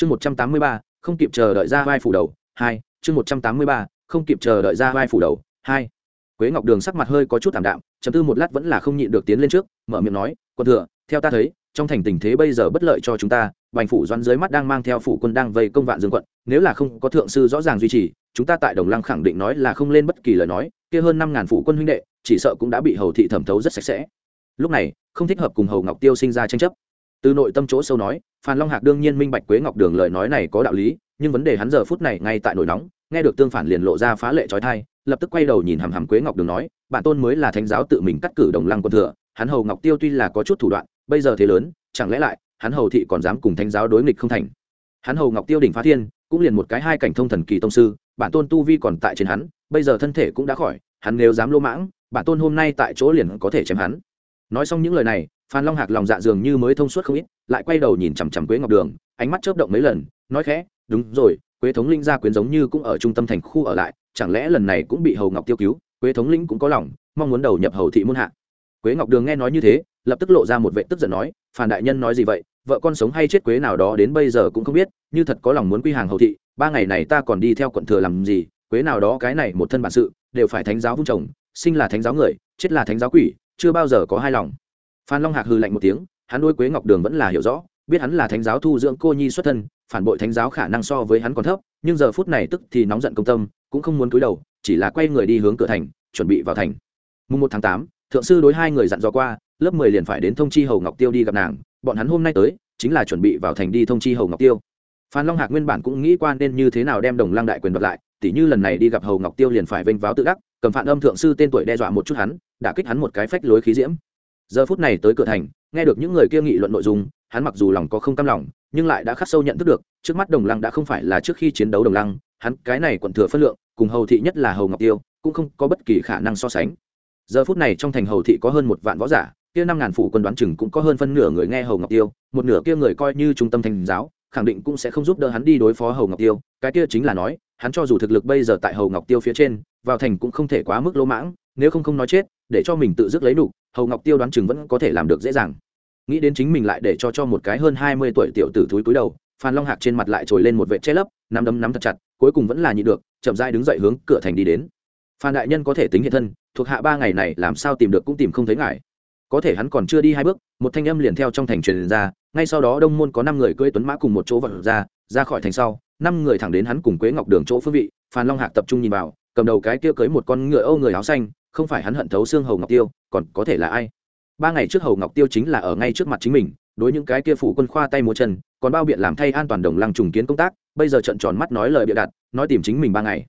chương một trăm tám mươi ba, không kịp chờ đợi ra vai phủ đầu, hai, chương một trăm tám mươi ba, không kịp chờ đợi ra vai phủ đầu, hai. Quế ngọc đường sắc mặt hơi có chút thảm đạm chấm tư một lát vẫn là không nhịn được tiến lên trước, mở miệng nói, quân thừa, theo ta thấy, trong thành tình thế bây giờ bất lợi cho chúng ta, bành phủ doan dưới mắt đang mang theo phủ quân đang vây công vạn dương quận, nếu là không có thượng sư rõ ràng duy trì, chúng ta tại đồng lăng khẳng định nói là không lên bất kỳ lời nói, kia hơn năm ngàn phủ quân huynh đệ, chỉ sợ cũng đã bị hầu thị thẩm thấu rất sạch sẽ. Lúc này, không thích hợp cùng hầu ngọc tiêu sinh ra tranh chấp từ nội tâm chỗ sâu nói, phan long hạc đương nhiên minh bạch quế ngọc đường lời nói này có đạo lý, nhưng vấn đề hắn giờ phút này ngay tại nổi nóng, nghe được tương phản liền lộ ra phá lệ trói thai, lập tức quay đầu nhìn hàm hàm quế ngọc đường nói, bản tôn mới là thánh giáo tự mình cắt cử đồng lăng quân thừa, hắn hầu ngọc tiêu tuy là có chút thủ đoạn, bây giờ thế lớn, chẳng lẽ lại, hắn hầu thị còn dám cùng thánh giáo đối nghịch không thành? Hắn hầu ngọc tiêu đỉnh phá thiên, cũng liền một cái hai cảnh thông thần kỳ tông sư, bản tôn tu vi còn tại trên hắn, bây giờ thân thể cũng đã khỏi, hắn nếu dám lô mãng, bản tôn hôm nay tại chỗ liền có thể chém hắn. Nói xong những lời này phan long hạc lòng dạ dường như mới thông suốt không ít, lại quay đầu nhìn chằm chằm quế ngọc đường, ánh mắt chớp động mấy lần, nói khẽ, đúng rồi, quế thống linh gia quyến giống như cũng ở trung tâm thành khu ở lại, chẳng lẽ lần này cũng bị hầu ngọc tiêu cứu? Quế thống linh cũng có lòng, mong muốn đầu nhập hầu thị muôn hạ. Quế ngọc đường nghe nói như thế, lập tức lộ ra một vệ tức giận nói phản đại nhân nói gì vậy? Vợ con sống hay chết quế nào đó đến bây giờ cũng không biết, như thật có lòng muốn quy hàng hầu thị, ba ngày này ta còn đi theo quận thừa làm gì? Quế nào đó cái này một thân bản sự, đều phải thánh giáo vung chồng, sinh là thánh giáo người, chết là thánh giáo quỷ, chưa bao giờ có hai lòng phan long hạc hư lạnh một tiếng, hắn đôi quế ngọc đường vẫn là hiểu rõ, biết hắn là thánh giáo thu dưỡng cô nhi xuất thân, phản bội thánh giáo khả năng so với hắn còn thấp, nhưng giờ phút này tức thì nóng giận công tâm, cũng không muốn cúi đầu, chỉ là quay người đi hướng cửa thành, chuẩn bị vào thành. Mùng một tháng tám, thượng sư đối hai người dặn dò qua, lớp mười liền phải đến thông chi hầu ngọc tiêu đi gặp nàng, bọn hắn hôm nay tới, chính là chuẩn bị vào thành đi thông chi hầu ngọc tiêu. Phan long hạc nguyên bản cũng nghĩ quan nên như thế nào đem đồng lăng đại quyền đoạt lại, tỉ như lần này đi gặp hầu ngọc tiêu liền phải vênh váo tự đắc, cầm phản âm thượng sư tên tuổi đe dọa một chút hắn đã kích hắn một cái phách lối khí diễm giờ phút này tới cửa thành, nghe được những người kia nghị luận nội dung, hắn mặc dù lòng có không cam lòng, nhưng lại đã khắc sâu nhận thức được, trước mắt đồng lăng đã không phải là trước khi chiến đấu đồng lăng, hắn cái này quận thừa phân lượng, cùng hầu thị nhất là hầu ngọc tiêu, cũng không có bất kỳ khả năng so sánh. Giờ phút này trong thành hầu thị có hơn một vạn võ giả, kia năm ngàn phủ quân đoán chừng cũng có hơn phân nửa người nghe hầu ngọc tiêu, một nửa kia người coi như trung tâm thành giáo, khẳng định cũng sẽ không giúp đỡ hắn đi đối phó hầu ngọc tiêu. Cái kia chính là nói, hắn cho dù thực lực bây giờ tại hầu ngọc tiêu phía trên, vào thành cũng không thể quá mức lỗ mãng, nếu không không nói chết, để cho mình tự dứt lấy đủ hầu ngọc tiêu đoán chừng vẫn có thể làm được dễ dàng nghĩ đến chính mình lại để cho cho một cái hơn hai mươi tuổi tiểu tử thúi cúi đầu phan long hạc trên mặt lại trồi lên một vệ che lấp nắm đấm nắm thật chặt cuối cùng vẫn là nhị được chậm dai đứng dậy hướng cửa thành đi đến phan đại nhân có thể tính hiện thân thuộc hạ ba ngày này làm sao tìm được cũng tìm không thấy ngài có thể hắn còn chưa đi hai bước một thanh âm liền theo trong thành truyền ra ngay sau đó đông môn có năm người cưỡi tuấn mã cùng một chỗ vật ra ra khỏi thành sau năm người thẳng đến hắn cùng quế ngọc đường chỗ phương vị phan long hạc tập trung nhìn vào cầm đầu cái kia cưới một con ngựa âu người áo xanh không phải hắn hận thấu xương hầu ngọc tiêu, còn có thể là ai? Ba ngày trước hầu ngọc tiêu chính là ở ngay trước mặt chính mình, đối những cái kia phủ quân khoa tay múa chân, còn bao biện làm thay an toàn đồng lăng trùng kiến công tác, bây giờ trận tròn mắt nói lời bịa đặt, nói tìm chính mình ba ngày.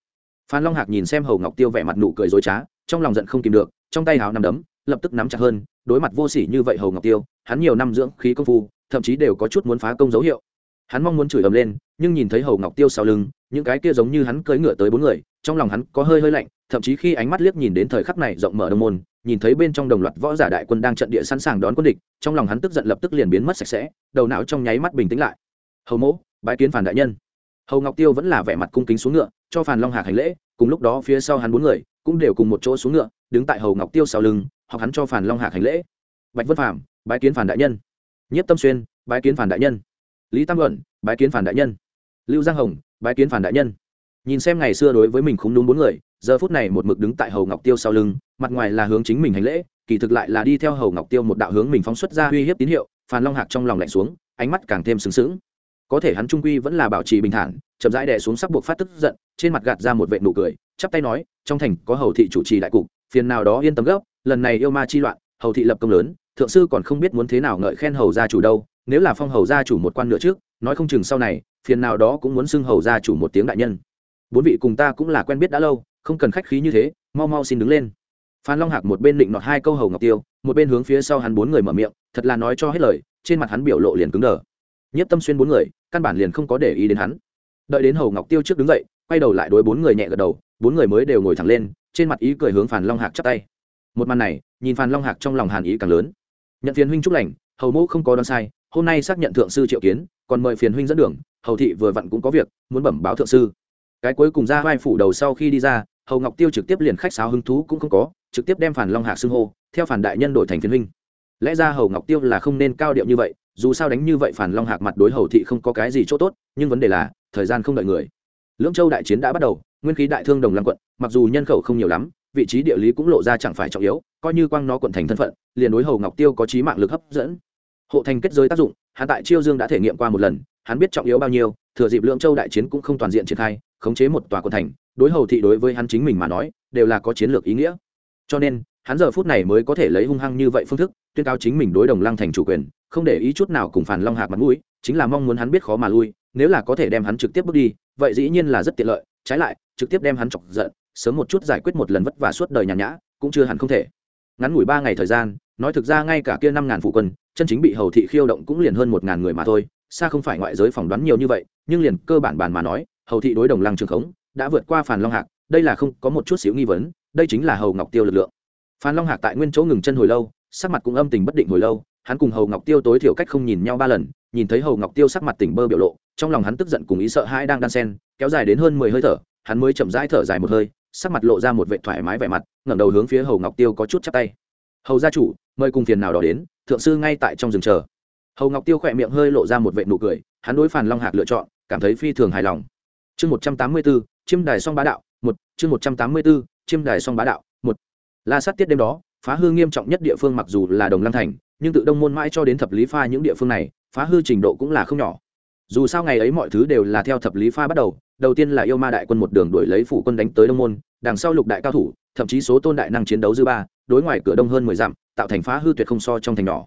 Phan long hạc nhìn xem hầu ngọc tiêu vẻ mặt nụ cười dối trá, trong lòng giận không kìm được, trong tay hào nằm đấm, lập tức nắm chặt hơn, đối mặt vô sỉ như vậy hầu ngọc tiêu, hắn nhiều năm dưỡng khí công phu, thậm chí đều có chút muốn phá công dấu hiệu. Hắn mong muốn chửi ầm lên, nhưng nhìn thấy hầu ngọc tiêu sau lưng những cái kia giống như hắn cưỡi ngựa tới bốn người, trong lòng hắn có hơi hơi lạnh, thậm chí khi ánh mắt liếc nhìn đến thời khắc này rộng mở đồng môn, nhìn thấy bên trong đồng loạt võ giả đại quân đang trận địa sẵn sàng đón quân địch, trong lòng hắn tức giận lập tức liền biến mất sạch sẽ, đầu não trong nháy mắt bình tĩnh lại. Hầu mỗ bái kiến phản đại nhân. Hầu ngọc tiêu vẫn là vẻ mặt cung kính xuống ngựa, cho phàn long hạc hành lễ, cùng lúc đó phía sau hắn bốn người cũng đều cùng một chỗ xuống ngựa, đứng tại hầu ngọc tiêu sau lưng hoặc hắn cho phàn long hạc hành lễ. Bạch vân phạm bái kiến phản đại nhân. Nhất tâm xuyên, bái kiến phản đại nhân. Lý tam luận, bái kiến phản đại nhân. Lưu giang hồng bái kiến phản đại nhân. Nhìn xem ngày xưa đối với mình không đúng bốn người, giờ phút này một mực đứng tại hầu ngọc tiêu sau lưng, mặt ngoài là hướng chính mình hành lễ, kỳ thực lại là đi theo hầu ngọc tiêu một đạo hướng mình phóng xuất ra uy hiếp tín hiệu, phan long hạc trong lòng lạnh xuống, ánh mắt càng thêm sừng sững. Có thể hắn trung quy vẫn là bảo trì bình thản, chậm rãi đè xuống sắc buộc phát tức giận, trên mặt gạt ra một vệ nụ cười, chắp tay nói, trong thành có hầu thị chủ trì đại cục, phiền nào đó yên tâm gấp, lần này yêu ma chi loạn, hầu thị lập công lớn, thượng sư còn không biết muốn thế nào ngợi khen hầu gia chủ đâu, nếu là phong hầu gia chủ một quan nữa trước nói không chừng sau này, phiền nào đó cũng muốn xưng hầu gia chủ một tiếng đại nhân. Bốn vị cùng ta cũng là quen biết đã lâu, không cần khách khí như thế, mau mau xin đứng lên. Phan long hạc một bên định nọt hai câu hầu ngọc tiêu, một bên hướng phía sau hắn bốn người mở miệng, thật là nói cho hết lời, trên mặt hắn biểu lộ liền cứng đờ. Nhất tâm xuyên bốn người, căn bản liền không có để ý đến hắn. Đợi đến hầu ngọc tiêu trước đứng dậy, quay đầu lại đối bốn người nhẹ gật đầu, bốn người mới đều ngồi thẳng lên, trên mặt ý cười hướng phan long hạc chắp tay. Một màn này, nhìn phan long hạc trong lòng hàn ý càng lớn. Nhận phiền huynh chúc lành, hầu mẫu không có đoán sai hôm nay xác nhận thượng sư triệu kiến, còn mời phiền huynh dẫn đường, hầu thị vừa vặn cũng có việc, muốn bẩm báo thượng sư. Cái cuối cùng ra vai phủ đầu sau khi đi ra, hầu ngọc tiêu trực tiếp liền khách sáo hứng thú cũng không có, trực tiếp đem phản long hạc xưng hô, theo phản đại nhân đổi thành phiền huynh. Lẽ ra hầu ngọc tiêu là không nên cao điệu như vậy, dù sao đánh như vậy phản long hạc mặt đối hầu thị không có cái gì chỗ tốt, nhưng vấn đề là, thời gian không đợi người. Lưỡng châu đại chiến đã bắt đầu, nguyên khí đại thương đồng lăng quận, mặc dù nhân khẩu không nhiều lắm, vị trí địa lý cũng lộ ra chẳng phải trọng yếu, coi như quang nó quận thành thân phận, liền đối hầu ngọc tiêu có trí mạng lực hấp dẫn hộ thành kết giới tác dụng, hắn tại chiêu dương đã thể nghiệm qua một lần, hắn biết trọng yếu bao nhiêu, thừa dịp lượng châu đại chiến cũng không toàn diện triển khai, khống chế một tòa quận thành, đối hầu thị đối với hắn chính mình mà nói, đều là có chiến lược ý nghĩa. Cho nên, hắn giờ phút này mới có thể lấy hung hăng như vậy phương thức, tuyên cáo chính mình đối đồng lăng thành chủ quyền, không để ý chút nào cùng phản long hạc mặt mũi, chính là mong muốn hắn biết khó mà lui, nếu là có thể đem hắn trực tiếp bước đi, vậy dĩ nhiên là rất tiện lợi, trái lại, trực tiếp đem hắn chọc giận, sớm một chút giải quyết một lần vất vả suốt đời nhàn nhã, cũng chưa hẳn không thể. Ngắn ngủi ba ngày thời gian, nói thực ra ngay cả kia năm ngàn phụ quân chân chính bị hầu thị khiêu động cũng liền hơn một ngàn người mà thôi, xa không phải ngoại giới phỏng đoán nhiều như vậy, nhưng liền cơ bản bàn mà nói, hầu thị đối đồng lăng trường khống đã vượt qua phản long hạc, đây là không có một chút xíu nghi vấn, đây chính là hầu ngọc tiêu lực lượng. Phan long hạc tại nguyên chỗ ngừng chân hồi lâu, sắc mặt cũng âm tình bất định hồi lâu, hắn cùng hầu ngọc tiêu tối thiểu cách không nhìn nhau ba lần, nhìn thấy hầu ngọc tiêu sắc mặt tỉnh bơ biểu lộ, trong lòng hắn tức giận cùng ý sợ hãi đang đan sen, kéo dài đến hơn mười hơi thở, hắn mới chậm rãi thở dài một hơi, sắc mặt lộ ra một vệ thoải mái vẻ mặt, ngẩng đầu hướng phía hầu ngọc tiêu có chút chắp tay hầu gia chủ, mời cùng phiền nào đó đến, thượng sư ngay tại trong rừng chờ. Hầu ngọc tiêu khỏe miệng hơi lộ ra một vệ nụ cười, hắn đối phản long hạc lựa chọn, cảm thấy phi thường hài lòng. Chương một trăm tám mươi b ố chiêm đài song bá đạo, một, chương một trăm tám mươi b ố chiêm đài song bá đạo, một. La sát tiết đêm đó, phá hư nghiêm trọng nhất địa phương mặc dù là đồng lăng thành, nhưng tự đông môn mãi cho đến thập lý pha những địa phương này, phá hư trình độ cũng là không nhỏ. Dù sao ngày ấy mọi thứ đều là theo thập lý pha bắt đầu đầu tiên là yêu ma đại quân một đường đuổi lấy phủ quân đánh tới đông môn đằng sau lục đại cao thủ, thậm chí số tôn đại năng chiến đấu dư ba, đối ngoài cửa đông hơn mười dặm, tạo thành phá hư tuyệt không so trong thành nhỏ.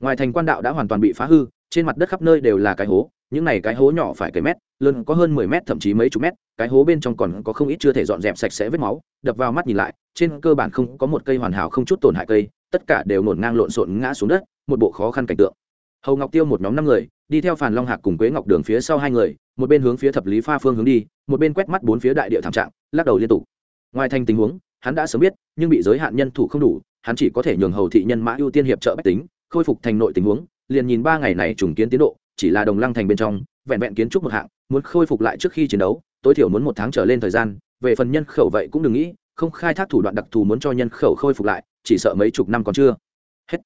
Ngoài thành quan đạo đã hoàn toàn bị phá hư, trên mặt đất khắp nơi đều là cái hố, những này cái hố nhỏ phải cây mét, lớn có hơn mười mét thậm chí mấy chục mét, cái hố bên trong còn có không ít chưa thể dọn dẹp sạch sẽ vết máu, đập vào mắt nhìn lại, trên cơ bản không có một cây hoàn hảo không chút tổn hại cây, tất cả đều nổn ngang lộn xộn ngã xuống đất, một bộ khó khăn cảnh tượng. Hầu ngọc tiêu một nhóm năm người, đi theo phàn long hạc cùng quế ngọc đường phía sau hai người, một bên hướng phía thập lý pha phương hướng đi, một bên quét mắt bốn phía đại địa thảm trạng, lắc đầu liên tục ngoài thành tình huống, hắn đã sớm biết, nhưng bị giới hạn nhân thủ không đủ, hắn chỉ có thể nhường hầu thị nhân mã ưu tiên hiệp trợ bách tính, khôi phục thành nội tình huống, liền nhìn ba ngày này trùng kiến tiến độ, chỉ là đồng lăng thành bên trong, vẹn vẹn kiến trúc một hạng, muốn khôi phục lại trước khi chiến đấu, tối thiểu muốn một tháng trở lên thời gian, về phần nhân khẩu vậy cũng đừng nghĩ, không khai thác thủ đoạn đặc thù muốn cho nhân khẩu khôi phục lại, chỉ sợ mấy chục năm còn chưa. Hết.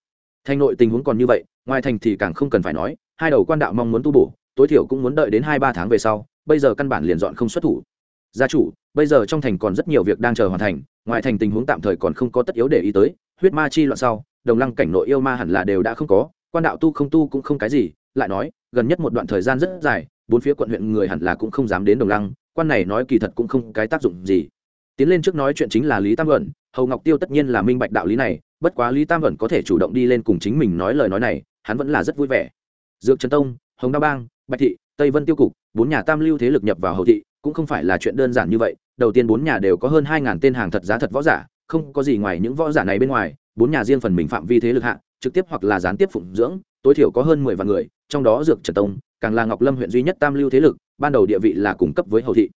Thành nội tình huống còn như vậy, ngoài thành thì càng không cần phải nói, hai đầu quan đạo mong muốn tu bổ, tối thiểu cũng muốn đợi đến hai ba tháng về sau, bây giờ căn bản liền dọn không xuất thủ gia chủ, bây giờ trong thành còn rất nhiều việc đang chờ hoàn thành ngoài thành tình huống tạm thời còn không có tất yếu để ý tới, huyết ma chi loạn sau, đồng lăng cảnh nội yêu ma hẳn là đều đã không có, quan đạo tu không tu cũng không cái gì, lại nói, gần nhất một đoạn thời gian rất dài, bốn phía quận huyện người hẳn là cũng không dám đến đồng lăng, quan này nói kỳ thật cũng không cái tác dụng gì. Tiến lên trước nói chuyện chính là lý tam vận hầu ngọc tiêu tất nhiên là minh bạch đạo lý này, bất quá lý tam vận có thể chủ động đi lên cùng chính mình nói lời nói này, hắn vẫn là rất vui vẻ. Dược trần tông, hồng đa bang, bạch thị, tây vân tiêu cục, bốn nhà tam lưu thế lực nhập vào hầu thị cũng không phải là chuyện đơn giản như vậy. Đầu tiên bốn nhà đều có hơn hai ngàn tên hàng thật giá thật võ giả không có gì ngoài những võ giả này bên ngoài. Bốn nhà riêng phần mình phạm vi thế lực hạng, trực tiếp hoặc là gián tiếp phụng dưỡng tối thiểu có hơn mười vạn người trong đó dược trần tông càng là ngọc lâm huyện duy nhất tam lưu thế lực ban đầu địa vị là cung cấp với hầu thị.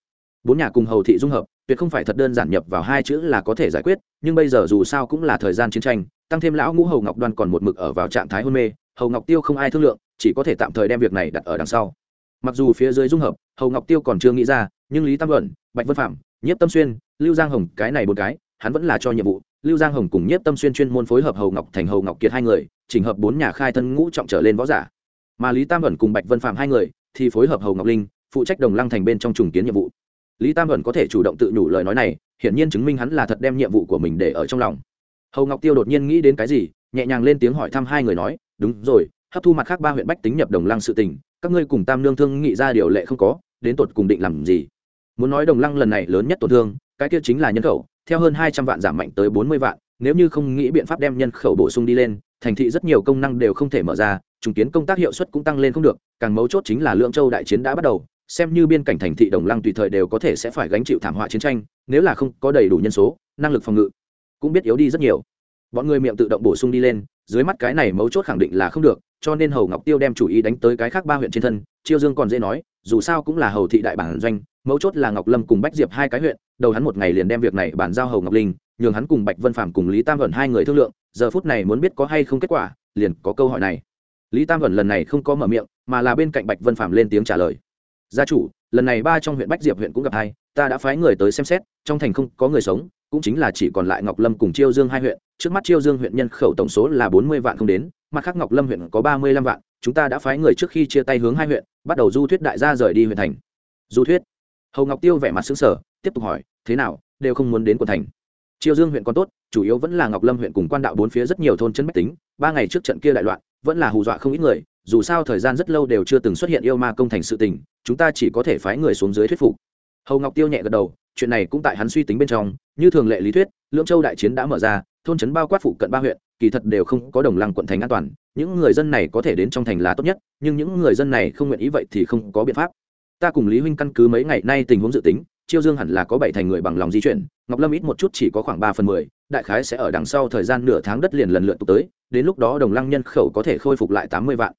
Bốn nhà cùng hầu thị dung hợp tuyệt không phải thật đơn giản nhập vào hai chữ là có thể giải quyết nhưng bây giờ dù sao cũng là thời gian chiến tranh tăng thêm lão ngũ hầu ngọc đoan còn một mực ở vào trạng thái hôn mê hầu ngọc tiêu không ai thương lượng chỉ có thể tạm thời đem việc này đặt ở đằng sau. Mặc dù phía dưới dung hợp hầu ngọc tiêu còn chưa nghĩ ra nhưng lý tam luận, bạch vân phạm, nhiếp tâm xuyên, lưu giang hồng, cái này một cái, hắn vẫn là cho nhiệm vụ. Lưu giang hồng cùng nhiếp tâm xuyên chuyên môn phối hợp hầu ngọc thành, hầu ngọc kiệt hai người, chỉnh hợp bốn nhà khai thân ngũ trọng trở lên võ giả. Mà lý tam luận cùng bạch vân phạm hai người thì phối hợp hầu ngọc linh, phụ trách đồng lăng thành bên trong trùng kiến nhiệm vụ. Lý tam luận có thể chủ động tự nhủ lời nói này, hiển nhiên chứng minh hắn là thật đem nhiệm vụ của mình để ở trong lòng. Hầu ngọc tiêu đột nhiên nghĩ đến cái gì, nhẹ nhàng lên tiếng hỏi thăm hai người nói, đúng rồi, hấp thu mặt khác ba huyện bách tính nhập đồng lăng sự tình, các ngươi cùng tam nương thương nghị ra điều lệ không có, đến tột cùng định làm gì? Muốn nói đồng lăng lần này lớn nhất tổn thương, cái kia chính là nhân khẩu, theo hơn hai trăm vạn giảm mạnh tới bốn mươi vạn, nếu như không nghĩ biện pháp đem nhân khẩu bổ sung đi lên, thành thị rất nhiều công năng đều không thể mở ra chứng kiến công tác hiệu suất cũng tăng lên không được, càng mấu chốt chính là lượng châu đại chiến đã bắt đầu, xem như biên cảnh thành thị đồng lăng tùy thời đều có thể sẽ phải gánh chịu thảm họa chiến tranh, nếu là không có đầy đủ nhân số, năng lực phòng ngự cũng biết yếu đi rất nhiều. Bọn người miệng tự động bổ sung đi lên, dưới mắt cái này mấu chốt khẳng định là không được, cho nên hầu ngọc tiêu đem chủ ý đánh tới cái khác ba huyện trên thân, chiêu dương còn dễ nói dù sao cũng là hầu thị đại bản doanh, mấu chốt là ngọc lâm cùng bách diệp hai cái huyện, đầu hắn một ngày liền đem việc này bàn giao hầu ngọc linh, nhường hắn cùng bạch vân phạm cùng lý tam vận hai người thương lượng, giờ phút này muốn biết có hay không kết quả, liền có câu hỏi này. Lý tam vận lần này không có mở miệng, mà là bên cạnh bạch vân phạm lên tiếng trả lời. Gia chủ, lần này ba trong huyện bách diệp huyện cũng gặp hai, ta đã phái người tới xem xét, trong thành không có người sống, cũng chính là chỉ còn lại ngọc lâm cùng chiêu dương hai huyện, trước mắt chiêu dương huyện nhân khẩu tổng số là bốn mươi vạn không đến, mặt khác ngọc lâm huyện có ba mươi lăm vạn chúng ta đã phái người trước khi chia tay hướng hai huyện, bắt đầu du thuyết đại gia rời đi huyện thành. Du thuyết? Hầu ngọc tiêu vẻ mặt xứng sở tiếp tục hỏi, thế nào, đều không muốn đến quận thành. Triều dương huyện còn tốt, chủ yếu vẫn là ngọc lâm huyện cùng quan đạo bốn phía rất nhiều thôn chân bách tính, ba ngày trước trận kia đại loạn, vẫn là hù dọa không ít người, dù sao thời gian rất lâu đều chưa từng xuất hiện yêu ma công thành sự tình, chúng ta chỉ có thể phái người xuống dưới thuyết phục. Hầu ngọc tiêu nhẹ gật đầu, chuyện này cũng tại hắn suy tính bên trong, như thường lệ lý thuyết, lưỡng châu đại chiến đã mở ra thôn trấn bao quát phụ cận ba huyện, kỳ thật đều không có đồng lăng quận thành an toàn. Những người dân này có thể đến trong thành là tốt nhất, nhưng những người dân này không nguyện ý vậy thì không có biện pháp. Ta cùng lý huynh căn cứ mấy ngày nay tình huống dự tính, chiêu dương hẳn là có bảy thành người bằng lòng di chuyển, ngọc lâm ít một chút chỉ có khoảng ba phần mười, đại khái sẽ ở đằng sau thời gian nửa tháng đất liền lần lượt tụ tới, đến lúc đó đồng lăng nhân khẩu có thể khôi phục lại tám mươi vạn.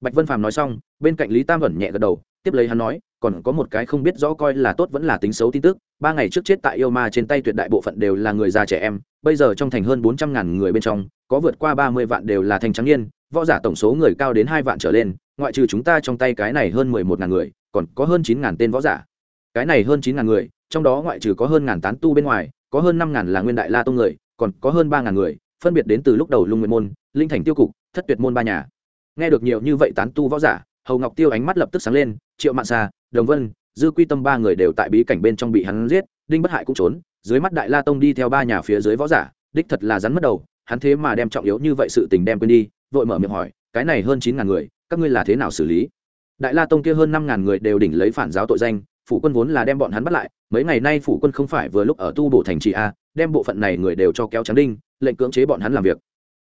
Bạch vân phàm nói xong, bên cạnh lý tam vẩn nhẹ gật đầu, tiếp lấy hắn nói còn có một cái không biết rõ coi là tốt vẫn là tính xấu tin tức, ba ngày trước chết tại yêu ma trên tay tuyệt đại bộ phận đều là người già trẻ em, bây giờ trong thành hơn bốn trăm ngàn người bên trong, có vượt qua ba mươi vạn đều là thành trắng niên, võ giả tổng số người cao đến hai vạn trở lên, ngoại trừ chúng ta trong tay cái này hơn mười một ngàn người, còn có hơn chín ngàn tên võ giả. Cái này hơn chín ngàn người, trong đó ngoại trừ có hơn ngàn tán tu bên ngoài, có hơn năm ngàn là nguyên đại la tông người, còn có hơn ba ngàn người, phân biệt đến từ lúc đầu lung nguyện môn, linh thành tiêu cục, thất tuyệt môn ba nhà. Nghe được nhiều như vậy tán tu võ giả, hầu ngọc tiêu ánh mắt lập tức sáng lên, triệu mạn xa đồng vân, dư quy tâm ba người đều tại bí cảnh bên trong bị hắn giết, đinh bất hại cũng trốn, dưới mắt đại la tông đi theo ba nhà phía dưới võ giả, đích thật là rắn mất đầu, hắn thế mà đem trọng yếu như vậy sự tình đem quên đi, vội mở miệng hỏi, cái này hơn chín ngàn người, các ngươi là thế nào xử lý? Đại la tông kia hơn năm ngàn người đều đỉnh lấy phản giáo tội danh, phủ quân vốn là đem bọn hắn bắt lại, mấy ngày nay phủ quân không phải vừa lúc ở tu bổ thành trì a, đem bộ phận này người đều cho kéo trắng đinh, lệnh cưỡng chế bọn hắn làm việc.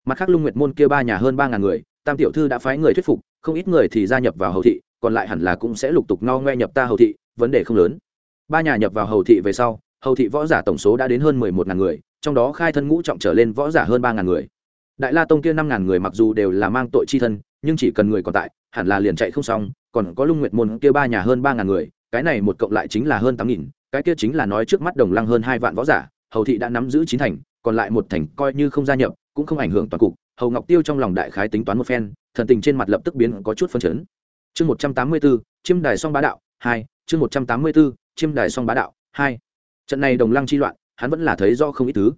Mặt khác lung nguyệt môn kia ba nhà hơn ba ngàn người, tam tiểu thư đã phái người thuyết phục, không ít người thì gia nhập vào hầu thị còn lại hẳn là cũng sẽ lục tục no ngoe nhập ta hầu thị, vấn đề không lớn. Ba nhà nhập vào hầu thị về sau, hầu thị võ giả tổng số đã đến hơn mười một ngàn người, trong đó khai thân ngũ trọng trở lên võ giả hơn ba ngàn người. Đại la tông kia năm ngàn người mặc dù đều là mang tội chi thân, nhưng chỉ cần người còn tại, hẳn là liền chạy không xong, còn có lung nguyệt môn kia ba nhà hơn ba ngàn người, cái này một cộng lại chính là hơn tám nghìn, cái kia chính là nói trước mắt đồng lăng hơn hai vạn võ giả, hầu thị đã nắm giữ chín thành, còn lại một thành coi như không gia nhập, cũng không ảnh hưởng toàn cục. Hầu ngọc tiêu trong lòng đại khái tính toán một phen, thần tình trên mặt lập tức biến có chút phân chấn chương một trăm tám mươi bốn chiêm đài song bá đạo, hai, chương một trăm tám mươi bốn chiêm đài song bá đạo, hai. Trận này đồng lăng chi loạn, hắn vẫn là thấy do không ít thứ.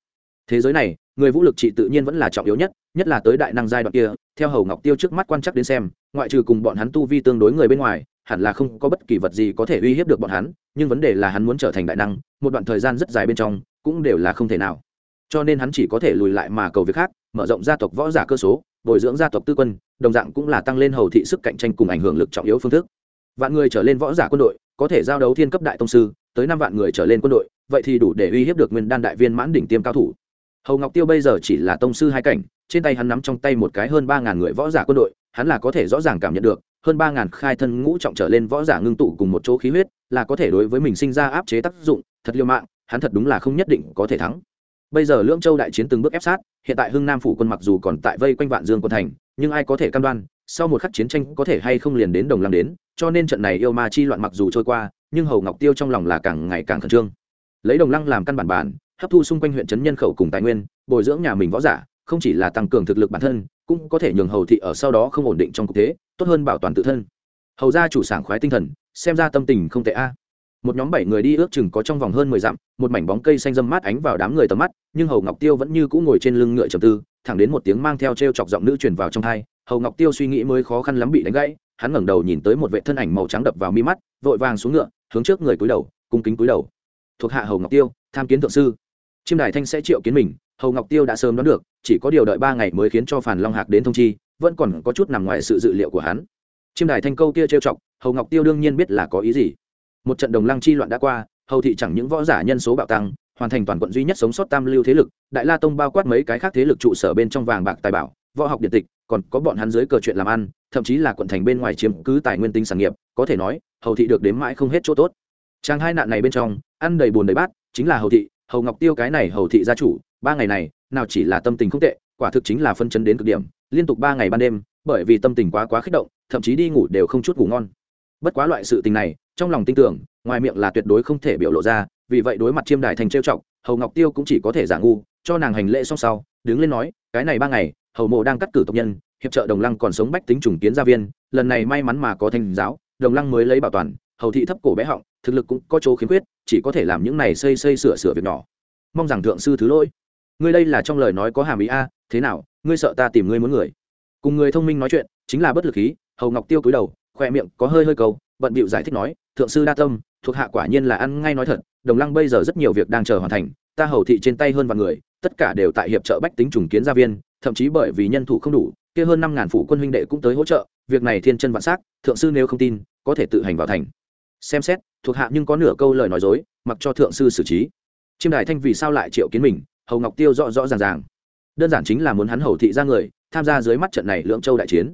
Thế giới này, người vũ lực trị tự nhiên vẫn là trọng yếu nhất nhất là tới đại năng giai đoạn kia, theo hầu ngọc tiêu trước mắt quan chắc đến xem, ngoại trừ cùng bọn hắn tu vi tương đối người bên ngoài, hẳn là không có bất kỳ vật gì có thể uy hiếp được bọn hắn, nhưng vấn đề là hắn muốn trở thành đại năng, một đoạn thời gian rất dài bên trong, cũng đều là không thể nào cho nên hắn chỉ có thể lùi lại mà cầu việc khác, mở rộng gia tộc võ giả cơ số, bồi dưỡng gia tộc tư quân, đồng dạng cũng là tăng lên hầu thị sức cạnh tranh cùng ảnh hưởng lực trọng yếu phương thức. Vạn người trở lên võ giả quân đội, có thể giao đấu thiên cấp đại tông sư, tới năm vạn người trở lên quân đội, vậy thì đủ để uy hiếp được nguyên đan đại viên mãn đỉnh tiêm cao thủ. Hầu ngọc tiêu bây giờ chỉ là tông sư hai cảnh, trên tay hắn nắm trong tay một cái hơn ba ngàn người võ giả quân đội, hắn là có thể rõ ràng cảm nhận được, hơn ba ngàn khai thân ngũ trọng trở lên võ giả ngưng tụ cùng một chỗ khí huyết, là có thể đối với mình sinh ra áp chế tác dụng, thật liêu mạng, hắn thật đúng là không nhất định có thể thắng bây giờ lưỡng châu đại chiến từng bước ép sát, hiện tại hưng nam phủ quân mặc dù còn tại vây quanh vạn dương quân thành, nhưng ai có thể cam đoan, sau một khắc chiến tranh có thể hay không liền đến đồng lăng đến, cho nên trận này yêu ma chi loạn mặc dù trôi qua, nhưng hầu ngọc tiêu trong lòng là càng ngày càng khẩn trương. Lấy đồng lăng làm căn bản bản, hấp thu xung quanh huyện trấn nhân khẩu cùng tài nguyên, bồi dưỡng nhà mình võ giả, không chỉ là tăng cường thực lực bản thân, cũng có thể nhường hầu thị ở sau đó không ổn định trong cục thế, tốt hơn bảo toàn tự thân. Hầu ra chủ sảng khoái tinh thần, xem ra tâm tình không tệ a một nhóm bảy người đi ước chừng có trong vòng hơn mười dặm, một mảnh bóng cây xanh dâm mát ánh vào đám người tầm mắt, nhưng hầu ngọc tiêu vẫn như cũ ngồi trên lưng ngựa trầm tư, thẳng đến một tiếng mang theo t r e o chọc giọng nữ truyền vào trong thai hầu ngọc tiêu suy nghĩ mới khó khăn lắm bị đánh gãy, hắn ngẩng đầu nhìn tới một vệ thân ảnh màu trắng đập vào mi mắt, vội vàng xuống ngựa, hướng trước người cúi đầu, cung kính cúi đầu. Thuộc hạ hầu ngọc tiêu, tham kiến thượng sư. Chiêm đài thanh sẽ triệu kiến mình, hầu ngọc tiêu đã sớm đoán được, chỉ có điều đợi ba ngày mới khiến cho phản long hạc đến thông chi, vẫn còn có chút nằm ngoài sự dự liệu của hắn. Chiêm đài thanh câu kia trêu chọc, hầu ngọc tiêu đương nhiên biết là có ý gì một trận đồng lăng chi loạn đã qua, hầu thị chẳng những võ giả nhân số bạo tăng, hoàn thành toàn quận duy nhất sống sót tam lưu thế lực, đại la tông bao quát mấy cái khác thế lực trụ sở bên trong vàng bạc tài bảo, võ học điện tịch, còn có bọn hắn dưới cờ chuyện làm ăn, thậm chí là quận thành bên ngoài chiếm cứ tài nguyên tinh sản nghiệp, có thể nói, hầu thị được đếm mãi không hết chỗ tốt. Trang hai nạn này bên trong, ăn đầy bùn đầy bát, chính là hầu thị, hầu ngọc tiêu cái này hầu thị gia chủ, ba ngày này, nào chỉ là tâm tình không tệ, quả thực chính là phân chấn đến cực điểm, liên tục ba ngày ban đêm, bởi vì tâm tình quá quá kích động, thậm chí đi ngủ đều không chút ngủ ngon bất quá loại sự tình này, trong lòng tin tưởng, ngoài miệng là tuyệt đối không thể biểu lộ ra, vì vậy đối mặt chiêm đài thành trêu chọc, hầu ngọc tiêu cũng chỉ có thể giả ngu, cho nàng hành lễ xong sau, đứng lên nói, cái này ba ngày, hầu mộ đang cắt cử tộc nhân, hiệp trợ đồng lăng còn sống bách tính trùng kiến gia viên, lần này may mắn mà có thanh giáo, đồng lăng mới lấy bảo toàn, hầu thị thấp cổ bé họng, thực lực cũng có chỗ khiếm khuyết, chỉ có thể làm những này xây xây sửa sửa việc nhỏ. Mong rằng thượng sư thứ lỗi. Ngươi đây là trong lời nói có hàm ý a, thế nào, ngươi sợ ta tìm ngươi muốn người? Cùng người thông minh nói chuyện, chính là bất lực khí, hầu ngọc tiêu cúi đầu khoe miệng có hơi hơi cầu bận bịu giải thích nói, thượng sư đa tâm, thuộc hạ quả nhiên là ăn ngay nói thật, đồng lăng bây giờ rất nhiều việc đang chờ hoàn thành, ta hầu thị trên tay hơn vạn người, tất cả đều tại hiệp trợ bách tính trùng kiến gia viên, thậm chí bởi vì nhân thủ không đủ, kia hơn năm ngàn phủ quân huynh đệ cũng tới hỗ trợ, việc này thiên chân vạn s thượng sư nếu không tin, có thể tự hành vào thành. Xem xét, thuộc hạ nhưng có nửa câu lời nói dối, mặc cho thượng sư xử trí. Chiêm đài thanh vì sao lại triệu kiến mình, hầu ngọc tiêu rõ rõ ràng ràng. Đơn giản chính là muốn hắn hầu thị ra người, tham gia dưới mắt trận này lưỡng châu đại chiến.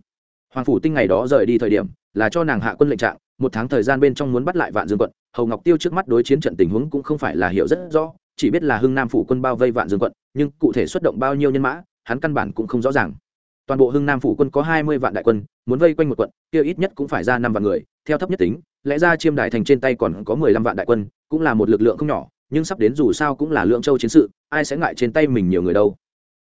Hoàng phủ tinh ngày đó rời đi thời điểm là cho nàng hạ quân lệnh trạng, một tháng thời gian bên trong muốn bắt lại vạn dương quận. Hầu ngọc tiêu trước mắt đối chiến trận tình huống cũng không phải là hiểu rất rõ, chỉ biết là hưng nam phủ quân bao vây vạn dương quận, nhưng cụ thể xuất động bao nhiêu nhân mã, hắn căn bản cũng không rõ ràng. Toàn bộ hưng nam phủ quân có hai mươi vạn đại quân, muốn vây quanh một quận, kia ít nhất cũng phải ra năm vạn người, theo thấp nhất tính, lẽ ra chiêm đại thành trên tay còn có mười lăm vạn đại quân, cũng là một lực lượng không nhỏ, nhưng sắp đến dù sao cũng là lượng châu chiến sự, ai sẽ ngại trên tay mình nhiều người đâu.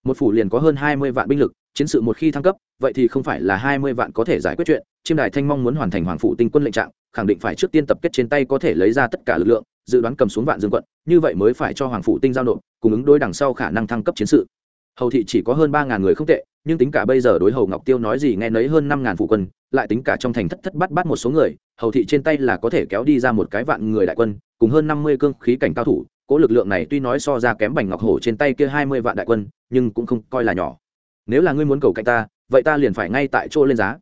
Một phủ liền có hơn hai mươi vạn binh lực chiến sự một khi thăng cấp, vậy thì không phải là hai mươi vạn có thể giải quyết chuyện. Chiêm đại thanh mong muốn hoàn thành hoàng phủ tinh quân lệnh trạng, khẳng định phải trước tiên tập kết trên tay có thể lấy ra tất cả lực lượng, dự đoán cầm xuống vạn dương quận, như vậy mới phải cho hoàng phủ tinh giao nộp, cùng ứng đối đằng sau khả năng thăng cấp chiến sự. Hầu thị chỉ có hơn ba ngàn người không tệ, nhưng tính cả bây giờ đối hầu ngọc tiêu nói gì nghe nấy hơn năm ngàn phụ quân, lại tính cả trong thành thất thất bắt bắt một số người, hầu thị trên tay là có thể kéo đi ra một cái vạn người đại quân, cùng hơn năm mươi cương khí cảnh cao thủ, cố lực lượng này tuy nói so ra kém bành ngọc hổ trên tay kia hai mươi vạn đại quân, nhưng cũng không coi là nhỏ nếu là ngươi muốn cầu cạnh ta, vậy ta liền phải ngay tại chỗ lên giá.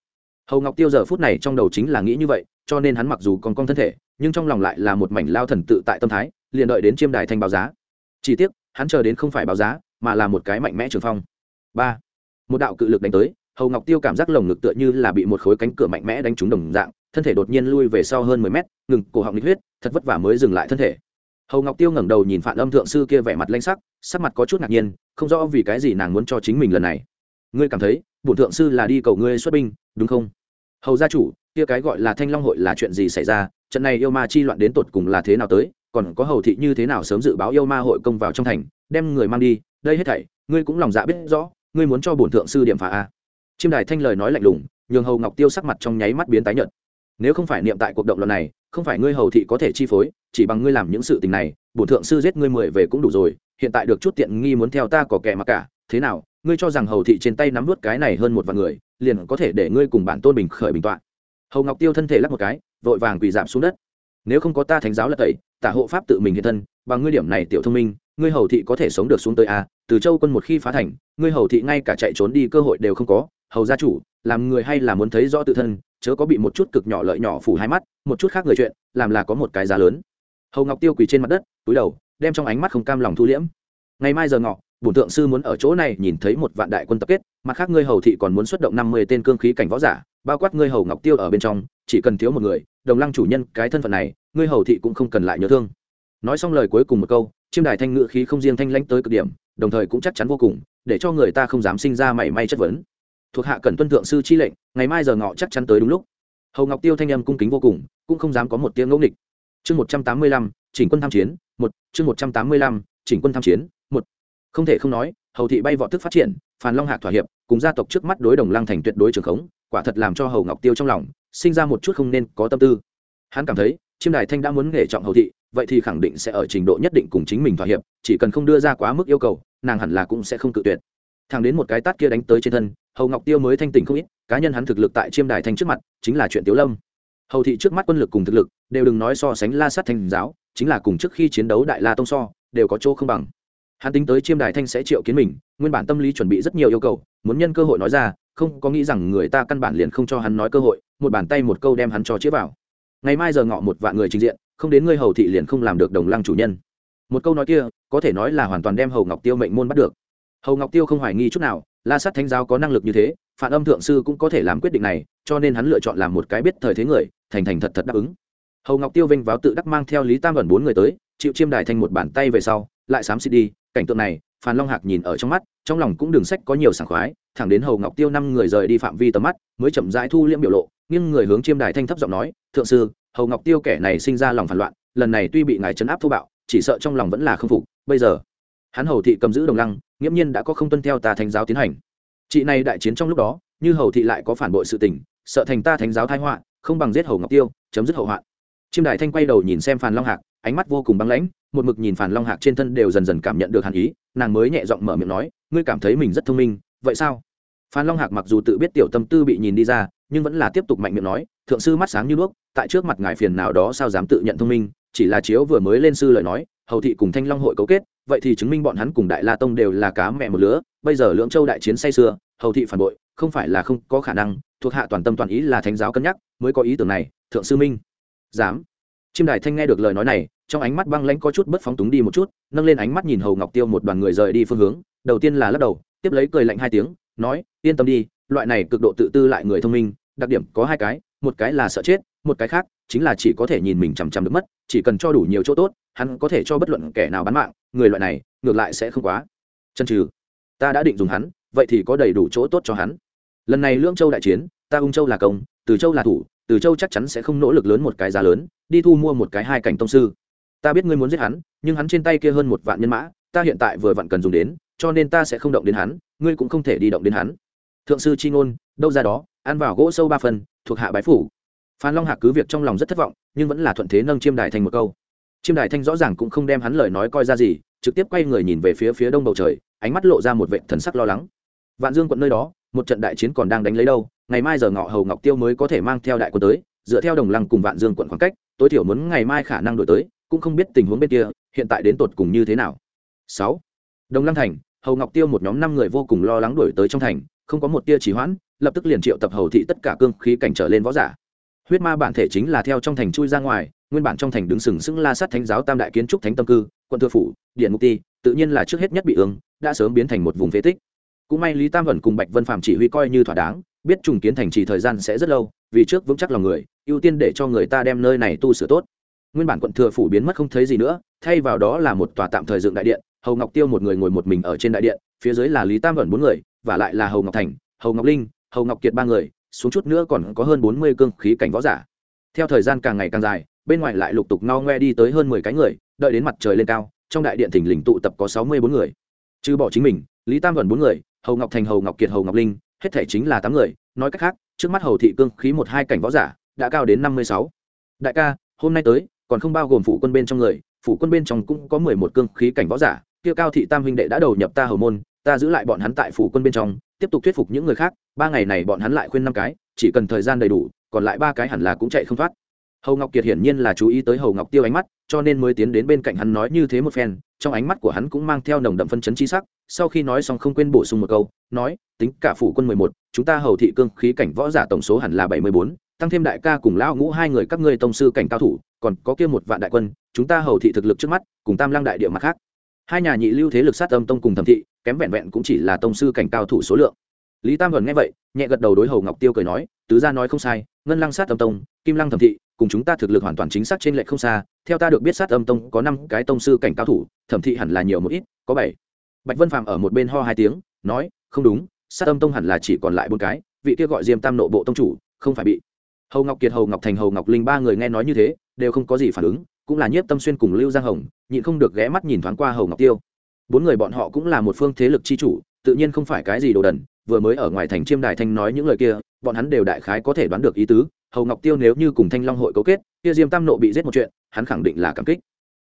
Hầu ngọc tiêu giờ phút này trong đầu chính là nghĩ như vậy, cho nên hắn mặc dù còn con thân thể, nhưng trong lòng lại là một mảnh lao thần tự tại tâm thái, liền đợi đến chiêm đài thanh báo giá. Chỉ tiếc, hắn chờ đến không phải báo giá, mà là một cái mạnh mẽ trường phong. Ba. Một đạo cự lực đánh tới, hầu ngọc tiêu cảm giác lồng ngực tựa như là bị một khối cánh cửa mạnh mẽ đánh trúng đồng dạng, thân thể đột nhiên lui về sau hơn mười mét, ngừng cổ họng nghịch huyết, thật vất vả mới dừng lại thân thể hầu ngọc tiêu ngẩng đầu nhìn phản âm thượng sư kia vẻ mặt lanh sắc sắc mặt có chút ngạc nhiên, không rõ vì cái gì nàng muốn cho chính mình lần này. Ngươi cảm thấy, bổn thượng sư là đi cầu ngươi xuất binh, đúng không? Hầu gia chủ, kia cái gọi là thanh long hội là chuyện gì xảy ra? Trận này yêu ma chi loạn đến tột cùng là thế nào tới? Còn có hầu thị như thế nào sớm dự báo yêu ma hội công vào trong thành, đem người mang đi? Đây hết thảy, ngươi cũng lòng dạ biết rõ, ngươi muốn cho bổn thượng sư điểm phá a. Chiêm đài thanh lời nói lạnh lùng, nhường hầu ngọc tiêu sắc mặt trong nháy mắt biến tái nhợt nếu không phải niệm tại cuộc động loạn này, không phải ngươi hầu thị có thể chi phối, chỉ bằng ngươi làm những sự tình này, bổn thượng sư giết ngươi mười về cũng đủ rồi, hiện tại được chút tiện nghi muốn theo ta có kẻ mà cả, thế nào, ngươi cho rằng hầu thị trên tay nắm vút cái này hơn một vạn người, liền có thể để ngươi cùng bản tôn bình khởi bình tọa. Hầu ngọc tiêu thân thể lắc một cái, vội vàng quỳ giảm xuống đất. Nếu không có ta thánh giáo là tẩy, tả hộ pháp tự mình hiện thân, bằng ngươi điểm này tiểu thông minh, ngươi hầu thị có thể sống được xuống tới a, từ châu quân một khi phá thành, ngươi hầu thị ngay cả chạy trốn đi cơ hội đều không có hầu gia chủ, làm người hay là muốn thấy rõ tự thân, chớ có bị một chút cực nhỏ lợi nhỏ phủ hai mắt, một chút khác người chuyện, làm là có một cái giá lớn. Hầu ngọc tiêu quỳ trên mặt đất, túi đầu, đem trong ánh mắt không cam lòng thu liễm. Ngày mai giờ ngọ, bổn tượng sư muốn ở chỗ này nhìn thấy một vạn đại quân tập kết, mặt khác ngươi hầu thị còn muốn xuất động năm mươi tên cương khí cảnh võ giả, bao quát ngươi hầu ngọc tiêu ở bên trong, chỉ cần thiếu một người, đồng lăng chủ nhân, cái thân phận này, ngươi hầu thị cũng không cần lại nhớ thương. Nói xong lời cuối cùng một câu, chiêm đài thanh ngự khí không riêng thanh lãnh tới cực điểm, đồng thời cũng chắc chắn vô cùng, để cho người ta không dám sinh ra mảy may chất vấn thuộc hạ cần tuân thượng sư chi lệnh, ngày mai giờ ngọ chắc chắn tới đúng lúc. Hầu ngọc tiêu thanh âm cung kính vô cùng, cũng không dám có một tiếng ngẫu nghịch. Chương một trăm tám mươi lăm, chỉnh quân tham chiến, một, chương một trăm tám mươi lăm, chỉnh quân tham chiến, một. Không thể không nói, hầu thị bay vọt thức phát triển, phàn long hạc thỏa hiệp, cùng gia tộc trước mắt đối đồng lăng thành tuyệt đối trường khống, quả thật làm cho hầu ngọc tiêu trong lòng, sinh ra một chút không nên có tâm tư. Hắn cảm thấy, chiêm đài thanh đã muốn nghề trọng hầu thị, vậy thì khẳng định sẽ ở trình độ nhất định cùng chính mình thỏa hiệp, chỉ cần không đưa ra quá mức yêu cầu, nàng hẳn là cũng sẽ không cự tuyệt thằng đến một cái tát kia đánh tới trên thân, hầu ngọc tiêu mới thanh tỉnh không ít, cá nhân hắn thực lực tại chiêm đài thanh trước mặt, chính là chuyện tiếu lâm. Hầu thị trước mắt quân lực cùng thực lực, đều đừng nói so sánh la sát thanh giáo, chính là cùng trước khi chiến đấu đại la tông so, đều có chỗ không bằng. Hắn tính tới chiêm đài thanh sẽ triệu kiến mình, nguyên bản tâm lý chuẩn bị rất nhiều yêu cầu, muốn nhân cơ hội nói ra, không có nghĩ rằng người ta căn bản liền không cho hắn nói cơ hội, một bàn tay một câu đem hắn cho chĩa vào. Ngày mai giờ ngọ một vạn người trình diện, không đến ngươi hầu thị liền không làm được đồng lăng chủ nhân. Một câu nói kia, có thể nói là hoàn toàn đem hầu ngọc tiêu mệnh môn bắt được hầu ngọc tiêu không hoài nghi chút nào, la sát thánh giáo có năng lực như thế phản âm thượng sư cũng có thể làm quyết định này, cho nên hắn lựa chọn làm một cái biết thời thế người, thành thành thật thật đáp ứng. Hầu ngọc tiêu vinh váo tự đắc mang theo lý tam ẩn bốn người tới, chịu chiêm đài thành một bàn tay về sau, lại xám xịt đi, cảnh tượng này phan long hạc nhìn ở trong mắt, trong lòng cũng đường sách có nhiều sảng khoái, thẳng đến hầu ngọc tiêu năm người rời đi phạm vi tầm mắt, mới chậm rãi thu liễm biểu lộ nhưng người hướng chiêm đài thanh thấp giọng nói, thượng sư, hầu ngọc tiêu kẻ này sinh ra lòng phản loạn, lần này tuy bị ngài chấn áp thô bạo, chỉ sợ trong lòng vẫn là không phục, bây giờ hắn hầu thị cầm giữ đồng lăng, nghiễm nhiên đã có không tuân theo ta thánh giáo tiến hành. Chị này đại chiến trong lúc đó, như hầu thị lại có phản bội sự tình, sợ thành ta thánh giáo thái họa, không bằng giết hầu ngọc tiêu, chấm dứt hậu hoạn. Chiêm đại thanh quay đầu nhìn xem phàn long hạc, ánh mắt vô cùng băng lãnh, một mực nhìn phàn long hạc trên thân đều dần dần cảm nhận được hàn ý, nàng mới nhẹ giọng mở miệng nói, ngươi cảm thấy mình rất thông minh, vậy sao? Phan long hạc mặc dù tự biết tiểu tâm tư bị nhìn đi ra, nhưng vẫn là tiếp tục mạnh miệng nói, thượng sư mắt sáng như đuốc, tại trước mặt ngài phiền nào đó sao dám tự nhận thông minh, chỉ là chiếu vừa mới lên sư lời nói, hầu thị cùng thanh long hội cấu kết vậy thì chứng minh bọn hắn cùng đại la tông đều là cá mẹ một lứa. Bây giờ lưỡng châu đại chiến say xưa hầu thị phản bội, không phải là không có khả năng. Thuộc hạ toàn tâm toàn ý là thánh giáo cân nhắc, mới có ý tưởng này, thượng sư minh. Dám. Chiêm đài thanh nghe được lời nói này, trong ánh mắt băng lãnh có chút bất phóng túng đi một chút, nâng lên ánh mắt nhìn hầu ngọc tiêu một đoàn người rời đi phương hướng. Đầu tiên là lắc đầu, tiếp lấy cười lạnh hai tiếng, nói, yên tâm đi, loại này cực độ tự tư lại người thông minh, đặc điểm có hai cái, một cái là sợ chết, một cái khác chính là chỉ có thể nhìn mình chằm chằm được mất, chỉ cần cho đủ nhiều chỗ tốt hắn có thể cho bất luận kẻ nào bán mạng, người loại này, ngược lại sẽ không quá. Chân trừ, ta đã định dùng hắn, vậy thì có đầy đủ chỗ tốt cho hắn. Lần này Lương châu đại chiến, ta ung châu là công, từ châu là thủ, từ châu chắc chắn sẽ không nỗ lực lớn một cái giá lớn, đi thu mua một cái hai cảnh tông sư. Ta biết ngươi muốn giết hắn, nhưng hắn trên tay kia hơn một vạn nhân mã, ta hiện tại vừa vặn cần dùng đến, cho nên ta sẽ không động đến hắn, ngươi cũng không thể đi động đến hắn. Thượng sư chi ngôn, đâu ra đó, ăn vào gỗ sâu ba phần, thuộc hạ bái phủ. Phan long hạc cứ việc trong lòng rất thất vọng, nhưng vẫn là thuận thế nâng chiêm đài thành một câu chiêm đài thanh rõ ràng cũng không đem hắn lời nói coi ra gì, trực tiếp quay người nhìn về phía phía đông bầu trời, ánh mắt lộ ra một vệ thần sắc lo lắng. Vạn dương quận nơi đó, một trận đại chiến còn đang đánh lấy đâu, ngày mai giờ ngọ hầu ngọc tiêu mới có thể mang theo đại quân tới, dựa theo đồng lăng cùng vạn dương quận khoảng cách, tối thiểu muốn ngày mai khả năng đổi tới, cũng không biết tình huống bên kia, hiện tại đến tột cùng như thế nào. Sáu. Đồng lăng thành, hầu ngọc tiêu một nhóm năm người vô cùng lo lắng đổi tới trong thành, không có một tia trì hoãn, lập tức liền triệu tập hầu thị tất cả cương khí cảnh trở lên võ giả. Huyết ma bản thể chính là theo trong thành chui ra ngoài nguyên bản trong thành đứng sừng sững la sát thánh giáo tam đại kiến trúc thánh tâm cư, quận thừa phủ, điện mục ti, tự nhiên là trước hết nhất bị ương, đã sớm biến thành một vùng phế tích. Cũng may lý tam vẩn cùng bạch vân phạm chỉ huy coi như thỏa đáng, biết trùng kiến thành trì thời gian sẽ rất lâu, vì trước vững chắc lòng người, ưu tiên để cho người ta đem nơi này tu sửa tốt. Nguyên bản quận thừa phủ biến mất không thấy gì nữa, thay vào đó là một tòa tạm thời dựng đại điện, hầu ngọc tiêu một người ngồi một mình ở trên đại điện, phía dưới là lý tam vẩn bốn người, và lại là hầu ngọc thành, hầu ngọc linh, hầu ngọc kiệt ba người, xuống chút nữa còn có hơn bốn mươi cương khí cảnh võ giả. Theo thời gian càng ngày càng dài bên ngoài lại lục tục no ngoe đi tới hơn mười cái người, đợi đến mặt trời lên cao, trong đại điện thỉnh lình tụ tập có sáu mươi bốn người. Trừ bỏ chính mình, lý tam gần bốn người, hầu ngọc thành, hầu ngọc kiệt, hầu ngọc linh, hết thể chính là tám người. Nói cách khác, trước mắt hầu thị cương khí một hai cảnh võ giả đã cao đến năm mươi sáu. Đại ca, hôm nay tới, còn không bao gồm phụ quân bên trong người phụ quân bên trong cũng có mười một cương khí cảnh võ giả. Kia cao thị tam huynh đệ đã đầu nhập ta hầu môn, ta giữ lại bọn hắn tại phủ quân bên trong, tiếp tục thuyết phục những người khác. Ba ngày này bọn hắn lại khuyên năm cái, chỉ cần thời gian đầy đủ, còn lại ba cái hẳn là cũng chạy không thoát hầu ngọc kiệt hiển nhiên là chú ý tới hầu ngọc tiêu ánh mắt, cho nên mới tiến đến bên cạnh hắn nói như thế một phen, trong ánh mắt của hắn cũng mang theo nồng đậm phân chấn chi sắc, sau khi nói xong không quên bổ sung một câu, nói, tính cả phủ quân mười một, chúng ta hầu thị cương khí cảnh võ giả tổng số hẳn là bảy mươi bốn, tăng thêm đại ca cùng lão ngũ hai người các ngươi tông sư cảnh cao thủ, còn có kia một vạn đại quân, chúng ta hầu thị thực lực trước mắt, cùng tam lăng đại địa mặt khác. Hai nhà nhị lưu thế lực sát âm tông cùng thẩm thị, kém vẹn vẹn cũng chỉ là tông sư cảnh cao thủ số lượng. Lý tam vần nghe vậy, nhẹ gật đầu đối hầu ngọc tiêu cười nói, tứ gia nói không sai, ngân lăng sát âm tông, kim lăng thẩm thị cùng chúng ta thực lực hoàn toàn chính xác trên lệ không xa, theo ta được biết sát âm tông có năm cái tông sư cảnh cao thủ, thẩm thị hẳn là nhiều một ít, có bảy. Bạch vân phàm ở một bên ho hai tiếng, nói, không đúng, sát âm tông hẳn là chỉ còn lại bốn cái, vị kia gọi diêm tam nộ bộ tông chủ, không phải bị. Hầu ngọc kiệt, hầu ngọc thành, hầu ngọc linh ba người nghe nói như thế, đều không có gì phản ứng, cũng là nhiếp tâm xuyên cùng lưu giang hồng, nhịn không được ghé mắt nhìn thoáng qua hầu ngọc tiêu. Bốn người bọn họ cũng là một phương thế lực chi chủ, tự nhiên không phải cái gì đồ đần, vừa mới ở ngoài thành chiêm đài thanh nói những lời kia, bọn hắn đều đại khái có thể đoán được ý tứ hầu ngọc tiêu nếu như cùng thanh long hội cấu kết, kia diêm tam nộ bị giết một chuyện, hắn khẳng định là cảm kích.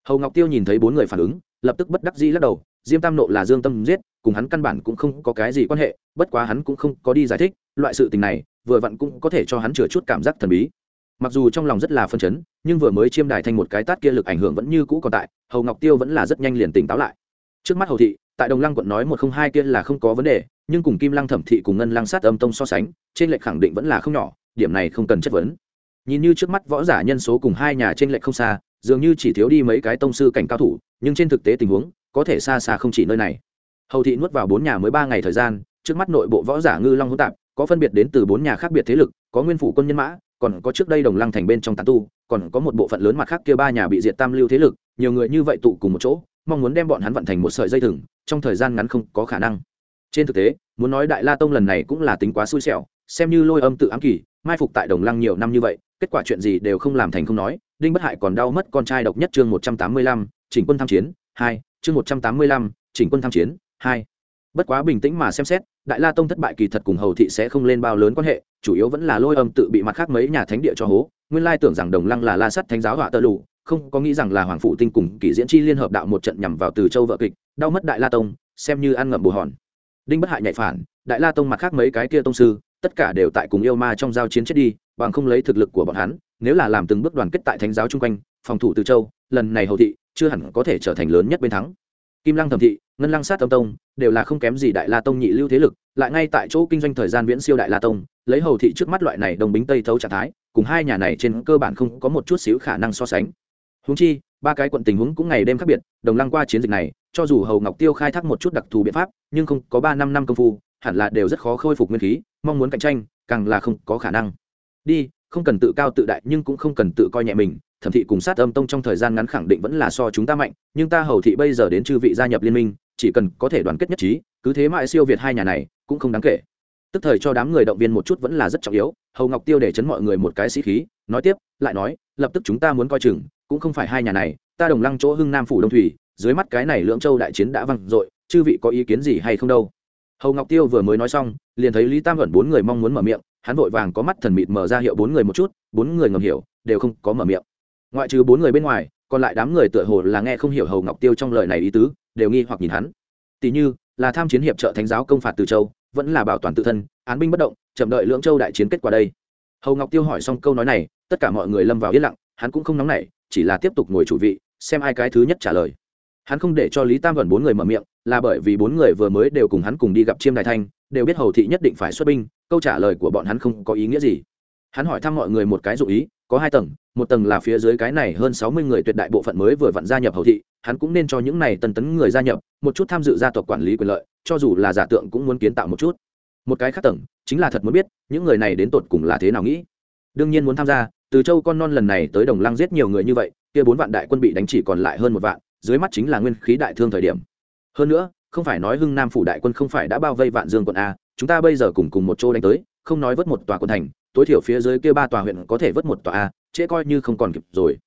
Hầu ngọc tiêu nhìn thấy bốn người phản ứng, lập tức bất đắc dĩ lắc đầu, diêm tam nộ là dương tâm giết, cùng hắn căn bản cũng không có cái gì quan hệ, bất quá hắn cũng không có đi giải thích, loại sự tình này, vừa vặn cũng có thể cho hắn chừa chút cảm giác thần bí. Mặc dù trong lòng rất là phân chấn, nhưng vừa mới chiêm đài thành một cái tát kia lực ảnh hưởng vẫn như cũ còn tại, hầu ngọc tiêu vẫn là rất nhanh liền tỉnh táo lại. Trước mắt hầu thị, tại đồng lăng quận nói một không hai kia là không có vấn đề, nhưng cùng kim lăng thẩm thị cùng ngân lăng sát âm tông so sánh, trên lệch khẳng định vẫn là không nhỏ điểm này không cần chất vấn. Nhìn như trước mắt võ giả nhân số cùng hai nhà trên lệch không xa, dường như chỉ thiếu đi mấy cái tông sư cảnh cao thủ, nhưng trên thực tế tình huống, có thể xa xa không chỉ nơi này. Hầu thị nuốt vào bốn nhà mới ba ngày thời gian, trước mắt nội bộ võ giả ngư long hỗn tạp, có phân biệt đến từ bốn nhà khác biệt thế lực, có nguyên phủ quân nhân mã, còn có trước đây đồng lăng thành bên trong tán tu, còn có một bộ phận lớn mặt khác kia ba nhà bị diệt tam lưu thế lực, nhiều người như vậy tụ cùng một chỗ, mong muốn đem bọn hắn vận thành một sợi dây thừng, trong thời gian ngắn không có khả năng. Trên thực tế, muốn nói đại la tông lần này cũng là tính quá xui xẻo, xem như lôi âm tự ám kỳ mai phục tại đồng lăng nhiều năm như vậy, kết quả chuyện gì đều không làm thành không nói. Đinh bất hại còn đau mất con trai độc nhất chương một trăm tám mươi lăm, chỉnh quân tham chiến, hai, chương một trăm tám mươi lăm, chỉnh quân tham chiến, hai. Bất quá bình tĩnh mà xem xét, đại la tông thất bại kỳ thật cùng hầu thị sẽ không lên bao lớn quan hệ, chủ yếu vẫn là lôi âm tự bị mặt khác mấy nhà thánh địa cho hố. Nguyên lai tưởng rằng đồng lăng là la sắt thánh giáo họa tơ lụ, không có nghĩ rằng là hoàng phụ tinh cùng kỷ diễn chi liên hợp đạo một trận nhằm vào từ châu vợ kịch, đau mất đại la tông, xem như ăn ngậm bù hòn. Đinh bất hại nhạy phản, đại la tông mặt khác mấy cái kia tông sư tất cả đều tại cùng yêu ma trong giao chiến chết đi, bằng không lấy thực lực của bọn hắn, nếu là làm từng bước đoàn kết tại thánh giáo chung quanh, phòng thủ từ châu, lần này hầu thị chưa hẳn có thể trở thành lớn nhất bên thắng. Kim lăng thẩm thị, ngân lăng sát tâm tông, đều là không kém gì đại la tông nhị lưu thế lực, lại ngay tại chỗ kinh doanh thời gian viễn siêu đại la tông, lấy hầu thị trước mắt loại này đồng bính tây thấu trạng thái, cùng hai nhà này trên cơ bản không có một chút xíu khả năng so sánh. Húng chi, ba cái quận tình huống cũng ngày đêm khác biệt, đồng lăng qua chiến dịch này, cho dù hầu ngọc tiêu khai thác một chút đặc thù biện pháp, nhưng không có ba năm năm công phu hẳn là đều rất khó khôi phục nguyên khí, mong muốn cạnh tranh, càng là không có khả năng. Đi, không cần tự cao tự đại nhưng cũng không cần tự coi nhẹ mình, thẩm thị cùng sát âm tông trong thời gian ngắn khẳng định vẫn là so chúng ta mạnh, nhưng ta hầu thị bây giờ đến chư vị gia nhập liên minh, chỉ cần có thể đoàn kết nhất trí, cứ thế mãi siêu việt hai nhà này, cũng không đáng kể. Tức thời cho đám người động viên một chút vẫn là rất trọng yếu, hầu ngọc tiêu để chấn mọi người một cái sĩ khí, nói tiếp, lại nói, lập tức chúng ta muốn coi chừng, cũng không phải hai nhà này, ta đồng lăng chỗ hưng nam phủ đông thủy, dưới mắt cái này lưỡng châu đại chiến đã văng dội, chư vị có ý kiến gì hay không đâu? Hầu ngọc tiêu vừa mới nói xong, liền thấy lý tam vẫn bốn người mong muốn mở miệng, hắn vội vàng có mắt thần mịt mở ra hiệu bốn người một chút, bốn người ngầm hiểu, đều không có mở miệng. Ngoại trừ bốn người bên ngoài, còn lại đám người tựa hồ là nghe không hiểu hầu ngọc tiêu trong lời này ý tứ, đều nghi hoặc nhìn hắn. Tỷ như, là tham chiến hiệp trợ thánh giáo công phạt từ châu, vẫn là bảo toàn tự thân, án binh bất động, chậm đợi lưỡng châu đại chiến kết quả đây. Hầu ngọc tiêu hỏi xong câu nói này, tất cả mọi người lâm vào yên lặng, hắn cũng không nóng nảy, chỉ là tiếp tục ngồi chủ vị, xem ai cái thứ nhất trả lời hắn không để cho lý tam vẩn bốn người mở miệng, là bởi vì bốn người vừa mới đều cùng hắn cùng đi gặp chiêm đại thanh, đều biết hầu thị nhất định phải xuất binh, câu trả lời của bọn hắn không có ý nghĩa gì. Hắn hỏi thăm mọi người một cái dụ ý, có hai tầng, một tầng là phía dưới cái này hơn sáu mươi người tuyệt đại bộ phận mới vừa vặn gia nhập hầu thị, hắn cũng nên cho những này tân tấn người gia nhập, một chút tham dự gia tộc quản lý quyền lợi, cho dù là giả tượng cũng muốn kiến tạo một chút. Một cái khác tầng, chính là thật muốn biết, những người này đến tột cùng là thế nào nghĩ. Đương nhiên muốn tham gia, từ châu con non lần này tới đồng lăng giết nhiều người như vậy, kia bốn vạn đại quân bị đánh chỉ còn lại hơn một vạn dưới mắt chính là nguyên khí đại thương thời điểm. Hơn nữa, không phải nói hưng nam phủ đại quân không phải đã bao vây vạn dương quận a, chúng ta bây giờ cùng cùng một chỗ đánh tới, không nói vớt một tòa quân thành, tối thiểu phía dưới kia ba tòa huyện có thể vớt một tòa a, trễ coi như không còn kịp rồi.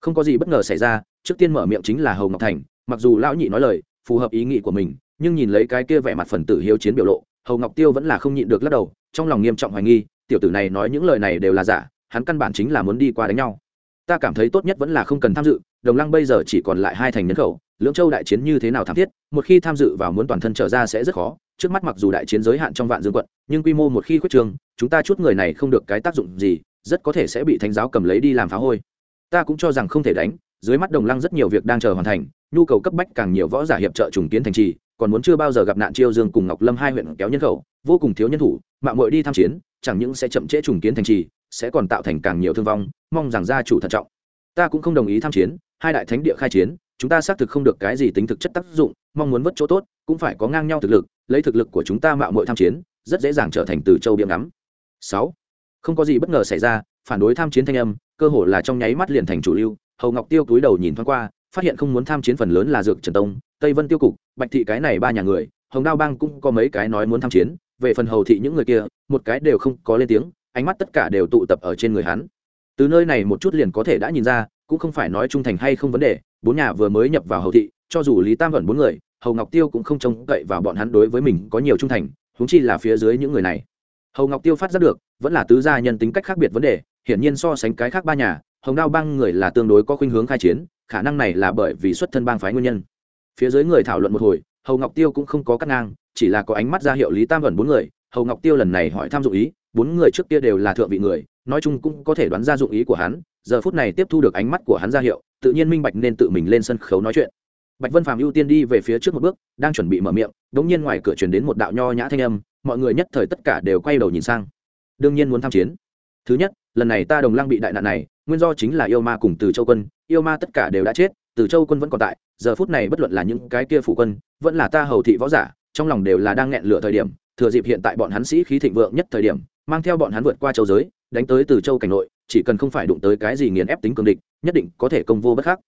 Không có gì bất ngờ xảy ra, trước tiên mở miệng chính là hầu ngọc thành, mặc dù lão nhị nói lời, phù hợp ý nghĩ của mình, nhưng nhìn lấy cái kia vẻ mặt phần tử hiếu chiến biểu lộ, hầu ngọc tiêu vẫn là không nhịn được lắc đầu, trong lòng nghiêm trọng hoài nghi, tiểu tử này nói những lời này đều là giả, hắn căn bản chính là muốn đi qua đánh nhau ta cảm thấy tốt nhất vẫn là không cần tham dự, đồng lăng bây giờ chỉ còn lại hai thành nhân khẩu, lưỡng châu đại chiến như thế nào thảm thiết, một khi tham dự vào muốn toàn thân trở ra sẽ rất khó. Trước mắt mặc dù đại chiến giới hạn trong vạn dương quận, nhưng quy mô một khi quyết trường, chúng ta chút người này không được cái tác dụng gì, rất có thể sẽ bị thánh giáo cầm lấy đi làm phá hôi. Ta cũng cho rằng không thể đánh, dưới mắt đồng lăng rất nhiều việc đang chờ hoàn thành, nhu cầu cấp bách càng nhiều võ giả hiệp trợ trùng kiến thành trì, còn muốn chưa bao giờ gặp nạn chiêu dương cùng ngọc lâm hai huyện kéo nhân khẩu, vô cùng thiếu nhân thủ, mạng mội đi tham chiến, chẳng những sẽ chậm trễ trùng kiến thành trì sẽ còn tạo thành càng nhiều thương vong, mong rằng gia chủ thận trọng. Ta cũng không đồng ý tham chiến, hai đại thánh địa khai chiến, chúng ta xác thực không được cái gì tính thực chất tác dụng, mong muốn vất chỗ tốt, cũng phải có ngang nhau thực lực, lấy thực lực của chúng ta mạo muội tham chiến, rất dễ dàng trở thành từ châu biệm ngắm. Sáu, không có gì bất ngờ xảy ra, phản đối tham chiến thanh âm, cơ hồ là trong nháy mắt liền thành chủ lưu, hầu ngọc tiêu túi đầu nhìn thoáng qua, phát hiện không muốn tham chiến phần lớn là dược trần tông, tây vân tiêu cục, bạch thị cái này ba nhà người, hồng đao bang cũng có mấy cái nói muốn tham chiến, về phần hầu thị những người kia, một cái đều không có lên tiếng ánh mắt tất cả đều tụ tập ở trên người hắn. Từ nơi này một chút liền có thể đã nhìn ra, cũng không phải nói trung thành hay không vấn đề, bốn nhà vừa mới nhập vào hầu thị, cho dù lý tam vẫn bốn người, hầu ngọc tiêu cũng không trông cậy vào bọn hắn đối với mình có nhiều trung thành húng chi là phía dưới những người này. Hầu ngọc tiêu phát ra được, vẫn là tứ gia nhân tính cách khác biệt vấn đề, hiển nhiên so sánh cái khác ba nhà, hồng đao bang người là tương đối có khuynh hướng khai chiến, khả năng này là bởi vì xuất thân bang phái nguyên nhân. Phía dưới người thảo luận một hồi, hầu ngọc tiêu cũng không có cắt ngang, chỉ là có ánh mắt ra hiệu lý tam vẩn bốn người, hầu ngọc tiêu lần này hỏi tham dụng ý bốn người trước kia đều là thượng vị người, nói chung cũng có thể đoán ra dụng ý của hắn, giờ phút này tiếp thu được ánh mắt của hắn ra hiệu, tự nhiên minh bạch nên tự mình lên sân khấu nói chuyện. Bạch vân phàm ưu tiên đi về phía trước một bước, đang chuẩn bị mở miệng đ ỗ n g nhiên ngoài cửa chuyển đến một đạo nho nhã thanh âm, mọi người nhất thời tất cả đều quay đầu nhìn sang. Đương nhiên muốn tham chiến. Thứ nhất, lần này ta đồng lăng bị đại nạn này, nguyên do chính là yêu ma cùng từ châu quân, yêu ma tất cả đều đã chết, từ châu quân vẫn còn tại, giờ phút này bất luận là những cái kia phủ quân, vẫn là ta hầu thị võ giả, trong lòng đều là đang nghẹn lửa thời điểm thừa dịp hiện tại bọn hắn sĩ khí thịnh vượng nhất thời điểm, mang theo bọn hắn vượt qua châu giới, đánh tới từ châu cảnh nội, chỉ cần không phải đụng tới cái gì nghiền ép tính cường địch, nhất định có thể công vô bất khắc.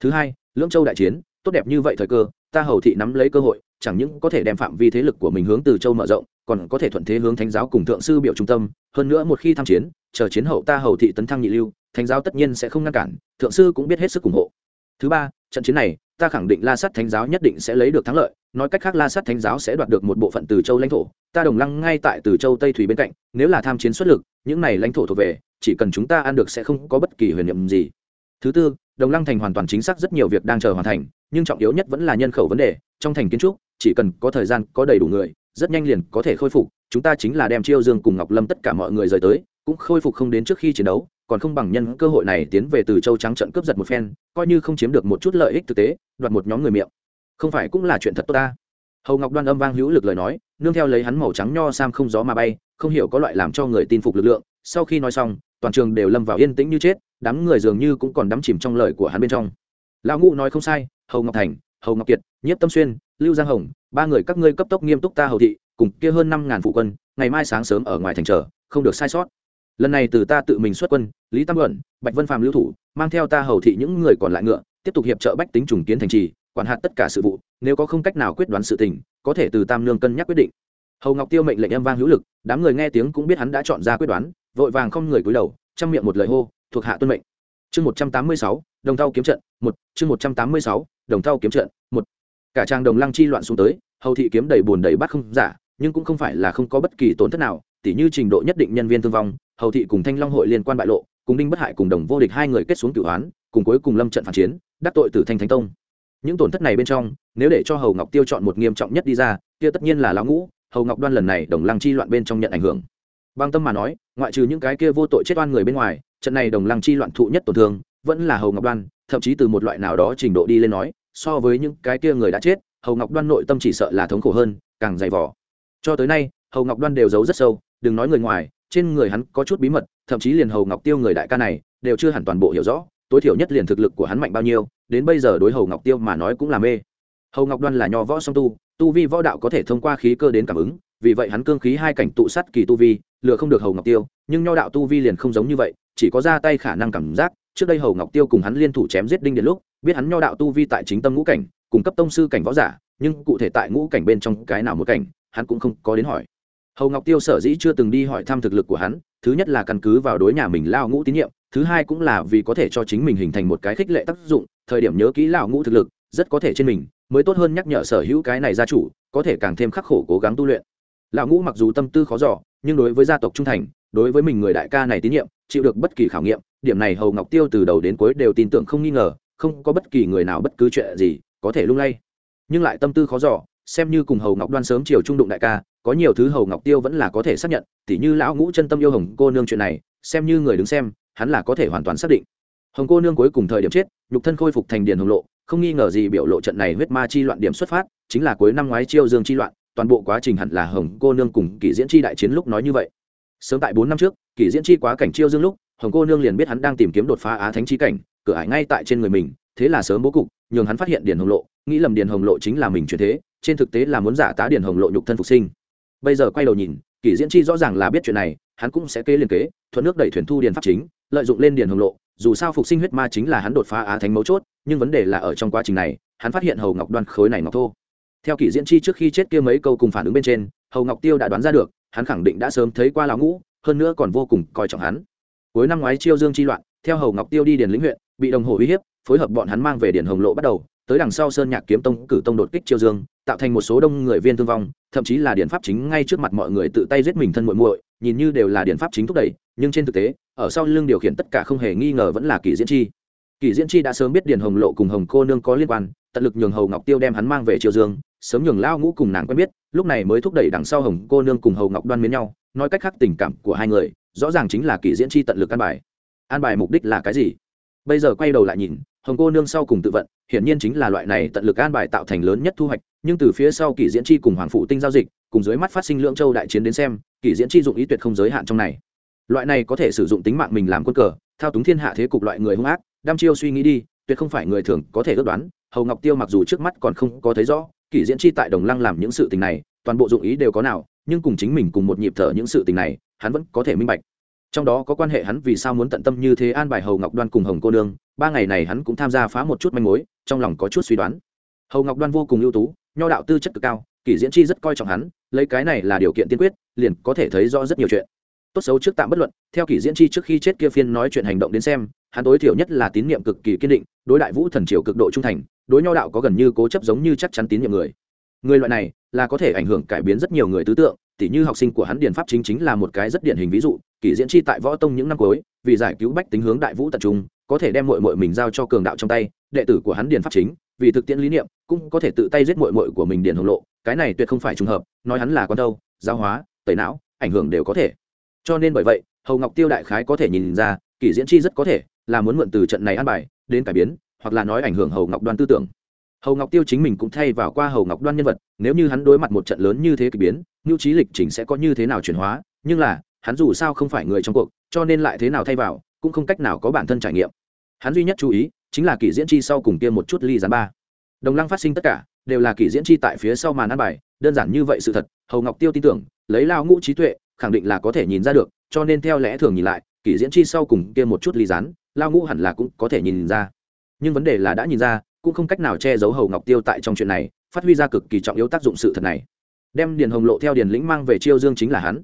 Thứ hai, lưỡng châu đại chiến, tốt đẹp như vậy thời cơ, ta hầu thị nắm lấy cơ hội, chẳng những có thể đem phạm vi thế lực của mình hướng từ châu mở rộng, còn có thể thuận thế hướng thánh giáo cùng thượng sư biểu trung tâm. Hơn nữa một khi tham chiến, chờ chiến hậu ta hầu thị tấn thăng nhị lưu, thánh giáo tất nhiên sẽ không ngăn cản, thượng sư cũng biết hết sức ủng hộ thứ ba, trận chiến này, ta khẳng định la Sát thánh giáo nhất định sẽ lấy được thắng lợi, nói cách khác la Sát thánh giáo sẽ đoạt được một bộ phận từ châu lãnh thổ. Ta đồng lăng ngay tại từ châu tây thủy bên cạnh, nếu là tham chiến xuất lực, những này lãnh thổ thuộc về, chỉ cần chúng ta ăn được sẽ không có bất kỳ huyền nhiệm gì. Thứ tư, đồng lăng thành hoàn toàn chính xác rất nhiều việc đang chờ hoàn thành, nhưng trọng yếu nhất vẫn là nhân khẩu vấn đề. Trong thành kiến trúc, chỉ cần có thời gian, có đầy đủ người, rất nhanh liền có thể khôi phục. Chúng ta chính là đem chiêu dương cùng ngọc lâm tất cả mọi người rời tới cũng khôi phục không đến trước khi chiến đấu, còn không bằng nhân cơ hội này tiến về từ châu trắng trận cướp giật một phen, coi như không chiếm được một chút lợi ích thực tế, đoạt một nhóm người miệng. Không phải cũng là chuyện thật tốt ta. Hầu ngọc đoan âm vang hữu lực lời nói, nương theo lấy hắn màu trắng nho sam không gió mà bay, không hiểu có loại làm cho người tin phục lực lượng, sau khi nói xong, toàn trường đều lâm vào yên tĩnh như chết, đám người dường như cũng còn đắm chìm trong lời của hắn bên trong. Lão ngũ nói không sai, hầu ngọc thành, hầu ngọc kiệt, nhiếp tâm xuyên, lưu giang hồng, ba người các ngươi cấp tốc nghiêm túc ta hầu thị, cùng kia hơn năm ngàn phụ quân, ngày mai sáng sớm ở ngoài thành trở không được sai sót lần này từ ta tự mình xuất quân, lý tam luận, bạch vân phàm lưu thủ, mang theo ta hầu thị những người còn lại ngựa, tiếp tục hiệp trợ bách tính trùng kiến thành trì, quản hạt tất cả sự vụ, nếu có không cách nào quyết đoán sự tình, có thể từ tam lương cân nhắc quyết định. Hầu ngọc tiêu mệnh lệnh âm vang hữu lực, đám người nghe tiếng cũng biết hắn đã chọn ra quyết đoán, vội vàng không người cúi đầu trong miệng một lời hô, thuộc hạ tuân mệnh. Chương một trăm tám mươi sáu, đồng thau kiếm trận, một, chương một trăm tám mươi sáu, đồng thau kiếm trận, một. Cả trang đồng lăng chi loạn xuống tới, hầu thị kiếm đầy bùn đầy bắt không giả, nhưng cũng không phải là không có bất kỳ tổn thất nào tỉ như trình độ nhất định nhân viên thương vong, hầu thị cùng thanh long hội liên quan bại lộ, cùng đinh bất hại cùng đồng vô địch hai người kết xuống cửu án cùng cuối cùng lâm trận phản chiến, đắc tội từ thanh thánh tông. Những tổn thất này bên trong, nếu để cho hầu ngọc tiêu chọn một nghiêm trọng nhất đi ra, kia tất nhiên là lão ngũ, hầu ngọc đoan lần này đồng lăng chi loạn bên trong nhận ảnh hưởng. Băng tâm mà nói, ngoại trừ những cái kia vô tội chết oan người bên ngoài, trận này đồng lăng chi loạn thụ nhất tổn thương, vẫn là hầu ngọc đoan, thậm chí từ một loại nào đó trình độ đi lên nói, so với những cái kia người đã chết, hầu ngọc đoan nội tâm chỉ sợ là thống khổ hơn, càng dày vỏ cho tới nay, hầu ngọc đoan đều giấu rất sâu đừng nói người ngoài, trên người hắn có chút bí mật, thậm chí liền hầu ngọc tiêu người đại ca này, đều chưa hẳn toàn bộ hiểu rõ, tối thiểu nhất liền thực lực của hắn mạnh bao nhiêu, đến bây giờ đối hầu ngọc tiêu mà nói cũng là mê. Hầu ngọc đoan là nho võ song tu tu vi võ đạo có thể thông qua khí cơ đến cảm ứng, vì vậy hắn cương khí hai cảnh tụ sắt kỳ tu vi, lừa không được hầu ngọc tiêu, nhưng nho đạo tu vi liền không giống như vậy, chỉ có ra tay khả năng cảm giác, trước đây hầu ngọc tiêu cùng hắn liên thủ chém giết đinh điện lúc, biết hắn nho đạo tu vi tại chính tâm ngũ cảnh cung cấp tông sư cảnh võ giả, nhưng cụ thể tại ngũ cảnh bên trong cái nào một cảnh, hắn cũng không có đến hỏi hầu ngọc tiêu sở dĩ chưa từng đi hỏi thăm thực lực của hắn, thứ nhất là căn cứ vào đối nhà mình lao ngũ tín nhiệm, thứ hai cũng là vì có thể cho chính mình hình thành một cái khích lệ tác dụng, thời điểm nhớ kỹ lao ngũ thực lực, rất có thể trên mình, mới tốt hơn nhắc nhở sở hữu cái này gia chủ, có thể càng thêm khắc khổ cố gắng tu luyện. Lão ngũ mặc dù tâm tư khó giỏ nhưng đối với gia tộc trung thành, đối với mình người đại ca này tín nhiệm, chịu được bất kỳ khảo nghiệm, điểm này hầu ngọc tiêu từ đầu đến cuối đều tin tưởng không nghi ngờ, không có bất kỳ người nào bất cứ chuyện gì có thể lung lay. Nhưng lại tâm tư khó giỏ xem như cùng hầu ngọc đoan sớm chiều trung đụng đại ca có nhiều thứ hầu ngọc tiêu vẫn là có thể xác nhận, tỉ như lão ngũ chân tâm yêu hồng cô nương chuyện này, xem như người đứng xem, hắn là có thể hoàn toàn xác định. Hồng cô nương cuối cùng thời điểm chết, nhục thân khôi phục thành điền hồng lộ, không nghi ngờ gì biểu lộ trận này huyết ma chi loạn điểm xuất phát, chính là cuối năm ngoái chiêu dương chi loạn, toàn bộ quá trình hẳn là hồng cô nương cùng kỷ diễn chi đại chiến lúc nói như vậy. Sớm tại bốn năm trước, kỷ diễn chi quá cảnh chiêu dương lúc, hồng cô nương liền biết hắn đang tìm kiếm đột phá á thánh chi cảnh, cửa ải ngay tại trên người mình, thế là sớm bố cục, nhường hắn phát hiện điền hồng lộ, nghĩ lầm điền hồng lộ chính là mình chuyển thế, trên thực tế là muốn giả tá điền hồng lộ nhục thân phục sinh bây giờ quay đầu nhìn, kỷ diễn chi rõ ràng là biết chuyện này, hắn cũng sẽ kế liên kế, thuận nước đẩy thuyền thu điền pháp chính, lợi dụng lên điền hồng lộ. Dù sao phục sinh huyết ma chính là hắn đột phá á thánh mấu chốt, nhưng vấn đề là ở trong quá trình này, hắn phát hiện hầu ngọc đoan khối này ngọc thô. Theo kỷ diễn chi trước khi chết kia mấy câu cùng phản ứng bên trên, hầu ngọc tiêu đã đoán ra được, hắn khẳng định đã sớm thấy qua lão ngũ, hơn nữa còn vô cùng coi trọng hắn. Cuối năm ngoái chiêu dương chi loạn, theo hầu ngọc tiêu đi điền lĩnh huyện, bị đồng hồ uy hiếp, phối hợp bọn hắn mang về điền hồng lộ bắt đầu tới đằng sau sơn nhạc kiếm tông cử tông đột kích chiêu dương, tạo thành một số đông người viên thương vong, thậm chí là điển pháp chính ngay trước mặt mọi người tự tay giết mình thân muội muội, nhìn như đều là điển pháp chính thúc đẩy, nhưng trên thực tế, ở sau lưng điều khiển tất cả không hề nghi ngờ vẫn là kỳ diễn chi. Kỳ diễn chi đã sớm biết điền hồng lộ cùng hồng cô nương có liên quan, tận lực nhường hầu ngọc tiêu đem hắn mang về triều dương, sớm nhường lao ngũ cùng nàng quen biết, lúc này mới thúc đẩy đằng sau hồng cô nương cùng hầu ngọc đoan miến nhau, nói cách khác tình cảm của hai người, rõ ràng chính là kỳ diễn chi tận lực an bài. An bài mục đích là cái gì? Bây giờ quay đầu lại nhìn hồng cô nương sau cùng tự vận, hiển nhiên chính là loại này tận lực an bài tạo thành lớn nhất thu hoạch, nhưng từ phía sau kỷ diễn chi cùng hoàng phụ tinh giao dịch, cùng dưới mắt phát sinh lưỡng châu đại chiến đến xem, kỷ diễn chi dụng ý tuyệt không giới hạn trong này. Loại này có thể sử dụng tính mạng mình làm quân cờ, thao túng thiên hạ thế cục loại người hung ác đam chiêu suy nghĩ đi, tuyệt không phải người thường có thể ước đoán, hầu ngọc tiêu mặc dù trước mắt còn không có thấy rõ, kỷ diễn chi tại đồng lăng làm những sự tình này, toàn bộ dụng ý đều có nào, nhưng cùng chính mình cùng một nhịp thở những sự tình này, hắn vẫn có thể minh bạch trong đó có quan hệ hắn vì sao muốn tận tâm như thế an bài hầu ngọc đoan cùng hồng cô nương, ba ngày này hắn cũng tham gia phá một chút manh mối, trong lòng có chút suy đoán. Hầu ngọc đoan vô cùng ưu tú, nho đạo tư chất cực cao, kỷ diễn chi rất coi trọng hắn, lấy cái này là điều kiện tiên quyết, liền có thể thấy rõ rất nhiều chuyện. Tốt xấu trước tạm bất luận, theo kỷ diễn chi trước khi chết kia phiên nói chuyện hành động đến xem, hắn tối thiểu nhất là tín nhiệm cực kỳ kiên định, đối đại vũ thần triều cực độ trung thành, đối nho đạo có gần như cố chấp giống như chắc chắn tín nhiệm người. Người loại này là có thể ảnh hưởng cải biến rất nhiều người tứ tượng tỉ như học sinh của hắn điền pháp chính chính là một cái rất điển hình ví dụ kỷ diễn chi tại võ tông những năm cuối, vì giải cứu bách tính hướng đại vũ tập trung, có thể đem mội mội mình giao cho cường đạo trong tay, đệ tử của hắn điền pháp chính, vì thực tiễn lý niệm, cũng có thể tự tay giết mội mội của mình điền hồng lộ, cái này tuyệt không phải trùng hợp, nói hắn là con đâu giáo hóa, tẩy não, ảnh hưởng đều có thể. Cho nên bởi vậy, hầu ngọc tiêu đại khái có thể nhìn ra, kỷ diễn chi rất có thể là muốn mượn từ trận này an bài, đến cải biến, hoặc là nói ảnh hưởng hầu ngọc đoan tư tưởng. Hầu ngọc tiêu chính mình cũng thay vào qua hầu ngọc đoan nhân vật, nếu như hắn đối mặt một trận lớn như thế kỳ biến nhu trí lịch trình sẽ có như thế nào chuyển hóa, nhưng là hắn dù sao không phải người trong cuộc, cho nên lại thế nào thay vào, cũng không cách nào có bản thân trải nghiệm. Hắn duy nhất chú ý, chính là kỷ diễn chi sau cùng kia một chút ly gián ba. Đồng lăng phát sinh tất cả, đều là kỷ diễn chi tại phía sau màn ăn bài, đơn giản như vậy sự thật, hầu ngọc tiêu tin tưởng, lấy lao ngũ trí tuệ, khẳng định là có thể nhìn ra được, cho nên theo lẽ thường nhìn lại, kỷ diễn chi sau cùng kia một chút ly rán lao ngũ hẳn là cũng có thể nhìn ra. Nhưng vấn đề là đã nhìn ra, cũng không cách nào che giấu hầu ngọc tiêu tại trong chuyện này, phát huy ra cực kỳ trọng yếu tác dụng sự thật này. Đem điền hồng lộ theo điền lĩnh mang về chiêu dương chính là hắn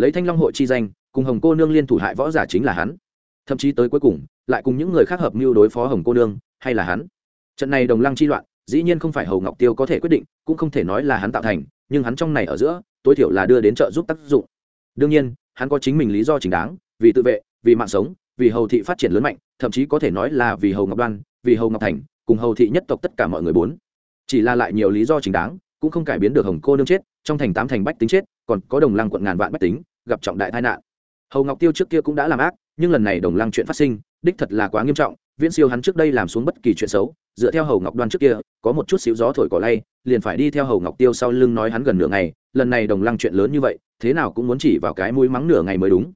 lấy thanh long hội chi danh, cùng hồng cô nương liên thủ hại võ giả chính là hắn. Thậm chí tới cuối cùng, lại cùng những người khác hợp mưu đối phó hồng cô nương, hay là hắn. Trận này đồng lăng chi loạn, dĩ nhiên không phải hầu ngọc tiêu có thể quyết định, cũng không thể nói là hắn tạo thành, nhưng hắn trong này ở giữa, tối thiểu là đưa đến trợ giúp tác dụng. Đương nhiên, hắn có chính mình lý do chính đáng, vì tự vệ, vì mạng sống, vì hầu thị phát triển lớn mạnh, thậm chí có thể nói là vì hầu ngọc đoan, vì hầu ngọc thành, cùng hầu thị nhất tộc tất cả mọi người bốn. Chỉ là lại nhiều lý do chính đáng, cũng không cải biến được hồng cô nương chết, trong thành tám thành bách tính chết, còn có đồng lăng quận ngàn vạn bách tính gặp trọng đại tai nạn. Hầu ngọc tiêu trước kia cũng đã làm ác, nhưng lần này đồng lăng chuyện phát sinh, đích thật là quá nghiêm trọng, viễn siêu hắn trước đây làm xuống bất kỳ chuyện xấu, dựa theo hầu ngọc đoan trước kia, có một chút xíu gió thổi cỏ lay, liền phải đi theo hầu ngọc tiêu sau lưng nói hắn gần nửa ngày, lần này đồng lăng chuyện lớn như vậy, thế nào cũng muốn chỉ vào cái mũi mắng nửa ngày mới đúng.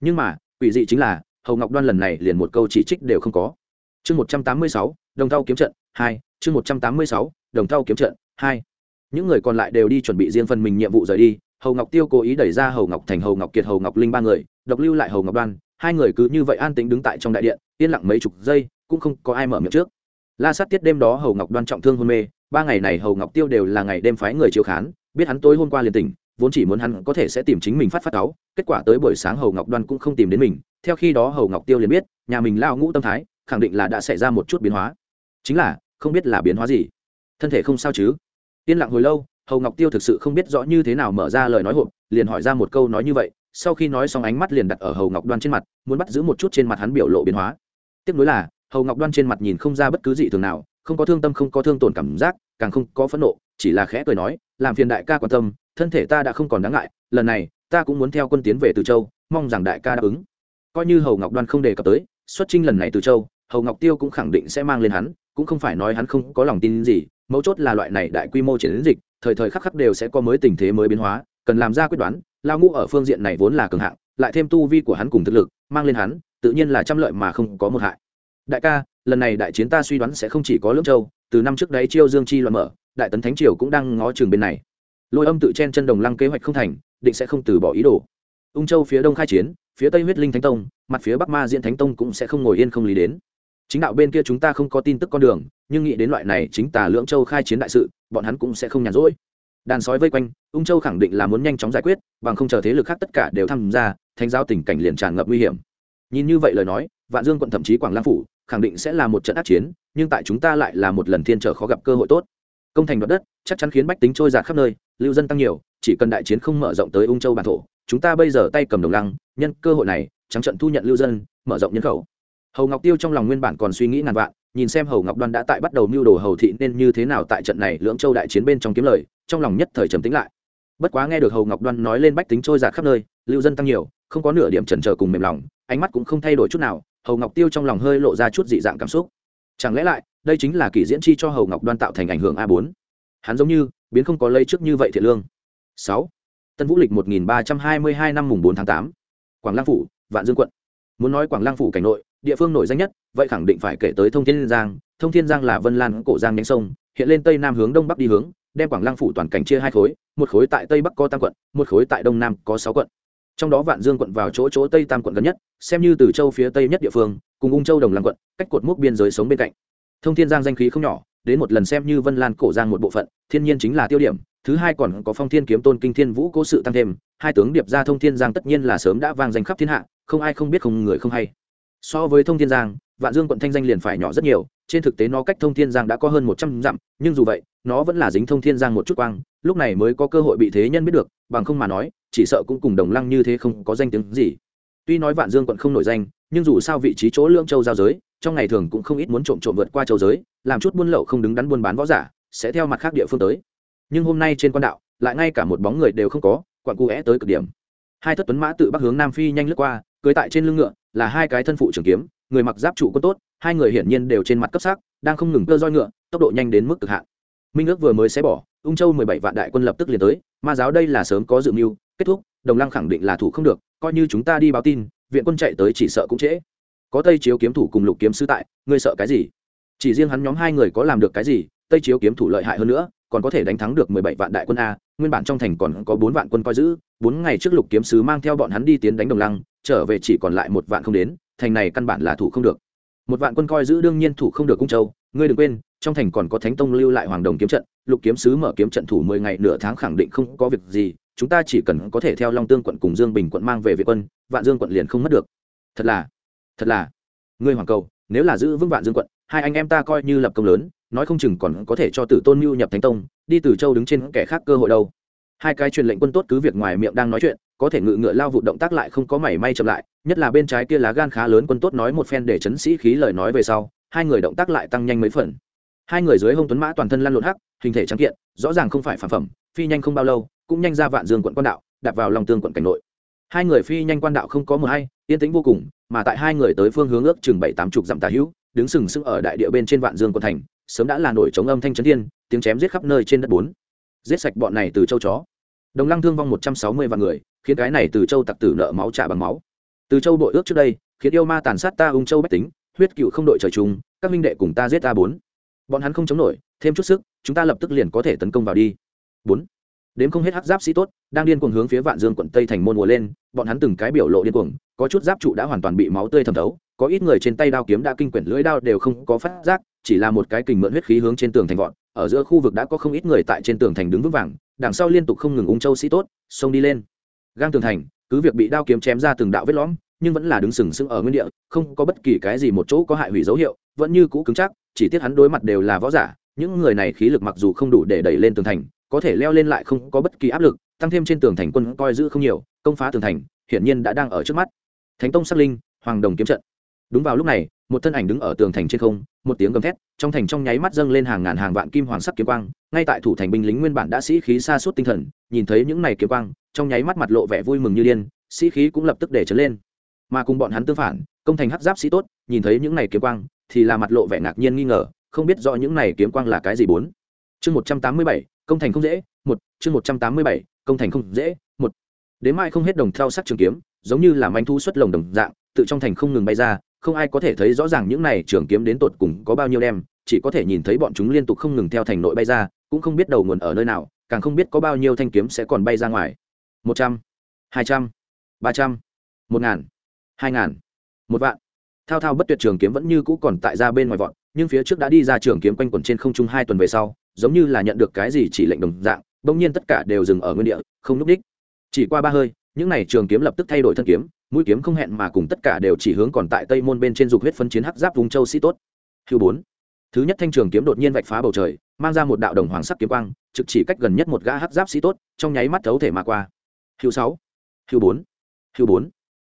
Nhưng mà, quỷ dị chính là, hầu ngọc đoan lần này liền một câu chỉ trích đều không có. Chương một trăm tám mươi sáu, đồng thau kiếm trận, hai, chương một trăm tám mươi sáu, đồng thau kiếm trận, hai. Những người còn lại đều đi chuẩn bị riêng phần mình nhiệm vụ rời đi hầu ngọc tiêu cố ý đẩy ra hầu ngọc thành, hầu ngọc kiệt, hầu ngọc linh ba người, độc lưu lại hầu ngọc đoan. Hai người cứ như vậy an tĩnh đứng tại trong đại điện, yên lặng mấy chục giây, cũng không có ai mở miệng trước. La sát tiết đêm đó hầu ngọc đoan trọng thương hôn mê. Ba ngày này hầu ngọc tiêu đều là ngày đêm phái người chiếu khán, biết hắn tối hôm qua liền tỉnh, vốn chỉ muốn hắn có thể sẽ tìm chính mình phát phát cáu. Kết quả tới buổi sáng hầu ngọc đoan cũng không tìm đến mình. Theo khi đó hầu ngọc tiêu liền biết, nhà mình lao ngũ tâm thái, khẳng định là đã xảy ra một chút biến hóa. Chính là, không biết là biến hóa gì. Thân thể không sao chứ? Yên lặng hồi lâu hầu ngọc tiêu thực sự không biết rõ như thế nào mở ra lời nói hộp, liền hỏi ra một câu nói như vậy, sau khi nói xong ánh mắt liền đặt ở hầu ngọc đoan trên mặt, muốn bắt giữ một chút trên mặt hắn biểu lộ biến hóa. Tiếp nối là, hầu ngọc đoan trên mặt nhìn không ra bất cứ gì thường nào, không có thương tâm, không có thương tổn cảm giác, càng không có phẫn nộ, chỉ là khẽ cười nói, làm phiền đại ca quan tâm, thân thể ta đã không còn đáng ngại, lần này, ta cũng muốn theo quân tiến về từ châu, mong rằng đại ca đáp ứng. Coi như hầu ngọc đoan không đề cập tới, xuất trinh lần này từ châu, hầu ngọc tiêu cũng khẳng định sẽ mang lên hắn, cũng không phải nói hắn không có lòng tin gì mấu chốt là loại này đại quy mô triển dịch, thời thời khắc khắc đều sẽ có mới tình thế mới biến hóa, cần làm ra quyết đoán, lao ngũ ở phương diện này vốn là cường hạng, lại thêm tu vi của hắn cùng thực lực, mang lên hắn, tự nhiên là trăm lợi mà không có một hại. Đại ca, lần này đại chiến ta suy đoán sẽ không chỉ có lưỡng châu, từ năm trước đấy chiêu dương chi loạn mở, đại tấn thánh triều cũng đang ngó trường bên này. Lôi âm tự chen chân đồng lăng kế hoạch không thành, định sẽ không từ bỏ ý đồ. Ung châu phía đông khai chiến, phía tây huyết linh thánh tông, mặt phía bắc ma diễn thánh tông cũng sẽ không ngồi yên không lý đến. Chính đạo bên kia chúng ta không có tin tức con đường nhưng nghĩ đến loại này chính tà lưỡng châu khai chiến đại sự, bọn hắn cũng sẽ không nhàn rỗi. Đàn sói vây quanh, ung châu khẳng định là muốn nhanh chóng giải quyết, bằng không chờ thế lực khác tất cả đều tham gia thành giao tình cảnh liền tràn ngập nguy hiểm. Nhìn như vậy lời nói, vạn dương quận thậm chí quảng lam phủ khẳng định sẽ là một trận ác chiến, nhưng tại chúng ta lại là một lần thiên trở khó gặp cơ hội tốt. Công thành đoạt đất, chắc chắn khiến bách tính trôi giạt khắp nơi, lưu dân tăng nhiều, chỉ cần đại chiến không mở rộng tới ung châu bản thổ, chúng ta bây giờ tay cầm đồng lăng, nhân cơ hội này, trắng trận thu nhận lưu dân, mở rộng nhân khẩu. Hầu ngọc tiêu trong lòng nguyên bản còn suy nghĩ ngàn vạn nhìn xem hầu ngọc đoan đã tại bắt đầu mưu đồ hầu thị nên như thế nào tại trận này lưỡng châu đại chiến bên trong kiếm lời, trong lòng nhất thời trầm tính lại. Bất quá nghe được hầu ngọc đoan nói lên bách tính trôi giạt khắp nơi, lưu dân tăng nhiều, không có nửa điểm trần trờ cùng mềm lòng, ánh mắt cũng không thay đổi chút nào, hầu ngọc tiêu trong lòng hơi lộ ra chút dị dạng cảm xúc. Chẳng lẽ lại, đây chính là kỷ diễn chi cho hầu ngọc đoan tạo thành ảnh hưởng a bốn? Hắn giống như, biến không có lây trước như vậy thiệt lương. Sáu. Tân vũ lịch một nghìn ba trăm hai mươi hai năm mùng bốn tháng tám. Quảng lang phủ, vạn dương quận. Muốn nói quảng lang phủ cảnh nội địa phương nổi danh nhất, vậy khẳng định phải kể tới thông thiên giang. Thông thiên giang là vân lan cổ giang nhánh sông, hiện lên tây nam hướng đông bắc đi hướng, đem quảng lăng phủ toàn cảnh chia hai khối, một khối tại tây bắc có tam quận, một khối tại đông nam có sáu quận. Trong đó vạn dương quận vào chỗ chỗ tây tam quận gần nhất, xem như từ châu phía tây nhất địa phương, cùng ung châu đồng lăng quận, cách cột mốc biên giới sống bên cạnh. Thông thiên giang danh khí không nhỏ, đến một lần xem như vân lan cổ giang một bộ phận, thiên nhiên chính là tiêu điểm, thứ hai còn có phong thiên kiếm tôn kinh thiên vũ cố sự tăng thêm, hai tướng điệp ra thông thiên giang tất nhiên là sớm đã vang danh khắp thiên hạ, không ai không biết không người không hay so với thông thiên giang, vạn dương quận thanh danh liền phải nhỏ rất nhiều, trên thực tế nó cách thông thiên giang đã có hơn một trăm dặm, nhưng dù vậy, nó vẫn là dính thông thiên giang một chút quang, lúc này mới có cơ hội bị thế nhân biết được, bằng không mà nói, chỉ sợ cũng cùng đồng lăng như thế không có danh tiếng gì. Tuy nói vạn dương quận không nổi danh, nhưng dù sao vị trí chỗ lương châu giao giới, trong ngày thường cũng không ít muốn trộm trộm vượt qua châu giới, làm chút buôn lậu không đứng đắn buôn bán võ giả, sẽ theo mặt khác địa phương tới. Nhưng hôm nay trên quan đạo, lại ngay cả một bóng người đều không có quặn cu é tới cực điểm. Hai thất tuấn mã tự bắc hướng nam phi nhanh lướt qua cưới tại trên lưng ngựa, là hai cái thân phụ trường kiếm, người mặc giáp trụ quân tốt, hai người hiển nhiên đều trên mặt cấp sắc, đang không ngừng cơ roi ngựa, tốc độ nhanh đến mức cực hạn. Minh ước vừa mới xé bỏ, ung châu mười bảy vạn đại quân lập tức liền tới, ma giáo đây là sớm có dự mưu, kết thúc, đồng lăng khẳng định là thủ không được, coi như chúng ta đi báo tin, viện quân chạy tới chỉ sợ cũng trễ. Có tây chiếu kiếm thủ cùng lục kiếm sư tại, ngươi sợ cái gì? Chỉ riêng hắn nhóm hai người có làm được cái gì, tây chiếu kiếm thủ lợi hại hơn nữa, còn có thể đánh thắng được mười bảy vạn đại quân a, nguyên bản trong thành còn có bốn vạn quân coi giữ, bốn ngày trước lục kiếm sứ mang theo bọn hắn đi tiến đánh đồng lăng trở về chỉ còn lại một vạn không đến, thành này căn bản là thủ không được. Một vạn quân coi giữ đương nhiên thủ không được cung châu, ngươi đừng quên, trong thành còn có thánh tông lưu lại hoàng đồng kiếm trận, lục kiếm sứ mở kiếm trận thủ mười ngày nửa tháng khẳng định không có việc gì, chúng ta chỉ cần có thể theo long tương quận cùng dương bình quận mang về việt quân, vạn dương quận liền không mất được. Thật là thật là. Ngươi hoàng cầu, nếu là giữ vững vạn dương quận, hai anh em ta coi như lập công lớn, nói không chừng còn có thể cho tử tôn mưu nhập thánh tông, đi từ châu đứng trên kẻ khác cơ hội đâu. Hai cái truyền lệnh quân tốt cứ việc ngoài miệng đang nói chuyện có thể ngự ngựa lao vụ động tác lại không có mảy may chậm lại, nhất là bên trái kia lá gan khá lớn quân tốt nói một phen để chấn sĩ khí lời nói về sau, hai người động tác lại tăng nhanh mấy phần. Hai người dưới hông tuấn mã toàn thân lăn lộn hắc, hình thể trắng kiện, rõ ràng không phải phản phẩm, phi nhanh không bao lâu, cũng nhanh ra vạn dương quận quan đạo, đạp vào lòng tương quận cảnh nội. Hai người phi nhanh quan đạo không có mờ hay, yên tĩnh vô cùng, mà tại hai người tới phương hướng ước chừng bảy tám chục dặm tà hữu, đứng sừng sững ở đại địa bên trên vạn dương quận thành, sớm đã là nổi chống âm thanh trấn thiên, tiếng chém giết khắp nơi trên đất bốn. Giết sạch bọn này từ châu chó đồng lăng thương vong một trăm sáu mươi vạn người, khiến cái này từ châu tặc tử nợ máu trả bằng máu. Từ châu đội ước trước đây, khiến yêu ma tàn sát ta ung châu bách tính, huyết cựu không đội trời chung, các minh đệ cùng ta giết ta bốn. Bọn hắn không chống nổi, thêm chút sức, chúng ta lập tức liền có thể tấn công vào đi. Bốn. Đến không hết hắc giáp sĩ tốt, đang điên cuồng hướng phía vạn dương quận tây thành môn mùa lên, bọn hắn từng cái biểu lộ điên cuồng, có chút giáp trụ đã hoàn toàn bị máu tươi thẩm thấu, có ít người trên tay đao kiếm đã kinh quyển lưỡi đao đều không có phát giác, chỉ là một cái kình mượn huyết khí hướng trên tường thành vọt, ở giữa khu vực đã có không ít người tại trên tường thành đứng vững vàng đằng sau liên tục không ngừng ung châu sĩ tốt, xông đi lên. Gang tường thành, cứ việc bị đao kiếm chém ra từng đạo vết lõm, nhưng vẫn là đứng sừng sững ở nguyên địa, không có bất kỳ cái gì một chỗ có hại hủy dấu hiệu, vẫn như cũ cứng chắc, chỉ tiếc hắn đối mặt đều là võ giả, những người này khí lực mặc dù không đủ để đẩy lên tường thành, có thể leo lên lại không có bất kỳ áp lực, tăng thêm trên tường thành quân coi giữ không nhiều, công phá tường thành, hiển nhiên đã đang ở trước mắt. Thánh tông sắc linh, hoàng đồng kiếm trận. Đúng vào lúc này một thân ảnh đứng ở tường thành trên không, một tiếng gầm thét, trong thành trong nháy mắt dâng lên hàng ngàn hàng vạn kim hoàng sắc kiếm quang, ngay tại thủ thành binh lính nguyên bản đã sĩ khí xa suốt tinh thần, nhìn thấy những này kiếm quang, trong nháy mắt mặt lộ vẻ vui mừng như điên, sĩ khí cũng lập tức để trở lên. Mà cùng bọn hắn tương phản, công thành hắc giáp sĩ tốt, nhìn thấy những này kiếm quang, thì là mặt lộ vẻ ngạc nhiên nghi ngờ, không biết rõ những này kiếm quang là cái gì bốn. Chương một trăm tám mươi bảy, công thành không dễ, một. Chương một trăm tám mươi bảy, công thành không dễ, một. Đến mai không hết đồng theo sắc trường kiếm, giống như là manh thu xuất lồng đồng dạng, tự trong thành không ngừng bay ra không ai có thể thấy rõ ràng những này trường kiếm đến tột cùng có bao nhiêu đem, chỉ có thể nhìn thấy bọn chúng liên tục không ngừng theo thành nội bay ra, cũng không biết đầu nguồn ở nơi nào, càng không biết có bao nhiêu thanh kiếm sẽ còn bay ra ngoài. Một trăm, hai trăm, ba trăm, một ngàn, hai ngàn, một vạn. Thao thao bất tuyệt trường kiếm vẫn như cũ còn tại ra bên ngoài vọn nhưng phía trước đã đi ra trường kiếm quanh quẩn trên không trung hai tuần về sau, giống như là nhận được cái gì chỉ lệnh đồng dạng, bỗng nhiên tất cả đều dừng ở nguyên địa, không núp đích. Chỉ qua ba hơi, những n à y trường kiếm lập tức thay đổi thân kiếm mũi kiếm không hẹn mà cùng tất cả đều chỉ hướng còn tại tây môn bên trên dục huyết phân chiến hắc giáp vùng châu sĩ tốt. Hưu bốn. Thứ nhất thanh trường kiếm đột nhiên vạch phá bầu trời, mang ra một đạo đồng hoàng sắc kiếm quang, trực chỉ cách gần nhất một gã hắc giáp sĩ tốt, trong nháy mắt thấu thể mà qua. Hưu sáu. Hưu bốn. Hưu bốn.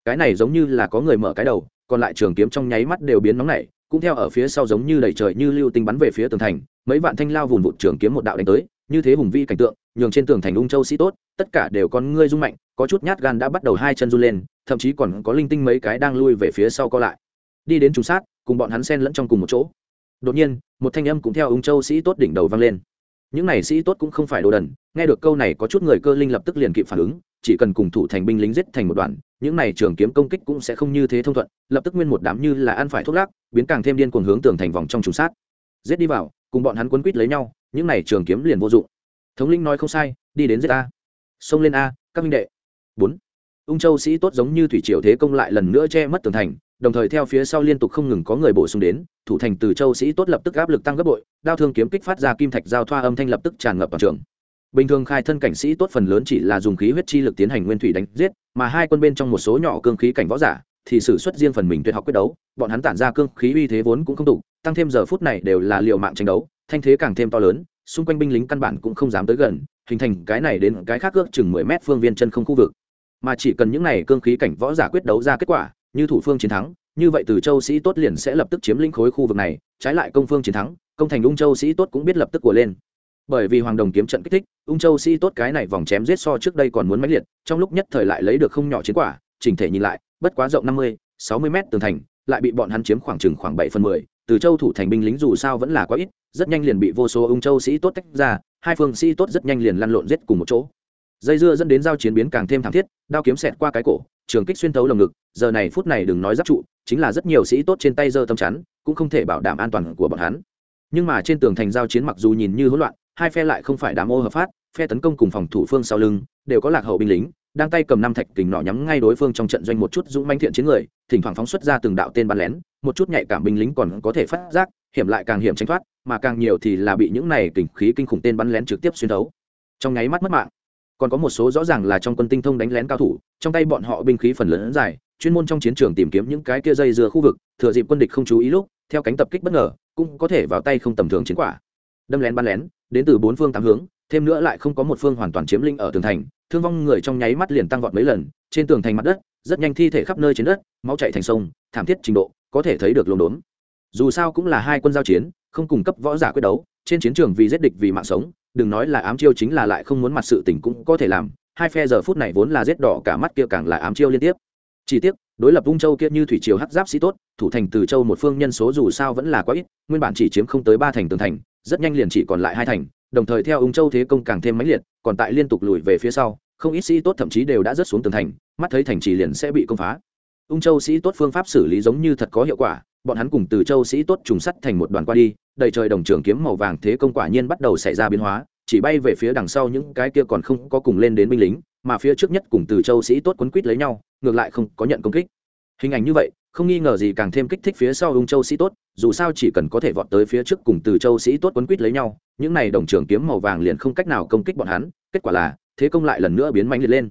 Cái này giống như là có người mở cái đầu, còn lại trường kiếm trong nháy mắt đều biến nóng nảy, cũng theo ở phía sau giống như đầy trời như lưu tinh bắn về phía tường thành, mấy vạn thanh lao vùn vụt trường kiếm một đạo đánh tới, như thế hùng vi cảnh tượng nhường trên tường thành ung châu sĩ tốt, tất cả đều con ngươi rung mạnh, có chút nhát gan đã bắt đầu hai chân run lên, thậm chí còn có linh tinh mấy cái đang lui về phía sau co lại. Đi đến trùng sát, cùng bọn hắn xen lẫn trong cùng một chỗ. Đột nhiên, một thanh âm cũng theo ung châu sĩ tốt đỉnh đầu vang lên. Những này sĩ tốt cũng không phải đồ đần, nghe được câu này có chút người cơ linh lập tức liền kịp phản ứng, chỉ cần cùng thủ thành binh lính giết thành một đoàn, những này trường kiếm công kích cũng sẽ không như thế thông thuận, lập tức nguyên một đám như là ăn phải thuốc lắc, biến càng thêm điên cuồng hướng tường thành vòng trong trùng sát. Giết đi vào, cùng bọn hắn quấn quýt lấy nhau, những này trường kiếm liền vô dụng thống linh nói không sai, đi đến giết a. Xông lên a, các minh đệ. Bốn. Ung châu sĩ tốt giống như thủy triều thế công lại lần nữa che mất tường thành, đồng thời theo phía sau liên tục không ngừng có người bổ sung đến, thủ thành từ châu sĩ tốt lập tức áp lực tăng gấp bội, đao thương kiếm kích phát ra kim thạch giao thoa âm thanh lập tức tràn ngập vào trường. Bình thường khai thân cảnh sĩ tốt phần lớn chỉ là dùng khí huyết chi lực tiến hành nguyên thủy đánh giết, mà hai quân bên trong một số nhỏ cương khí cảnh võ giả thì sử xuất riêng phần mình tuyệt học quyết đấu, bọn hắn tản ra cương khí uy thế vốn cũng không đủ, tăng thêm giờ phút này đều là liệu mạng tranh đấu, thanh thế càng thêm to lớn xung quanh binh lính căn bản cũng không dám tới gần, hình thành cái này đến cái khác ước chừng mười mét phương viên chân không khu vực. Mà chỉ cần những này cương khí cảnh võ giả quyết đấu ra kết quả, như thủ phương chiến thắng, như vậy từ châu sĩ tốt liền sẽ lập tức chiếm lĩnh khối khu vực này, trái lại công phương chiến thắng, công thành ung châu sĩ tốt cũng biết lập tức của lên. Bởi vì hoàng đồng kiếm trận kích thích, ung châu sĩ tốt cái này vòng chém giết so trước đây còn muốn mãnh liệt, trong lúc nhất thời lại lấy được không nhỏ chiến quả, chỉnh thể nhìn lại, bất quá rộng năm mươi, sáu mươi mét tường thành, lại bị bọn hắn chiếm khoảng chừng khoảng bảy phần mười từ châu thủ thành binh lính dù sao vẫn là quá ít, rất nhanh liền bị vô số ung châu sĩ tốt tách ra, hai phương sĩ tốt rất nhanh liền lăn lộn giết cùng một chỗ. Dây dưa dẫn đến giao chiến biến càng thêm thảm thiết, đao kiếm xẹt qua cái cổ, trường kích xuyên thấu lồng ngực, giờ này phút này đừng nói giáp trụ, chính là rất nhiều sĩ tốt trên tay giơ tâm chắn, cũng không thể bảo đảm an toàn của bọn hắn. Nhưng mà trên tường thành giao chiến mặc dù nhìn như hỗn loạn, hai phe lại không phải đám ô hợp phát phe tấn công cùng phòng thủ phương sau lưng, đều có lạc hậu binh lính đang tay cầm năm thạch kình nỏ nhắm ngay đối phương trong trận doanh một chút dũng manh thiện chiến người, thỉnh thoảng phóng xuất ra từng đạo tên bắn lén, một chút nhạy cảm binh lính còn có thể phát giác, hiểm lại càng hiểm tránh thoát, mà càng nhiều thì là bị những này kình khí kinh khủng tên bắn lén trực tiếp xuyên thấu. Trong nháy mắt mất mạng. Còn có một số rõ ràng là trong quân tinh thông đánh lén cao thủ, trong tay bọn họ binh khí phần lớn dài, chuyên môn trong chiến trường tìm kiếm những cái kia dây dưa khu vực, thừa dịp quân địch không chú ý lúc, theo cánh tập kích bất ngờ, cũng có thể vào tay không tầm thường chiến quả. Đâm lén bắn lén, đến từ bốn phương tám hướng, thêm nữa lại không có một phương hoàn toàn chiếm lĩnh ở tường thành thương vong người trong nháy mắt liền tăng vọt mấy lần, trên tường thành mặt đất, rất nhanh thi thể khắp nơi trên đất, máu chạy thành sông, thảm thiết trình độ, có thể thấy được lồn đốn. Dù sao cũng là hai quân giao chiến, không cung cấp võ giả quyết đấu, trên chiến trường vì giết địch vì mạng sống, đừng nói là ám chiêu chính là lại không muốn mặt sự tình cũng có thể làm, hai phe giờ phút này vốn là giết đỏ cả mắt kia càng là ám chiêu liên tiếp. Chỉ tiếc, đối lập ung châu kia như thủy triều hắc giáp sĩ tốt, thủ thành từ châu một phương nhân số dù sao vẫn là quá ít, nguyên bản chỉ chiếm không tới ba thành tường thành, rất nhanh liền chỉ còn lại hai thành đồng thời theo ung châu thế công càng thêm mãnh liệt, còn tại liên tục lùi về phía sau, không ít sĩ tốt thậm chí đều đã rớt xuống tường thành, mắt thấy thành trì liền sẽ bị công phá. Ung châu sĩ tốt phương pháp xử lý giống như thật có hiệu quả, bọn hắn cùng từ châu sĩ tốt trùng sắt thành một đoàn qua đi, đầy trời đồng trường kiếm màu vàng thế công quả nhiên bắt đầu xảy ra biến hóa, chỉ bay về phía đằng sau những cái kia còn không có cùng lên đến binh lính, mà phía trước nhất cùng từ châu sĩ tốt quấn quýt lấy nhau, ngược lại không có nhận công kích. Hình ảnh như vậy không nghi ngờ gì càng thêm kích thích phía sau ung châu sĩ tốt, dù sao chỉ cần có thể vọt tới phía trước cùng từ châu sĩ tốt quấn quýt lấy nhau, những này đồng trường kiếm màu vàng liền không cách nào công kích bọn hắn, kết quả là, thế công lại lần nữa biến mạnh liệt lên.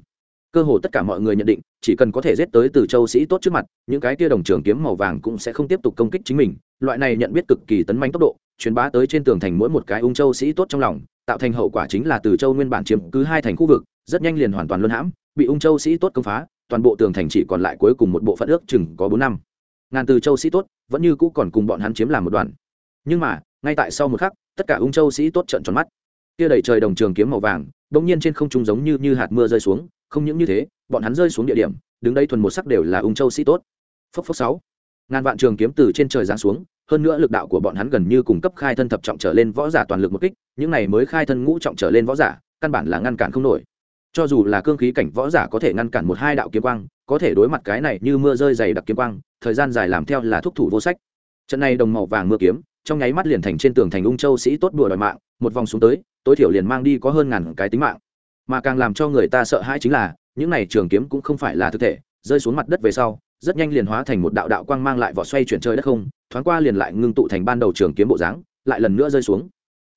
Cơ hồ tất cả mọi người nhận định, chỉ cần có thể giết tới từ châu sĩ tốt trước mặt, những cái kia đồng trường kiếm màu vàng cũng sẽ không tiếp tục công kích chính mình, loại này nhận biết cực kỳ tấn manh tốc độ, truyền bá tới trên tường thành mỗi một cái ung châu sĩ tốt trong lòng, tạo thành hậu quả chính là từ châu nguyên bản chiếm cứ hai thành khu vực, rất nhanh liền hoàn toàn luân hãm, bị ung châu sĩ tốt công phá toàn bộ tường thành chỉ còn lại cuối cùng một bộ phận ước chừng có bốn năm. Ngàn từ châu sĩ tốt, vẫn như cũ còn cùng bọn hắn chiếm làm một đoàn. Nhưng mà, ngay tại sau một khắc, tất cả ung châu sĩ tốt trợn tròn mắt. Kia đầy trời đồng trường kiếm màu vàng, bỗng nhiên trên không trung giống như như hạt mưa rơi xuống, không những như thế, bọn hắn rơi xuống địa điểm, đứng đây thuần một sắc đều là ung châu sĩ tốt. Phốc phốc sáu. Ngàn vạn trường kiếm từ trên trời giáng xuống, hơn nữa lực đạo của bọn hắn gần như cùng cấp khai thân thập trọng trở lên võ giả toàn lực một kích, những này mới khai thân ngũ trọng trở lên võ giả, căn bản là ngăn cản không nổi cho dù là cương khí cảnh võ giả có thể ngăn cản một hai đạo kiếm quang, có thể đối mặt cái này như mưa rơi dày đặc kiếm quang, thời gian dài làm theo là thúc thủ vô sách. Trận này đồng màu vàng mưa kiếm, trong nháy mắt liền thành trên tường thành ung châu sĩ tốt đùa đòi mạng, một vòng xuống tới, tối thiểu liền mang đi có hơn ngàn cái tính mạng. Mà càng làm cho người ta sợ hãi chính là, những này trường kiếm cũng không phải là thực thể, rơi xuống mặt đất về sau, rất nhanh liền hóa thành một đạo đạo quang mang lại vỏ xoay chuyển chơi đất không, thoáng qua liền lại ngưng tụ thành ban đầu trường kiếm bộ dáng, lại lần nữa rơi xuống.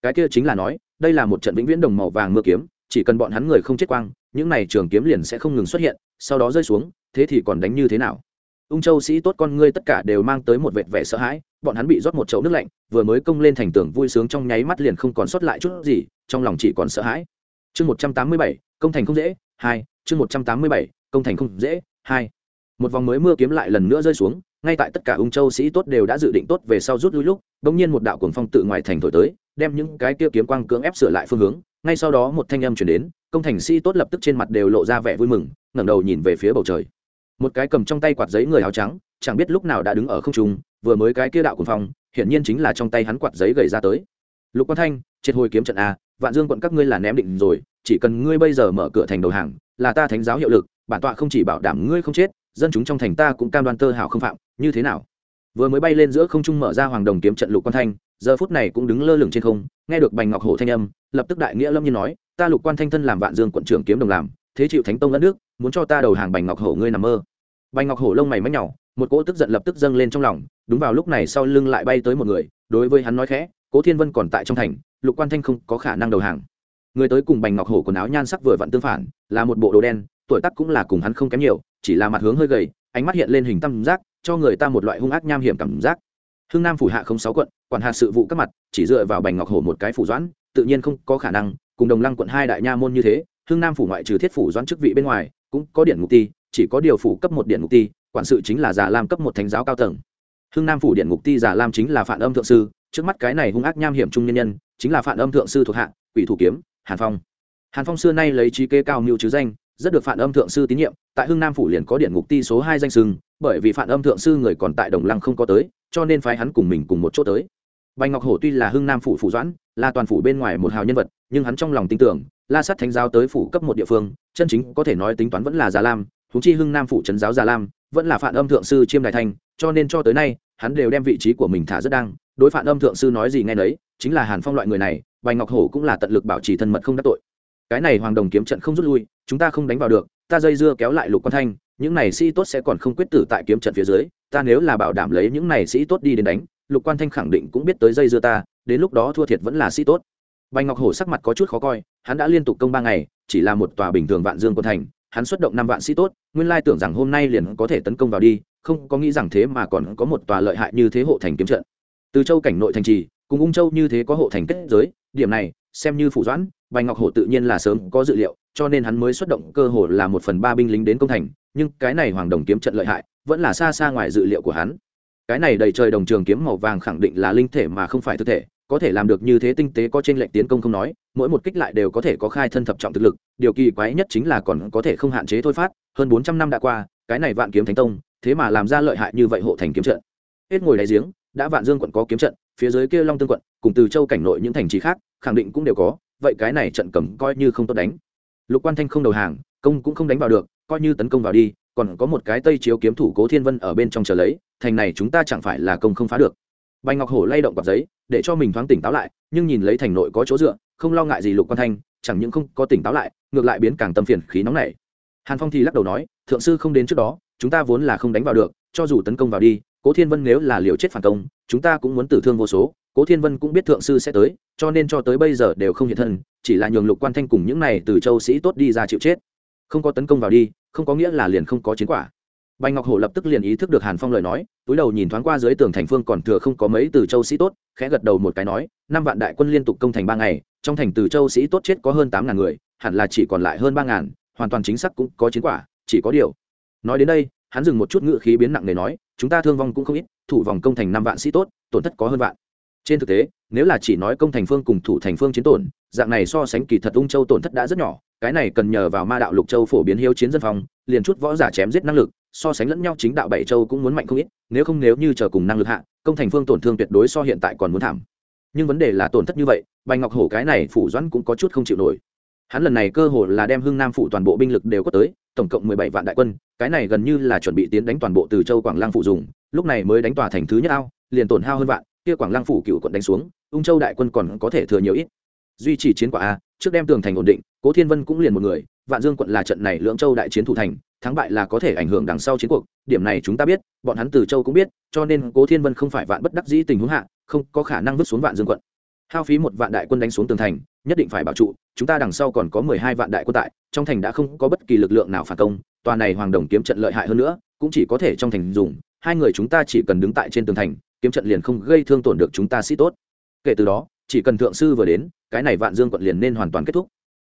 Cái kia chính là nói, đây là một trận vĩnh viễn đồng màu vàng mưa kiếm chỉ cần bọn hắn người không chết quang, những này trường kiếm liền sẽ không ngừng xuất hiện, sau đó rơi xuống, thế thì còn đánh như thế nào? Ung châu sĩ tốt con ngươi tất cả đều mang tới một vệt vẻ sợ hãi, bọn hắn bị rót một chậu nước lạnh, vừa mới công lên thành tường vui sướng trong nháy mắt liền không còn sót lại chút gì, trong lòng chỉ còn sợ hãi. Chương một trăm tám mươi bảy, công thành không dễ, hai, chương một trăm tám mươi bảy, công thành không dễ, hai. Một vòng mới mưa kiếm lại lần nữa rơi xuống, ngay tại tất cả ung châu sĩ tốt đều đã dự định tốt về sau rút lui lúc đ ỗ n g nhiên một đạo cuồng phong tự ngoài thành thổi tới, đem những cái kia kiếm quang cưỡng ép sửa lại phương hướng ngay sau đó một thanh âm chuyển đến, công thành sĩ tốt lập tức trên mặt đều lộ ra vẻ vui mừng, ngẩng đầu nhìn về phía bầu trời. Một cái cầm trong tay quạt giấy người áo trắng, chẳng biết lúc nào đã đứng ở không trung, vừa mới cái kia đạo cuồng phong, hiển nhiên chính là trong tay hắn quạt giấy gầy ra tới. Lục quan thanh, triệt hồi kiếm trận a, vạn dương quận các ngươi là ném định rồi, chỉ cần ngươi bây giờ mở cửa thành đầu hàng, là ta thánh giáo hiệu lực, bản tọa không chỉ bảo đảm ngươi không chết, dân chúng trong thành ta cũng cam đoan tơ hào không phạm, như thế nào? Vừa mới bay lên giữa không trung mở ra hoàng đồng kiếm trận lục quan thanh giờ phút này cũng đứng lơ lửng trên không, nghe được bành ngọc hổ thanh âm, lập tức đại nghĩa lâm như nói, ta lục quan thanh thân làm vạn dương quận trưởng kiếm đồng làm, thế chịu thánh tông đất nước muốn cho ta đầu hàng bành ngọc hổ ngươi nằm mơ. Bành ngọc hổ lông mày mách nhỏ, một cỗ tức giận lập tức dâng lên trong lòng, đúng vào lúc này sau lưng lại bay tới một người, đối với hắn nói khẽ, cố thiên vân còn tại trong thành, lục quan thanh không có khả năng đầu hàng. Người tới cùng bành ngọc hổ quần áo nhan sắc vừa vặn tương phản, là một bộ đồ đen, tuổi tác cũng là cùng hắn không kém nhiều, chỉ là mặt hướng hơi gầy, ánh mắt hiện lên hình tam giác, cho người ta một loại hung ác nham hiểm cảm giác hưng nam phủ hạ không sáu quận, quản hạt sự vụ các mặt, chỉ dựa vào bành ngọc hổ một cái phủ doãn, tự nhiên không có khả năng, cùng đồng lăng quận hai đại nha môn như thế, hưng nam phủ ngoại trừ thiết phủ doãn chức vị bên ngoài, cũng có điện ngục ti, chỉ có điều phủ cấp một điện ngục ti, quản sự chính là già lam cấp một thánh giáo cao tầng. Hưng nam phủ điện ngục ti già lam chính là phản âm thượng sư, trước mắt cái này hung ác nham hiểm trung nhân nhân, chính là phản âm thượng sư thuộc hạ, quỷ thủ kiếm, hàn phong. Hàn phong xưa nay lấy trí kế cao mưu chứ danh rất được phản âm thượng sư tín nhiệm, tại hưng nam phủ liền có điện ngục ti số hai danh sưng, bởi vì phản âm thượng sư người còn tại đồng lăng không có tới, cho nên phái hắn cùng mình cùng một chỗ tới. Bành ngọc hổ tuy là hưng nam phủ phủ doãn, là toàn phủ bên ngoài một hào nhân vật, nhưng hắn trong lòng tin tưởng, la sát thánh giáo tới phủ cấp một địa phương, chân chính có thể nói tính toán vẫn là già lam húng chi hưng nam phủ trấn giáo già lam, vẫn là phản âm thượng sư chiêm đại thanh cho nên cho tới nay, hắn đều đem vị trí của mình thả rất đang. Đối phản âm thượng sư nói gì nghe nấy, chính là hàn phong loại người này, bành ngọc hổ cũng là tận lực bảo trì thân mật không đắc tội cái này hoàng đồng kiếm trận không rút lui, chúng ta không đánh vào được, ta dây dưa kéo lại lục quan thanh, những này sĩ tốt sẽ còn không quyết tử tại kiếm trận phía dưới, ta nếu là bảo đảm lấy những này sĩ tốt đi đến đánh, lục quan thanh khẳng định cũng biết tới dây dưa ta, đến lúc đó thua thiệt vẫn là sĩ tốt. Bành ngọc hổ sắc mặt có chút khó coi, hắn đã liên tục công ba ngày, chỉ là một tòa bình thường vạn dương quân thành, hắn xuất động năm vạn sĩ tốt, nguyên lai tưởng rằng hôm nay liền có thể tấn công vào đi, không có nghĩ rằng thế mà còn có một tòa lợi hại như thế hộ thành kiếm trận. Từ châu cảnh nội thành trì, cùng ung châu như thế có hộ thành kết giới, điểm này xem như phụ doãn, bành ngọc hổ tự nhiên là sớm có dự liệu, cho nên hắn mới xuất động cơ hồ là một phần ba binh lính đến công thành, nhưng cái này hoàng đồng kiếm trận lợi hại, vẫn là xa xa ngoài dự liệu của hắn. Cái này đầy trời đồng trường kiếm màu vàng khẳng định là linh thể mà không phải thực thể, có thể làm được như thế tinh tế có trên lệnh tiến công không nói, mỗi một kích lại đều có thể có khai thân thập trọng thực lực, điều kỳ quái nhất chính là còn có thể không hạn chế thôi phát, hơn bốn trăm năm đã qua, cái này vạn kiếm thánh tông, thế mà làm ra lợi hại như vậy hộ thành kiếm trận. Hết ngồi đáy giếng, đã vạn dương quận có kiếm trận, phía dưới kia long tương quận cùng từ châu cảnh nội những thành trì khác, khẳng định cũng đều có, vậy cái này trận cầm coi như không tốt đánh. Lục quan thanh không đầu hàng, công cũng không đánh vào được, coi như tấn công vào đi, còn có một cái tây chiếu kiếm thủ cố thiên vân ở bên trong chờ lấy, thành này chúng ta chẳng phải là công không phá được. Bành ngọc hổ lay động cặp giấy, để cho mình thoáng tỉnh táo lại, nhưng nhìn lấy thành nội có chỗ dựa, không lo ngại gì lục quan thanh, chẳng những không có tỉnh táo lại, ngược lại biến càng tâm phiền khí nóng này hàn phong thì lắc đầu nói, thượng sư không đến trước đó, chúng ta vốn là không đánh vào được, cho dù tấn công vào đi, cố thiên vân nếu là liều chết phản công, chúng ta cũng muốn tử thương vô số cố thiên vân cũng biết thượng sư sẽ tới, cho nên cho tới bây giờ đều không hiện thân, chỉ là nhường lục quan thanh cùng những này từ châu sĩ tốt đi ra chịu chết. Không có tấn công vào đi, không có nghĩa là liền không có chiến quả. Bạch ngọc hổ lập tức liền ý thức được hàn phong lời nói, túi đầu nhìn thoáng qua dưới tường thành phương còn thừa không có mấy từ châu sĩ tốt, khẽ gật đầu một cái nói, năm vạn đại quân liên tục công thành ba ngày, trong thành từ châu sĩ tốt chết có hơn tám ngàn người, hẳn là chỉ còn lại hơn ba ngàn, hoàn toàn chính xác cũng có chiến quả, chỉ có điều. Nói đến đây, hắn dừng một chút ngự khí biến nặng nề nói, chúng ta thương vong cũng không ít, thủ vòng công thành năm vạn sĩ tốt, tổn thất có hơn vạn trên thực tế, nếu là chỉ nói công thành phương cùng thủ thành phương chiến tổn, dạng này so sánh kỳ thật ung châu tổn thất đã rất nhỏ, cái này cần nhờ vào ma đạo lục châu phổ biến hiếu chiến dân phòng liền chút võ giả chém giết năng lực, so sánh lẫn nhau chính đạo bảy châu cũng muốn mạnh không ít, nếu không nếu như chờ cùng năng lực hạ, công thành phương tổn thương tuyệt đối so hiện tại còn muốn thảm. Nhưng vấn đề là tổn thất như vậy, bành ngọc hổ cái này phủ doãn cũng có chút không chịu nổi. Hắn lần này cơ hồ là đem hưng nam phủ toàn bộ binh lực đều có tới, tổng cộng mười bảy vạn đại quân, cái này gần như là chuẩn bị tiến đánh toàn bộ từ châu quảng lang phủ dùng, lúc này mới đánh tòa thành thứ nhất ao, liền tổn hao hơn vạn kia quảng lăng phủ cựu quận đánh xuống, ung châu đại quân còn có thể thừa nhiều ít. Duy trì chiến quả a, trước đem tường thành ổn định, cố thiên vân cũng liền một người, vạn dương quận là trận này lưỡng châu đại chiến thủ thành, thắng bại là có thể ảnh hưởng đằng sau chiến cuộc, điểm này chúng ta biết, bọn hắn từ châu cũng biết, cho nên cố thiên vân không phải vạn bất đắc dĩ tình huống hạ, không có khả năng vứt xuống vạn dương quận. Hao phí một vạn đại quân đánh xuống tường thành, nhất định phải bảo trụ, chúng ta đằng sau còn có mười hai vạn đại quân tại, trong thành đã không có bất kỳ lực lượng nào phản công, tòa này hoàng đồng kiếm trận lợi hại hơn nữa, cũng chỉ có thể trong thành dùng, hai người chúng ta chỉ cần đứng tại trên tường thành kiếm trận liền không gây thương tổn được chúng ta sĩ tốt. Kể từ đó, chỉ cần thượng sư vừa đến, cái này vạn dương quận liền nên hoàn toàn kết thúc.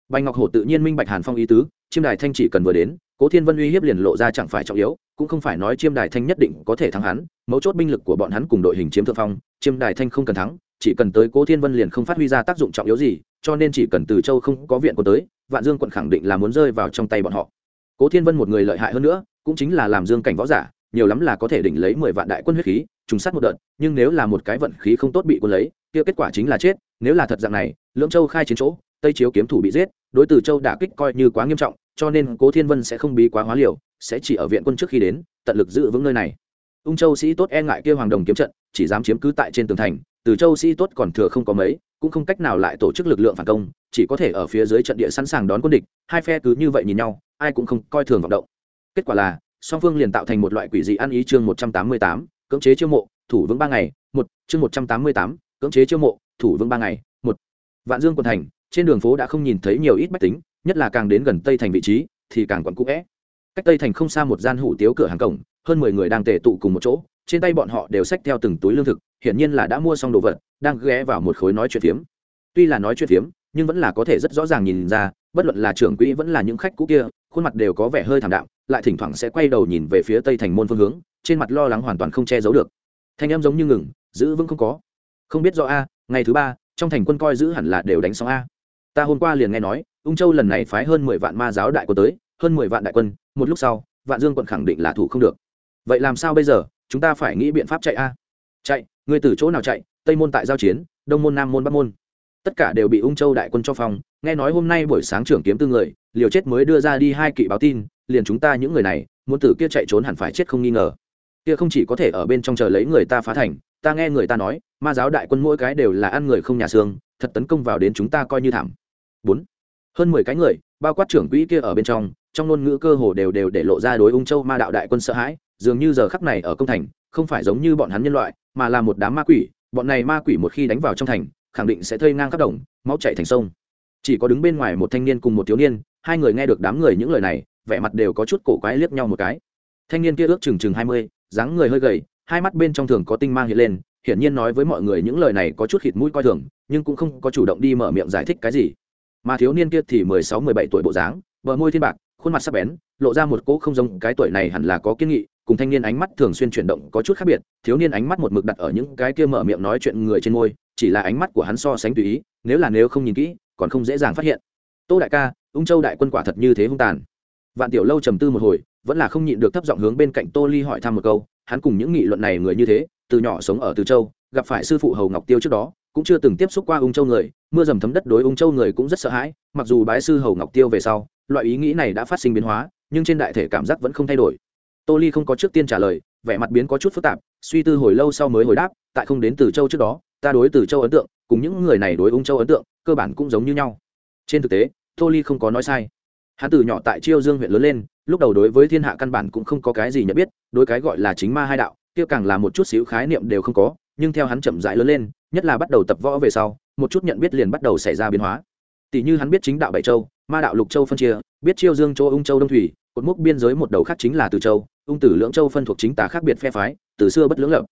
Bạch ngọc hổ tự nhiên minh bạch hàn phong ý tứ, chiêm đài thanh chỉ cần vừa đến, cố thiên vân uy hiếp liền lộ ra chẳng phải trọng yếu, cũng không phải nói chiêm đài thanh nhất định có thể thắng hắn, mấu chốt binh lực của bọn hắn cùng đội hình chiếm thượng phong, chiêm đài thanh không cần thắng, chỉ cần tới cố thiên vân liền không phát huy ra tác dụng trọng yếu gì, cho nên chỉ cần từ châu không có viện của tới, vạn dương quận khẳng định là muốn rơi vào trong tay bọn họ. Cố thiên vân một người lợi hại hơn nữa, cũng chính là làm dương cảnh võ giả, nhiều lắm là có thể đỉnh lấy mười vạn đại quân huyết khí trùng sát một đợt, nhưng nếu là một cái vận khí không tốt bị quân lấy, kia kết quả chính là chết, nếu là thật dạng này, lưỡng châu khai chiến chỗ, tây chiếu kiếm thủ bị giết, đối từ châu đả kích coi như quá nghiêm trọng, cho nên cố thiên vân sẽ không bí quá hóa liều, sẽ chỉ ở viện quân trước khi đến, tận lực giữ vững nơi này. Ung châu sĩ tốt e ngại kia hoàng đồng kiếm trận, chỉ dám chiếm cứ tại trên tường thành, từ châu sĩ tốt còn thừa không có mấy, cũng không cách nào lại tổ chức lực lượng phản công, chỉ có thể ở phía dưới trận địa sẵn sàng đón quân địch, hai phe cứ như vậy nhìn nhau, ai cũng không coi thường vọng động. Kết quả là, song phương liền tạo thành một loại quỷ dị ăn ý chương một trăm tám mươi tám cưỡng chế chiêu mộ, thủ vững ba ngày, một, chương một trăm tám mươi tám, cưỡng chế chiêu mộ, thủ vững ba ngày, một. Vạn dương quận thành, trên đường phố đã không nhìn thấy nhiều ít bách tính, nhất là càng đến gần tây thành vị trí, thì càng quặn cũ vẽ. Cách tây thành không xa một gian hủ tiếu cửa hàng cổng, hơn mười người đang tề tụ cùng một chỗ, trên tay bọn họ đều xách theo từng túi lương thực, hiển nhiên là đã mua xong đồ vật, đang ghé vào một khối nói chuyện phiếm. Tuy là nói chuyện phiếm, nhưng vẫn là có thể rất rõ ràng nhìn ra, bất luận là trưởng quỹ vẫn là những khách cũ kia, khuôn mặt đều có vẻ hơi thảm đạm, lại thỉnh thoảng sẽ quay đầu nhìn về phía tây thành môn phương hướng trên mặt lo lắng hoàn toàn không che giấu được. Thanh em giống như ngừng, giữ vững không có. Không biết do a, ngày thứ ba, trong thành quân coi giữ hẳn là đều đánh xong a. Ta hôm qua liền nghe nói, ung châu lần này phái hơn mười vạn ma giáo đại quân tới, hơn mười vạn đại quân, một lúc sau, vạn dương quận khẳng định là thủ không được. Vậy làm sao bây giờ? Chúng ta phải nghĩ biện pháp chạy a. Chạy người từ chỗ nào chạy? Tây môn tại giao chiến, đông môn, nam môn, bắc môn. Tất cả đều bị ung châu đại quân cho phòng. Nghe nói hôm nay buổi sáng trưởng kiếm tư người, liều chết mới đưa ra đi hai kỵ báo tin, liền chúng ta những người này, muốn tử kia chạy trốn hẳn phải chết không nghi ngờ kia không chỉ có thể ở bên trong chờ lấy người ta phá thành, ta nghe người ta nói, ma giáo đại quân mỗi cái đều là ăn người không nhà xương, thật tấn công vào đến chúng ta coi như thảm. Bốn, hơn mười cái người, bao quát trưởng quỹ kia ở bên trong trong ngôn ngữ cơ hồ đều đều để lộ ra đối ung châu ma đạo đại quân sợ hãi, dường như giờ khắc này ở công thành, không phải giống như bọn hắn nhân loại, mà là một đám ma quỷ, bọn này ma quỷ một khi đánh vào trong thành, khẳng định sẽ thây ngang khắp đồng, máu chảy thành sông. Chỉ có đứng bên ngoài một thanh niên cùng một thiếu niên, hai người nghe được đám người những lời này, vẻ mặt đều có chút cổ quái liếc nhau một cái. Thanh niên kia ước chừng chừng hai mươi dáng người hơi gầy, hai mắt bên trong thường có tinh mang hiện lên, hiển nhiên nói với mọi người những lời này có chút khịt mũi coi thường, nhưng cũng không có chủ động đi mở miệng giải thích cái gì. Mà thiếu niên kia thì mười sáu, mười bảy tuổi bộ dáng, bờ môi thiên bạc, khuôn mặt sắc bén, lộ ra một cỗ không giống, cái tuổi này hẳn là có kiên nghị, cùng thanh niên ánh mắt thường xuyên chuyển động có chút khác biệt, thiếu niên ánh mắt một mực đặt ở những cái kia mở miệng nói chuyện người trên môi, chỉ là ánh mắt của hắn so sánh tùy ý, nếu là nếu không nhìn kỹ, còn không dễ dàng phát hiện. Tô đại ca, ung châu đại quân quả thật như thế hung tàn. Vạn tiểu lâu trầm tư một hồi vẫn là không nhịn được thấp giọng hướng bên cạnh tô ly hỏi thăm một câu, hắn cùng những nghị luận này người như thế, từ nhỏ sống ở từ châu, gặp phải sư phụ hầu ngọc tiêu trước đó, cũng chưa từng tiếp xúc qua ung châu người, mưa dầm thấm đất đối ung châu người cũng rất sợ hãi, mặc dù bái sư hầu ngọc tiêu về sau, loại ý nghĩ này đã phát sinh biến hóa, nhưng trên đại thể cảm giác vẫn không thay đổi. Tô ly không có trước tiên trả lời, vẻ mặt biến có chút phức tạp, suy tư hồi lâu sau mới hồi đáp, tại không đến từ châu trước đó, ta đối từ châu ấn tượng, cùng những người này đối ung châu ấn tượng, cơ bản cũng giống như nhau. Trên thực tế, tô ly không có nói sai hắn từ nhỏ tại chiêu dương huyện lớn lên, lúc đầu đối với thiên hạ căn bản cũng không có cái gì nhận biết, đối cái gọi là chính ma hai đạo, kia càng là một chút xíu khái niệm đều không có, nhưng theo hắn chậm rãi lớn lên, nhất là bắt đầu tập võ về sau, một chút nhận biết liền bắt đầu xảy ra biến hóa. Tỷ như hắn biết chính đạo bảy châu, ma đạo lục châu phân chia, biết chiêu dương châu ung châu đông thủy, cột mốc biên giới một đầu khác chính là từ châu, ung tử lưỡng châu phân thuộc chính tả khác biệt phe phái, từ xưa bất lưỡng lập.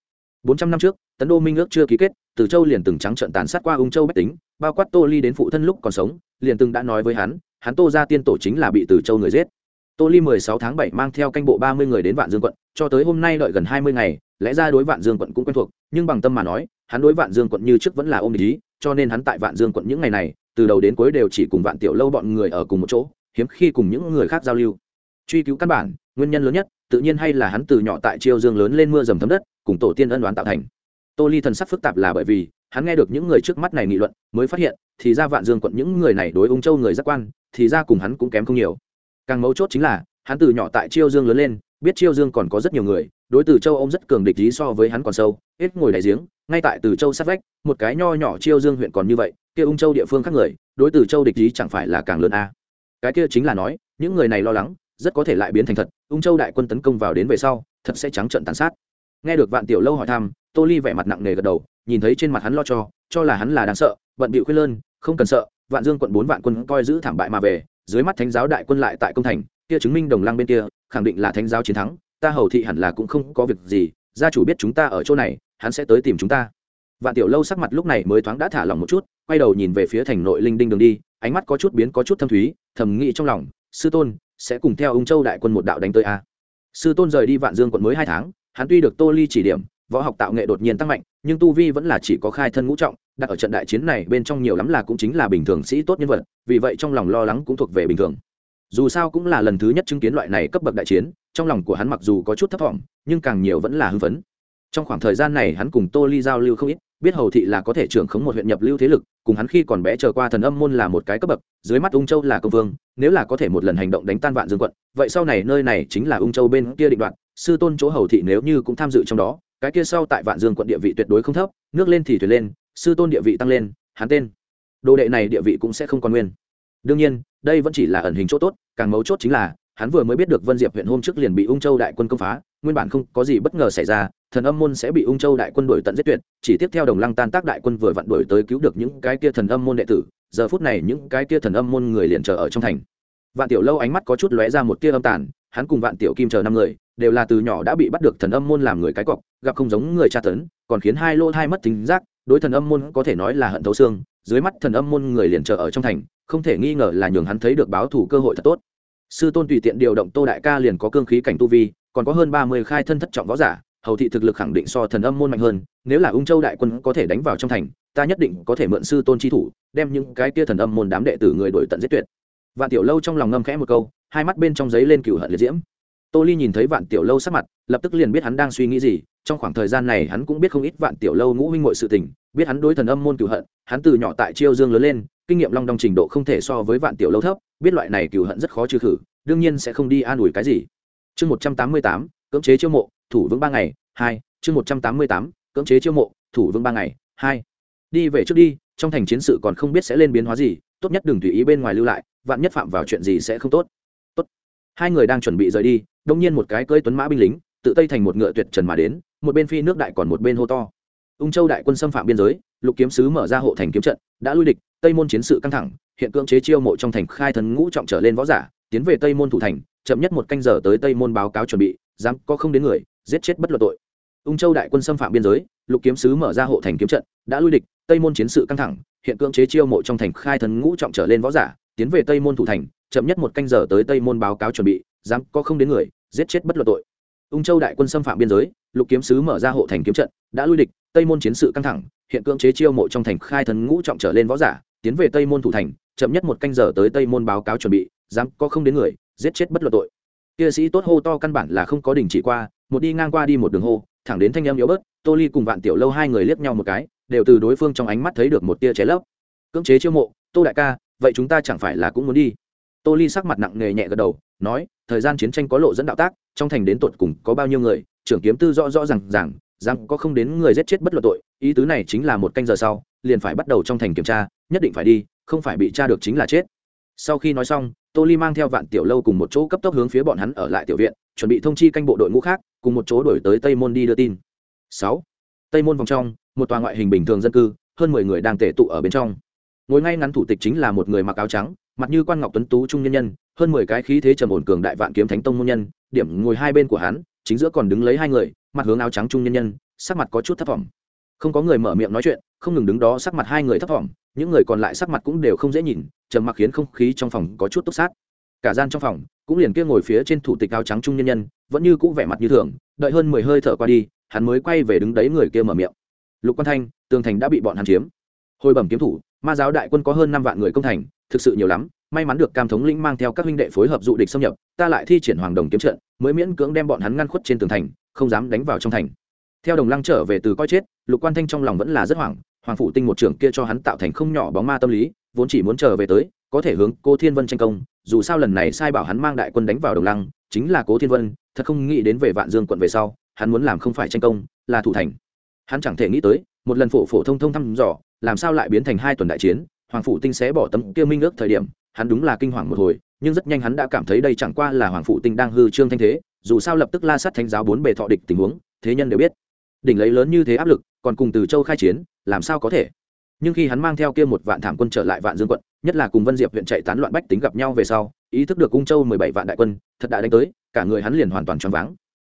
Bốn trăm năm trước, tấn đô minh ước chưa ký kết, từ châu liền từng trắng trận tàn sát qua ung châu bách tính, bao quát tô ly đến phụ thân lúc còn sống, liền từng đã nói với hắn hắn tô ra tiên tổ chính là bị từ châu người giết. Tô ly mười sáu tháng bảy mang theo canh bộ ba mươi người đến vạn dương quận, cho tới hôm nay đợi gần hai mươi ngày, lẽ ra đối vạn dương quận cũng quen thuộc, nhưng bằng tâm mà nói, hắn đối vạn dương quận như trước vẫn là ôm lý cho nên hắn tại vạn dương quận những ngày này, từ đầu đến cuối đều chỉ cùng vạn tiểu lâu bọn người ở cùng một chỗ, hiếm khi cùng những người khác giao lưu. Truy cứu căn bản, nguyên nhân lớn nhất, tự nhiên hay là hắn từ nhỏ tại chiêu dương lớn lên mưa dầm thấm đất, cùng tổ tiên ân đoán tạo thành. Tô ly thần sắc phức tạp là bởi vì hắn nghe được những người trước mắt này nghị luận, mới phát hiện, thì ra vạn dương quận những người này đối ung châu người giác quan, thì ra cùng hắn cũng kém không nhiều. Càng mấu chốt chính là, hắn từ nhỏ tại chiêu dương lớn lên, biết chiêu dương còn có rất nhiều người, đối từ châu ông rất cường địch lý so với hắn còn sâu, hết ngồi đại giếng, ngay tại từ châu sát vách, một cái nho nhỏ chiêu dương huyện còn như vậy, kia ung châu địa phương khác người, đối từ châu địch lý chẳng phải là càng lớn a. Cái kia chính là nói, những người này lo lắng, rất có thể lại biến thành thật, ung châu đại quân tấn công vào đến về sau, thật sẽ trắng trận tàn sát. Nghe được vạn tiểu lâu hỏi thăm, tô ly vẻ mặt nặng nề gật đầu nhìn thấy trên mặt hắn lo cho cho là hắn là đáng sợ bận bịu khuyên lơn, không cần sợ, vạn dương quận bốn vạn quân coi giữ thảm bại mà về, dưới mắt thánh giáo đại quân lại tại công thành, kia chứng minh đồng lăng bên kia, khẳng định là thánh giáo chiến thắng, ta hầu thị hẳn là cũng không có việc gì, gia chủ biết chúng ta ở chỗ này, hắn sẽ tới tìm chúng ta. Vạn tiểu lâu sắc mặt lúc này mới thoáng đã thả lòng một chút, quay đầu nhìn về phía thành nội linh đinh đường đi, ánh mắt có chút biến, có chút thâm thúy, thầm nghĩ trong lòng, sư tôn, sẽ cùng theo ung châu đại quân một đạo đánh tới a. Sư tôn rời đi vạn dương quận mới hai tháng, hắn tuy được tô ly chỉ điểm, võ học tạo nghệ đột nhiên tăng mạnh nhưng tu vi vẫn là chỉ có khai thân ngũ trọng, đặt ở trận đại chiến này bên trong nhiều lắm là cũng chính là bình thường sĩ tốt nhân vật, vì vậy trong lòng lo lắng cũng thuộc về bình thường. Dù sao cũng là lần thứ nhất chứng kiến loại này cấp bậc đại chiến, trong lòng của hắn mặc dù có chút thấp thỏm, nhưng càng nhiều vẫn là hưng phấn. Trong khoảng thời gian này hắn cùng tô ly giao lưu không ít, biết hầu thị là có thể trưởng khống một huyện nhập lưu thế lực, cùng hắn khi còn bé trở qua thần âm môn là một cái cấp bậc, dưới mắt ung châu là công vương, nếu là có thể một lần hành động đánh tan vạn dương quận, vậy sau này nơi này chính là ung châu bên kia định đoạn sư tôn chỗ hầu thị nếu như cũng tham dự trong đó cái kia sau tại vạn dương quận địa vị tuyệt đối không thấp, nước lên thì thuyền lên, sư tôn địa vị tăng lên, hắn tên. Đồ đệ này địa vị cũng sẽ không còn nguyên. Đương nhiên, đây vẫn chỉ là ẩn hình chỗ tốt, càng mấu chốt chính là, hắn vừa mới biết được vân diệp huyện hôm trước liền bị ung châu đại quân công phá, nguyên bản không có gì bất ngờ xảy ra, thần âm môn sẽ bị ung châu đại quân đuổi tận giết tuyệt, chỉ tiếp theo đồng lăng tan tác đại quân vừa vặn đuổi tới cứu được những cái kia thần âm môn đệ tử, giờ phút này những cái kia thần âm môn người liền chờ ở trong thành. Vạn tiểu lâu ánh mắt có chút lóe ra một tia âm tàn hắn cùng vạn tiểu kim chờ năm người, đều là từ nhỏ đã bị bắt được thần âm môn làm người cái cọc, gặp không giống người tra tấn, còn khiến hai lô hai mất tính giác, đối thần âm môn có thể nói là hận thấu xương, dưới mắt thần âm môn người liền chờ ở trong thành, không thể nghi ngờ là nhường hắn thấy được báo thủ cơ hội thật tốt. Sư tôn tùy tiện điều động tô đại ca liền có cương khí cảnh tu vi, còn có hơn ba mươi khai thân thất trọng võ giả, hầu thị thực lực khẳng định so thần âm môn mạnh hơn, nếu là ung châu đại quân có thể đánh vào trong thành, ta nhất định có thể mượn sư tôn chi thủ, đem những cái kia thần âm môn đám đệ tử người đổi tận giết tuyệt vạn tiểu lâu trong lòng ngâm khẽ một câu, hai mắt bên trong giấy lên cựu hận liệt diễm. Tô ly nhìn thấy vạn tiểu lâu sắc mặt, lập tức liền biết hắn đang suy nghĩ gì, trong khoảng thời gian này hắn cũng biết không ít vạn tiểu lâu ngũ huynh ngội sự tình, biết hắn đối thần âm môn cựu hận, hắn từ nhỏ tại chiêu dương lớn lên, kinh nghiệm long đong trình độ không thể so với vạn tiểu lâu thấp, biết loại này cựu hận rất khó trừ khử, đương nhiên sẽ không đi an ủi cái gì. Chương một trăm tám mươi tám, cưỡng chế chiêu mộ, thủ vững ba ngày, hai, chương một trăm tám mươi tám, cưỡng chế chiêu mộ, thủ vững ba ngày, hai. Đi về trước đi, trong thành chiến sự còn không biết sẽ lên biến hóa gì, tốt nhất đừng tùy ý bên ngoài lưu lại vạn nhất phạm vào chuyện gì sẽ không tốt. Tốt. Hai người đang chuẩn bị rời đi, đông nhiên một cái cơi tuấn mã binh lính, tự tây thành một ngựa tuyệt trần mà đến, một bên phi nước đại còn một bên hô to. Ung châu đại quân xâm phạm biên giới, lục kiếm sứ mở ra hộ thành kiếm trận, đã lui địch, tây môn chiến sự căng thẳng, hiện cưỡng chế chiêu mộ trong thành khai thần ngũ trọng trở lên võ giả, tiến về tây môn thủ thành, chậm nhất một canh giờ tới tây môn báo cáo chuẩn bị, dám có không đến người, giết chết bất luận tội. Ung châu đại quân xâm phạm biên giới, lục kiếm sứ mở ra hộ thành kiếm trận, đã lui địch, tây môn chiến sự căng thẳng, hiện cưỡng chế chiêu mộ trong thành khai thần ngũ trọng trở lên võ giả tiến về tây môn thủ thành, chậm nhất một canh giờ tới tây môn báo cáo chuẩn bị, dám có không đến người, giết chết bất luận tội. Ung châu đại quân xâm phạm biên giới, lục kiếm sứ mở ra hộ thành kiếm trận, đã lui địch, tây môn chiến sự căng thẳng, hiện cưỡng chế chiêu mộ trong thành khai thần ngũ trọng trở lên võ giả, tiến về tây môn thủ thành, chậm nhất một canh giờ tới tây môn báo cáo chuẩn bị, dám có không đến người, giết chết bất luận tội. Kia sĩ tốt hô to căn bản là không có đình chỉ qua, một đi ngang qua đi một đường hô, thẳng đến thanh em yếu bớt, tô ly cùng vạn tiểu lâu hai người liếc nhau một cái, đều từ đối phương trong ánh mắt thấy được một tia cháy lấp. Cưỡng chế chiêu mộ, tô đại ca vậy chúng ta chẳng phải là cũng muốn đi? Tô ly sắc mặt nặng nề nhẹ gật đầu, nói, thời gian chiến tranh có lộ dẫn đạo tác, trong thành đến tột cùng có bao nhiêu người, trưởng kiếm tư rõ rõ r à n g rằng rằng có không đến người giết chết bất luận tội, ý tứ này chính là một canh giờ sau, liền phải bắt đầu trong thành kiểm tra, nhất định phải đi, không phải bị tra được chính là chết. Sau khi nói xong, tô ly mang theo vạn tiểu lâu cùng một chỗ cấp tốc hướng phía bọn hắn ở lại tiểu viện, chuẩn bị thông chi canh bộ đội ngũ khác, cùng một chỗ đổi tới tây môn đi đưa tin. Sáu. Tây môn vòng trong, một tòa ngoại hình bình thường dân cư, hơn mười người đang tể tụ ở bên trong ngồi ngay ngắn thủ tịch chính là một người mặc áo trắng, mặt như quan ngọc tuấn tú trung nhân nhân, hơn mười cái khí thế trầm ổn cường đại vạn kiếm thánh tông môn nhân, điểm ngồi hai bên của hắn, chính giữa còn đứng lấy hai người, mặt hướng áo trắng trung nhân nhân, sắc mặt có chút thấp thỏm. Không có người mở miệng nói chuyện, không ngừng đứng đó sắc mặt hai người thấp thỏm, những người còn lại sắc mặt cũng đều không dễ nhìn, trầm mặc khiến không khí trong phòng có chút túc sát. Cả gian trong phòng, cũng liền kia ngồi phía trên thủ tịch áo trắng trung nhân nhân, vẫn như cũ vẻ mặt như thường, đợi hơn mười hơi thở qua đi, hắn mới quay về đứng đấy người kia mở miệng. Lục quan thanh, tường thành đã bị bọn hắn chiếm. Hồi bẩm kiếm thủ ma giáo đại quân có hơn năm vạn người công thành, thực sự nhiều lắm. May mắn được cam thống lĩnh mang theo các huynh đệ phối hợp dụ địch xâm nhập, ta lại thi triển hoàng đồng kiếm trận, mới miễn cưỡng đem bọn hắn ngăn khuất trên tường thành, không dám đánh vào trong thành. Theo đồng lăng trở về từ coi chết, lục quan thanh trong lòng vẫn là rất hoảng, hoàng phủ tinh một trưởng kia cho hắn tạo thành không nhỏ bóng ma tâm lý, vốn chỉ muốn trở về tới, có thể hướng cô thiên vân tranh công, dù sao lần này sai bảo hắn mang đại quân đánh vào đồng lăng, chính là cố thiên vân, thật không nghĩ đến về vạn dương quận về sau, hắn muốn làm không phải tranh công, là thủ thành. Hắn chẳng thể nghĩ tới, một lần phổ phổ thông thông thăm dò làm sao lại biến thành hai tuần đại chiến? Hoàng phủ tinh sẽ bỏ tấm kia minh ước thời điểm, hắn đúng là kinh hoàng một hồi, nhưng rất nhanh hắn đã cảm thấy đây chẳng qua là hoàng phủ tinh đang hư trương thanh thế, dù sao lập tức la sát thánh giáo bốn bề thọ địch tình huống, thế nhân đều biết. Đỉnh lấy lớn như thế áp lực, còn cùng từ châu khai chiến, làm sao có thể? Nhưng khi hắn mang theo kia một vạn thảm quân trở lại vạn dương quận, nhất là cùng vân diệp huyện chạy tán loạn bách tính gặp nhau về sau, ý thức được cung châu mười bảy vạn đại quân, thật đã đánh tới, cả người hắn liền hoàn toàn choáng váng.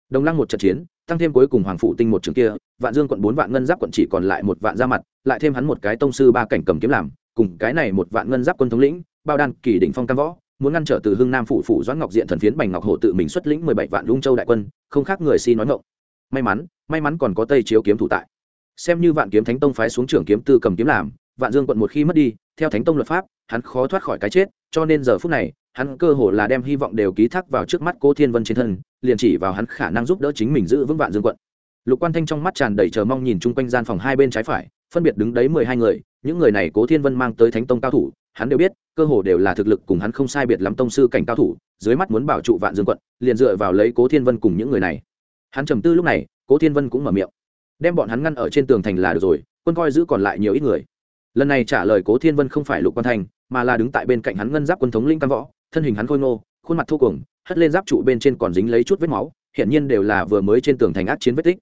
Đồng lăng một trận chiến, tăng thêm cuối cùng hoàng phụ tinh một trường kia vạn dương quận bốn vạn ngân giáp quận chỉ còn lại một vạn ra mặt, lại thêm hắn một cái tông sư ba cảnh cầm kiếm làm, cùng cái này một vạn ngân giáp quân thống lĩnh, bao đan, kỳ đỉnh phong cam võ, muốn ngăn trở từ hưng nam phủ phủ doãn ngọc diện thần phiến bành ngọc hổ tự mình xuất lĩnh mười bảy vạn lung châu đại quân, không khác người si nói ngộng may mắn may mắn còn có tây chiếu kiếm thủ tại. Xem như vạn kiếm thánh tông phái xuống trưởng kiếm tư cầm kiếm làm, vạn dương quận một khi mất đi, theo thánh tông luật pháp, hắn khó thoát khỏi cái chết, cho nên giờ phút này, hắn cơ hồ là đem hy vọng đều ký thác vào trước mắt cô thiên vân trên thân, liền chỉ vào hắn khả năng giúp đỡ chính mình giữ vững vạn dương quận lục quan thanh trong mắt tràn đầy chờ mong nhìn chung quanh gian phòng hai bên trái phải, phân biệt đứng đấy mười hai người, những người này cố thiên vân mang tới thánh tông cao thủ, hắn đều biết, cơ hồ đều là thực lực cùng hắn không sai biệt lắm tông sư cảnh cao thủ, dưới mắt muốn bảo trụ vạn dương quận, liền dựa vào lấy cố thiên vân cùng những người này. Hắn trầm tư lúc này, cố thiên vân cũng mở miệng. Đem bọn hắn ngăn ở trên tường thành là được rồi, quân coi giữ còn lại nhiều ít người. Lần này trả lời cố thiên vân không phải lục quan thành mà là đứng tại bên cạnh hắn ngân giáp quân thống linh cam võ, thân hình hắn khôi ngô, khuôn mặt thô cuồng, hất lên giáp trụ bên trên còn dính lấy chút vết máu hiện nhiên đều là vừa mới trên tường thành ác chiến vết tích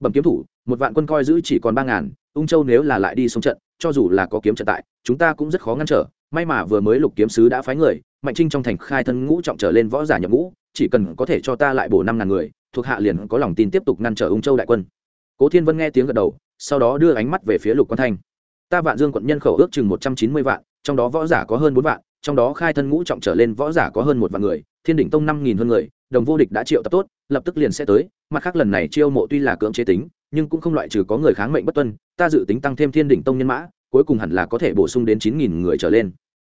bẩm kiếm thủ, một vạn quân coi giữ chỉ còn ba ngàn, ung châu nếu là lại đi xuống trận, cho dù là có kiếm trận tại, chúng ta cũng rất khó ngăn trở. May mà vừa mới lục kiếm sứ đã phái người, mạnh trinh trong thành khai thân ngũ trọng trở lên võ giả nhập ngũ, chỉ cần có thể cho ta lại bổ năm ngàn người, thuộc hạ liền có lòng tin tiếp tục ngăn trở ung châu đại quân. Cố thiên vân nghe tiếng gật đầu, sau đó đưa ánh mắt về phía lục quan thanh. Ta vạn dương quận nhân khẩu ước chừng một trăm chín mươi vạn, trong đó võ giả có hơn bốn vạn, trong đó khai thân ngũ trọng trở lên võ giả có hơn một vạn người, thiên đỉnh tông năm nghìn hơn người, đồng vô địch đã triệu tập tốt lập tức liền sẽ tới, mặt khác lần này chiêu mộ tuy là cưỡng chế tính, nhưng cũng không loại trừ có người kháng mệnh bất tuân, ta dự tính tăng thêm thiên đỉnh tông nhân mã, cuối cùng hẳn là có thể bổ sung đến chín nghìn người trở lên.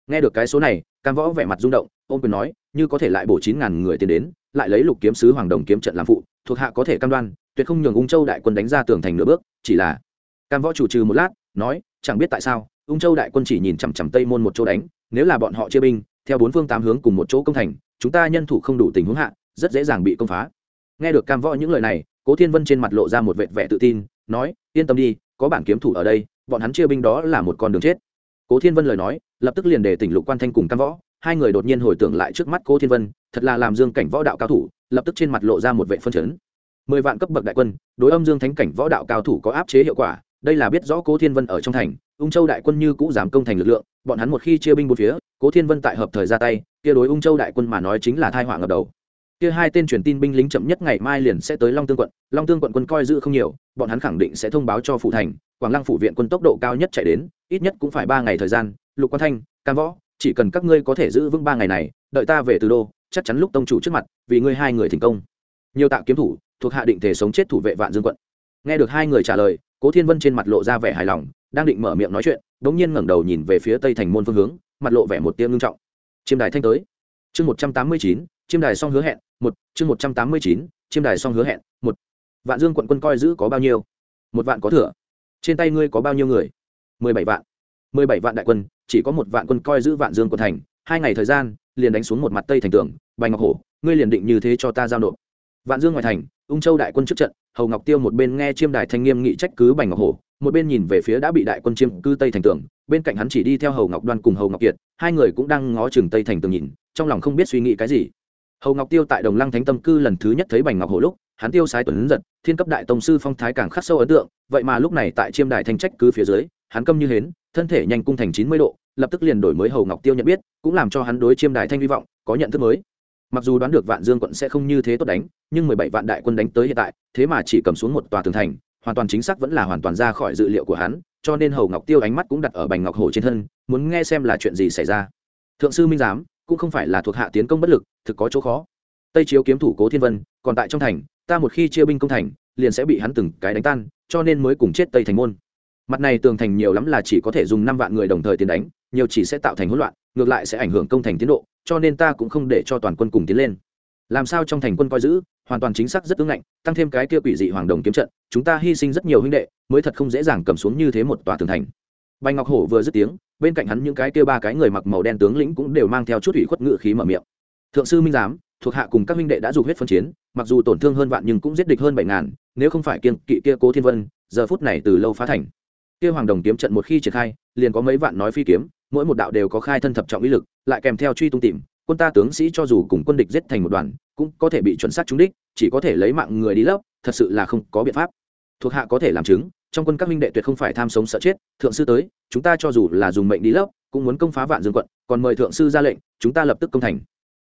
Nghe được cái số này, cam võ vẻ mặt rung động ôm quyền nói, như có thể lại bổ chín ngàn người tiến đến, lại lấy lục kiếm sứ hoàng đồng kiếm trận làm phụ, thuộc hạ có thể cam đoan, tuyệt không nhường ung châu đại quân đánh ra tường thành nửa bước, chỉ là cam võ chủ trừ một lát, nói, chẳng biết tại sao, ung châu đại quân chỉ nhìn chằm chằm tây môn một chỗ đánh, nếu là bọn họ chia binh, theo bốn phương tám hướng cùng một chỗ công thành, chúng ta nhân thủ không đủ tình huống hạ, rất dễ dàng bị công phá nghe được cam võ những lời này, cố thiên vân trên mặt lộ ra một vệt vẻ tự tin, nói, yên tâm đi, có bản kiếm thủ ở đây, bọn hắn chia binh đó là một con đường chết. Cố thiên vân lời nói, lập tức liền để tỉnh lục quan thanh cùng cam võ, hai người đột nhiên hồi tưởng lại trước mắt cố thiên vân, thật là làm dương cảnh võ đạo cao thủ, lập tức trên mặt lộ ra một vệ phân chấn. Mười vạn cấp bậc đại quân, đối âm dương thánh cảnh võ đạo cao thủ có áp chế hiệu quả, đây là biết rõ cố thiên vân ở trong thành, ung châu đại quân như cũ dám công thành lực lượng, bọn hắn một khi chia binh bốn phía, cố thiên vân tại hợp thời ra tay, kia đối ung châu đại quân mà nói chính là thai họa ngập đầu kia hai tên truyền tin binh lính chậm nhất ngày mai liền sẽ tới long tương quận. Long tương quận quân coi giữ không nhiều, bọn hắn khẳng định sẽ thông báo cho phụ thành. Quảng lăng phủ viện quân tốc độ cao nhất chạy đến, ít nhất cũng phải ba ngày thời gian. Lục quan thanh, cam võ, chỉ cần các ngươi có thể giữ vững ba ngày này, đợi ta về từ đô, chắc chắn lúc tông chủ trước mặt, vì ngươi hai người thành công. Nhiều tạo kiếm thủ, thuộc hạ định thể sống chết thủ vệ vạn dương quận. Nghe được hai người trả lời, cố thiên vân trên mặt lộ ra vẻ hài lòng, đang định mở miệng nói chuyện bỗng nhiên ngẩng đầu nhìn về phía tây thành môn phương hướng, mặt lộ vẻ một tiếng ngưng trọng. Chiêm đài thanh tới. Chương một trăm tám mươi chín chiêm đài song hứa hẹn, một, chương một trăm tám mươi chín, chiêm đài song hứa hẹn, một. Vạn dương quận quân coi giữ có bao nhiêu? Một vạn có thừa. Trên tay ngươi có bao nhiêu người? Mười bảy vạn. Mười bảy vạn đại quân, chỉ có một vạn quân coi giữ vạn dương quận thành. Hai ngày thời gian, liền đánh xuống một mặt tây thành tường bành ngọc hổ, ngươi liền định như thế cho ta giao nộp. Vạn dương ngoài thành, ung châu đại quân trước trận, hầu ngọc tiêu một bên nghe chiêm đài thanh nghiêm nghị trách cứ bành ngọc hổ, một bên nhìn về phía đã bị đại quân chiêm cư tây thành tường, bên cạnh hắn chỉ đi theo hầu ngọc đoan cùng hầu ngọc kiệt, hai người cũng đang ngó chừng tây thành tường nhìn, trong lòng không biết suy nghĩ cái gì hầu ngọc tiêu tại đồng lăng thánh tâm cư lần thứ nhất thấy bành ngọc hổ lúc, hắn tiêu sái tuấn giật, thiên cấp đại tông sư phong thái càng khắc sâu ấn tượng, vậy mà lúc này tại chiêm đài thanh trách cứ phía dưới, hắn câm như hến, thân thể nhanh cung thành chín mươi độ, lập tức liền đổi mới hầu ngọc tiêu nhận biết, cũng làm cho hắn đối chiêm đài thanh hy vọng, có nhận thức mới. Mặc dù đoán được vạn dương quận sẽ không như thế tốt đánh, nhưng mười bảy vạn đại quân đánh tới hiện tại, thế mà chỉ cầm xuống một tòa tường thành, hoàn toàn chính xác vẫn là hoàn toàn ra khỏi dự liệu của hắn, cho nên hầu ngọc tiêu ánh mắt cũng đặt ở bành ngọc hổ trên thân, muốn nghe xem là chuyện gì xảy ra. Thượng sư minh giám cũng không phải là thuộc hạ tiến công bất lực, thực có chỗ khó. Tây chiếu kiếm thủ cố thiên vân, còn tại trong thành, ta một khi chia binh công thành, liền sẽ bị hắn từng cái đánh tan, cho nên mới cùng chết tây thành môn. Mặt này tường thành nhiều lắm là chỉ có thể dùng năm vạn người đồng thời tiến đánh, nhiều chỉ sẽ tạo thành hỗn loạn, ngược lại sẽ ảnh hưởng công thành tiến độ, cho nên ta cũng không để cho toàn quân cùng tiến lên. Làm sao trong thành quân coi giữ, hoàn toàn chính xác rất ứng ngạnh, tăng thêm cái kia quỷ dị hoàng đồng kiếm trận, chúng ta hy sinh rất nhiều huynh đệ, mới thật không dễ dàng cầm xuống như thế một tòa tường thành bành ngọc hổ vừa dứt tiếng, bên cạnh hắn những cái kia ba cái người mặc màu đen tướng lĩnh cũng đều mang theo chút ủy khuất ngự khí mở miệng. Thượng sư minh giám, thuộc hạ cùng các huynh đệ đã dục huyết phân chiến, mặc dù tổn thương hơn vạn nhưng cũng giết địch hơn bảy ngàn, nếu không phải kiên kỵ kia cố thiên vân, giờ phút này từ lâu phá thành. Kia hoàng đồng kiếm trận một khi triển khai, liền có mấy vạn nói phi kiếm, mỗi một đạo đều có khai thân thập trọng ý lực, lại kèm theo truy tung tìm, quân ta tướng sĩ cho dù cùng quân địch giết thành một đoàn, cũng có thể bị chuẩn xác trúng đích, chỉ có thể lấy mạng người đi lấp, thật sự là không có biện pháp thuộc hạ có thể làm chứng, trong quân các minh đệ tuyệt không phải tham sống sợ chết, thượng sư tới, chúng ta cho dù là dùng mệnh đi lấp, cũng muốn công phá vạn dương quận, còn mời thượng sư ra lệnh, chúng ta lập tức công thành.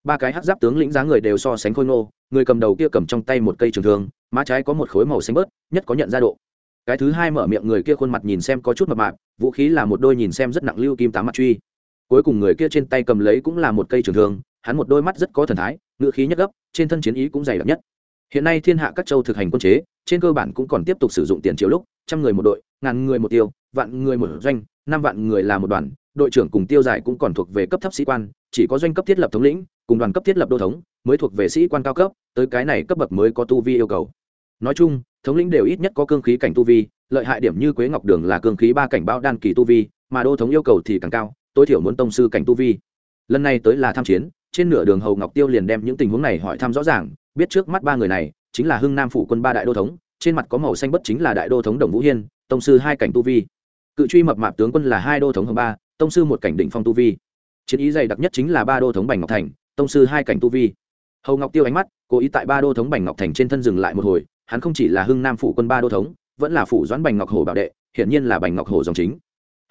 Ba cái hát giáp tướng lĩnh giá người đều so sánh khôi ngô, người cầm đầu kia cầm trong tay một cây trường thương, má trái có một khối màu xanh bớt, nhất có nhận ra độ. Cái thứ hai mở miệng người kia khuôn mặt nhìn xem có chút mập mạp, vũ khí là một đôi nhìn xem rất nặng lưu kim tám mặt truy. Cuối cùng người kia trên tay cầm lấy cũng là một cây trường thương, hắn một đôi mắt rất có thần thái ngựa khí nhất gấp, trên thân chiến ý cũng dày đặc nhất hiện nay thiên hạ các châu thực hành quân chế, trên cơ bản cũng còn tiếp tục sử dụng tiền chiếu lúc, trăm người một đội, ngàn người một tiêu, vạn người một doanh, năm vạn người là một đoàn, đội trưởng cùng tiêu giải cũng còn thuộc về cấp thấp sĩ quan, chỉ có doanh cấp thiết lập thống lĩnh, cùng đoàn cấp thiết lập đô thống, mới thuộc về sĩ quan cao cấp, tới cái này cấp bậc mới có tu vi yêu cầu. Nói chung, thống lĩnh đều ít nhất có cương khí cảnh tu vi, lợi hại điểm như quế ngọc đường là cương khí ba cảnh bao đan kỳ tu vi, mà đô thống yêu cầu thì càng cao, tối thiểu muốn tông sư cảnh tu vi. Lần này tới là tham chiến, trên nửa đường hầu ngọc tiêu liền đem những tình huống này hỏi thăm rõ ràng biết trước mắt ba người này, chính là hưng nam phủ quân ba đại đô thống, trên mặt có màu xanh bất chính là đại đô thống đồng vũ hiên, tông sư hai cảnh tu vi. Cự truy mập mạp tướng quân là hai đô thống hồng ba, tông sư một cảnh đỉnh phong tu vi. Chiến ý dày đặc nhất chính là ba đô thống bành ngọc thành, tông sư hai cảnh tu vi. Hầu ngọc tiêu ánh mắt, cố ý tại ba đô thống bành ngọc thành trên thân dừng lại một hồi, hắn không chỉ là hưng nam phủ quân ba đô thống, vẫn là phủ doãn bành ngọc hồ bảo đệ, hiển nhiên là bành ngọc hồ dòng chính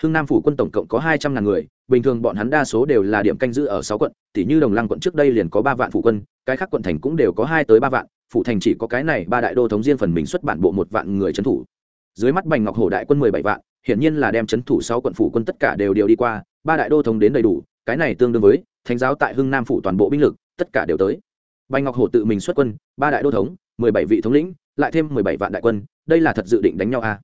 hưng nam phủ quân tổng cộng có hai trăm ngàn người, bình thường bọn hắn đa số đều là điểm canh giữ ở sáu quận tỷ như đồng lăng quận trước đây liền có ba vạn phủ quân, cái khác quận thành cũng đều có hai tới ba vạn, phủ thành chỉ có cái này ba đại đô thống riêng phần mình xuất bản bộ một vạn người trấn thủ dưới mắt bành ngọc hổ đại quân mười bảy vạn, hiển nhiên là đem trấn thủ sáu quận phủ quân tất cả đều điều đi qua, ba đại đô thống đến đầy đủ, cái này tương đương với thánh giáo tại hưng nam phủ toàn bộ binh lực, tất cả đều tới bành ngọc hổ tự mình xuất quân, ba đại đô thống, mười bảy vị thống lĩnh, lại thêm mười bảy vạn đại quân, đây là thật dự định đánh nhau à.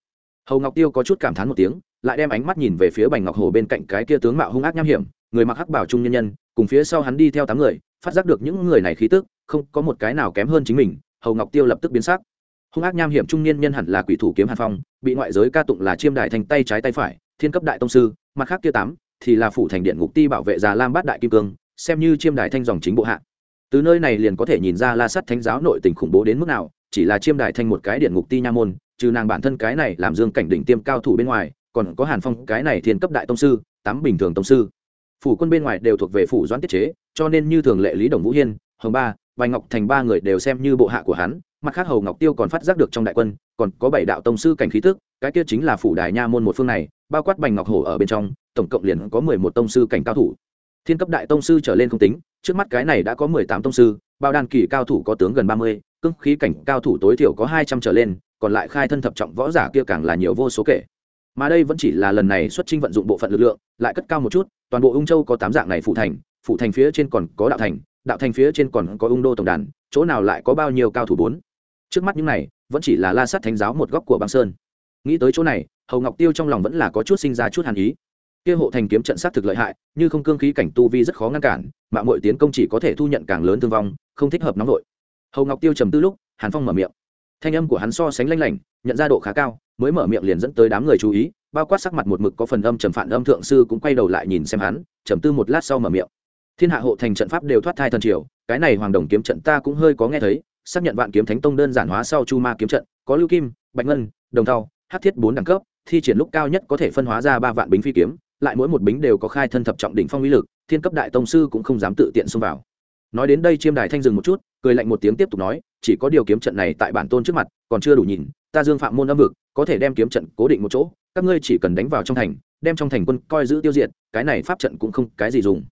hầu ngọc tiêu có chút cảm thán một tiếng lại đem ánh mắt nhìn về phía bành ngọc hổ bên cạnh cái kia tướng mạo hung ác nham hiểm, người mặc hắc bảo trung nhân nhân, cùng phía sau hắn đi theo tám người, phát giác được những người này khí tức, không có một cái nào kém hơn chính mình, hầu ngọc tiêu lập tức biến sắc. Hung ác nham hiểm trung niên nhân hẳn là quỷ thủ kiếm hàn phong, bị ngoại giới ca tụng là chiêm đại thành tay trái tay phải, thiên cấp đại tông sư, mặt khác kia tám, thì là phủ thành điện ngục ti bảo vệ già lam bát đại kim cương, xem như chiêm đại thanh dòng chính bộ hạ. Từ nơi này liền có thể nhìn ra la sắt thánh giáo nội tình khủng bố đến mức nào, chỉ là chiêm đại thanh một cái điện ngục ti nha môn, trừ nàng bản thân cái này làm dương cảnh đỉnh tiêm cao thủ bên ngoài còn có hàn phong, cái này thiên cấp đại tông sư, tám bình thường tông sư. Phủ quân bên ngoài đều thuộc về phủ doãn tiết chế, cho nên như thường lệ lý đồng vũ hiên, hồng ba vài ngọc thành ba người đều xem như bộ hạ của hắn, mặt khác hầu ngọc tiêu còn phát giác được trong đại quân, còn có bảy đạo tông sư cảnh khí tức, cái kia chính là phủ đài nha môn một phương này, bao quát bành ngọc hổ ở bên trong, tổng cộng liền có mười một tông sư cảnh cao thủ. Thiên cấp đại tông sư trở lên không tính, trước mắt cái này đã có mười tám tông sư, bao đan kỳ cao thủ có tướng gần ba mươi cưng khí cảnh cao thủ tối thiểu có hai trăm trở lên, còn lại khai thân thập trọng võ giả kia càng là nhiều vô số kể mà đây vẫn chỉ là lần này xuất trinh vận dụng bộ phận lực lượng, lại cất cao một chút, toàn bộ ung châu có tám dạng này phụ thành phụ thành phía trên còn có đạo thành đạo thành phía trên còn có ung đô tổng đàn, chỗ nào lại có bao nhiêu cao thủ bốn? Trước mắt những này, vẫn chỉ là la sát thánh giáo một góc của băng sơn. Nghĩ tới chỗ này, hầu ngọc tiêu trong lòng vẫn là có chút sinh ra chút hàn ý. Kia hộ thành kiếm trận sát thực lợi hại, như không cương khí cảnh tu vi rất khó ngăn cản mạng mọi tiến công chỉ có thể thu nhận càng lớn thương vong, không thích hợp nóng vội. Hầu ngọc tiêu trầm tư lúc, hàn phong mở miệng. Thanh âm của hắn so sánh lanh lảnh, nhận ra độ khá cao mới mở miệng liền dẫn tới đám người chú ý, bao quát sắc mặt một mực có phần âm trầm phản âm thượng sư cũng quay đầu lại nhìn xem hắn, trầm tư một lát sau mở miệng. Thiên hạ hộ thành trận pháp đều thoát thai thần triều, cái này hoàng đồng kiếm trận ta cũng hơi có nghe thấy, xác nhận vạn kiếm thánh tông đơn giản hóa sau chu ma kiếm trận, có lưu kim, bạch ngân, đồng thau hát thiết bốn đẳng cấp, thi triển lúc cao nhất có thể phân hóa ra ba vạn bính phi kiếm, lại mỗi một bính đều có khai thân thập trọng đỉnh phong uy lực, thiên cấp đại tông sư cũng không dám tự tiện xông vào. Nói đến đây chiêm đài thanh dừng một chút, cười lạnh một tiếng tiếp tục nói, chỉ có điều kiếm trận này tại bản tôn trước mặt, còn chưa đủ nhìn ta dương phạm môn âm vực, có thể đem kiếm trận cố định một chỗ, các ngươi chỉ cần đánh vào trong thành, đem trong thành quân coi giữ tiêu diệt, cái này pháp trận cũng không cái gì dùng.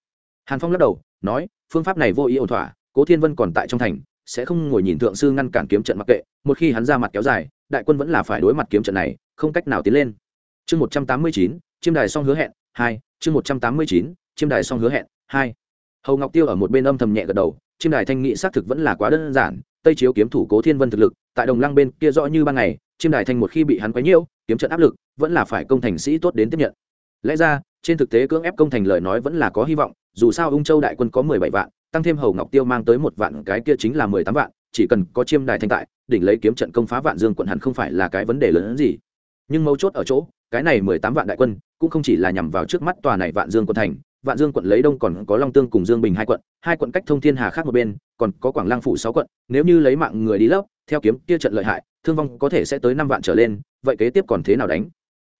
Hàn phong lắc đầu, nói, phương pháp này vô ý ổn thỏa, cố thiên vân còn tại trong thành, sẽ không ngồi nhìn thượng sư ngăn cản kiếm trận mặc kệ, một khi hắn ra mặt kéo dài, đại quân vẫn là phải đối mặt kiếm trận này, không cách nào tiến lên. Chương một trăm tám mươi chín, chiêm đài song hứa hẹn, hai, chương một trăm tám mươi chín, chiêm đài song hứa hẹn, hai. Hầu ngọc tiêu ở một bên âm thầm nhẹ gật đầu, chiêm đài thanh nghị xác thực vẫn là quá đơn giản tây chiếu kiếm thủ cố thiên vân thực lực, tại đồng lăng bên kia rõ như ban ngày, chiêm đài thanh một khi bị hắn quấy nhiễu, kiếm trận áp lực, vẫn là phải công thành sĩ tốt đến tiếp nhận. Lẽ ra, trên thực tế cưỡng ép công thành lời nói vẫn là có hy vọng, dù sao ung châu đại quân có mười bảy vạn, tăng thêm hầu ngọc tiêu mang tới một vạn, cái kia chính là mười tám vạn, chỉ cần có chiêm đài thanh tại, đỉnh lấy kiếm trận công phá vạn dương quận hẳn không phải là cái vấn đề lớn hơn gì. Nhưng mấu chốt ở chỗ, cái này mười tám vạn đại quân, cũng không chỉ là nhằm vào trước mắt tòa này vạn dương quận thành vạn dương quận lấy đông còn có long tương cùng dương bình hai quận hai quận cách thông thiên hà khác một bên, còn có quảng lăng phủ sáu quận, nếu như lấy mạng người đi lấp, theo kiếm kia trận lợi hại, thương vong có thể sẽ tới năm vạn trở lên, vậy kế tiếp còn thế nào đánh?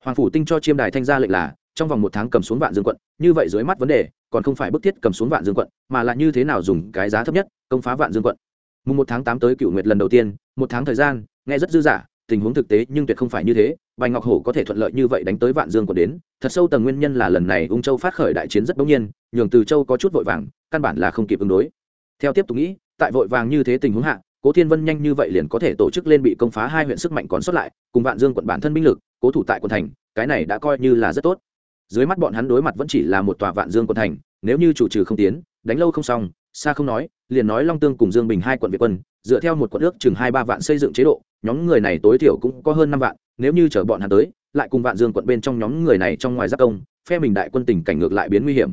Hoàng phủ tinh cho chiêm đài thanh ra lệnh là, trong vòng một tháng cầm xuống vạn dương quận, như vậy dưới mắt vấn đề, còn không phải bức thiết cầm xuống vạn dương quận, mà là như thế nào dùng cái giá thấp nhất, công phá vạn dương quận. Mùng một tháng tám tới cựu nguyệt lần đầu tiên, một tháng thời gian, nghe rất dư dả tình huống thực tế nhưng tuyệt không phải như thế Bành ngọc hổ có thể thuận lợi như vậy đánh tới vạn dương quận đến, thật sâu tầng nguyên nhân là lần này ung châu phát khởi đại chiến rất bỗng nhiên, nhường từ châu có chút vội vàng, căn bản là không kịp ứng đối. Theo tiếp tục nghĩ, tại vội vàng như thế tình huống hạ, cố thiên vân nhanh như vậy liền có thể tổ chức lên bị công phá hai huyện sức mạnh còn sót lại, cùng vạn dương quận bản thân binh lực, cố thủ tại quận thành, cái này đã coi như là rất tốt. Dưới mắt bọn hắn đối mặt vẫn chỉ là một tòa vạn dương quận thành, nếu như chủ trừ không tiến, đánh lâu không xong xa không nói, liền nói long tương cùng dương bình hai quận việt quân, dựa theo một quận ước chừng hai ba vạn xây dựng chế độ, nhóm người này tối thiểu cũng có hơn năm vạn, nếu như chở bọn hắn tới, lại cùng vạn dương quận bên trong nhóm người này trong ngoài giáp công, phe mình đại quân tình cảnh ngược lại biến nguy hiểm.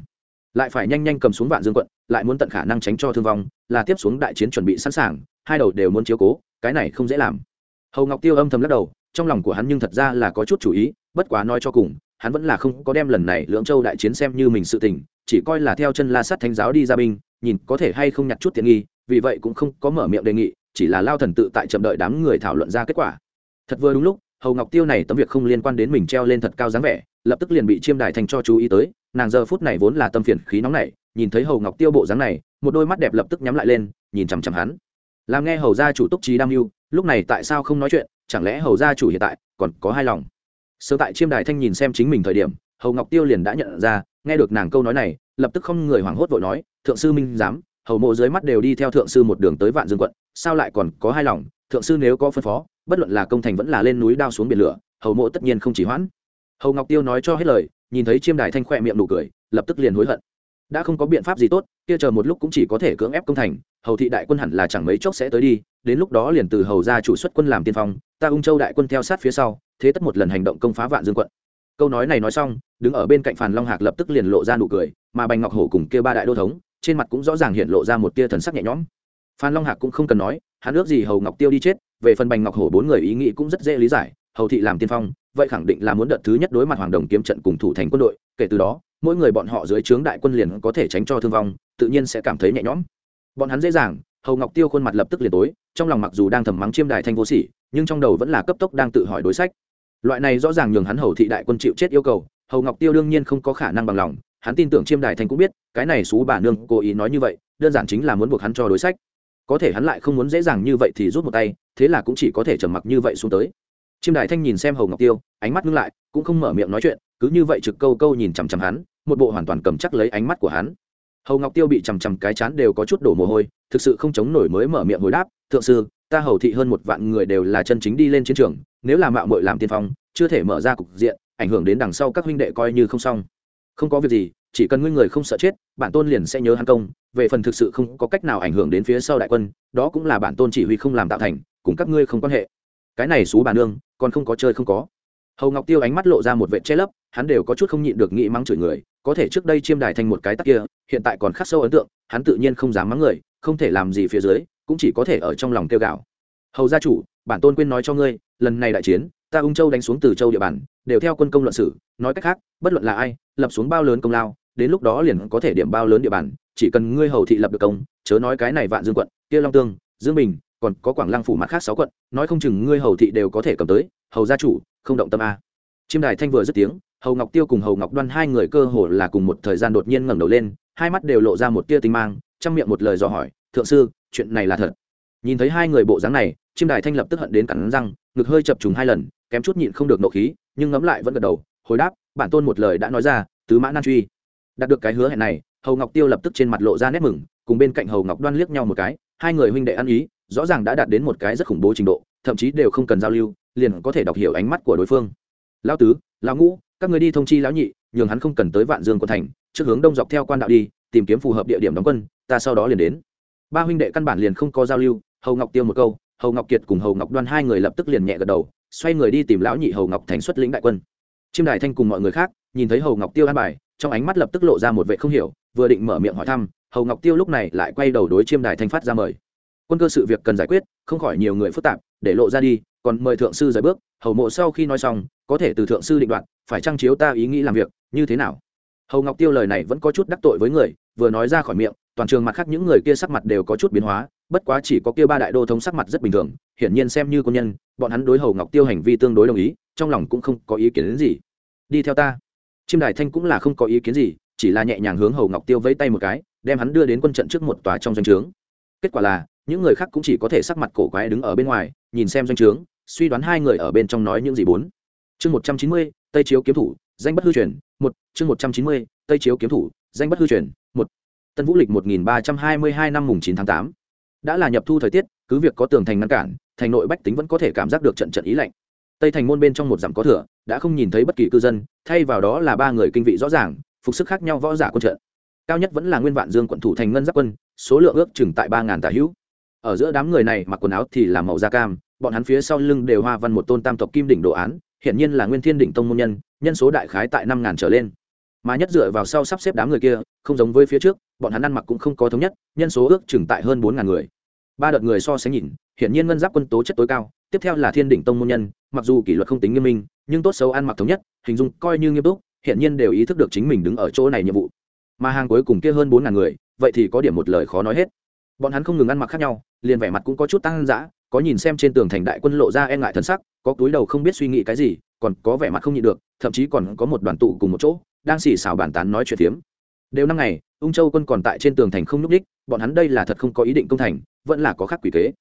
Lại phải nhanh nhanh cầm xuống vạn dương quận, lại muốn tận khả năng tránh cho thương vong, là tiếp xuống đại chiến chuẩn bị sẵn sàng, hai đầu đều muốn chiếu cố, cái này không dễ làm. Hầu ngọc tiêu âm thầm lắc đầu, trong lòng của hắn nhưng thật ra là có chút chủ ý, bất quá nói cho cùng, hắn vẫn là không có đem lần này lưỡng châu đại chiến xem như mình sự tình, chỉ coi là theo chân la sát thánh giáo đi ra binh nhìn có thể hay không nhặt chút tiện nghi, vì vậy cũng không có mở miệng đề nghị, chỉ là lao thần tự tại chậm đợi đám người thảo luận ra kết quả. Thật vừa đúng lúc, hầu ngọc tiêu này tấm việc không liên quan đến mình treo lên thật cao dáng vẻ, lập tức liền bị chiêm đài thành cho chú ý tới, nàng giờ phút này vốn là tâm phiền khí nóng này nhìn thấy hầu ngọc tiêu bộ dáng này, một đôi mắt đẹp lập tức nhắm lại lên, nhìn chằm chằm hắn. Làm nghe hầu gia chủ túc trí đam mưu, lúc này tại sao không nói chuyện, chẳng lẽ hầu gia chủ hiện tại còn có hai lòng? Sớm tại chiêm đài thanh nhìn xem chính mình thời điểm, hầu ngọc tiêu liền đã nhận ra, nghe được nàng câu nói này lập tức không người hoảng hốt vội nói, thượng sư minh giám, hầu mộ dưới mắt đều đi theo thượng sư một đường tới vạn dương quận, sao lại còn có hai lòng? Thượng sư nếu có phân phó, bất luận là công thành vẫn là lên núi đao xuống biển lửa, hầu mộ tất nhiên không chỉ hoãn. Hầu ngọc tiêu nói cho hết lời, nhìn thấy chiêm đài thanh khoe miệng nụ cười, lập tức liền hối hận. Đã không có biện pháp gì tốt, kia chờ một lúc cũng chỉ có thể cưỡng ép công thành, hầu thị đại quân hẳn là chẳng mấy chốc sẽ tới đi, đến lúc đó liền từ hầu ra chủ xuất quân làm tiên phong, ta ung châu đại quân theo sát phía sau, thế tất một lần hành động công phá vạn dương quận câu nói này nói xong, đứng ở bên cạnh phàn long hạc lập tức liền lộ ra nụ cười, mà bành ngọc hổ cùng kia ba đại đô thống, trên mặt cũng rõ ràng hiện lộ ra một tia thần sắc nhẹ nhõm. Phan long hạc cũng không cần nói, hắn ước gì hầu ngọc tiêu đi chết, về phần bành ngọc hổ bốn người ý nghĩ cũng rất dễ lý giải, hầu thị làm tiên phong, vậy khẳng định là muốn đợt thứ nhất đối mặt hoàng đồng kiếm trận cùng thủ thành quân đội, kể từ đó, mỗi người bọn họ dưới trướng đại quân liền có thể tránh cho thương vong, tự nhiên sẽ cảm thấy nhẹ nhõm. Bọn hắn dễ dàng, hầu ngọc tiêu khuôn mặt lập tức liền tối, trong lòng mặc dù đang thầm mắng chiêm đài thanh vô sỉ, nhưng trong đầu vẫn là cấp tốc đang tự hỏi đối sách loại này rõ ràng nhường hắn hầu thị đại quân chịu chết yêu cầu, hầu ngọc tiêu đương nhiên không có khả năng bằng lòng, hắn tin tưởng chiêm đài thành cũng biết, cái này xú bà nương cố ý nói như vậy, đơn giản chính là muốn buộc hắn cho đối sách. Có thể hắn lại không muốn dễ dàng như vậy thì rút một tay, thế là cũng chỉ có thể trầm mặc như vậy xuống tới. Chiêm đài thanh nhìn xem hầu ngọc tiêu, ánh mắt ngưng lại, cũng không mở miệng nói chuyện, cứ như vậy trực câu câu nhìn chằm chằm hắn, một bộ hoàn toàn cầm chắc lấy ánh mắt của hắn. Hầu ngọc tiêu bị chằm chằm cái chán đều có chút đổ mồ hôi, thực sự không chống nổi mới mở miệng hồi đáp, thượng sư, ta hầu thị hơn một vạn người đều là chân chính đi lên chiến trường nếu là mạo muội làm tiên phong, chưa thể mở ra cục diện, ảnh hưởng đến đằng sau các huynh đệ coi như không xong. Không có việc gì, chỉ cần ngươi người không sợ chết, bản tôn liền sẽ nhớ hắn công, về phần thực sự không có cách nào ảnh hưởng đến phía sau đại quân, đó cũng là bản tôn chỉ huy không làm tạo thành, cùng các ngươi không quan hệ. Cái này xú bà nương, còn không có chơi không có. Hầu ngọc tiêu ánh mắt lộ ra một vệ che lấp, hắn đều có chút không nhịn được nghĩ mắng chửi người, có thể trước đây chiêm đài thành một cái tắc kia, hiện tại còn khắc sâu ấn tượng, hắn tự nhiên không dám mắng người, không thể làm gì phía dưới, cũng chỉ có thể ở trong lòng tiêu gạo hầu gia chủ, bản tôn quên nói cho ngươi lần này đại chiến, ta ung châu đánh xuống từ châu địa bàn, đều theo quân công luận sử nói cách khác, bất luận là ai, lập xuống bao lớn công lao, đến lúc đó liền có thể điểm bao lớn địa bàn, chỉ cần ngươi hầu thị lập được công, chớ nói cái này vạn dương quận, kia long tương, dương bình, còn có quảng lăng phủ mặt khác sáu quận, nói không chừng ngươi hầu thị đều có thể cầm tới, hầu gia chủ, không động tâm a. Chiêm đài thanh vừa dứt tiếng, hầu ngọc tiêu cùng hầu ngọc đoan hai người cơ hồ là cùng một thời gian đột nhiên ngẩng đầu lên, hai mắt đều lộ ra một tia tinh mang, trong miệng một lời dò hỏi, thượng sư, chuyện này là thật. Nhìn thấy hai người bộ dáng này, chiêm đài thanh lập tức hận đến cắn răng ngực hơi chập trùng hai lần, kém chút nhịn không được nộ khí, nhưng ngẫm lại vẫn gật đầu, hồi đáp, bản tôn một lời đã nói ra, tứ mã nan truy. Đạt được cái hứa hẹn này, hầu ngọc tiêu lập tức trên mặt lộ ra nét mừng, cùng bên cạnh hầu ngọc đoan liếc nhau một cái, hai người huynh đệ ăn ý, rõ ràng đã đạt đến một cái rất khủng bố trình độ, thậm chí đều không cần giao lưu, liền có thể đọc hiểu ánh mắt của đối phương. Lão tứ, lão ngũ, các người đi thông chi lão nhị, nhường hắn không cần tới vạn dương quân thành, trước hướng đông dọc theo quan đạo đi, tìm kiếm phù hợp địa điểm đóng quân, ta sau đó liền đến. Ba huynh đệ căn bản liền không có giao lưu, hầu ngọc tiêu một câu hầu ngọc kiệt cùng hầu ngọc đoan hai người lập tức liền nhẹ gật đầu, xoay người đi tìm lão nhị hầu ngọc thành xuất lĩnh đại quân. Chiêm đại thanh cùng mọi người khác nhìn thấy hầu ngọc tiêu an bài, trong ánh mắt lập tức lộ ra một vệ không hiểu, vừa định mở miệng hỏi thăm, hầu ngọc tiêu lúc này lại quay đầu đối chiêm đài thanh phát ra mời. Quân cơ sự việc cần giải quyết, không khỏi nhiều người phức tạp, để lộ ra đi, còn mời thượng sư giải bước, hầu mộ sau khi nói xong, có thể từ thượng sư định đoạt, phải trang chiếu ta ý nghĩ làm việc, như thế nào? Hầu ngọc tiêu lời này vẫn có chút đắc tội với người, vừa nói ra khỏi miệng, toàn trường mặt khác những người kia sắc mặt đều có chút biến hóa bất quá chỉ có kia ba đại đô thống sắc mặt rất bình thường, hiển nhiên xem như công nhân, bọn hắn đối hầu ngọc tiêu hành vi tương đối đồng ý, trong lòng cũng không có ý kiến đến gì. Đi theo ta. Chiêm đài thanh cũng là không có ý kiến gì, chỉ là nhẹ nhàng hướng hầu ngọc tiêu vẫy tay một cái, đem hắn đưa đến quân trận trước một tòa trong doanh trướng. Kết quả là, những người khác cũng chỉ có thể sắc mặt cổ quái đứng ở bên ngoài, nhìn xem doanh trướng, suy đoán hai người ở bên trong nói những gì bốn. Chương một trăm chín mươi, tây chiếu kiếm thủ, danh bất hư truyền, một. Chương một trăm chín mươi, tây chiếu kiếm thủ, danh bất hư truyền, một. Tân vũ lịch một nghìn ba trăm hai mươi hai năm mùng chín tháng tám đã là nhập thu thời tiết, cứ việc có tường thành ngăn cản, thành nội bách tính vẫn có thể cảm giác được trận trận ý lạnh. Tây thành môn bên trong một dặm có thửa, đã không nhìn thấy bất kỳ cư dân, thay vào đó là ba người kinh vị rõ ràng, phục sức khác nhau võ giả quân trận. Cao nhất vẫn là nguyên vạn dương quận thủ thành ngân giáp quân, số lượng ước chừng tại ba ngàn tà hữu. Ở giữa đám người này mặc quần áo thì là màu da cam, bọn hắn phía sau lưng đều hoa văn một tôn tam tộc kim đỉnh đồ án hiện nhiên là nguyên thiên đỉnh tông môn nhân nhân số đại khái tại năm ngàn trở lên. Mà nhất dựa vào sau sắp xếp đám người kia, không giống với phía trước, bọn hắn ăn mặc cũng không có thống nhất, nhân số ước chừng tại hơn bốn ngàn người ba đợt người so sánh nhìn hiện nhiên ngân giáp quân tố chất tối cao, tiếp theo là thiên đỉnh tông môn nhân, mặc dù kỷ luật không tính nghiêm minh, nhưng tốt xấu ăn mặc thống nhất, hình dung coi như nghiêm túc hiện nhiên đều ý thức được chính mình đứng ở chỗ này nhiệm vụ. Mà hàng cuối cùng kia hơn bốn ngàn người, vậy thì có điểm một lời khó nói hết. Bọn hắn không ngừng ăn mặc khác nhau, liền vẻ mặt cũng có chút tăng dã, có nhìn xem trên tường thành đại quân lộ ra e ngại thân sắc, có túi đầu không biết suy nghĩ cái gì, còn có vẻ mặt không nhịn được, thậm chí còn có một đoàn tụ cùng một chỗ, đang xì xào bàn tán nói chuyện phiếm đều năm ngày, ung châu quân còn tại trên tường thành không nhúc đích bọn hắn đây là thật không có ý định công thành, vẫn là có khác quỷ kế.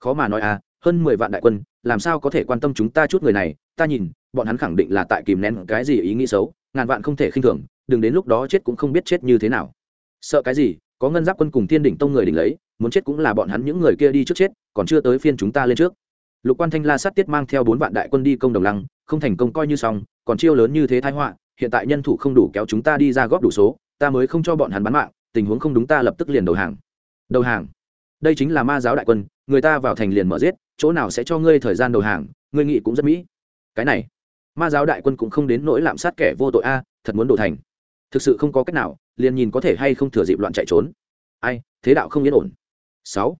Khó mà nói à hơn mười vạn đại quân, làm sao có thể quan tâm chúng ta chút người này? Ta nhìn, bọn hắn khẳng định là tại kìm nén cái gì ý nghĩ xấu, ngàn vạn không thể khinh thường, đừng đến lúc đó chết cũng không biết chết như thế nào. Sợ cái gì? Có ngân giáp quân cùng thiên đỉnh tông người đỉnh lấy, muốn chết cũng là bọn hắn những người kia đi trước chết, còn chưa tới phiên chúng ta lên trước. Lục quan thanh la sát tiết mang theo bốn vạn đại quân đi công đồng lăng, không thành công coi như xong, còn chiêu lớn như thế thái họa, hiện tại nhân thủ không đủ kéo chúng ta đi ra góp đủ số ta mới không cho bọn hắn bán mạng, tình huống không đúng ta lập tức liền đầu hàng. Đầu hàng? Đây chính là ma giáo đại quân, người ta vào thành liền mở giết, chỗ nào sẽ cho ngươi thời gian đầu hàng, ngươi nghĩ cũng rất mỹ. Cái này, ma giáo đại quân cũng không đến nỗi lạm sát kẻ vô tội a, thật muốn đổ thành. Thực sự không có cách nào, liền nhìn có thể hay không thừa dịp loạn chạy trốn. Ai, thế đạo không yên ổn. Sáu,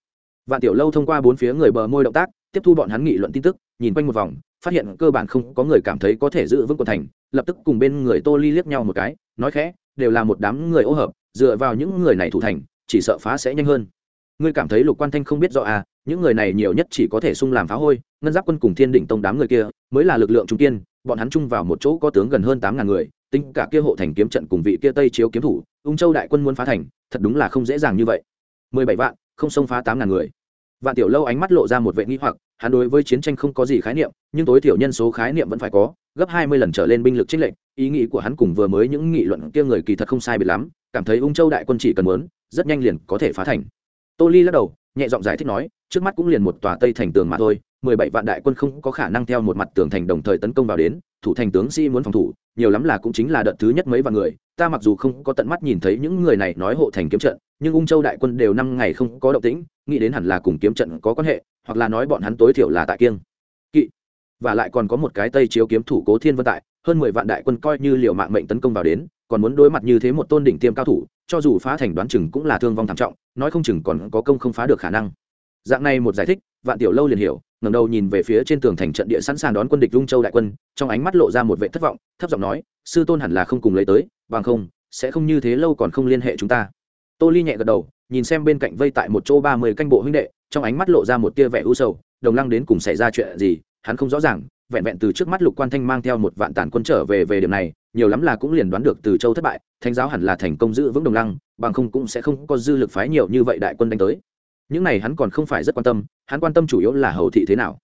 vạn tiểu lâu thông qua bốn phía người bờ môi động tác, tiếp thu bọn hắn nghị luận tin tức, nhìn quanh một vòng, phát hiện cơ bản không có người cảm thấy có thể giữ vững quần thành, lập tức cùng bên người tô ly liếc nhau một cái, nói khẽ đều là một đám người ô hợp, dựa vào những người này thủ thành, chỉ sợ phá sẽ nhanh hơn. Ngươi cảm thấy lục quan thanh không biết rõ à những người này nhiều nhất chỉ có thể sung làm phá hôi, ngân giáp quân cùng thiên định tông đám người kia, mới là lực lượng trung tiên bọn hắn chung vào một chỗ có tướng gần hơn tám ngàn người, tính cả kia hộ thành kiếm trận cùng vị kia tây chiếu kiếm thủ, ung châu đại quân muốn phá thành, thật đúng là không dễ dàng như vậy. Mười bảy vạn, không xông phá tám ngàn người. Vạn tiểu lâu ánh mắt lộ ra một vệ nghi hoặc, hắn đối với chiến tranh không có gì khái niệm, nhưng tối thiểu nhân số khái niệm vẫn phải có, gấp hai mươi lần trở lên binh lực trích lệnh ý nghĩ của hắn cùng vừa mới những nghị luận kia người kỳ thật không sai biệt lắm, cảm thấy ung châu đại quân chỉ cần muốn, rất nhanh liền có thể phá thành. Tô ly lắc đầu, nhẹ giọng giải thích nói, trước mắt cũng liền một tòa tây thành tường mà thôi, mười bảy vạn đại quân không có khả năng theo một mặt tường thành đồng thời tấn công vào đến, thủ thành tướng sĩ muốn phòng thủ, nhiều lắm là cũng chính là đợt thứ nhất mấy vạn người, ta mặc dù không có tận mắt nhìn thấy những người này nói hộ thành kiếm trận, nhưng ung châu đại quân đều năm ngày không có động tĩnh, nghĩ đến hẳn là cùng kiếm trận có quan hệ, hoặc là nói bọn hắn tối thiểu là tại kiêng kỵ. Và lại còn có một cái tây chiếu kiếm thủ cố thiên vân tại hơn mười vạn đại quân coi như liều mạng mệnh tấn công vào đến, còn muốn đối mặt như thế một tôn đỉnh tiêm cao thủ, cho dù phá thành đoán chừng cũng là thương vong thảm trọng, nói không chừng còn có công không phá được khả năng. Dạng này một giải thích, vạn tiểu lâu liền hiểu, ngẩng đầu nhìn về phía trên tường thành trận địa sẵn sàng đón quân địch Dung châu đại quân, trong ánh mắt lộ ra một vẻ thất vọng, thấp giọng nói, sư tôn hẳn là không cùng lấy tới, bằng không, sẽ không như thế lâu còn không liên hệ chúng ta. Tô ly nhẹ gật đầu, nhìn xem bên cạnh vây tại một chỗ ba mươi canh bộ huynh đệ, trong ánh mắt lộ ra một tia vẻ u sầu, đồng lăng đến cùng xảy ra chuyện gì, hắn không rõ ràng vẹn vẹn từ trước mắt lục quan thanh mang theo một vạn tàn quân trở về về điểm này, nhiều lắm là cũng liền đoán được từ châu thất bại, thánh giáo hẳn là thành công giữ vững đồng lăng, bằng không cũng sẽ không có dư lực phái nhiều như vậy đại quân đánh tới. Những này hắn còn không phải rất quan tâm, hắn quan tâm chủ yếu là hầu thị thế nào.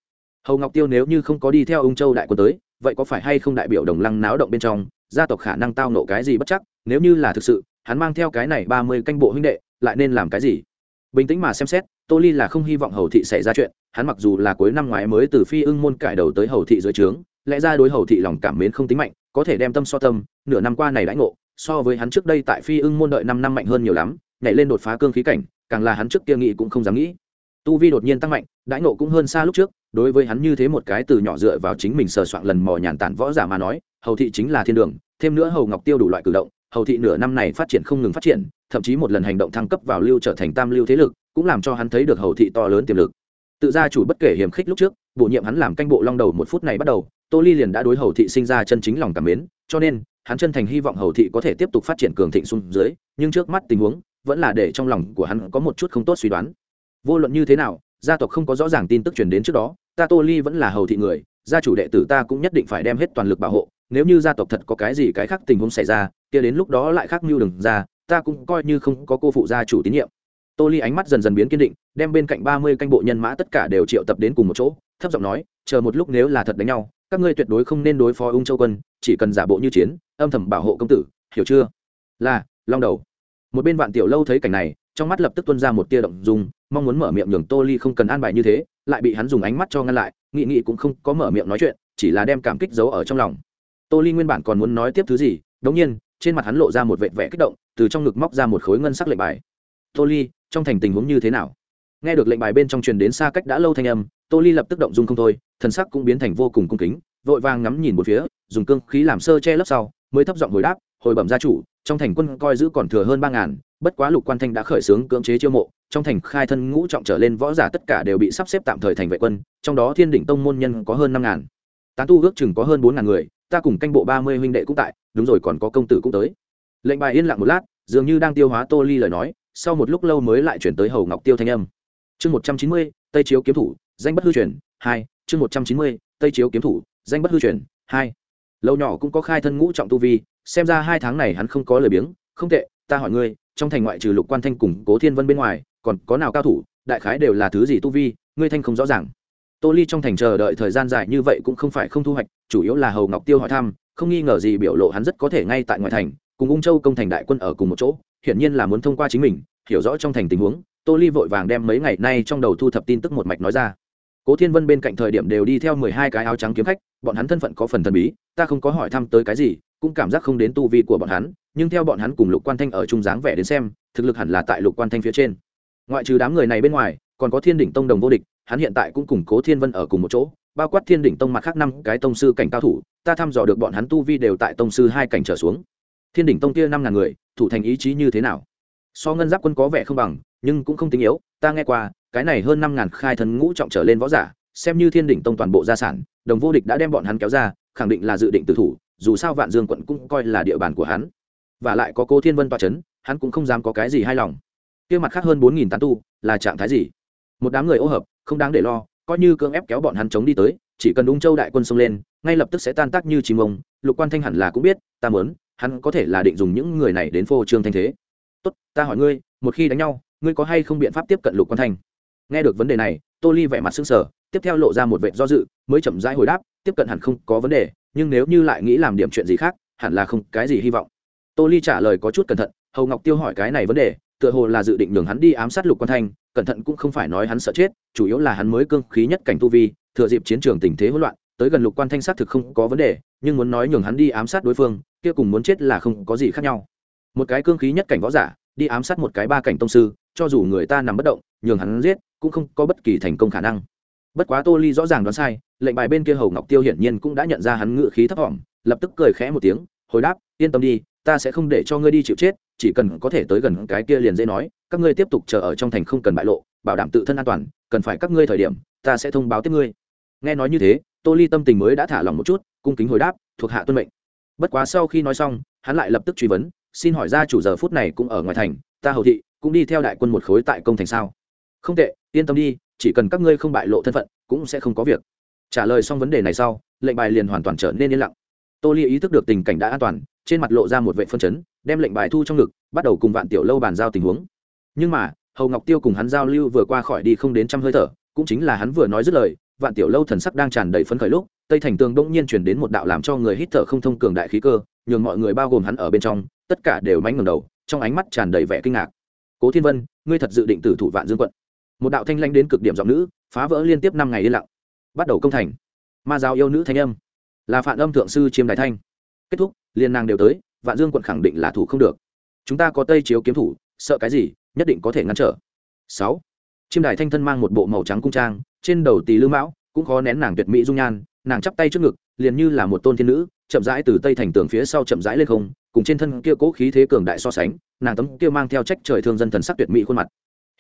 Hầu ngọc tiêu nếu như không có đi theo ông châu đại quân tới, vậy có phải hay không đại biểu đồng lăng náo động bên trong, gia tộc khả năng tao nộ cái gì bất chắc, nếu như là thực sự, hắn mang theo cái này ba mươi canh bộ huynh đệ, lại nên làm cái gì? Bình tĩnh mà xem xét, tô ly là không hy vọng hầu thị xảy ra chuyện hắn mặc dù là cuối năm ngoái mới từ phi ưng môn cải đầu tới hầu thị dưới trướng, lẽ ra đối hầu thị lòng cảm mến không tính mạnh, có thể đem tâm so tâm, nửa năm qua này đãi ngộ, so với hắn trước đây tại phi ưng môn đợi năm năm mạnh hơn nhiều lắm, nhảy lên đột phá cương khí cảnh, càng là hắn trước kia nghĩ cũng không dám nghĩ. Tu vi đột nhiên tăng mạnh, đãi ngộ cũng hơn xa lúc trước, đối với hắn như thế một cái từ nhỏ dựa vào chính mình sờ soạn lần mò nhàn tản võ giả mà nói, hầu thị chính là thiên đường, thêm nữa hầu ngọc tiêu đủ loại cử động, hầu thị nửa năm này phát triển không ngừng phát triển, thậm chí một lần hành động thăng cấp vào lưu trở thành tam lưu thế lực, cũng làm cho hắn thấy được hầu thị to lớn tiềm lực tự gia chủ bất kể hiểm khích lúc trước, bổ nhiệm hắn làm canh bộ long đầu một phút này bắt đầu, tô ly liền đã đối hầu thị sinh ra chân chính lòng cảm mến, cho nên, hắn chân thành hy vọng hầu thị có thể tiếp tục phát triển cường thịnh xuống dưới, nhưng trước mắt tình huống, vẫn là để trong lòng của hắn có một chút không tốt suy đoán. Vô luận như thế nào, gia tộc không có rõ ràng tin tức truyền đến trước đó, ta tô ly vẫn là hầu thị người, gia chủ đệ tử ta cũng nhất định phải đem hết toàn lực bảo hộ, nếu như gia tộc thật có cái gì cái khác tình huống xảy ra, kia đến lúc đó lại khác mưu đừng ra, ta cũng coi như không có cô phụ gia chủ tín nhiệm tô ly ánh mắt dần dần biến kiên định, đem bên cạnh ba mươi canh bộ nhân mã tất cả đều triệu tập đến cùng một chỗ, thấp giọng nói, chờ một lúc nếu là thật đánh nhau, các ngươi tuyệt đối không nên đối phó ung châu quân, chỉ cần giả bộ như chiến, âm thầm bảo hộ công tử, hiểu chưa? Là, long đầu. Một bên vạn tiểu lâu thấy cảnh này, trong mắt lập tức tuân ra một tia động dung, mong muốn mở miệng nhường tô ly không cần an bài như thế, lại bị hắn dùng ánh mắt cho ngăn lại, nghị nghị cũng không có mở miệng nói chuyện, chỉ là đem cảm kích giấu ở trong lòng. Tô ly nguyên bản còn muốn nói tiếp thứ gì, đống nhiên, trên mặt hắn lộ ra một vệt vẻ kích động, từ trong ngực móc ra một khối ngân sắc lệnh bài. Tô ly trong thành tình huống như thế nào? Nghe được lệnh bài bên trong truyền đến xa cách đã lâu thanh âm, tô ly lập tức động dung không thôi, thần sắc cũng biến thành vô cùng cung kính, vội vàng ngắm nhìn một phía, dùng cương khí làm sơ che lấp sau, mới thấp giọng hồi đáp, hồi bẩm gia chủ, trong thành quân coi giữ còn thừa hơn ba ngàn, bất quá lục quan thanh đã khởi xướng cưỡng chế chiêu mộ, trong thành khai thân ngũ trọng trở lên võ giả tất cả đều bị sắp xếp tạm thời thành vệ quân, trong đó thiên đỉnh tông môn nhân có hơn năm ngàn. Tán tu ước chừng có hơn bốn ngàn người, ta cùng canh bộ ba mươi huynh đệ cũng tại, đúng rồi còn có công tử cũng tới. Lệnh bài yên lặng một lát, dường như đang tiêu hóa tô ly lời nói sau một lúc lâu mới lại chuyển tới hầu ngọc tiêu thanh âm. Chương một trăm chín mươi, tây chiếu kiếm thủ, danh bất hư truyền, hai, chương một trăm chín mươi, tây chiếu kiếm thủ, danh bất hư truyền, hai. Lâu nhỏ cũng có khai thân ngũ trọng tu vi, xem ra hai tháng này hắn không có lời biếng, không tệ, ta hỏi ngươi, trong thành ngoại trừ lục quan thanh cùng cố thiên vân bên ngoài, còn có nào cao thủ, đại khái đều là thứ gì tu vi, ngươi thanh không rõ ràng. Tô ly trong thành chờ đợi thời gian dài như vậy cũng không phải không thu hoạch, chủ yếu là hầu ngọc tiêu hỏi thăm, không nghi ngờ gì biểu lộ hắn rất có thể ngay tại ngoại thành, cùng ung châu công thành đại quân ở cùng một chỗ hiển nhiên là muốn thông qua chính mình, hiểu rõ trong thành tình huống, tô ly vội vàng đem mấy ngày nay trong đầu thu thập tin tức một mạch nói ra. Cố thiên vân bên cạnh thời điểm đều đi theo mười hai cái áo trắng kiếm khách, bọn hắn thân phận có phần thần bí, ta không có hỏi thăm tới cái gì, cũng cảm giác không đến tu vi của bọn hắn, nhưng theo bọn hắn cùng lục quan thanh ở trung dáng vẻ đến xem, thực lực hẳn là tại lục quan thanh phía trên. Ngoại trừ đám người này bên ngoài, còn có thiên đỉnh tông đồng vô địch, hắn hiện tại cũng cùng cố thiên vân ở cùng một chỗ, bao quát thiên đỉnh tông mặt khác năm cái tông sư cảnh cao thủ, ta thăm dò được bọn hắn tu vi đều tại tông sư hai cảnh trở xuống. Thiên đỉnh tông kia năm ngàn người thủ thành ý chí như thế nào? So ngân giáp quân có vẻ không bằng, nhưng cũng không tính yếu. Ta nghe qua, cái này hơn năm ngàn khai thần ngũ trọng trở lên võ giả, xem như thiên đỉnh tông toàn bộ gia sản, đồng vô địch đã đem bọn hắn kéo ra, khẳng định là dự định tự thủ, dù sao vạn dương quận cũng coi là địa bàn của hắn. Và lại có cô thiên vân toa c h ấ n hắn cũng không dám có cái gì hài lòng. Kia mặt khác hơn bốn nghìn tán tu, là trạng thái gì? Một đám người ô hợp, không đáng để lo, coi như cưỡng ép kéo bọn hắn chống đi tới, chỉ cần ung châu đại quân xông lên, ngay lập tức sẽ tan tác như chìm ông lục quan thanh hẳn là cũng biết, ta mớn hắn có thể là định dùng những người này đến phô trương thanh thế. Tốt, ta hỏi ngươi, một khi đánh nhau, ngươi có hay không biện pháp tiếp cận lục quan thanh nghe được vấn đề này, tô ly vẻ mặt xứng sở tiếp theo lộ ra một vệ do dự, mới chậm rãi hồi đáp, tiếp cận hẳn không có vấn đề, nhưng nếu như lại nghĩ làm điểm chuyện gì khác, hẳn là không cái gì hy vọng. Tô ly trả lời có chút cẩn thận, hầu ngọc tiêu hỏi cái này vấn đề, tựa hồ là dự định nhường hắn đi ám sát lục quan thanh cẩn thận cũng không phải nói hắn sợ chết, chủ yếu là hắn mới cương khí nhất cảnh tu vi, thừa dịp chiến trường tình thế hỗn loạn, tới gần lục quan thanh sát thực không có vấn đề, nhưng muốn nói nhường hắn đi ám sát đối phương kia cùng muốn chết là không có gì khác nhau. Một cái cương khí nhất cảnh võ giả, đi ám sát một cái ba cảnh tông sư, cho dù người ta nằm bất động, nhường hắn giết, cũng không có bất kỳ thành công khả năng. Bất quá tô ly rõ ràng đoán sai, lệnh bài bên kia hầu ngọc tiêu hiển nhiên cũng đã nhận ra hắn ngự khí thấp thỏm lập tức cười khẽ một tiếng, hồi đáp, yên tâm đi, ta sẽ không để cho ngươi đi chịu chết, chỉ cần có thể tới gần cái kia liền dễ nói, các ngươi tiếp tục chờ ở trong thành không cần bại lộ, bảo đảm tự thân an toàn, cần phải các ngươi thời điểm, ta sẽ thông báo tiếp ngươi. Nghe nói như thế, tô ly tâm tình mới đã thả lòng một chút, cung kính hồi đáp, thuộc hạ tuân mệnh bất quá sau khi nói xong, hắn lại lập tức truy vấn, xin hỏi ra chủ giờ phút này cũng ở ngoài thành, ta hầu thị cũng đi theo đại quân một khối tại công thành sao? Không tệ, yên tâm đi, chỉ cần các ngươi không bại lộ thân phận, cũng sẽ không có việc. Trả lời xong vấn đề này sau, lệnh bài liền hoàn toàn trở nên yên lặng. Tô ly ý thức được tình cảnh đã an toàn, trên mặt lộ ra một vệ phân chấn, đem lệnh bài thu trong ngực, bắt đầu cùng vạn tiểu lâu bàn giao tình huống. Nhưng mà, hầu ngọc tiêu cùng hắn giao lưu vừa qua khỏi đi không đến trăm hơi thở, cũng chính là hắn vừa nói dứt lời, vạn tiểu lâu thần sắc đang tràn đầy phấn khởi lúc tây thành tường đông nhiên chuyển đến một đạo làm cho người hít thở không thông cường đại khí cơ, nhường mọi người bao gồm hắn ở bên trong, tất cả đều mánh ngầm đầu, trong ánh mắt tràn đầy vẻ kinh ngạc. Cố thiên vân, ngươi thật dự định tử thủ vạn dương quận? Một đạo thanh lanh đến cực điểm giọng nữ, phá vỡ liên tiếp năm ngày yên lặng. Bắt đầu công thành. Ma giáo yêu nữ thanh âm. Là phản âm thượng sư chiêm đại thanh. Kết thúc, liên nàng đều tới, vạn dương quận khẳng định là thủ không được. Chúng ta có tây chiếu kiếm thủ, sợ cái gì, nhất định có thể ngăn trở. Sáu. Chiêm đại thanh thân mang một bộ màu trắng cung trang, trên đầu tỳ lư mão, cũng khó nén nàng tuyệt mỹ dung nhan nàng chắp tay trước ngực, liền như là một tôn thiên nữ, chậm rãi từ tây thành tường phía sau chậm rãi lên không, cùng trên thân kia cố khí thế cường đại so sánh, nàng tấm kia mang theo trách trời thương dân thần sắc tuyệt mỹ khuôn mặt.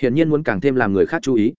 Hiển nhiên muốn càng thêm làm người khác chú ý.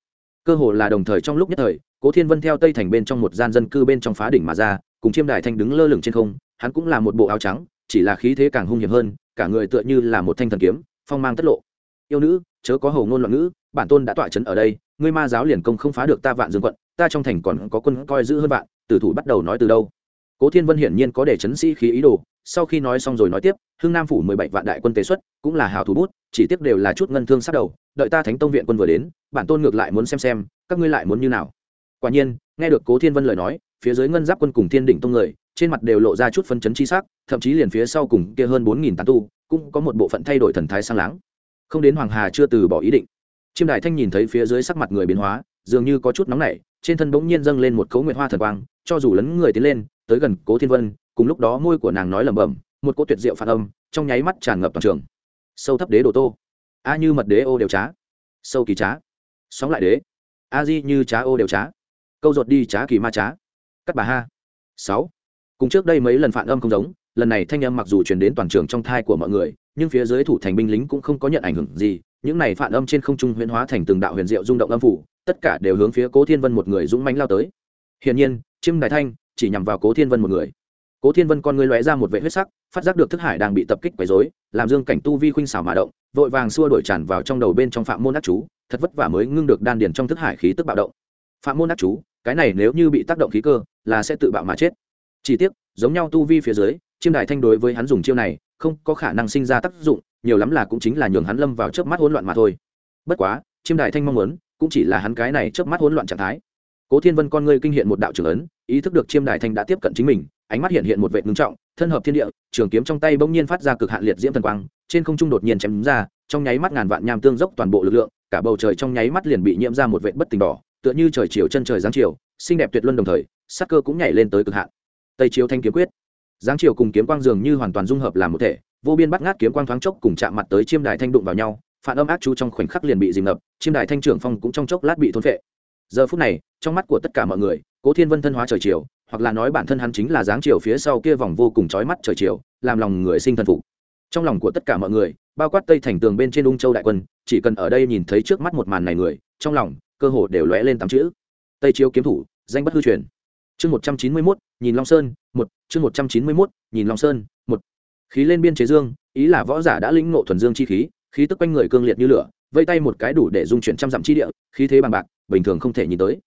Cơ hồ là đồng thời trong lúc nhất thời, cố thiên vân theo tây thành bên trong một gian dân cư bên trong phá đỉnh mà ra, cùng chiêm đại thanh đứng lơ lửng trên không, hắn cũng là một bộ áo trắng, chỉ là khí thế càng hung hiểm hơn, cả người tựa như là một thanh thần kiếm, phong mang tất lộ. Yêu nữ, chớ có hầu ngôn loạn ngữ, bản tôn đã tọa chấn ở đây, ngươi ma giáo liền công không phá được ta vạn dương quận, ta trong thành còn có quân coi giữ hơn bạn tử thủ bắt đầu nói từ đâu? Cố thiên vân hiển nhiên có để chấn sĩ khí ý đồ, sau khi nói xong rồi nói tiếp, hưng nam phủ mười bảy vạn đại quân tế xuất, cũng là hào thủ bút, chỉ tiếp đều là chút ngân thương sát đầu, đợi ta thánh tông viện quân vừa đến, bản tôn ngược lại muốn xem xem, các ngươi lại muốn như nào. Quả nhiên, nghe được cố thiên vân lời nói, phía dưới ngân giáp quân cùng thiên đỉnh tông người, trên mặt đều lộ ra chút phân chấn chi sắc, thậm chí liền phía sau cùng kia hơn bốn nghìn tán tu, cũng có một bộ phận thay đổi thần thái sang láng. Không đến hoàng hà chưa từ bỏ ý định. Chiêm đại thanh nhìn thấy phía dưới sắc mặt người biến hóa dường như có chút nóng nảy, trên thân bỗng nhiên dâng lên một cấu nguyệt hoa thần quang, cho dù lấn người tiến lên, tới gần cố thiên vân, cùng lúc đó môi của nàng nói lẩm bẩm, một cỗ tuyệt diệu phản âm, trong nháy mắt tràn ngập toàn trường. Sâu thấp đế đồ tô. A như mật đế ô đều trá. Sâu kỳ trá. Sóng lại đế. A di như trá ô đều trá. Câu ruột đi trá kỳ ma trá. Cắt bà ha. Sáu. Cùng trước đây mấy lần phản âm không giống, lần này thanh âm mặc dù truyền đến toàn trường trong thai của mọi người, nhưng phía dưới thủ thành binh lính cũng không có nhận ảnh hưởng gì, những này phản âm trên không trung huyễn hóa thành từng đạo huyền diệu rung động âm phủ tất cả đều hướng phía cố thiên vân một người dũng mãnh lao tới. Hiển nhiên chiêm đại thanh chỉ nhằm vào cố thiên vân một người. Cố thiên vân con người lóe ra một vệ huyết sắc, phát giác được thức hải đang bị tập kích quấy dối làm dương cảnh tu vi khuynh xảo mà động, vội vàng xua đổi tràn vào trong đầu bên trong phạm môn ác chú, thật vất vả mới ngưng được đan điền trong thức hải khí tức bạo động. Phạm môn ác chú, cái này nếu như bị tác động khí cơ, là sẽ tự bạo mà chết. Chỉ tiếc, giống nhau tu vi phía dưới chiêm đại thanh đối với hắn dùng chiêu này, không có khả năng sinh ra tác dụng, nhiều lắm là cũng chính là nhường hắn lâm vào chớp mắt hỗn loạn mà thôi. Bất quá chiêm đại thanh mong muốn cũng chỉ là hắn cái này chớp mắt hỗn loạn trạng thái. Cố thiên vân con ngươi kinh hiện một đạo trưởng ấn, ý thức được chiêm đài thanh đã tiếp cận chính mình, ánh mắt hiện hiện một vệ ngưng trọng, thân hợp thiên địa, trường kiếm trong tay bỗng nhiên phát ra cực hạn liệt diễm thần quang, trên không trung đột nhiên chém ra, trong nháy mắt ngàn vạn nham tương dốc toàn bộ lực lượng, cả bầu trời trong nháy mắt liền bị nhiễm ra một vệ bất tình đỏ, tựa như trời chiều chân trời giáng chiều, xinh đẹp tuyệt luân đồng thời, sắc cơ cũng nhảy lên tới cực hạn. Tây chiếu thanh kiếm quyết. Giáng chiều cùng kiếm quang dường như hoàn toàn dung hợp làm một thể, vô biên bắt ngát kiếm quang thoáng chốc cùng chạm mặt tới chiêm đài thanh đụng vào nhau phản âm ác chú trong khoảnh khắc liền bị dìm ngập, chiêm đài thanh trưởng phong cũng trong chốc lát bị thôn vệ. giờ phút này, trong mắt của tất cả mọi người, cố thiên vân thân hóa trời chiều, hoặc là nói bản thân hắn chính là dáng chiều phía sau kia vòng vô cùng chói mắt trời chiều, làm lòng người sinh thần phục. Trong lòng của tất cả mọi người, bao quát tây thành tường bên trên ung châu đại quân, chỉ cần ở đây nhìn thấy trước mắt một màn này người, trong lòng, cơ hồ đều lóe lên tám chữ. Tây chiếu kiếm thủ, danh bất hư truyền. Chương một trăm chín mươi mốt, nhìn long sơn, một, chương một trăm chín mươi mốt, nhìn long sơn, một. Khí lên biên chế dương, ý là võ giả đã lĩnh ngộ thuần dương chi khí khí tức quanh người cương liệt như lửa, vây tay một cái đủ để dung chuyển trăm dặm chi địa, khí thế bằng bạc, bình thường không thể nhìn tới.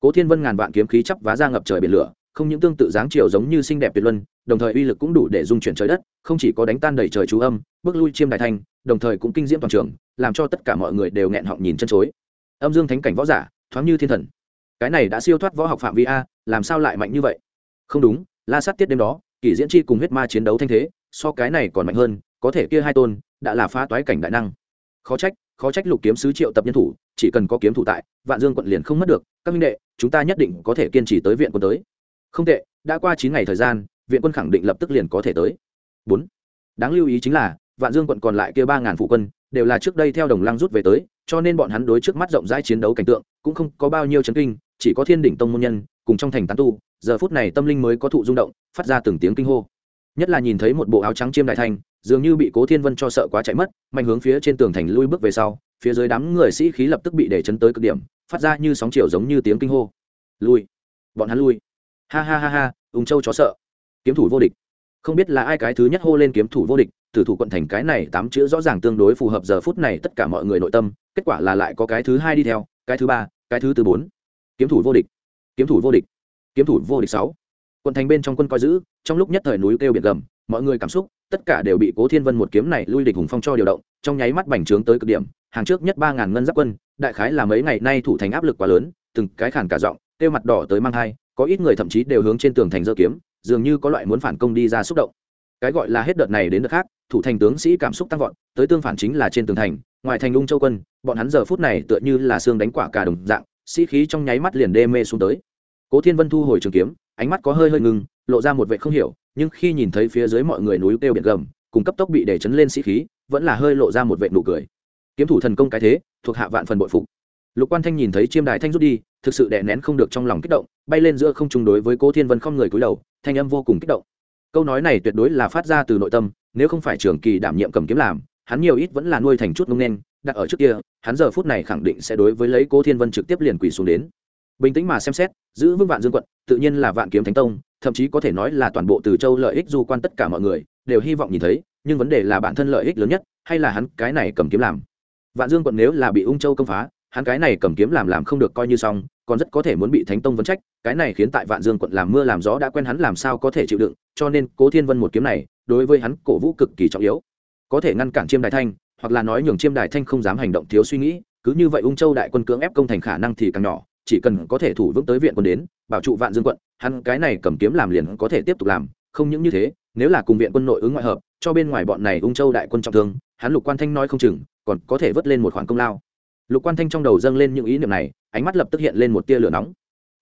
Cố thiên vân ngàn vạn kiếm khí chắp vá ra ngập trời biển lửa, không những tương tự dáng chiều giống như xinh đẹp tuyệt luân, đồng thời uy lực cũng đủ để dung chuyển trời đất, không chỉ có đánh tan đầy trời chú âm, bước lui chiêm đại thanh đồng thời cũng kinh diễm toàn trường, làm cho tất cả mọi người đều nghẹn họng nhìn chân chối. Âm dương thánh cảnh võ giả, thoáng như thiên thần. Cái này đã siêu thoát võ học phạm vi a, làm sao lại mạnh như vậy? Không đúng, la sát tiết đêm đó, kỷ diễn chi cùng huyết ma chiến đấu thanh thế, so cái này còn mạnh hơn, có thể kia hai tôn đã là phá toái cảnh đại năng. Khó trách khó trách lục kiếm sứ triệu tập nhân thủ, chỉ cần có kiếm thủ tại, vạn dương quận liền không mất được. Các minh đệ, chúng ta nhất định có thể kiên trì tới viện quân tới. Không tệ, đã qua chín ngày thời gian, viện quân khẳng định lập tức liền có thể tới. Bốn. Đáng lưu ý chính là, vạn dương quận còn lại kia ba ngàn phụ quân, đều là trước đây theo đồng lăng rút về tới, cho nên bọn hắn đối trước mắt rộng rãi chiến đấu cảnh tượng, cũng không có bao nhiêu chấn kinh, chỉ có thiên đỉnh tông môn nhân, cùng trong thành tán tu, giờ phút này tâm linh mới có thụ rung động, phát ra từng tiếng kinh hô. Nhất là nhìn thấy một bộ áo trắng chiêm đại thành dường như bị cố thiên vân cho sợ quá chạy mất, mạnh hướng phía trên tường thành lui bước về sau, phía dưới đám người sĩ khí lập tức bị để chấn tới cực điểm, phát ra như sóng chiều giống như tiếng kinh hô. Lui. Bọn hắn lui. Ha ha ha ha ung châu chó sợ. Kiếm thủ vô địch. Không biết là ai cái thứ nhất hô lên kiếm thủ vô địch, tử thủ quận thành cái này tám chữ rõ ràng tương đối phù hợp giờ phút này tất cả mọi người nội tâm, kết quả là lại có cái thứ hai đi theo, cái thứ ba, cái thứ tư bốn. Kiếm thủ vô địch. Kiếm thủ vô địch. Kiếm thủ vô địch sáu. Quận thành bên trong quân coi giữ, trong lúc nhất thời núi kêu biển gầm mọi người cảm xúc, tất cả đều bị cố thiên vân một kiếm này lui địch hùng phong cho điều động, trong nháy mắt bành trướng tới cực điểm, hàng trước nhất ba ngàn ngân giáp quân, đại khái là mấy ngày nay thủ thành áp lực quá lớn, từng cái khản cả giọng, kêu mặt đỏ tới mang thai, có ít người thậm chí đều hướng trên tường thành dơ kiếm, dường như có loại muốn phản công đi ra xúc động. Cái gọi là hết đợt này đến đợt khác, thủ thành tướng sĩ cảm xúc tăng vọt, tới tương phản chính là trên tường thành, ngoài thành ung châu quân, bọn hắn giờ phút này tựa như là xương đánh quả cả đồng dạng, sĩ khí trong nháy mắt liền đê mê xuống tới. Cố thiên vân thu hồi trường kiếm, ánh mắt có hơi hơi ngừng lộ ra một vệ không hiểu, nhưng khi nhìn thấy phía dưới mọi người núi kêu biển gầm, cùng cấp tốc bị để chấn lên sĩ khí, vẫn là hơi lộ ra một vệ nụ cười. Kiếm thủ thần công cái thế, thuộc hạ vạn phần bội phục. Lục quan thanh nhìn thấy chiêm đài thanh rút đi, thực sự đè nén không được trong lòng kích động, bay lên giữa không trung đối với cố thiên vân không người cúi đầu, thanh âm vô cùng kích động. Câu nói này tuyệt đối là phát ra từ nội tâm, nếu không phải trường kỳ đảm nhiệm cầm kiếm làm, hắn nhiều ít vẫn là nuôi thành chút ngông nên đặt ở trước kia, hắn giờ phút này khẳng định sẽ đối với lấy cố thiên vân trực tiếp liền quỳ xuống đến. Bình tĩnh mà xem xét, giữ vững vạn dương quận, tự nhiên là vạn kiếm thánh tông thậm chí có thể nói là toàn bộ từ châu lợi ích du quan tất cả mọi người đều hy vọng nhìn thấy, nhưng vấn đề là bản thân lợi ích lớn nhất, hay là hắn cái này cầm kiếm làm? Vạn dương quận nếu là bị ung châu công phá, hắn cái này cầm kiếm làm làm không được coi như xong, còn rất có thể muốn bị thánh tông vấn trách, cái này khiến tại vạn dương quận làm mưa làm gió đã quen hắn làm sao có thể chịu đựng, cho nên cố thiên vân một kiếm này, đối với hắn cổ vũ cực kỳ trọng yếu. Có thể ngăn cản chiêm đại thanh, hoặc là nói nhường chiêm đại thanh không dám hành động thiếu suy nghĩ, cứ như vậy ung châu đại quân cưỡng ép công thành khả năng thì càng nhỏ, chỉ cần có thể thủ vững tới viện quân đến, bảo trụ vạn dương quận hắn cái này cầm kiếm làm liền có thể tiếp tục làm, không những như thế, nếu là cùng viện quân nội ứng ngoại hợp, cho bên ngoài bọn này ung châu đại quân trọng thương, hắn lục quan thanh nói không chừng, còn có thể vớt lên một khoản công lao. Lục quan thanh trong đầu dâng lên những ý niệm này, ánh mắt lập tức hiện lên một tia lửa nóng.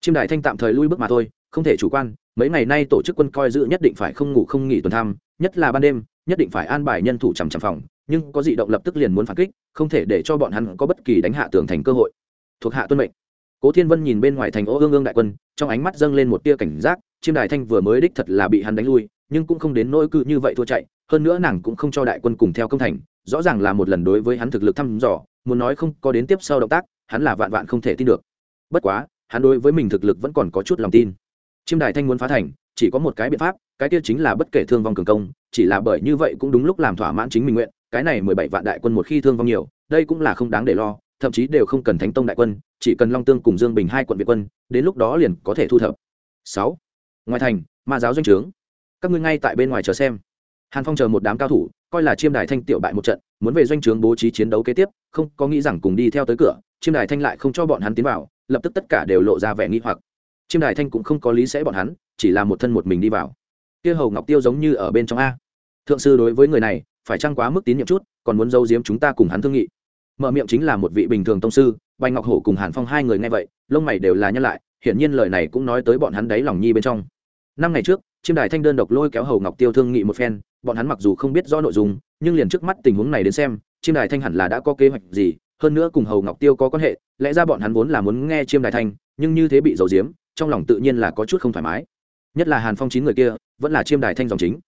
Chiêm đại thanh tạm thời lui bước mà thôi, không thể chủ quan, mấy ngày nay tổ chức quân coi giữ nhất định phải không ngủ không nghỉ tuần thăm, nhất là ban đêm, nhất định phải an bài nhân thủ chằm chằm phòng, nhưng có dị động lập tức liền muốn phản kích, không thể để cho bọn hắn có bất kỳ đánh hạ tường thành cơ hội. Thuộc hạ tuân mệnh cố thiên vân nhìn bên ngoài thành ô ương ương đại quân, trong ánh mắt dâng lên một tia cảnh giác, chiêm đại thanh vừa mới đích thật là bị hắn đánh lui, nhưng cũng không đến nỗi cự như vậy thua chạy, hơn nữa nàng cũng không cho đại quân cùng theo công thành, rõ ràng là một lần đối với hắn thực lực thăm dò, muốn nói không có đến tiếp sau động tác, hắn là vạn vạn không thể tin được. Bất quá, hắn đối với mình thực lực vẫn còn có chút lòng tin. Chiêm đại thanh muốn phá thành, chỉ có một cái biện pháp, cái kia chính là bất kể thương vong cường công, chỉ là bởi như vậy cũng đúng lúc làm thỏa mãn chính mình nguyện, cái này mười bảy vạn đại quân một khi thương vong nhiều, đây cũng là không đáng để lo, thậm chí đều không cần thánh tông đại quân chỉ cần long tương cùng dương bình hai quận việt quân, đến lúc đó liền có thể thu thập. Sáu. Ngoài thành, ma giáo doanh trướng. Các ngươi ngay tại bên ngoài chờ xem. Hàn phong chờ một đám cao thủ, coi là chiêm đài thanh tiểu bại một trận, muốn về doanh trướng bố trí chiến đấu kế tiếp, không có nghĩ rằng cùng đi theo tới cửa, chiêm đài thanh lại không cho bọn hắn tiến vào, lập tức tất cả đều lộ ra vẻ nghi hoặc. Chiêm đài thanh cũng không có lý sẽ bọn hắn, chỉ là một thân một mình đi vào. Kia hầu ngọc tiêu giống như ở bên trong a. Thượng sư đối với người này, phải chăng quá mức tín nhiệm chút, còn muốn giấu giếm chúng ta cùng hắn thương nghị. Mở miệng chính là một vị bình thường tông sư bành ngọc hổ cùng hàn phong hai người nghe vậy, lông mày đều là nhân lại, hiển nhiên lời này cũng nói tới bọn hắn đáy lòng nhi bên trong. Năm ngày trước, chiêm đài thanh đơn độc lôi kéo hầu ngọc tiêu thương nghị một phen, bọn hắn mặc dù không biết rõ nội dung, nhưng liền trước mắt tình huống này đến xem, chiêm đài thanh hẳn là đã có kế hoạch gì, hơn nữa cùng hầu ngọc tiêu có quan hệ, lẽ ra bọn hắn vốn là muốn nghe chiêm đài thanh, nhưng như thế bị giấu diếm trong lòng tự nhiên là có chút không thoải mái. Nhất là hàn phong chín người kia, vẫn là chiêm đài thanh dòng chính.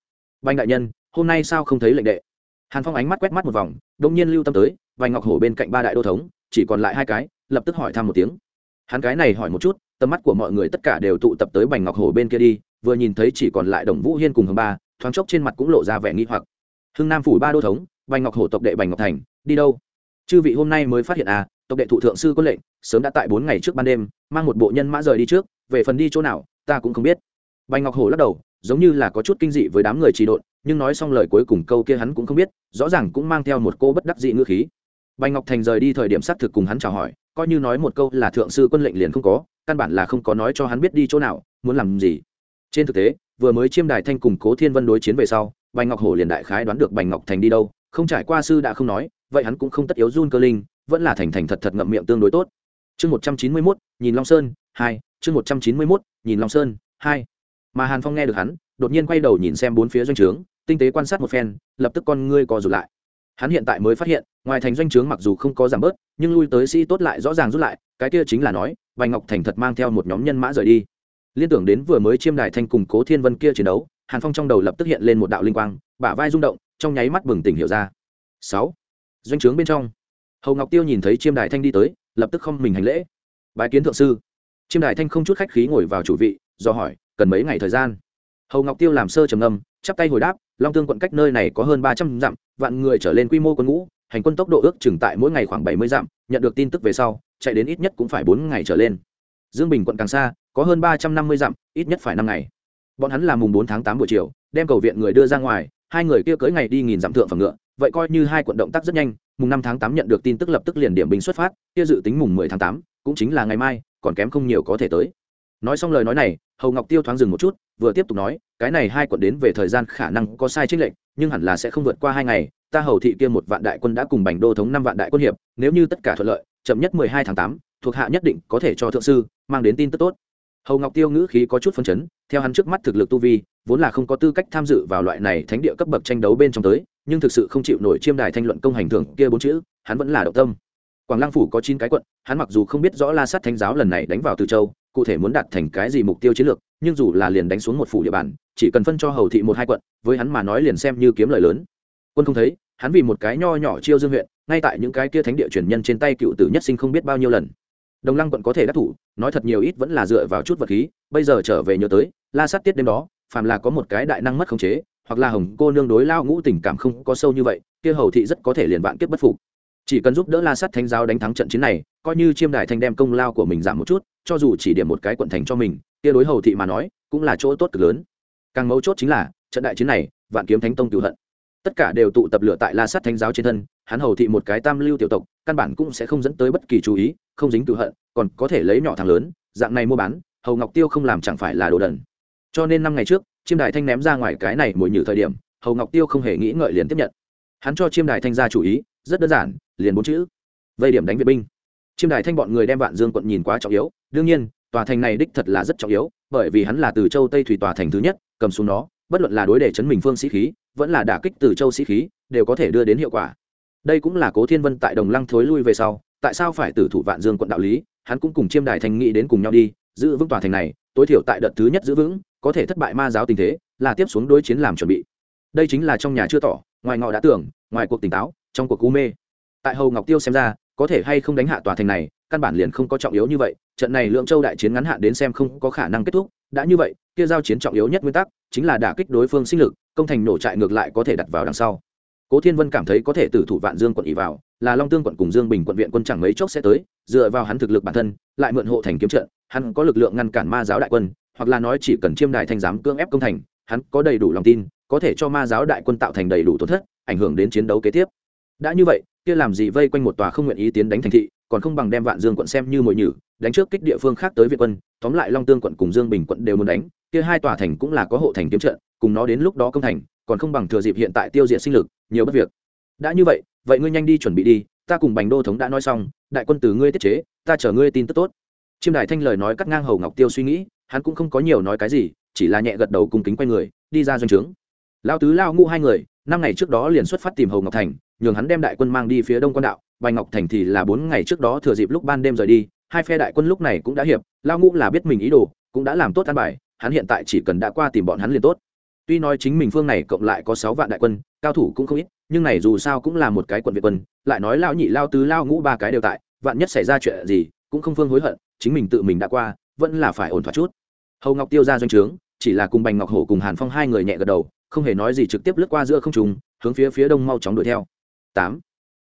Banh đại nhân, hôm nay sao không thấy lệnh đệ? Hàn phong ánh mắt quét mắt một vòng, đông nhiên lưu tâm tới vành ngọc hổ bên cạnh ba đại đô thống chỉ còn lại hai cái, lập tức hỏi thăm một tiếng. Hắn cái này hỏi một chút, tầm mắt của mọi người tất cả đều tụ tập tới bành ngọc hổ bên kia đi, vừa nhìn thấy chỉ còn lại đồng vũ hiên cùng hồng ba, thoáng chốc trên mặt cũng lộ ra vẻ nghi hoặc. Hưng nam phủ ba đô thống, bành ngọc hổ tộc đệ bành ngọc thành, đi đâu? Chư vị hôm nay mới phát hiện à tộc đệ thụ thượng sư có lệnh, sớm đã tại bốn ngày trước ban đêm, mang một bộ nhân mã rời đi trước, về phần đi chỗ nào, ta cũng không biết. Bành ngọc hổ lắc đầu, giống như là có chút kinh dị với đám người trì độn, nhưng nói xong lời cuối cùng câu kia hắn cũng không biết, rõ ràng cũng mang theo một cô bất đắc dị ngữ khí bành ngọc thành rời đi thời điểm xác thực cùng hắn chào hỏi, coi như nói một câu là thượng sư quân lệnh liền không có, căn bản là không có nói cho hắn biết đi chỗ nào, muốn làm gì. Trên thực tế, vừa mới chiêm đài thanh cùng cố thiên vân đối chiến về sau, bành ngọc hổ liền đại khái đoán được bành ngọc thành đi đâu, không trải qua sư đã không nói, vậy hắn cũng không tất yếu run cơ linh, vẫn là thành thành thật thật ngậm miệng tương đối tốt. Chương một trăm chín mươi mốt, nhìn long sơn, hai, chương một trăm chín mươi mốt, nhìn long sơn, hai. Mà hàn phong nghe được hắn, đột nhiên quay đầu nhìn xem bốn phía doanh trướng, tinh tế quan sát một phen, lập tức con ngươi co rụt lại hắn hiện tại mới phát hiện, ngoài thành doanh trướng mặc dù không có giảm bớt, nhưng lui tới sĩ tốt lại rõ ràng rút lại, cái kia chính là nói, vành ngọc thành thật mang theo một nhóm nhân mã rời đi. Liên tưởng đến vừa mới chiêm đài thanh cùng cố thiên vân kia chiến đấu, hàn phong trong đầu lập tức hiện lên một đạo linh quang, bả vai rung động, trong nháy mắt bừng tỉnh hiểu ra. Sáu. Doanh trướng bên trong. Hầu ngọc tiêu nhìn thấy chiêm đài thanh đi tới, lập tức không mình hành lễ. Bái kiến thượng sư. Chiêm đài thanh không chút khách khí ngồi vào chủ vị, do hỏi, cần mấy ngày thời gian? Hầu ngọc tiêu làm sơ trầm ngâm, chắp tay hồi đáp long tương quận cách nơi này có hơn ba trăm dặm, vạn người trở lên quy mô quân ngũ, hành quân tốc độ ước chừng tại mỗi ngày khoảng bảy mươi dặm, nhận được tin tức về sau, chạy đến ít nhất cũng phải bốn ngày trở lên. Dương bình quận càng xa, có hơn ba trăm năm mươi dặm, ít nhất phải năm ngày. Bọn hắn làm mùng bốn tháng tám buổi chiều, đem cầu viện người đưa ra ngoài, hai người kia cưới ngày đi nghìn dặm thượng phẩm ngựa, vậy coi như hai quận động tác rất nhanh, mùng năm tháng tám nhận được tin tức lập tức liền điểm binh xuất phát, kia dự tính mùng mười tháng tám, cũng chính là ngày mai, còn kém không nhiều có thể tới. Nói xong lời nói này, hầu ngọc tiêu thoáng dừng một chút, vừa tiếp tục nói cái này hai quận đến về thời gian khả năng có sai trích lệnh nhưng hẳn là sẽ không vượt qua hai ngày, ta hầu thị kia một vạn đại quân đã cùng bành đô thống năm vạn đại quân hiệp, nếu như tất cả thuận lợi, chậm nhất mười hai tháng tám, thuộc hạ nhất định có thể cho thượng sư mang đến tin tức tốt. Hầu ngọc tiêu ngữ khí có chút phân chấn, theo hắn trước mắt thực lực tu vi, vốn là không có tư cách tham dự vào loại này thánh địa cấp bậc tranh đấu bên trong tới, nhưng thực sự không chịu nổi chiêm đài thanh luận công hành thường kia bốn chữ, hắn vẫn là động tâm. Quảng lăng phủ có chín cái quận, hắn mặc dù không biết rõ la sát thánh giáo lần này đánh vào từ châu cụ thể muốn đạt thành cái gì mục tiêu chiến lược, nhưng dù là liền đánh xuống một phủ địa bàn, chỉ cần phân cho hầu thị một hai quận, với hắn mà nói liền xem như kiếm lời lớn. Quân không thấy, hắn vì một cái nho nhỏ chiêu dương huyện, ngay tại những cái kia thánh địa truyền nhân trên tay cựu tử nhất sinh không biết bao nhiêu lần. Đồng lăng quận có thể đắc thủ, nói thật nhiều ít vẫn là dựa vào chút vật khí, bây giờ trở về nhớ tới, la sát tiết đêm đó, phàm là có một cái đại năng mất khống chế, hoặc là hồng cô nương đối lao ngũ tình cảm không có sâu như vậy, kia hầu thị rất có thể liền vạn kiếp bất phục chỉ cần giúp đỡ la sát thánh giáo đánh thắng trận chiến này, coi như chiêm đài thanh đem công lao của mình giảm một chút, cho dù chỉ điểm một cái quận thành cho mình, kia đối hầu thị mà nói, cũng là chỗ tốt cực lớn. Càng mấu chốt chính là, trận đại chiến này, vạn kiếm thánh tông cựu hận. Tất cả đều tụ tập lửa tại la sát thánh giáo trên thân, hắn hầu thị một cái tam lưu tiểu tộc, căn bản cũng sẽ không dẫn tới bất kỳ chú ý, không dính cựu hận, còn có thể lấy nhỏ thằng lớn, dạng này mua bán, hầu ngọc tiêu không làm chẳng phải là đồ đần. Cho nên năm ngày trước, chiêm đài thanh ném ra ngoài cái này mồi nhử thời điểm, hầu ngọc tiêu không hề nghĩ ngợi liền tiếp nhận. Hắn cho chiêm đài thanh ra chủ ý, rất đơn giản liền bốn chữ. Vây điểm đánh vệ binh. Chiêm đài thanh bọn người đem vạn dương quận nhìn quá trọng yếu, đương nhiên, tòa thành này đích thật là rất trọng yếu, bởi vì hắn là từ châu tây thủy tòa thành thứ nhất, cầm xuống nó, bất luận là đối để chấn mình phương sĩ khí, vẫn là đả kích từ châu sĩ khí, đều có thể đưa đến hiệu quả. Đây cũng là cố thiên vân tại đồng lăng thối lui về sau, tại sao phải tử thủ vạn dương quận đạo lý, hắn cũng cùng chiêm đài thành nghĩ đến cùng nhau đi, giữ vững tòa thành này, tối thiểu tại đợt thứ nhất giữ vững, có thể thất bại ma giáo tình thế, là tiếp xuống đối chiến làm chuẩn bị. Đây chính là trong nhà chưa tỏ, ngoài ngọ đã tưởng, ngoài cuộc tỉnh táo, trong cuộc cú mê tại hầu ngọc tiêu xem ra, có thể hay không đánh hạ tòa thành này, căn bản liền không có trọng yếu như vậy, trận này lượng châu đại chiến ngắn hạn đến xem không có khả năng kết thúc, đã như vậy, kia giao chiến trọng yếu nhất nguyên tắc, chính là đả kích đối phương sinh lực, công thành nổ trại ngược lại có thể đặt vào đằng sau. Cố thiên vân cảm thấy có thể từ thủ vạn dương quận ỉ vào, là long tương quận cùng dương bình quận viện quân chẳng mấy chốc sẽ tới, dựa vào hắn thực lực bản thân, lại mượn hộ thành kiếm trận, hắn có lực lượng ngăn cản ma giáo đại quân, hoặc là nói chỉ cần chiêm đài thanh giám cưỡng ép công thành, hắn có đầy đủ lòng tin, có thể cho ma giáo đại quân tạo thành đầy đủ tổn thất, ảnh hưởng đến chiến đấu kế tiếp đã như vậy, kia làm gì vây quanh một tòa không nguyện ý tiến đánh thành thị, còn không bằng đem vạn dương quận xem như mồi nhử, đánh trước kích địa phương khác tới việt quân, tóm lại long tương quận cùng dương bình quận đều muốn đánh, kia hai tòa thành cũng là có hộ thành kiếm trận, cùng nó đến lúc đó công thành, còn không bằng thừa dịp hiện tại tiêu diệt sinh lực, nhiều bất việc. Đã như vậy vậy ngươi nhanh đi chuẩn bị đi, ta cùng bành đô thống đã nói xong, đại quân từ ngươi tiết chế, ta chờ ngươi tin tức tốt. Chiêm đại thanh lời nói cắt ngang hầu ngọc tiêu suy nghĩ, hắn cũng không có nhiều nói cái gì, chỉ là nhẹ gật đầu cùng kính quay người, đi ra doanh trướng. Lao tứ lao ngũ hai người, năm ngày trước đó liền xuất phát tìm hầu ngọc thành nhường hắn đem đại quân mang đi phía đông quan đạo bành ngọc thành thì là bốn ngày trước đó thừa dịp lúc ban đêm rời đi, hai phe đại quân lúc này cũng đã hiệp, lao ngũ là biết mình ý đồ, cũng đã làm tốt an bài, hắn hiện tại chỉ cần đã qua tìm bọn hắn liền tốt. Tuy nói chính mình phương này cộng lại có sáu vạn đại quân, cao thủ cũng không ít, nhưng này dù sao cũng là một cái quận việt quân, lại nói lao nhị, lao tứ, lao ngũ ba cái đều tại, vạn nhất xảy ra chuyện gì, cũng không phương hối hận, chính mình tự mình đã qua, vẫn là phải ổn thỏa chút. Hầu ngọc tiêu ra doanh trướng, chỉ là cùng bành ngọc hổ cùng hàn phong hai người nhẹ gật đầu, không hề nói gì trực tiếp lướt qua giữa không trùng hướng phía phía đông mau chóng đuổi theo tám.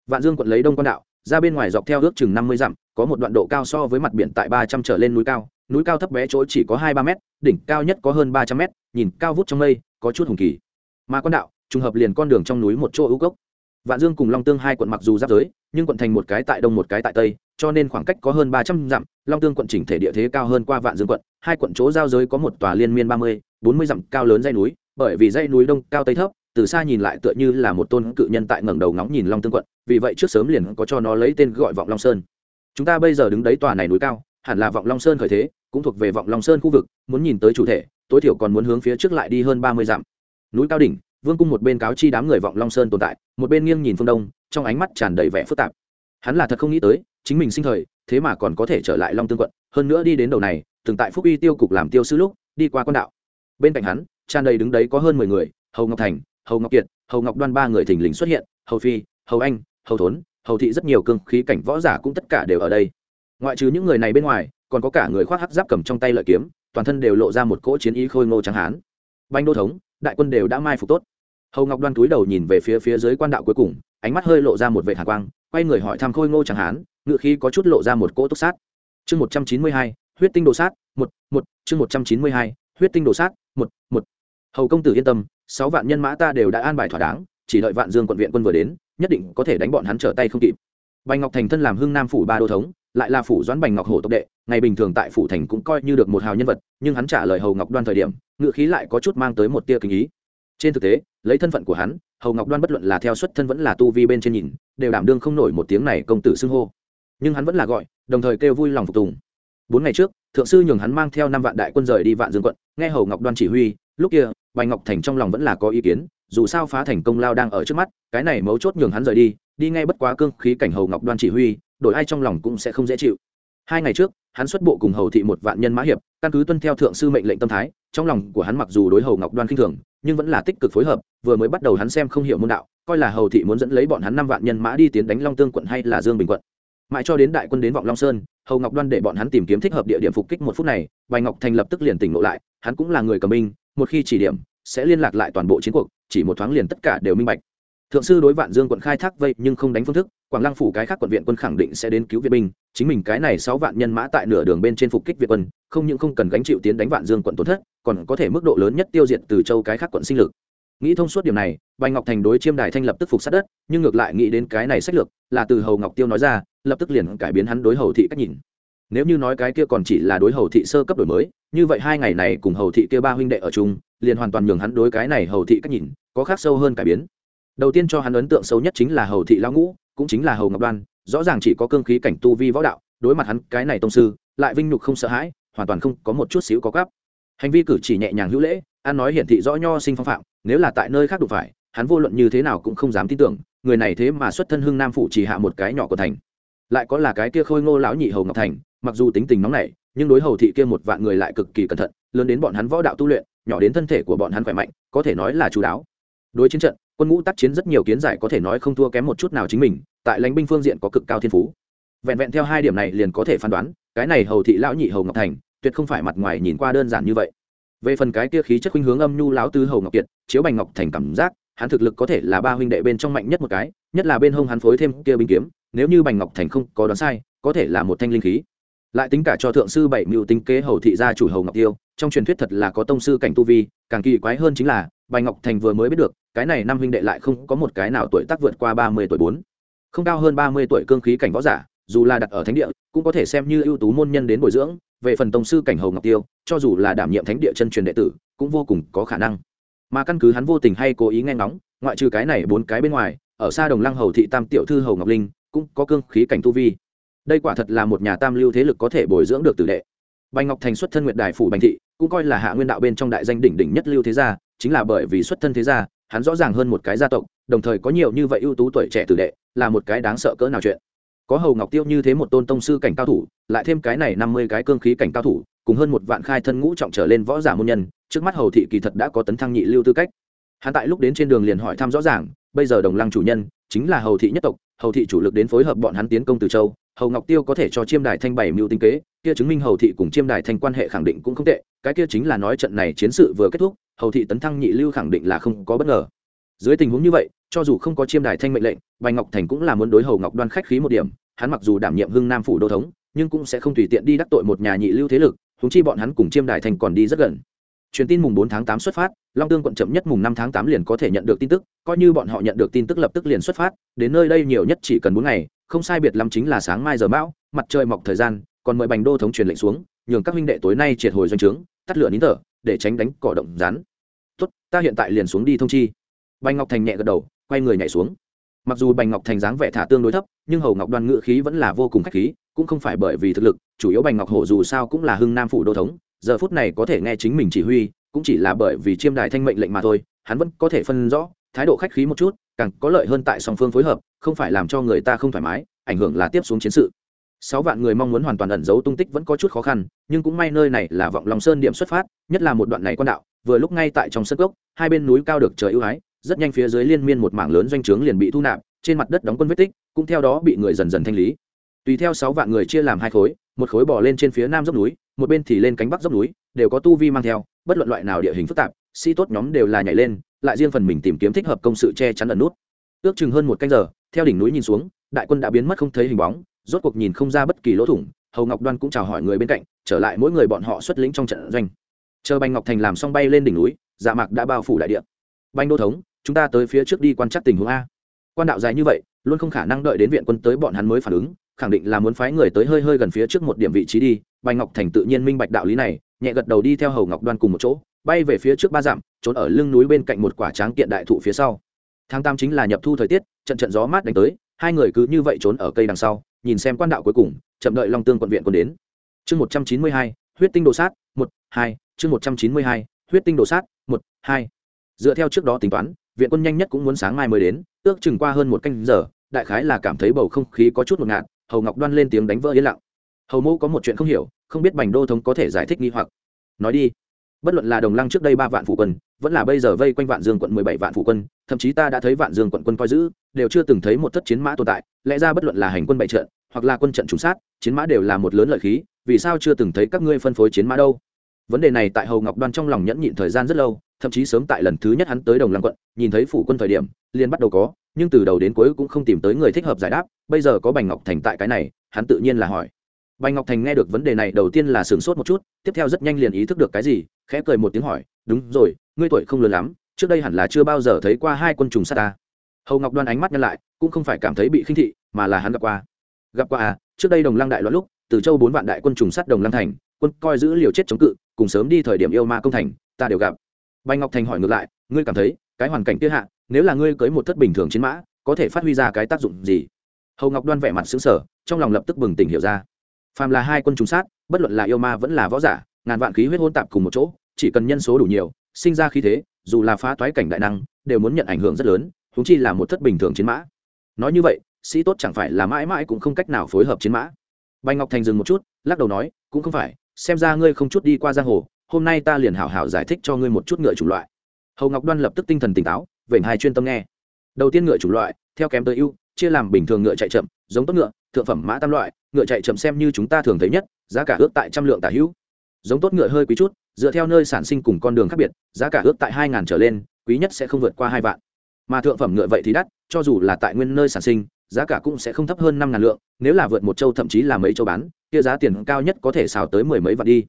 Vạn dương quận lấy đông quan đạo, ra bên ngoài dọc theo ước chừng năm mươi dặm, có một đoạn độ cao so với mặt biển tại ba trăm trở lên núi cao. Núi cao thấp bé chỗ chỉ có hai ba mét, đỉnh cao nhất có hơn ba trăm mét, nhìn cao vút trong mây, có chút hùng kỳ. Mà quan đạo, trùng hợp liền con đường trong núi một chỗ ưu cốc. Vạn dương cùng long tương hai quận mặc dù giáp giới, nhưng quận thành một cái tại đông một cái tại tây, cho nên khoảng cách có hơn ba trăm dặm. Long tương quận chỉnh thể địa thế cao hơn qua vạn dương quận, hai quận chỗ giao giới có một tòa liên miên ba mươi, bốn mươi dặm cao lớn dây núi, bởi vì dãy núi đông cao tây thấp từ xa nhìn lại tựa như là một tôn cự nhân tại ngẩng đầu ngóng nhìn long tương quận, vì vậy trước sớm liền có cho nó lấy tên gọi vọng long sơn. Chúng ta bây giờ đứng đấy tòa này núi cao, hẳn là vọng long sơn khởi thế, cũng thuộc về vọng long sơn khu vực, muốn nhìn tới chủ thể, tối thiểu còn muốn hướng phía trước lại đi hơn ba mươi dặm. Núi cao đỉnh, vương cung một bên cáo chi đám người vọng long sơn tồn tại, một bên nghiêng nhìn phương đông, trong ánh mắt tràn đầy vẻ phức tạp. Hắn là thật không nghĩ tới, chính mình sinh thời, thế mà còn có thể trở lại long tương quận, hơn nữa đi đến đầu này, từng tại phúc uy tiêu cục làm tiêu sư lúc, đi qua quan đạo. Bên cạnh hắn, tràn đầy đứng đấy có hơn mười người, hầu ngọc thành hầu ngọc kiệt, hầu ngọc đoan ba người thình lình xuất hiện, hầu phi, hầu anh, hầu thốn, hầu thị rất nhiều cương khí cảnh võ giả cũng tất cả đều ở đây. Ngoại trừ những người này bên ngoài, còn có cả người khoác hắc giáp cầm trong tay lợi kiếm, toàn thân đều lộ ra một cỗ chiến ý khôi ngô trắng hán. Banh đô thống, đại quân đều đã mai phục tốt. Hầu ngọc đoan túi đầu nhìn về phía phía dưới quan đạo cuối cùng, ánh mắt hơi lộ ra một vệ hạ quang, quay người hỏi thăm khôi ngô trắng hán, ngựa khí có chút lộ ra một cỗ túc sát. Chương một trăm chín mươi hai, huyết tinh đồ sát, một một, chương một trăm chín mươi hai, huyết tinh đồ sát, một một. Hầu công tử yên tâm sáu vạn nhân mã ta đều đã an bài thỏa đáng, chỉ đợi vạn dương quận viện quân vừa đến, nhất định có thể đánh bọn hắn trở tay không kịp. Bành ngọc thành thân làm hưng nam phủ ba đô thống, lại là phủ doãn bành ngọc hổ tộc đệ, ngày bình thường tại phủ thành cũng coi như được một hào nhân vật, nhưng hắn trả lời hầu ngọc đoan thời điểm ngựa khí lại có chút mang tới một tia kinh ý. Trên thực tế, lấy thân phận của hắn, hầu ngọc đoan bất luận là theo xuất thân vẫn là tu vi bên trên nhìn, đều đảm đương không nổi một tiếng này công tử xưng hô. Nhưng hắn vẫn là gọi, đồng thời kêu vui lòng phục tùng. Bốn ngày trước thượng sư nhường hắn mang theo năm vạn đại quân rời đi vạn dương quận, nghe hầu ngọc đoan chỉ huy, lúc kia, bành ngọc thành trong lòng vẫn là có ý kiến, dù sao phá thành công lao đang ở trước mắt, cái này mấu chốt nhường hắn rời đi đi ngay bất quá cương khí cảnh hầu ngọc đoan chỉ huy, đổi ai trong lòng cũng sẽ không dễ chịu. Hai ngày trước, hắn xuất bộ cùng hầu thị một vạn nhân mã hiệp, căn cứ tuân theo thượng sư mệnh lệnh tâm thái, trong lòng của hắn mặc dù đối hầu ngọc đoan khinh thường, nhưng vẫn là tích cực phối hợp, vừa mới bắt đầu hắn xem không hiểu môn đạo, coi là hầu thị muốn dẫn lấy bọn hắn năm vạn nhân mã đi tiến đánh long tương quận hay là dương bình quận mãi cho đến đại quân đến vọng long sơn, hầu ngọc đoan để bọn hắn tìm kiếm thích hợp địa điểm phục kích một phút này, bài ngọc thành lập tức liền tỉnh ngộ lại, hắn cũng là người cầm binh, một khi chỉ điểm, sẽ liên lạc lại toàn bộ chiến cuộc, chỉ một thoáng liền tất cả đều minh bạch. Thượng sư đối vạn dương quận khai thác vây nhưng không đánh phương thức, quảng lăng phủ cái khác quận viện quân khẳng định sẽ đến cứu viện binh, chính mình cái này sáu vạn nhân mã tại nửa đường bên trên phục kích việt quân, không những không cần gánh chịu tiến đánh vạn dương quận tổn thất, còn có thể mức độ lớn nhất tiêu diệt từ châu cái khác quận sinh lực nghĩ thông suốt điểm này, bành ngọc thành đối chiêm đài thanh lập tức phục sát đất, nhưng ngược lại nghĩ đến cái này sách lược, là từ hầu ngọc tiêu nói ra, lập tức liền cải biến hắn đối hầu thị cách nhìn. Nếu như nói cái kia còn chỉ là đối hầu thị sơ cấp đổi mới, như vậy hai ngày này cùng hầu thị kia ba huynh đệ ở chung, liền hoàn toàn nhường hắn đối cái này hầu thị cách nhìn, có khác sâu hơn cải biến. Đầu tiên cho hắn ấn tượng sâu nhất chính là hầu thị lão ngũ, cũng chính là hầu ngọc đoan, rõ ràng chỉ có cương khí cảnh tu vi võ đạo, đối mặt hắn cái này tông sư, lại vinh nhục không sợ hãi, hoàn toàn không có một chút xíu có gấp. Hành vi cử chỉ nhẹ nhàng hữu lễ ăn nói hiển thị rõ nho sinh phong phạm nếu là tại nơi khác đụng phải, hắn vô luận như thế nào cũng không dám tin tưởng, người này thế mà xuất thân hưng nam phủ chỉ hạ một cái nhỏ của thành. Lại có là cái kia khôi ngô lão nhị hầu ngọc thành, mặc dù tính tình nóng nảy, nhưng đối hầu thị kia một vạn người lại cực kỳ cẩn thận, lớn đến bọn hắn võ đạo tu luyện, nhỏ đến thân thể của bọn hắn khỏe mạnh, có thể nói là chú đáo. Đối chiến trận, quân ngũ tác chiến rất nhiều kiến giải có thể nói không thua kém một chút nào chính mình, tại lãnh binh phương diện có cực cao thiên phú. Vẹn vẹn theo hai điểm này liền có thể phán đoán, cái này hầu thị lão nhị hầu ngọc thành, tuyệt không phải mặt ngoài nhìn qua đơn giản như vậy về phần cái kia khí chất khuynh hướng âm nhu lão tứ hầu ngọc kiệt, chiếu bành ngọc thành cảm giác, hắn thực lực có thể là ba huynh đệ bên trong mạnh nhất một cái, nhất là bên hông hắn phối thêm kia binh kiếm, nếu như bành ngọc thành không có đoán sai, có thể là một thanh linh khí. Lại tính cả cho thượng sư bảy mưu tinh kế hầu thị gia chủ hầu ngọc tiêu, trong truyền thuyết thật là có tông sư cảnh tu vi, càng kỳ quái hơn chính là, bành ngọc thành vừa mới biết được, cái này năm huynh đệ lại không có một cái nào tuổi tác vượt qua ba mươi tuổi bốn. Không cao hơn ba mươi tuổi cương khí cảnh võ giả, dù là đặt ở thánh địa, cũng có thể xem như ưu tú môn nhân đến bồi dưỡng. Về phần tông sư cảnh hầu ngọc tiêu cho dù là đảm nhiệm thánh địa chân truyền đệ tử, cũng vô cùng có khả năng. Mà căn cứ hắn vô tình hay cố ý nghe ngóng, ngoại trừ cái này bốn cái bên ngoài, ở xa đồng lăng hầu thị tam tiểu thư hầu ngọc linh, cũng có cương khí cảnh tu vi. Đây quả thật là một nhà tam lưu thế lực có thể bồi dưỡng được tử đệ. Bành ngọc thành xuất thân nguyệt đài phủ bành thị, cũng coi là hạ nguyên đạo bên trong đại danh đỉnh đỉnh nhất lưu thế gia, chính là bởi vì xuất thân thế gia, hắn rõ ràng hơn một cái gia tộc, đồng thời có nhiều như vậy ưu tú tuổi trẻ tử đệ, là một cái đáng sợ cỡ nào chuyện có hầu ngọc tiêu như thế một tôn tông sư cảnh cao thủ, lại thêm cái này năm mươi cái cương khí cảnh cao thủ, cùng hơn một vạn khai thân ngũ trọng trở lên võ giả môn nhân, trước mắt hầu thị kỳ thật đã có tấn thăng nhị lưu tư cách. Hắn tại lúc đến trên đường liền hỏi thăm rõ ràng, bây giờ đồng lăng chủ nhân chính là hầu thị nhất tộc, hầu thị chủ lực đến phối hợp bọn hắn tiến công từ châu, hầu ngọc tiêu có thể cho chiêm đài thanh bảy mưu tinh kế, kia chứng minh hầu thị cùng chiêm đài thanh quan hệ khẳng định cũng không tệ, cái kia chính là nói trận này chiến sự vừa kết thúc, hầu thị tấn thăng nhị lưu khẳng định là không có bất ngờ. Dưới tình huống như vậy cho dù không có chiêm đài thanh mệnh lệnh, bành ngọc thành cũng là muốn đối hầu ngọc đoan khách khí một điểm, hắn mặc dù đảm nhiệm hưng nam phủ đô thống, nhưng cũng sẽ không tùy tiện đi đắc tội một nhà nhị lưu thế lực húng chi bọn hắn cùng chiêm đài thành còn đi rất gần. Truyền tin mùng bốn tháng tám xuất phát, long tương quận chậm nhất mùng năm tháng tám liền có thể nhận được tin tức, coi như bọn họ nhận được tin tức lập tức liền xuất phát, đến nơi đây nhiều nhất chỉ cần bốn ngày, không sai biệt lắm chính là sáng mai giờ mão mặt trời mọc thời gian, còn mời bành đô thống truyền lệnh xuống, nhường các huynh đệ tối nay triệt hồi doanh trướng, tắt lửa nín thở, để tránh đánh cỏ động rán tốt, ta hiện tại liền xuống đi thông chi. Bành ngọc thành nhẹ gật đầu quay người nhảy xuống. Mặc dù bành ngọc thành dáng vẻ thả tương đối thấp, nhưng hầu ngọc đoan ngự khí vẫn là vô cùng khách khí, cũng không phải bởi vì thực lực, chủ yếu bành ngọc hổ dù sao cũng là hưng nam phủ đô thống, giờ phút này có thể nghe chính mình chỉ huy, cũng chỉ là bởi vì chiêm đài thanh mệnh lệnh mà thôi, hắn vẫn có thể phân rõ, thái độ khách khí một chút, càng có lợi hơn tại song phương phối hợp, không phải làm cho người ta không thoải mái, ảnh hưởng là tiếp xuống chiến sự. Sáu vạn người mong muốn hoàn toàn ẩn giấu tung tích vẫn có chút khó khăn, nhưng cũng may nơi này là vọng lòng sơn điểm xuất phát, nhất là một đoạn này quan đạo, vừa lúc ngay tại trong sân gốc hai bên núi cao được trời ưu ái rất nhanh phía dưới liên miên một mảng lớn doanh trướng liền bị thu nạp, trên mặt đất đóng quân vết tích, cũng theo đó bị người dần dần thanh lý. Tùy theo sáu vạn người chia làm hai khối, một khối bỏ lên trên phía nam dốc núi, một bên thì lên cánh bắc dốc núi, đều có tu vi mang theo, bất luận loại nào địa hình phức tạp, sĩ tốt nhóm đều là nhảy lên, lại riêng phần mình tìm kiếm thích hợp công sự che chắn ẩn nút. Ước chừng hơn một canh giờ, theo đỉnh núi nhìn xuống, đại quân đã biến mất không thấy hình bóng, rốt cuộc nhìn không ra bất kỳ lỗ thủng, hầu ngọc đoan cũng chào hỏi người bên cạnh, trở lại mỗi người bọn họ xuất lĩnh trong trận doanh. Chờ bành ngọc thành làm xong bay lên đỉnh núi dạ mạc đã bao phủ đại địa. Banh đô thống chúng ta tới phía trước đi quan trắc tình huống a. Quan đạo dài như vậy, luôn không khả năng đợi đến viện quân tới bọn hắn mới phản ứng, khẳng định là muốn phái người tới hơi hơi gần phía trước một điểm vị trí đi. Bành ngọc thành tự nhiên minh bạch đạo lý này, nhẹ gật đầu đi theo hầu ngọc đoan cùng một chỗ, bay về phía trước ba dặm, trốn ở lưng núi bên cạnh một quả tráng kiện đại thụ phía sau. Tháng tam chính là nhập thu thời tiết, trận trận gió mát đánh tới, hai người cứ như vậy trốn ở cây đằng sau, nhìn xem quan đạo cuối cùng, chậm đợi long tương quận viện quân đến. Chương một trăm chín mươi hai, huyết tinh đồ sát, một, hai, chương một trăm chín mươi hai, huyết tinh đồ sát, một, hai. Dựa theo trước đó tính toán viện quân nhanh nhất cũng muốn sáng mai mới đến, ước chừng qua hơn một canh giờ, đại khái là cảm thấy bầu không khí có chút ngột ngạt, hầu ngọc đoan lên tiếng đánh vỡ yên lặng. Hầu mẫu có một chuyện không hiểu, không biết bành đô thống có thể giải thích nghi hoặc. Nói đi. Bất luận là đồng lăng trước đây ba vạn phụ quân, vẫn là bây giờ vây quanh vạn dương quận mười bảy vạn phụ quân, thậm chí ta đã thấy vạn dương quận quân coi giữ, đều chưa từng thấy một thất chiến mã tồn tại, lẽ ra bất luận là hành quân bại trận, hoặc là quân trận trùng sát, chiến mã đều là một lớn lợi khí, vì sao chưa từng thấy các ngươi phân phối chiến mã đâu? Vấn đề này tại hầu ngọc đoan trong lòng nhẫn nhịn thời gian rất lâu thậm chí sớm tại lần thứ nhất hắn tới đồng lăng quận, nhìn thấy phủ quân thời điểm, liền bắt đầu có, nhưng từ đầu đến cuối cũng không tìm tới người thích hợp giải đáp, bây giờ có bành ngọc thành tại cái này, hắn tự nhiên là hỏi. Bành ngọc thành nghe được vấn đề này đầu tiên là sửng sốt một chút, tiếp theo rất nhanh liền ý thức được cái gì, khẽ cười một tiếng hỏi, đúng rồi, ngươi tuổi không lớn lắm, trước đây hẳn là chưa bao giờ thấy qua hai quân trùng sát ta. Hầu ngọc đoan ánh mắt nhân lại, cũng không phải cảm thấy bị khinh thị, mà là hắn gặp qua. Gặp qua à trước đây đồng lăng đại loạn lúc, từ châu bốn vạn đại quân trùng sát đồng lăng thành, quân coi giữ liều chết chống cự, cùng sớm đi thời điểm yêu ma công thành, ta đều gặp bành ngọc thành hỏi ngược lại, ngươi cảm thấy, cái hoàn cảnh kia hạ, nếu là ngươi cưới một thất bình thường chiến mã, có thể phát huy ra cái tác dụng gì? Hầu ngọc đoan vẻ mặt xứng sở trong lòng lập tức bừng tỉnh hiểu ra. Phàm là hai quân trùng sát, bất luận là yêu ma vẫn là võ giả, ngàn vạn khí huyết hôn tạp cùng một chỗ, chỉ cần nhân số đủ nhiều, sinh ra khí thế, dù là phá toái cảnh đại năng, đều muốn nhận ảnh hưởng rất lớn húng chi là một thất bình thường chiến mã. Nói như vậy, sĩ tốt chẳng phải là mãi mãi cũng không cách nào phối hợp chiến mã. Bành ngọc thành dừng một chút, lắc đầu nói, cũng không phải, xem ra ngươi không chút đi qua giang hồ hôm nay ta liền hảo hảo giải thích cho ngươi một chút ngựa chủng loại. Hầu ngọc đoan lập tức tinh thần tỉnh táo, vểnh hai chuyên tâm nghe. Đầu tiên ngựa chủng loại, theo kém tới ưu, chia làm bình thường ngựa chạy chậm, giống tốt ngựa, thượng phẩm mã tam loại, ngựa chạy chậm xem như chúng ta thường thấy nhất, giá cả ước tại trăm lượng tả hữu. Giống tốt ngựa hơi quý chút, dựa theo nơi sản sinh cùng con đường khác biệt, giá cả ước tại hai ngàn trở lên, quý nhất sẽ không vượt qua hai vạn. Mà thượng phẩm ngựa vậy thì đắt, cho dù là tại nguyên nơi sản sinh, giá cả cũng sẽ không thấp hơn năm ngàn lượng, nếu là vượt một châu thậm chí là mấy châu bán, kia giá tiền cao nhất có thể xào tới mười mấy vạn đi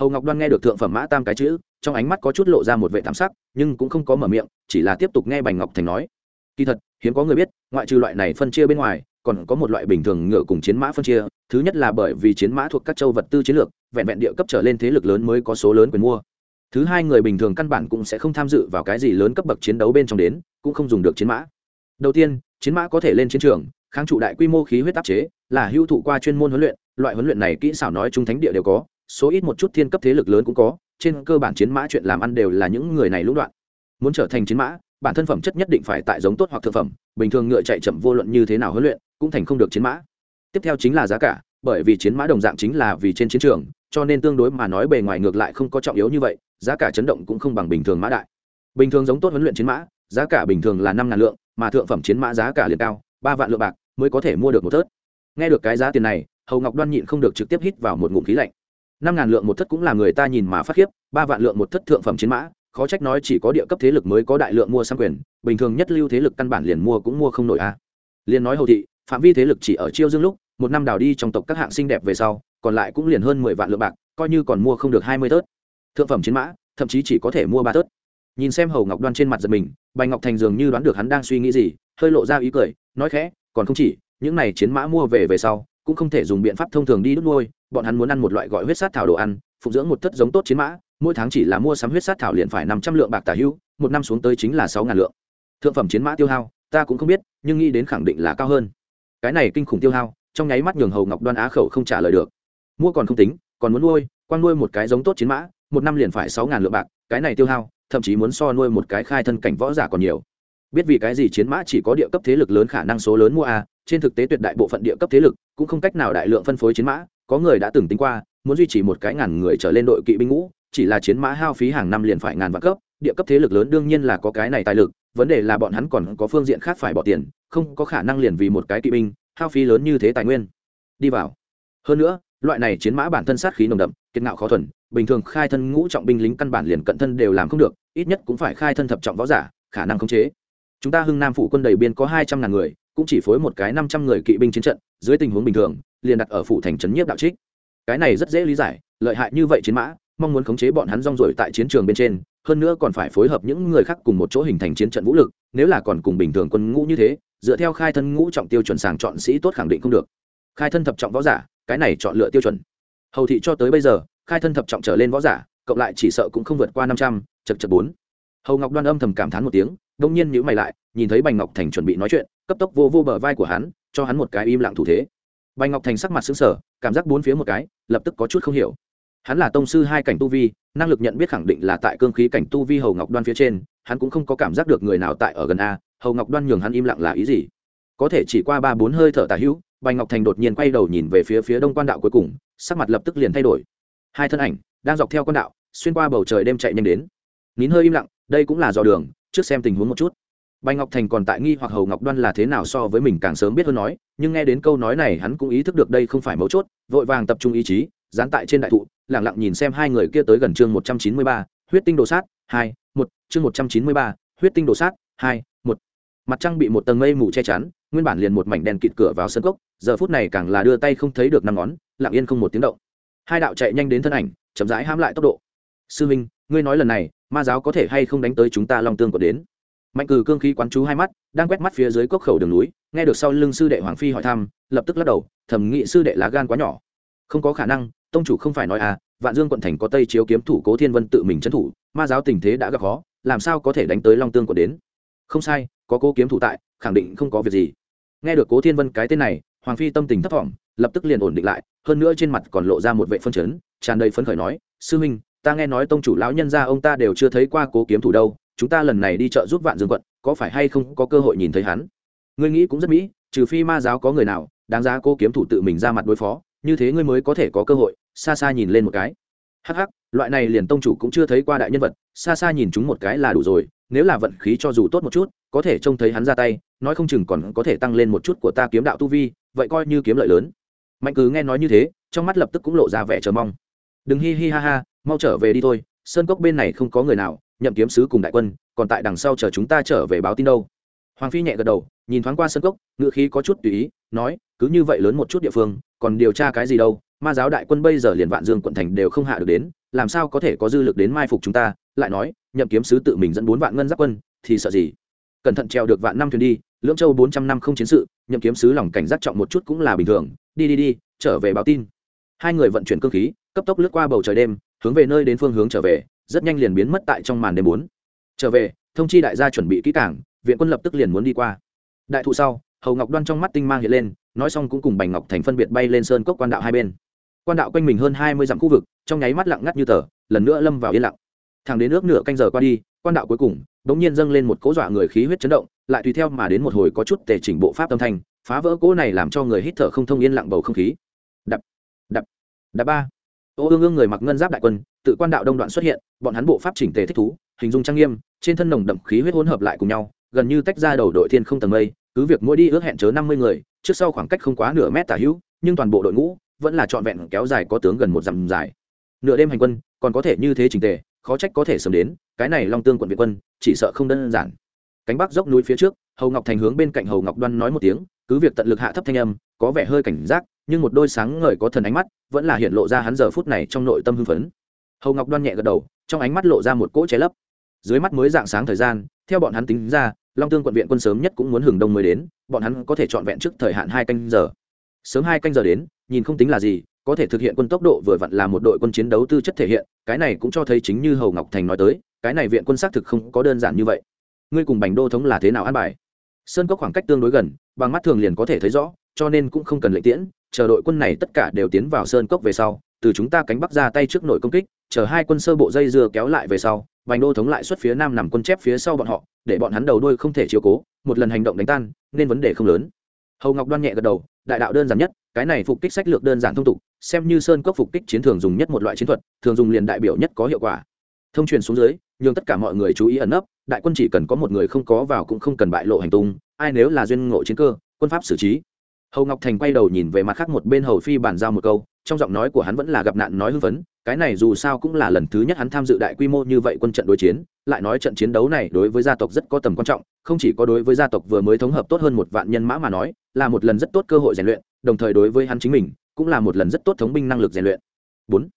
hầu ngọc đoan nghe được thượng phẩm mã tam cái chữ trong ánh mắt có chút lộ ra một vệ thảm sắc nhưng cũng không có mở miệng chỉ là tiếp tục nghe bành ngọc thành nói kỳ thật hiếm có người biết ngoại trừ loại này phân chia bên ngoài còn có một loại bình thường ngựa cùng chiến mã phân chia thứ nhất là bởi vì chiến mã thuộc các châu vật tư chiến lược vẹn vẹn địa cấp trở lên thế lực lớn mới có số lớn quyền mua thứ hai người bình thường căn bản cũng sẽ không tham dự vào cái gì lớn cấp bậc chiến đấu bên trong đến cũng không dùng được chiến mã đầu tiên chiến mã có thể lên chiến trường kháng trụ đại quy mô khí huyết áp chế là hưu thụ qua chuyên môn huấn luyện loại huấn luyện này kỹ xảo nói trung thánh địa đều có số ít một chút thiên cấp thế lực lớn cũng có, trên cơ bản chiến mã chuyện làm ăn đều là những người này lũng đoạn. Muốn trở thành chiến mã, bản thân phẩm chất nhất định phải tại giống tốt hoặc thực phẩm, bình thường ngựa chạy chậm vô luận như thế nào huấn luyện, cũng thành không được chiến mã. Tiếp theo chính là giá cả, bởi vì chiến mã đồng dạng chính là vì trên chiến trường, cho nên tương đối mà nói bề ngoài ngược lại không có trọng yếu như vậy, giá cả chấn động cũng không bằng bình thường mã đại. Bình thường giống tốt huấn luyện chiến mã, giá cả bình thường là năm ngàn lượng, mà thượng phẩm chiến mã giá cả liền cao, ba vạn lượng bạc mới có thể mua được một thớt. Nghe được cái giá tiền này, hầu ngọc đoan nhịn không được trực tiếp hít vào một ngụm khí lạnh năm ngàn lượng một thất cũng là người ta nhìn mà phát khiếp, ba vạn lượng một thất thượng phẩm chiến mã, khó trách nói chỉ có địa cấp thế lực mới có đại lượng mua sang quyền, bình thường nhất lưu thế lực căn bản liền mua cũng mua không nổi a à. liền nói hầu thị, phạm vi thế lực chỉ ở chiêu dương lúc, một năm đào đi trong tộc các hạng xinh đẹp về sau, còn lại cũng liền hơn mười vạn lượng bạc, coi như còn mua không được hai mươi tớt thượng phẩm chiến mã, thậm chí chỉ có thể mua ba tớt nhìn xem hầu ngọc đoan trên mặt giật mình, bành ngọc thành dường như đoán được hắn đang suy nghĩ gì, hơi lộ ra ý cười, nói khẽ, còn không chỉ, những này chiến mã mua về về sau cũng không thể dùng biện pháp thông thường đi đốt nuôi, bọn hắn muốn ăn một loại gọi huyết sát thảo đồ ăn, phục dưỡng một thất giống tốt chiến mã, mỗi tháng chỉ là mua sắm huyết sát thảo liền phải năm trăm lượng bạc tả hữu một năm xuống tới chính là sáu ngàn lượng. Thượng phẩm chiến mã tiêu hao, ta cũng không biết, nhưng nghĩ đến khẳng định là cao hơn. Cái này kinh khủng tiêu hao, trong nháy mắt nhường hầu ngọc đoan á khẩu không trả lời được. Mua còn không tính, còn muốn nuôi quan nuôi một cái giống tốt chiến mã, một năm liền phải sáu ngàn lượng bạc, cái này tiêu hao, thậm chí muốn so nuôi một cái khai thân cảnh võ giả còn nhiều. Biết vì cái gì chiến mã chỉ có địa cấp thế lực lớn khả năng số lớn mua a trên thực tế tuyệt đại bộ phận địa cấp thế lực cũng không cách nào đại lượng phân phối chiến mã, có người đã từng tính qua, muốn duy trì một cái ngàn người trở lên đội kỵ binh ngũ, chỉ là chiến mã hao phí hàng năm liền phải ngàn vạn cấp, địa cấp thế lực lớn đương nhiên là có cái này tài lực, vấn đề là bọn hắn còn có phương diện khác phải bỏ tiền, không có khả năng liền vì một cái kỵ binh hao phí lớn như thế tài nguyên. Đi vào. Hơn nữa, loại này chiến mã bản thân sát khí nồng đậm, kiệt ngạo khó thuần, bình thường khai thân ngũ trọng binh lính căn bản liền cận thân đều làm không được, ít nhất cũng phải khai thân thập trọng võ giả, khả năng khống chế. Chúng ta hưng nam phủ quân đầy biên có hai trăm ngàn người cũng chỉ phối một cái năm trăm người kỵ binh chiến trận, dưới tình huống bình thường, liền đặt ở phủ thành trấn nhiếp đạo trích. Cái này rất dễ lý giải, lợi hại như vậy chiến mã, mong muốn khống chế bọn hắn rong rổi tại chiến trường bên trên, hơn nữa còn phải phối hợp những người khác cùng một chỗ hình thành chiến trận vũ lực, nếu là còn cùng bình thường quân ngũ như thế, dựa theo khai thân ngũ trọng tiêu chuẩn sàng chọn sĩ tốt khẳng định không được. Khai thân thập trọng võ giả, cái này chọn lựa tiêu chuẩn. Hầu thị cho tới bây giờ, khai thân thập trọng trở lên võ giả, cộng lại chỉ sợ cũng không vượt qua năm trăm chật chật bốn. Hầu ngọc đoan âm thầm cảm thán một tiếng đông nhiên nhữ mày lại, nhìn thấy bành ngọc thành chuẩn bị nói chuyện, cấp tốc vô vô bờ vai của hắn, cho hắn một cái im lặng thủ thế. Bành ngọc thành sắc mặt xứng sở cảm giác bốn phía một cái, lập tức có chút không hiểu. Hắn là tông sư hai cảnh tu vi, năng lực nhận biết khẳng định là tại cương khí cảnh tu vi hầu ngọc đoan phía trên, hắn cũng không có cảm giác được người nào tại ở gần a, hầu ngọc đoan nhường hắn im lặng là ý gì? Có thể chỉ qua ba bốn hơi thở tà hữu, bành ngọc thành đột nhiên quay đầu nhìn về phía phía đông quan đạo cuối cùng, sắc mặt lập tức liền thay đổi. Hai thân ảnh, đang dọc theo quan đạo, xuyên qua bầu trời đêm chạy nhanh đến. Nín hơi im lặng, đây cũng là do đường trước xem tình huống một chút. Bành ngọc thành còn tại nghi hoặc hầu ngọc đoan là thế nào so với mình càng sớm biết hơn nói, nhưng nghe đến câu nói này hắn cũng ý thức được đây không phải mấu chốt, vội vàng tập trung ý chí, dán tại trên đại thụ lẳng lặng nhìn xem hai người kia tới gần chương một trăm chín mươi ba, huyết tinh đồ sát, hai, một, chương một trăm chín mươi ba, huyết tinh đồ sát, hai, một. Mặt trăng bị một tầng mây mù che chắn, nguyên bản liền một mảnh đèn kịt cửa vào sân cốc, giờ phút này càng là đưa tay không thấy được năm ngón, lặng yên không một tiếng động. Hai đạo chạy nhanh đến thân ảnh, chậm rãi hãm lại tốc độ. Sư minh, ngươi nói lần này ma giáo có thể hay không đánh tới chúng ta long tương của đến mạnh cử cương khí quán chú hai mắt đang quét mắt phía dưới cốc khẩu đường núi nghe được sau lưng sư đệ hoàng phi hỏi thăm lập tức lắc đầu thẩm nghị sư đệ lá gan quá nhỏ không có khả năng tông chủ không phải nói à vạn dương quận thành có tây chiếu kiếm thủ cố thiên vân tự mình trấn thủ ma giáo tình thế đã gặp khó làm sao có thể đánh tới long tương quận đến không sai có cố kiếm thủ tại khẳng định không có việc gì nghe được cố thiên vân cái tên này hoàng phi tâm tình thấp thỏm lập tức liền ổn định lại hơn nữa trên mặt còn lộ ra một vệ phân chấn tràn đầy phấn khởi nói sư huynh ta nghe nói tông chủ lão nhân gia ông ta đều chưa thấy qua cố kiếm thủ đâu, chúng ta lần này đi chợ giúp vạn dương quận, có phải hay không có cơ hội nhìn thấy hắn? Ngươi nghĩ cũng rất mỹ, trừ phi ma giáo có người nào, đáng giá cố kiếm thủ tự mình ra mặt đối phó, như thế ngươi mới có thể có cơ hội, xa xa nhìn lên một cái. Hắc hắc, loại này liền tông chủ cũng chưa thấy qua đại nhân vật, xa xa nhìn chúng một cái là đủ rồi, nếu là vận khí cho dù tốt một chút, có thể trông thấy hắn ra tay, nói không chừng còn có thể tăng lên một chút của ta kiếm đạo tu vi, vậy coi như kiếm lợi lớn. Mạnh cứ nghe nói như thế, trong mắt lập tức cũng lộ ra vẻ chờ mong. Đừng hi hi ha ha mau trở về đi thôi, sơn cốc bên này không có người nào, nhậm kiếm sứ cùng đại quân, còn tại đằng sau chờ chúng ta trở về báo tin đâu. Hoàng phi nhẹ gật đầu, nhìn thoáng qua sơn cốc ngựa khí có chút tùy ý, nói, cứ như vậy lớn một chút địa phương, còn điều tra cái gì đâu, ma giáo đại quân bây giờ liền vạn dương quận thành đều không hạ được đến, làm sao có thể có dư lực đến mai phục chúng ta, lại nói, nhậm kiếm sứ tự mình dẫn bốn vạn ngân giáp quân, thì sợ gì? Cẩn thận treo được vạn năm thuyền đi, lưỡng châu bốn trăm năm không chiến sự, nhậm kiếm sứ lòng cảnh giác trọng một chút cũng là bình thường, đi đi đi, trở về báo tin. Hai người vận chuyển cơ khí, cấp tốc lướt qua bầu trời đêm hướng về nơi đến phương hướng trở về, rất nhanh liền biến mất tại trong màn đêm bốn. Trở về, thông chi đại gia chuẩn bị kỹ cảng viện quân lập tức liền muốn đi qua. Đại thụ sau, hầu ngọc đoan trong mắt tinh mang hiện lên, nói xong cũng cùng bành ngọc thành phân biệt bay lên sơn cốc quan đạo hai bên. Quan đạo quanh mình hơn hai mươi dặm khu vực, trong nháy mắt lặng ngắt như tờ, lần nữa lâm vào yên lặng. Thẳng đến nước nửa canh giờ qua đi, quan đạo cuối cùng đ ỗ n g nhiên dâng lên một cỗ dọa người khí huyết chấn động, lại tùy theo mà đến một hồi có chút tề chỉnh bộ pháp tâm thanh, phá vỡ cỗ này làm cho người hít thở không thông yên lặng bầu không khí. Đập đập đập ba ô ương ương người mặc ngân giáp đại quân, tự quan đạo đông đoạn xuất hiện, bọn hắn bộ pháp chỉnh tề thích thú, hình dung trang nghiêm, trên thân nồng đậm khí huyết hỗn hợp lại cùng nhau, gần như tách ra đầu đội thiên không tầng mây, cứ việc mỗi đi ước hẹn chớ năm mươi người, trước sau khoảng cách không quá nửa mét tả hữu, nhưng toàn bộ đội ngũ vẫn là trọn vẹn kéo dài có tướng gần một dặm dài. Nửa đêm hành quân, còn có thể như thế trình tề, khó trách có thể sớm đến, cái này long tương quận việt quân, chỉ sợ không đơn giản. Cánh bắc dốc núi phía trước, hầu ngọc thành hướng bên cạnh hầu ngọc đoan nói một tiếng, cứ việc tận lực hạ thấp thanh âm, có vẻ hơi cảnh giác nhưng một đôi sáng ngời có thần ánh mắt vẫn là hiện lộ ra hắn giờ phút này trong nội tâm hưng phấn. Hầu ngọc đoan nhẹ gật đầu, trong ánh mắt lộ ra một cỗ cháy lấp. Dưới mắt mới dạng sáng thời gian, theo bọn hắn tính ra, long tương quận viện quân sớm nhất cũng muốn hưởng đông mới đến, bọn hắn có thể chọn vẹn trước thời hạn hai canh giờ. Sớm hai canh giờ đến, nhìn không tính là gì, có thể thực hiện quân tốc độ vừa vặn là một đội quân chiến đấu tư chất thể hiện, cái này cũng cho thấy chính như hầu ngọc thành nói tới, cái này viện quân xác thực không có đơn giản như vậy. Ngươi cùng bành đô thống là thế nào an bài? Sơn cốc khoảng cách tương đối gần, bằng mắt thường liền có thể thấy rõ, cho nên cũng không cần lệnh tiễn chờ đội quân này tất cả đều tiến vào sơn cốc về sau, từ chúng ta cánh bắc ra tay trước nội công kích, chờ hai quân sơ bộ dây dưa kéo lại về sau bành đô thống lại xuất phía nam nằm quân chép phía sau bọn họ, để bọn hắn đầu đuôi không thể chiếu cố, một lần hành động đánh tan, nên vấn đề không lớn. Hầu ngọc đoan nhẹ gật đầu, đại đạo đơn giản nhất, cái này phục kích sách lược đơn giản thông tục, xem như sơn cốc phục kích chiến thường dùng nhất một loại chiến thuật, thường dùng liền đại biểu nhất có hiệu quả. Thông truyền xuống dưới, nhường tất cả mọi người chú ý ẩn nấp, đại quân chỉ cần có một người không có vào cũng không cần bại lộ hành tung, ai nếu là duyên ngộ chiến cơ, quân pháp xử trí hầu ngọc thành quay đầu nhìn về mặt khác một bên hầu phi bàn giao một câu, trong giọng nói của hắn vẫn là gặp nạn nói hưng phấn, cái này dù sao cũng là lần thứ nhất hắn tham dự đại quy mô như vậy quân trận đối chiến, lại nói trận chiến đấu này đối với gia tộc rất có tầm quan trọng, không chỉ có đối với gia tộc vừa mới thống hợp tốt hơn một vạn nhân mã mà nói, là một lần rất tốt cơ hội rèn luyện, đồng thời đối với hắn chính mình, cũng là một lần rất tốt thống binh năng lực rèn luyện. Bốn,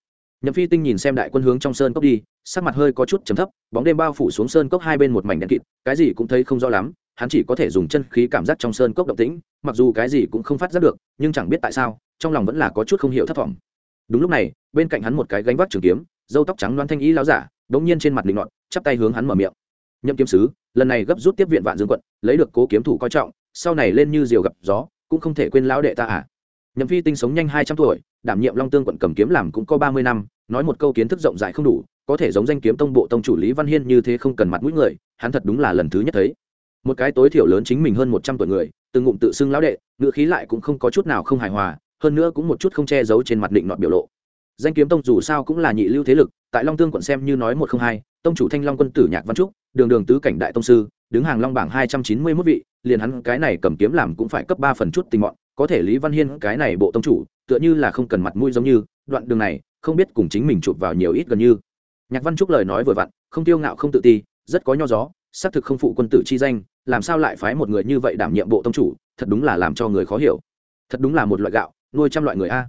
nhậm phi tinh nhìn xem đại quân hướng trong sơn cốc đi, sắc mặt hơi có chút chấm thấp, bóng đêm bao phủ xuống sơn cốc hai bên một mảnh đen kịt, cái gì cũng thấy không rõ lắm hắn chỉ có thể dùng chân khí cảm giác trong sơn cốc động tĩnh, mặc dù cái gì cũng không phát giác được, nhưng chẳng biết tại sao, trong lòng vẫn là có chút không hiểu thất vọng. Đúng lúc này, bên cạnh hắn một cái gánh vác trường kiếm dâu tóc trắng loan thanh ý láo giả, đống nhiên trên mặt linh loạn chắp tay hướng hắn mở miệng. Nhậm kiếm sứ, lần này gấp rút tiếp viện vạn dương quận, lấy được cố kiếm thủ coi trọng, sau này lên như diều gặp gió, cũng không thể quên lão đệ ta à. Nhậm phi tinh sống nhanh hai trăm tuổi, đảm nhiệm long tương quận cầm kiếm làm cũng có ba mươi năm, nói một câu kiến thức rộng rãi không đủ, có thể giống danh kiếm tông bộ tông chủ lý văn hiên như thế không cần mặt mũi người, hắn thật đúng là lần thứ nhất thấy một cái tối thiểu lớn chính mình hơn một trăm tuổi người, từng ngụm tự xưng lão đệ ngựa khí lại cũng không có chút nào không hài hòa, hơn nữa cũng một chút không che giấu trên mặt định nọt biểu lộ. Danh kiếm tông dù sao cũng là nhị lưu thế lực, tại long tương quận xem như nói một không hai, tông chủ thanh long quân tử nhạc văn trúc, đường đường tứ cảnh đại tông sư, đứng hàng long bảng hai trăm chín mươi mốt vị, liền hắn cái này cầm kiếm làm cũng phải cấp ba phần chút tình mọn có thể lý văn hiên cái này bộ tông chủ, tựa như là không cần mặt mũi giống như, đoạn đường này, không biết cùng chính mình chụp vào nhiều ít gần như. Nhạc văn trúc lời nói vừa vặn, không tiêu ngạo không tự ti, rất có nho gió xác thực không phụ quân tử chi danh, làm sao lại phái một người như vậy đảm nhiệm bộ tông chủ, thật đúng là làm cho người khó hiểu. Thật đúng là một loại gạo, nuôi trăm loại người a.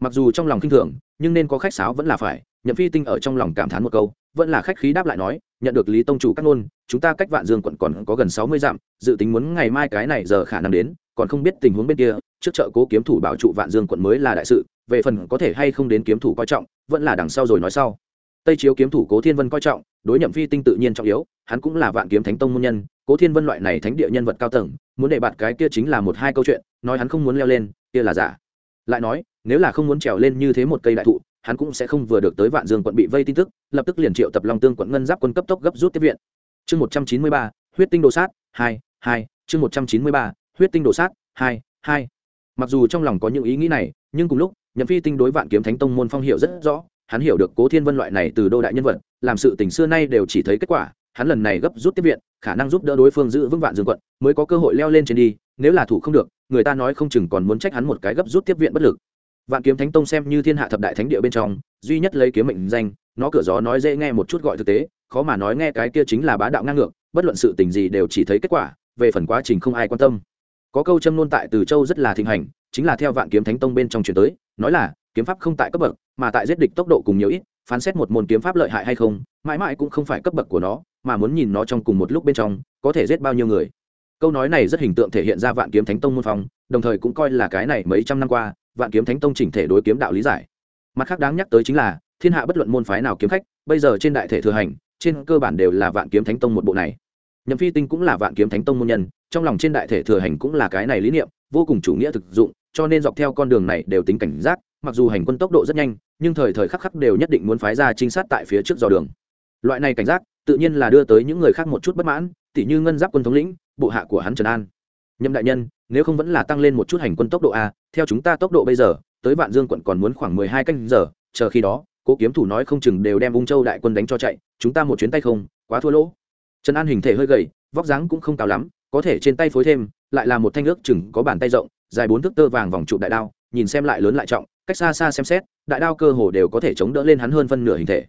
Mặc dù trong lòng kinh thường, nhưng nên có khách sáo vẫn là phải, nhậm phi tinh ở trong lòng cảm thán một câu, vẫn là khách khí đáp lại nói, nhận được lý tông chủ các ngôn, chúng ta cách vạn dương quận còn có gần sáu mươi dặm, dự tính muốn ngày mai cái này giờ khả năng đến, còn không biết tình huống bên kia, trước chợ cố kiếm thủ bảo trụ vạn dương quận mới là đại sự, về phần có thể hay không đến kiếm thủ coi trọng, vẫn là đằng sau rồi nói sau. Tây chiếu kiếm thủ cố thiên vân coi trọng, đối nhậm phi tinh tự nhiên trọng yếu hắn cũng là vạn kiếm thánh tông môn nhân, cố thiên vân loại này thánh địa nhân vật cao tầng, muốn để bạt cái kia chính là một hai câu chuyện, nói hắn không muốn leo lên, kia là giả. Lại nói, nếu là không muốn trèo lên như thế một cây đại thụ, hắn cũng sẽ không vừa được tới vạn dương quận bị vây tin tức, lập tức liền triệu tập long tương quận ngân giáp quân cấp tốc gấp rút tiếp viện. Chương một trăm chín mươi ba, huyết tinh đồ sát, hai hai, chương một trăm chín mươi ba, huyết tinh đồ sát, hai hai. Mặc dù trong lòng có những ý nghĩ này, nhưng cùng lúc, nhậm phi tinh đối vạn kiếm thánh tông môn phong hiệu rất rõ, hắn hiểu được cố thiên vân loại này từ đô đại nhân vật, làm sự tình xưa nay đều chỉ thấy kết quả hắn lần này gấp rút tiếp viện, khả năng giúp đỡ đối phương giữ vững vạn dương quận, mới có cơ hội leo lên trên đi, nếu là thủ không được, người ta nói không chừng còn muốn trách hắn một cái gấp rút tiếp viện bất lực. Vạn kiếm thánh tông xem như thiên hạ thập đại thánh địa bên trong, duy nhất lấy kiếm mệnh danh, nó cửa gió nói dễ nghe một chút gọi thực tế, khó mà nói nghe cái kia chính là bá đạo ngang ngược, bất luận sự tình gì đều chỉ thấy kết quả, về phần quá trình không ai quan tâm. Có câu châm nôn tại từ châu rất là thịnh hành, chính là theo vạn kiếm thánh tông bên trong chuyển tới, nói là, kiếm pháp không tại cấp bậc, mà tại giết địch tốc độ cùng nhiều ít, phán xét một môn kiếm pháp lợi hại hay không, mãi mãi cũng không phải cấp bậc của nó mà muốn nhìn nó trong cùng một lúc bên trong, có thể giết bao nhiêu người. Câu nói này rất hình tượng thể hiện ra vạn kiếm thánh tông môn phong, đồng thời cũng coi là cái này mấy trăm năm qua, vạn kiếm thánh tông chỉnh thể đối kiếm đạo lý giải. Mặt khác đáng nhắc tới chính là, thiên hạ bất luận môn phái nào kiếm khách, bây giờ trên đại thể thừa hành, trên cơ bản đều là vạn kiếm thánh tông một bộ này. Nhậm phi tinh cũng là vạn kiếm thánh tông môn nhân, trong lòng trên đại thể thừa hành cũng là cái này lý niệm, vô cùng chủ nghĩa thực dụng, cho nên dọc theo con đường này đều tính cảnh giác, mặc dù hành quân tốc độ rất nhanh, nhưng thời thời khắc khắc đều nhất định muốn phái ra trinh sát tại phía trước dò đường. Loại này cảnh giác tự nhiên là đưa tới những người khác một chút bất mãn, tỉ như ngân giáp quân thống lĩnh, bộ hạ của hắn trần an. Nhậm đại nhân, nếu không vẫn là tăng lên một chút hành quân tốc độ a, theo chúng ta tốc độ bây giờ, tới vạn dương quận còn muốn khoảng mười hai canh giờ, chờ khi đó, cố kiếm thủ nói không chừng đều đem ung châu đại quân đánh cho chạy, chúng ta một chuyến tay không, quá thua lỗ. Trần an hình thể hơi gầy, vóc dáng cũng không cao lắm, có thể trên tay phối thêm, lại là một thanh ước chừng có bàn tay rộng, dài bốn thước tơ vàng vòng trụ đại đao, nhìn xem lại lớn lại trọng, cách xa xa xem xét, đại đao cơ hồ đều có thể chống đỡ lên hắn hơn phân nửa hình thể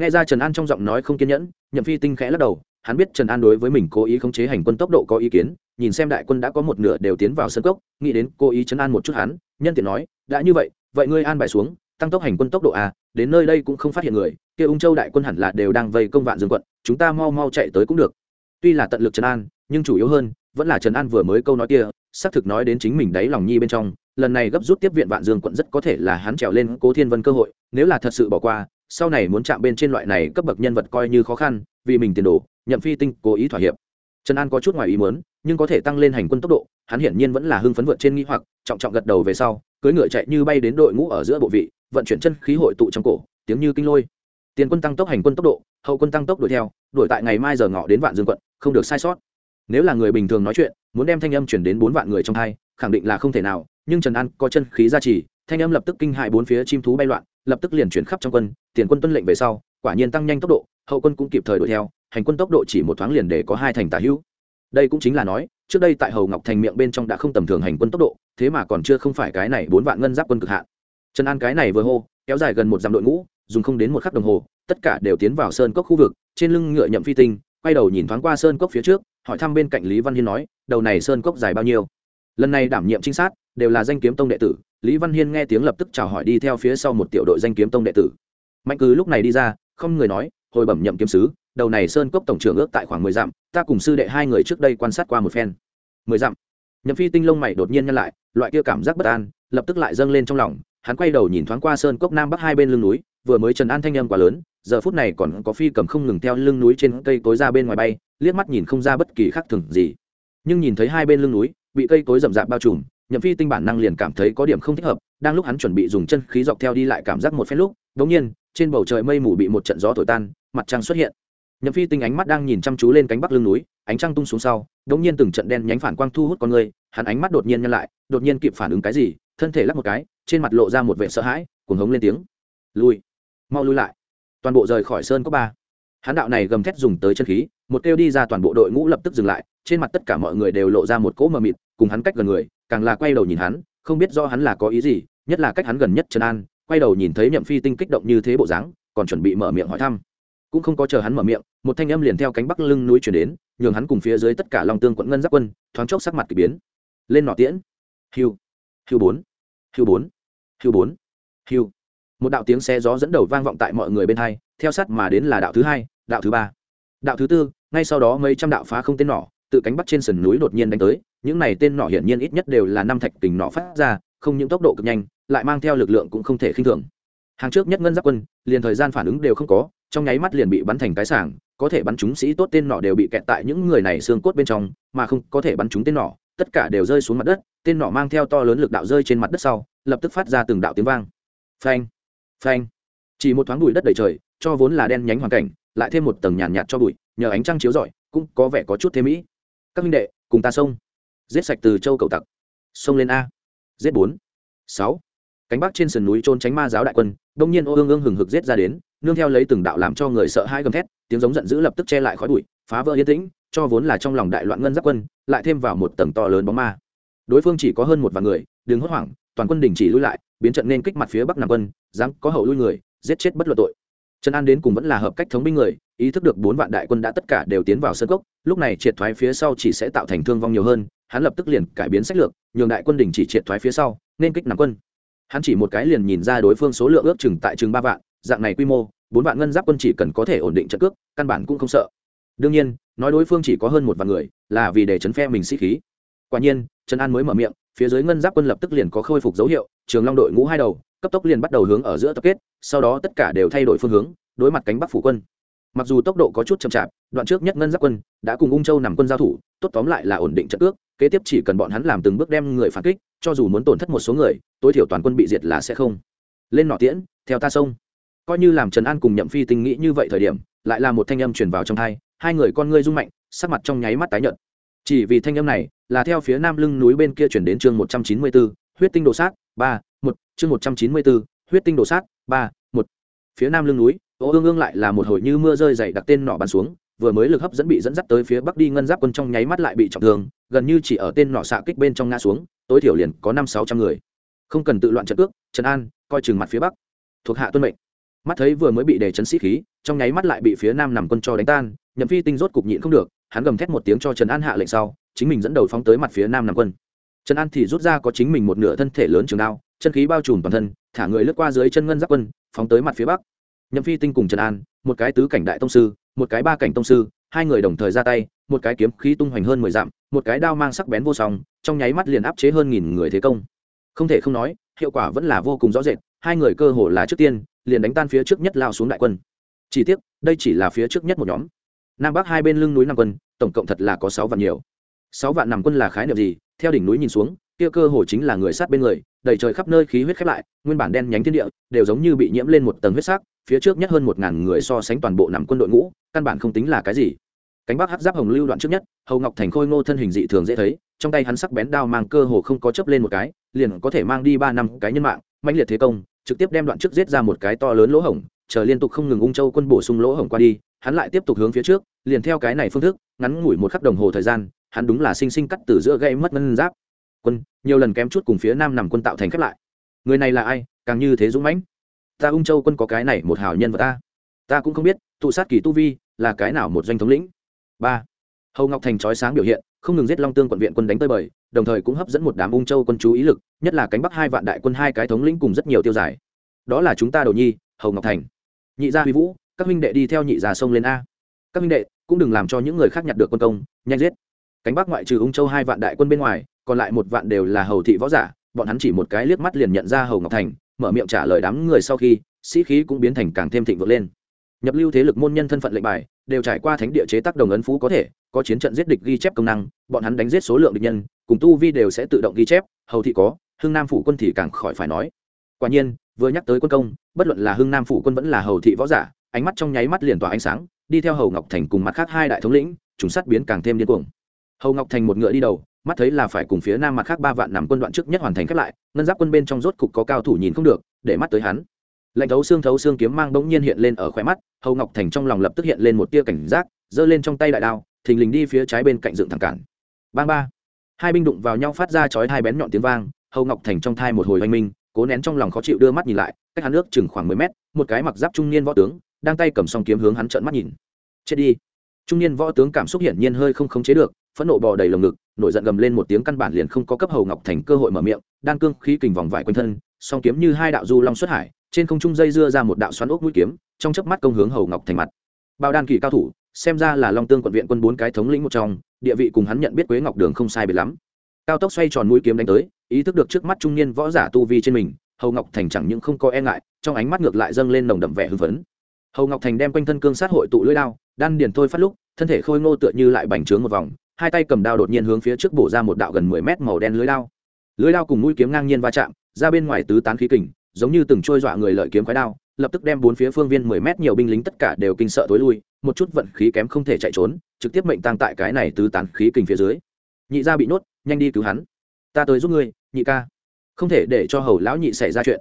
nghe ra trần an trong giọng nói không kiên nhẫn, nhậm phi tinh khẽ lắc đầu, hắn biết trần an đối với mình cố ý khống chế hành quân tốc độ có ý kiến, nhìn xem đại quân đã có một nửa đều tiến vào sân cốc, nghĩ đến cố ý trấn an một chút hắn, nhân tiện nói, đã như vậy vậy ngươi an bài xuống, tăng tốc hành quân tốc độ a đến nơi đây cũng không phát hiện người, kia ung châu đại quân hẳn là đều đang vây công vạn dương quận, chúng ta mau mau chạy tới cũng được. Tuy là tận lực trấn an, nhưng chủ yếu hơn, vẫn là trần an vừa mới câu nói kia, xác thực nói đến chính mình đáy lòng nhi bên trong, lần này gấp rút tiếp viện vạn dương quận rất có thể là hắn trèo lên cố thiên vân cơ hội, nếu là thật sự bỏ qua sau này muốn chạm bên trên loại này cấp bậc nhân vật coi như khó khăn, vì mình tiền đồ, nhậm phi tinh cố ý thỏa hiệp. Trần an có chút ngoài ý muốn, nhưng có thể tăng lên hành quân tốc độ, hắn hiển nhiên vẫn là hưng phấn vượt trên nghi hoặc, trọng trọng gật đầu về sau, cưỡi ngựa chạy như bay đến đội ngũ ở giữa bộ vị, vận chuyển chân khí hội tụ trong cổ, tiếng như kinh lôi. Tiền quân tăng tốc hành quân tốc độ, hậu quân tăng tốc đuổi theo, đuổi tại ngày mai giờ ngọ đến vạn dương quận, không được sai sót. Nếu là người bình thường nói chuyện, muốn đem thanh âm chuyển đến bốn vạn người trong hai, khẳng định là không thể nào, nhưng trần an có chân khí gia trì, thanh âm lập tức kinh hại bốn phía chim thú bay loạn, lập tức liền chuyển khắp trong quân tiền quân tuân lệnh về sau, quả nhiên tăng nhanh tốc độ, hậu quân cũng kịp thời đuổi theo, hành quân tốc độ chỉ một thoáng liền để có hai thành tả hữu. Đây cũng chính là nói, trước đây tại hầu ngọc thành miệng bên trong đã không tầm thường hành quân tốc độ, thế mà còn chưa không phải cái này bốn vạn ngân giáp quân cực hạn. Trần an cái này vừa hô, kéo dài gần một dặm đội ngũ, dùng không đến một khắc đồng hồ, tất cả đều tiến vào sơn cốc khu vực, trên lưng ngựa nhậm phi tinh, quay đầu nhìn thoáng qua sơn cốc phía trước, hỏi thăm bên cạnh lý văn hiên nói, đầu này sơn cốc dài bao nhiêu? Lần này đảm nhiệm trinh sát, đều là danh kiếm tông đệ tử, lý văn hiên nghe tiếng lập tức chào hỏi đi theo phía sau một tiểu đội danh kiếm tông đệ tử mạnh cứ lúc này đi ra, không người nói, hồi bẩm nhậm kiếm sứ, đầu này sơn cốc tổng trưởng ước tại khoảng mười dặm, ta cùng sư đệ hai người trước đây quan sát qua một phen. Mười dặm. Nhậm phi tinh lông mày đột nhiên nhân lại, loại kia cảm giác bất an, lập tức lại dâng lên trong lòng, hắn quay đầu nhìn thoáng qua sơn cốc nam bắc hai bên lưng núi, vừa mới trần an thanh âm quá lớn, giờ phút này còn có phi cầm không ngừng theo lưng núi trên cây cối ra bên ngoài bay, liếc mắt nhìn không ra bất kỳ khác thường gì. Nhưng nhìn thấy hai bên lưng núi, bị cây cối rậm rạp bao trùm, nhậm phi tinh bản năng liền cảm thấy có điểm không thích hợp, đang lúc hắn chuẩn bị dùng chân khí dọc theo đi lại cảm giác một phen lúc đ ỗ n g nhiên, trên bầu trời mây mù bị một trận gió thổi tan, mặt trăng xuất hiện. Nhậm phi tinh ánh mắt đang nhìn chăm chú lên cánh bắc lưng núi, ánh trăng tung xuống sau đ ỗ n g nhiên từng trận đen nhánh phản quang thu hút con người, hắn ánh mắt đột nhiên nhân lại, đột nhiên kịp phản ứng cái gì, thân thể lắc một cái, trên mặt lộ ra một vệ sợ hãi, cuồng hống lên tiếng. Lui. Mau lui lại. Toàn bộ rời khỏi sơn có ba. Hắn đạo này gầm thét dùng tới chân khí, một kêu đi ra toàn bộ đội ngũ lập tức dừng lại, trên mặt tất cả mọi người đều lộ ra một cỗ mờ mịt, cùng hắn cách gần người, càng là quay đầu nhìn hắn, không biết do hắn là có ý gì, nhất là cách hắn gần nhất trần an quay đầu nhìn thấy nhậm phi tinh kích động như thế bộ dáng, còn chuẩn bị mở miệng hỏi thăm. Cũng không có chờ hắn mở miệng, một thanh âm liền theo cánh bắc lưng núi chuyển đến, nhường hắn cùng phía dưới tất cả lòng tương quận ngân giáp quân, thoáng chốc sắc mặt k ỳ biến. Lên nọ tiễn. Hiu hiu bốn. Hiu bốn. Hiu bốn. Hiu một đạo tiếng xe gió dẫn đầu vang vọng tại mọi người bên hai, theo sát mà đến là đạo thứ hai, đạo thứ ba. Đạo thứ tư, ngay sau đó mấy trăm đạo phá không tên nỏ tự cánh bắc trên sườn núi đột nhiên đánh tới, những này tên nỏ hiển nhiên ít nhất đều là năm thạch kình nỏ phát ra không những tốc độ cực nhanh lại mang theo lực lượng cũng không thể khinh thường. Hàng trước nhất ngân giáp quân liền thời gian phản ứng đều không có trong nháy mắt liền bị bắn thành cái sảng có thể bắn chúng sĩ tốt tên nỏ đều bị kẹt tại những người này xương cốt bên trong mà không có thể bắn chúng tên nỏ tất cả đều rơi xuống mặt đất tên nỏ mang theo to lớn lực đạo rơi trên mặt đất sau lập tức phát ra từng đạo tiếng vang. Phanh phanh. Chỉ một thoáng bụi đất đầy trời cho vốn là đen nhánh hoàn cảnh lại thêm một tầng nhàn nhạt, nhạt cho bụi nhờ ánh trăng chiếu rọi cũng có vẻ có chút thế mỹ. Các minh đệ cùng ta xông. Giết sạch từ châu cầu tặc. Xông lên a giết bốn. Sáu. Cánh bắc trên sườn núi trôn tránh ma giáo đại quân, đông nhiên ô ương ương hừng hực giết ra đến, nương theo lấy từng đạo làm cho người sợ hãi gầm thét, tiếng giống giận dữ lập tức che lại khói bụi, phá vỡ yên tĩnh, cho vốn là trong lòng đại loạn ngân giáp quân, lại thêm vào một tầng to lớn bóng ma. Đối phương chỉ có hơn một vạn người, đừng hốt hoảng, toàn quân đình chỉ lui lại, biến trận nên kích mặt phía bắc nam quân, dám có hậu lui người, giết chết bất luận tội. Trần an đến cùng vẫn là hợp cách thống binh người, ý thức được bốn vạn đại quân đã tất cả đều tiến vào sân cốc, lúc này triệt thoái phía sau chỉ sẽ tạo thành thương vong nhiều hơn hắn lập tức liền cải biến sách lược, nhường đại quân đình chỉ triệt thoái phía sau, nên kích nắm quân. Hắn chỉ một cái liền nhìn ra đối phương số lượng ước chừng tại chừng ba vạn, dạng này quy mô, bốn vạn ngân giáp quân chỉ cần có thể ổn định trận cước, căn bản cũng không sợ. Đương nhiên, nói đối phương chỉ có hơn một vạn người, là vì để chấn phe mình sĩ khí. Quả nhiên, trần an mới mở miệng, phía dưới ngân giáp quân lập tức liền có khôi phục dấu hiệu, trường long đội ngũ hai đầu, cấp tốc liền bắt đầu hướng ở giữa tập kết, sau đó tất cả đều thay đổi phương hướng, đối mặt cánh bắc phủ quân. Mặc dù tốc độ có chút chậm chạp, đoạn trước nhất ngân giáp quân đã cùng ung châu nằm quân giao thủ, tốt tóm lại là ổn định trận ước kế tiếp chỉ cần bọn hắn làm từng bước đem người phản kích cho dù muốn tổn thất một số người tối thiểu toàn quân bị diệt là sẽ không. Lên nọ tiễn theo ta sông. Coi như làm trần an cùng nhậm phi tinh nghĩ như vậy thời điểm lại là một thanh âm truyền vào trong thai hai người con ngươi rung mạnh sắc mặt trong nháy mắt tái nhợt. Chỉ vì thanh âm này là theo phía nam lưng núi bên kia chuyển đến chương một trăm chín mươi 194, huyết tinh đồ sát ba một chương một trăm chín mươi 194, huyết tinh đồ sát ba một. Phía nam lưng núi ô ương ương lại là một hồi như mưa rơi dày đặc tên nọ bắn xuống vừa mới lực hấp dẫn bị dẫn dắt tới phía bắc đi ngân giáp quân trong nháy mắt lại bị trọng thương, gần như chỉ ở tên nọ xạ kích bên trong ngã xuống, tối thiểu liền có năm sáu trăm người. Không cần tự loạn trận cước trần an, coi chừng mặt phía bắc. Thuộc hạ tuân mệnh. Mắt thấy vừa mới bị đề chấn sĩ khí, trong nháy mắt lại bị phía nam nằm quân cho đánh tan, nhậm phi tinh rốt cục nhịn không được, hắn gầm thét một tiếng cho trần an hạ lệnh sau, chính mình dẫn đầu phóng tới mặt phía nam nằm quân. Trần an thì rút ra có chính mình một nửa thân thể lớn trường đao, chân khí bao trùm toàn thân, thả người lướt qua dưới chân ngân giáp quân, phóng tới mặt phía bắc. Nhậm phi tinh cùng trần an, một cái tứ cảnh đại tông sư một cái ba cảnh tông sư, hai người đồng thời ra tay, một cái kiếm khí tung hoành hơn mười dặm, một cái đao mang sắc bén vô song, trong nháy mắt liền áp chế hơn nghìn người thế công. Không thể không nói, hiệu quả vẫn là vô cùng rõ rệt, hai người cơ hồ là trước tiên, liền đánh tan phía trước nhất lao xuống đại quân. Chỉ tiếc, đây chỉ là phía trước nhất một nhóm. Nam bắc hai bên lưng núi nam quân, tổng cộng thật là có sáu vạn nhiều. Sáu vạn nằm quân là khái niệm gì? Theo đỉnh núi nhìn xuống, kia cơ hồ chính là người sát bên người, đầy trời khắp nơi khí huyết khép lại, nguyên bản đen nhánh thiên địa, đều giống như bị nhiễm lên một tầng huyết sắc phía trước nhất hơn một ngàn người so sánh toàn bộ nằm quân đội ngũ, căn bản không tính là cái gì. Cánh bắc hắc giáp hồng lưu đoạn trước nhất, hầu ngọc thành khôi ngô thân hình dị thường dễ thấy, trong tay hắn sắc bén đao mang cơ hồ không có chấp lên một cái, liền có thể mang đi ba năm cái nhân mạng mạnh liệt thế công, trực tiếp đem đoạn trước giết ra một cái to lớn lỗ hổng, chờ liên tục không ngừng ung châu quân bổ sung lỗ hổng qua đi, hắn lại tiếp tục hướng phía trước, liền theo cái này phương thức, ngắn ngủi một khắc đồng hồ thời gian, hắn đúng là sinh sinh cắt từ giữa gây mất ngân giáp. Quân, nhiều lần kém chút cùng phía nam nằm quân tạo thành khép lại. Người này là ai? Càng như thế dũng mãnh ta ung châu quân có cái này một hào nhân vật ta. Ta cũng không biết, tụ sát kỳ tu vi là cái nào một doanh thống lĩnh. Ba, hầu ngọc thành trói sáng biểu hiện, không ngừng giết long tương quận viện quân đánh tơi bời, đồng thời cũng hấp dẫn một đám ung châu quân chú ý lực, nhất là cánh bắc hai vạn đại quân hai cái thống lĩnh cùng rất nhiều tiêu giải. Đó là chúng ta đồ nhi, hầu ngọc thành. Nhị gia huy vũ, các huynh đệ đi theo nhị gia sông lên a. Các huynh đệ, cũng đừng làm cho những người khác nhặt được quân công, nhanh giết. Cánh bắc ngoại trừ ung châu hai vạn đại quân bên ngoài, còn lại một vạn đều là hầu thị võ giả, bọn hắn chỉ một cái liếc mắt liền nhận ra hầu ngọc thành mở miệng trả lời đám người sau khi, sĩ khí cũng biến thành càng thêm thịnh vượng lên. Nhập lưu thế lực môn nhân thân phận lệnh bài, đều trải qua thánh địa chế tác đồng ấn phú có thể, có chiến trận giết địch ghi chép công năng, bọn hắn đánh giết số lượng địch nhân, cùng tu vi đều sẽ tự động ghi chép, hầu thị có, hưng nam phủ quân thì càng khỏi phải nói. Quả nhiên, vừa nhắc tới quân công, bất luận là hưng nam phủ quân vẫn là hầu thị võ giả, ánh mắt trong nháy mắt liền tỏa ánh sáng, đi theo hầu ngọc thành cùng mặt khác hai đại thống lĩnh chúng sát biến càng thêm điên cuồng. Hầu ngọc thành một ngựa đi đầu mắt thấy là phải cùng phía nam mặt khác ba vạn nằm quân đoạn trước nhất hoàn thành khép lại, ngân giáp quân bên trong rốt cục có cao thủ nhìn không được, để mắt tới hắn. Lệnh thấu xương thấu xương kiếm mang bỗng nhiên hiện lên ở khoe mắt, hầu ngọc thành trong lòng lập tức hiện lên một tia cảnh giác, giơ lên trong tay đại đao, thình lình đi phía trái bên cạnh dựng thẳng cản. Bang ba. Hai binh đụng vào nhau phát ra chói hai bén nhọn tiếng vang, hầu ngọc thành trong thai một hồi oanh minh, cố nén trong lòng khó chịu đưa mắt nhìn lại, cách hắn nước chừng khoảng mười mét, một cái mặc giáp trung niên võ tướng, đang tay cầm song kiếm hướng hắn trợn mắt nhìn. Chết đi. Trung niên võ tướng cảm xúc hiển nhiên hơi không khống chế được phẫn nộ bò đầy lồng ngực, nổi giận gầm lên một tiếng căn bản liền không có cấp hầu ngọc thành cơ hội mở miệng, đan cương khí kình vòng vải quanh thân, song kiếm như hai đạo du long xuất hải, trên không trung dây dưa ra một đạo xoắn ốc mũi kiếm, trong chớp mắt công hướng hầu ngọc thành mặt. Bao đan kỳ cao thủ, xem ra là long tương quận viện quân bốn cái thống lĩnh một trong, địa vị cùng hắn nhận biết quế ngọc đường không sai biệt lắm. Cao tốc xoay tròn mũi kiếm đánh tới, ý thức được trước mắt trung niên võ giả tu vi trên mình, hầu ngọc thành chẳng những không có e ngại, trong ánh mắt ngược lại dâng lên nồng đậm vẻ hưng phấn. Hầu ngọc thành đem quanh thân cương sát hội tụ lưỡi đao, đan điền thôi phát lúc, thân thể khôi ngô tựa như lại bành trướng một vòng hai tay cầm đao đột nhiên hướng phía trước bổ ra một đạo gần mười mét màu đen lưới đao. Lưới đao cùng mũi kiếm ngang nhiên va chạm, ra bên ngoài tứ tán khí kình, giống như từng trôi dọa người lợi kiếm khói đao, lập tức đem bốn phía phương viên mười mét nhiều binh lính tất cả đều kinh sợ tối lui, một chút vận khí kém không thể chạy trốn, trực tiếp mệnh tăng tại cái này tứ tán khí kình phía dưới. Nhị gia bị nốt nhanh đi cứu hắn. Ta tới giúp ngươi, nhị ca. Không thể để cho hầu lão nhị xảy ra chuyện.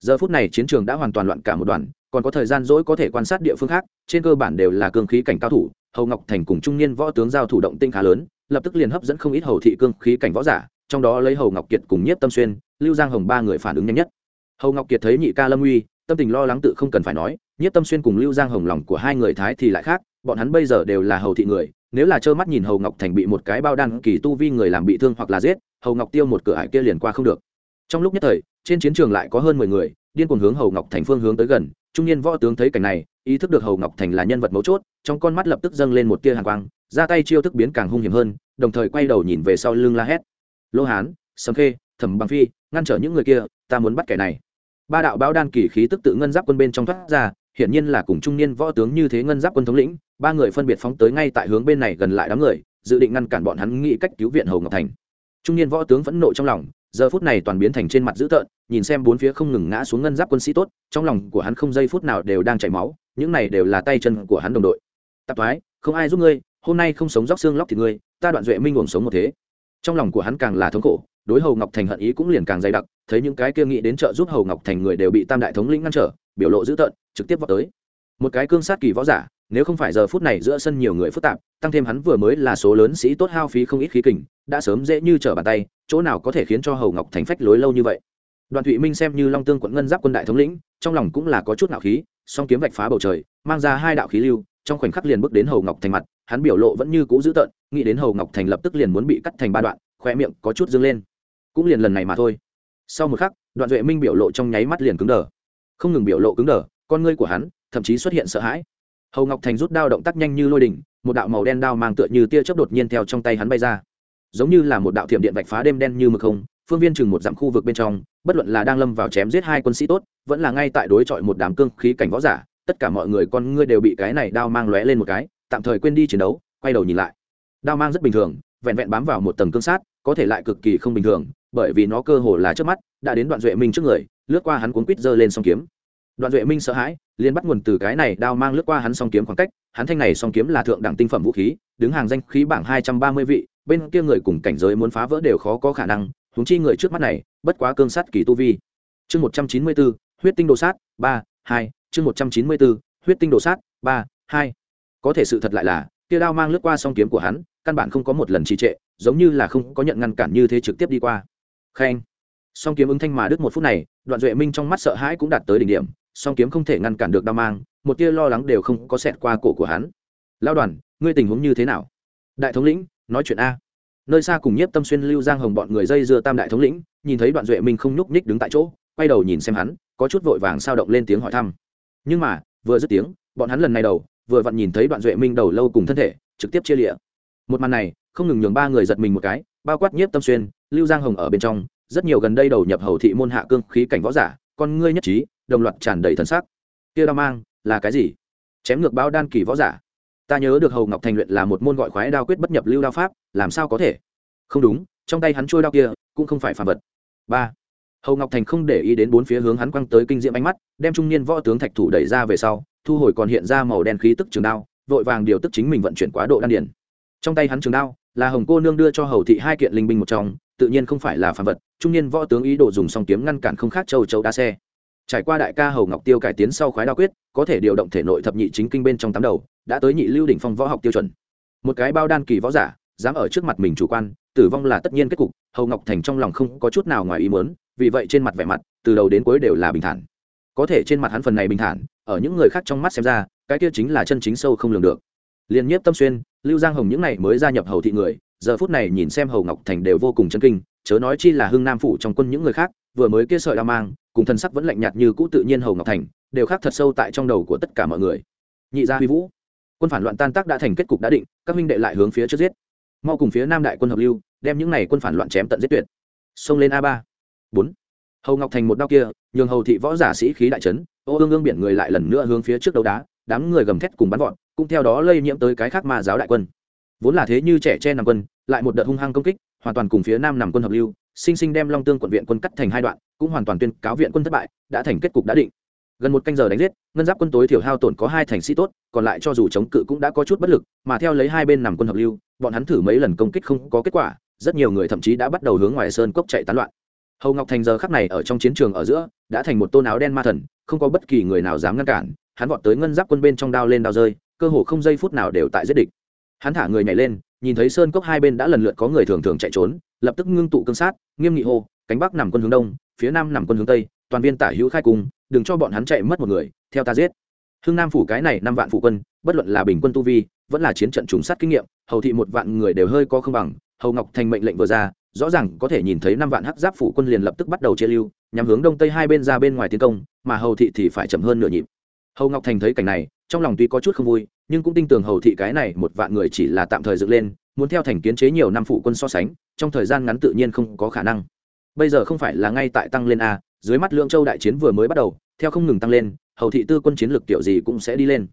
Giờ phút này chiến trường đã hoàn toàn loạn cả một đoàn, còn có thời gian dỗi có thể quan sát địa phương khác, trên cơ bản đều là cường khí cảnh cao thủ hầu ngọc thành cùng trung niên võ tướng giao thủ động tinh khá lớn, lập tức liền hấp dẫn không ít hầu thị cương khí cảnh võ giả, trong đó lấy hầu ngọc kiệt cùng nhiếp tâm xuyên, lưu giang hồng ba người phản ứng nhanh nhất. Hầu ngọc kiệt thấy nhị ca lâm uy, tâm tình lo lắng tự không cần phải nói, nhiếp tâm xuyên cùng lưu giang hồng lòng của hai người thái thì lại khác, bọn hắn bây giờ đều là hầu thị người, nếu là trơ mắt nhìn hầu ngọc thành bị một cái bao đan kỳ tu vi người làm bị thương hoặc là giết, hầu ngọc tiêu một cửa ải kia liền qua không được. Trong lúc nhất thời, trên chiến trường lại có hơn mười người điên cuồng hướng hầu ngọc thành phương hướng tới gần, trung niên võ tướng thấy cảnh này, ý thức được hầu ngọc thành là nhân vật mấu chốt, trong con mắt lập tức dâng lên một tia hàng quang, ra tay chiêu thức biến càng hung hiểm hơn, đồng thời quay đầu nhìn về sau lưng la hét. Lô hán, sầm khê, thẩm bằng phi, ngăn trở những người kia, ta muốn bắt kẻ này. Ba đạo báo đan kỳ khí tức tự ngân giáp quân bên trong thoát ra, hiển nhiên là cùng trung niên võ tướng như thế ngân giáp quân thống lĩnh, ba người phân biệt phóng tới ngay tại hướng bên này gần lại đám người, dự định ngăn cản bọn hắn nghĩ cách cứu viện hầu ngọc thành. Trung niên võ tướng vẫn nộ trong lòng giờ phút này toàn biến thành trên mặt dữ tợn, nhìn xem bốn phía không ngừng ngã xuống ngân giáp quân sĩ tốt, trong lòng của hắn không giây phút nào đều đang chảy máu, những này đều là tay chân của hắn đồng đội. Tạp thoái, không ai giúp ngươi, hôm nay không sống róc xương lóc thì ngươi, ta đoạn duệ minh ổn sống một thế. Trong lòng của hắn càng là thống khổ, đối hầu ngọc thành hận ý cũng liền càng dày đặc, thấy những cái kia nghĩ đến trợ giúp hầu ngọc thành người đều bị tam đại thống lĩnh ngăn trở, biểu lộ dữ tợn, trực tiếp vào tới. Một cái cương sát kỳ võ giả nếu không phải giờ phút này giữa sân nhiều người phức tạp, tăng thêm hắn vừa mới là số lớn sĩ tốt hao phí không ít khí kình, đã sớm dễ như trở bàn tay, chỗ nào có thể khiến cho hầu ngọc thành phách lối lâu như vậy. Đoàn thụy minh xem như long tương quận ngân giáp quân đại thống lĩnh, trong lòng cũng là có chút nạo khí, song kiếm vạch phá bầu trời, mang ra hai đạo khí lưu, trong khoảnh khắc liền bước đến hầu ngọc thành mặt, hắn biểu lộ vẫn như cũ dữ tợn, nghĩ đến hầu ngọc thành lập tức liền muốn bị cắt thành ba đoạn khoe miệng có chút dâng lên. Cũng liền lần này mà thôi. Sau một khắc đoạn duệ minh biểu lộ trong nháy mắt liền cứng đờ. Không ngừng biểu lộ cứng đờ, con ngươi của hắn thậm chí xuất hiện sợ hãi hầu ngọc thành rút đao động tác nhanh như lôi đỉnh, một đạo màu đen đao mang tựa như tia chớp đột nhiên theo trong tay hắn bay ra. Giống như là một đạo thiểm điện vạch phá đêm đen như mực không, phương viên chừng một dặm khu vực bên trong, bất luận là đang lâm vào chém giết hai quân sĩ tốt, vẫn là ngay tại đối chọi một đám cương khí cảnh võ giả, tất cả mọi người con ngươi đều bị cái này đao mang lóe lên một cái, tạm thời quên đi chiến đấu, quay đầu nhìn lại. Đao mang rất bình thường, vẹn vẹn bám vào một tầng cương sát, có thể lại cực kỳ không bình thường, bởi vì nó cơ hồ là trước mắt, đã đến đoạn duệ minh trước người, lướt qua hắn cuốn quít giơ lên song kiếm đoạn duệ minh sợ hãi, liền bắt nguồn từ cái này đao mang lướt qua hắn song kiếm khoảng cách, hắn thanh này song kiếm là thượng đẳng tinh phẩm vũ khí, đứng hàng danh khí bảng hai trăm ba mươi vị, bên kia người cùng cảnh giới muốn phá vỡ đều khó có khả năng, huống chi người trước mắt này, bất quá cương sát kỳ tu vi. Chương một trăm chín mươi bốn huyết tinh đồ sát, ba, hai, chương một trăm chín mươi bốn huyết tinh đồ sát, ba, hai. Có thể sự thật lại là, kia đao mang lướt qua song kiếm của hắn, căn bản không có một lần trì trệ, giống như là không có nhận ngăn cản như thế trực tiếp đi qua. Khen. Song kiếm ứng thanh mà đứt một phút này, đoạn duệ minh trong mắt sợ hãi cũng đạt tới đỉnh điểm song kiếm không thể ngăn cản được đao mang, một tia lo lắng đều không có xẹt qua cổ của hắn. Lao đoàn, ngươi tình huống như thế nào? Đại thống lĩnh, nói chuyện a. Nơi xa cùng nhiếp tâm xuyên, lưu giang hồng bọn người dây dưa tam đại thống lĩnh, nhìn thấy đoạn duệ minh không nhúc nhích đứng tại chỗ, quay đầu nhìn xem hắn, có chút vội vàng sao động lên tiếng hỏi thăm. Nhưng mà, vừa dứt tiếng, bọn hắn lần này đầu, vừa vặn nhìn thấy đoạn duệ minh đầu lâu cùng thân thể, trực tiếp chia lịa. Một màn này, không ngừng nhường ba người giật mình một cái, bao quát nhiếp tâm xuyên, lưu giang hồng ở bên trong, rất nhiều gần đây đầu nhập hầu thị môn hạ cương khí cảnh võ giả, con ngươi nhất trí đồng loạt tràn đầy thần sắc. Kia đao mang, là cái gì? Chém ngược báo đan kỳ võ giả. Ta nhớ được hầu ngọc thành luyện là một môn gọi khoái đao quyết bất nhập lưu đao pháp, làm sao có thể? Không đúng, trong tay hắn trôi đao kia, cũng không phải phàm vật. Ba. Hầu ngọc thành không để ý đến bốn phía hướng hắn quăng tới kinh diễm ánh mắt, đem trung niên võ tướng thạch thủ đẩy ra về sau, thu hồi còn hiện ra màu đen khí tức trường đao, vội vàng điều tức chính mình vận chuyển quá độ đan điển trong tay hắn trường đao, là hồng cô nương đưa cho hầu thị hai kiện linh binh một trong, tự nhiên không phải là phàm vật, trung niên võ tướng ý đồ dùng song kiếm ngăn cản không khác châu châu đa xe trải qua đại ca hầu ngọc tiêu cải tiến sau khoái đa quyết, có thể điều động thể nội thập nhị chính kinh bên trong tám đầu, đã tới nhị lưu đỉnh phong võ học tiêu chuẩn. Một cái bao đan kỳ võ giả, dám ở trước mặt mình chủ quan, tử vong là tất nhiên kết cục, hầu ngọc thành trong lòng không có chút nào ngoài ý muốn, vì vậy trên mặt vẻ mặt, từ đầu đến cuối đều là bình thản. Có thể trên mặt hắn phần này bình thản, ở những người khác trong mắt xem ra, cái kia chính là chân chính sâu không lường được. Liên nhiếp tâm xuyên, lưu giang hồng những này mới gia nhập hầu thị người, giờ phút này nhìn xem hầu ngọc thành đều vô cùng chân kinh, chớ nói chi là hưng nam phủ trong quân những người khác vừa mới kia sợi đao mang, cùng thân sắc vẫn lạnh nhạt như cũ tự nhiên hầu ngọc thành, đều khác thật sâu tại trong đầu của tất cả mọi người. Nhị gia huy vũ, quân phản loạn tan tác đã thành kết cục đã định, các huynh đệ lại hướng phía trước giết. Mau cùng phía nam đại quân hợp lưu, đem những này quân phản loạn chém tận giết tuyệt. Xông lên a ba. Bốn. Hầu ngọc thành một đao kia, nhường hầu thị võ giả sĩ khí đại trấn ô ương ương biển người lại lần nữa hướng phía trước đấu đá, đám người gầm thét cùng bắn vọt, cũng theo đó lây nhiễm tới cái khác ma giáo đại quân. Vốn là thế như trẻ che nằm quân, lại một đợt hung hăng công kích, hoàn toàn cùng phía nam nằm quân hợp lưu sinh sinh đem long tương quận viện quân cắt thành hai đoạn, cũng hoàn toàn tuyên cáo viện quân thất bại, đã thành kết cục đã định. Gần một canh giờ đánh giết, ngân giáp quân tối thiểu hao tổn có hai thành sĩ tốt, còn lại cho dù chống cự cũng đã có chút bất lực, mà theo lấy hai bên nằm quân hợp lưu, bọn hắn thử mấy lần công kích không có kết quả, rất nhiều người thậm chí đã bắt đầu hướng ngoài sơn cốc chạy tán loạn. Hầu ngọc thành giờ khắc này ở trong chiến trường ở giữa, đã thành một tôn áo đen ma thần, không có bất kỳ người nào dám ngăn cản, hắn vọt tới ngân giáp quân bên trong đao lên đao rơi, cơ hồ không giây phút nào đều tại giết địch. Hắn thả người nhảy lên nhìn thấy sơn cốc hai bên đã lần lượt có người thường thường chạy trốn, lập tức ngưng tụ cương sát, nghiêm nghị hô, cánh bắc nằm quân hướng đông, phía nam nằm quân hướng tây, toàn viên tả hữu khai cung đừng cho bọn hắn chạy mất một người, theo ta giết. Hưng nam phủ cái này năm vạn phụ quân, bất luận là bình quân tu vi, vẫn là chiến trận trùng sát kinh nghiệm, hầu thị một vạn người đều hơi có không bằng, hầu ngọc thành mệnh lệnh vừa ra, rõ ràng có thể nhìn thấy năm vạn hắc giáp phủ quân liền lập tức bắt đầu chia lưu, nhằm hướng đông tây hai bên ra bên ngoài tiến công, mà hầu thị thì phải chậm hơn nửa nhịp. Hầu ngọc thành thấy cảnh này, trong lòng tuy có chút không vui nhưng cũng tin tưởng hầu thị cái này một vạn người chỉ là tạm thời dựng lên, muốn theo thành kiến chế nhiều năm phụ quân so sánh, trong thời gian ngắn tự nhiên không có khả năng. Bây giờ không phải là ngay tại tăng lên a, dưới mắt lương châu đại chiến vừa mới bắt đầu, theo không ngừng tăng lên, hầu thị tư quân chiến lược kiểu gì cũng sẽ đi lên.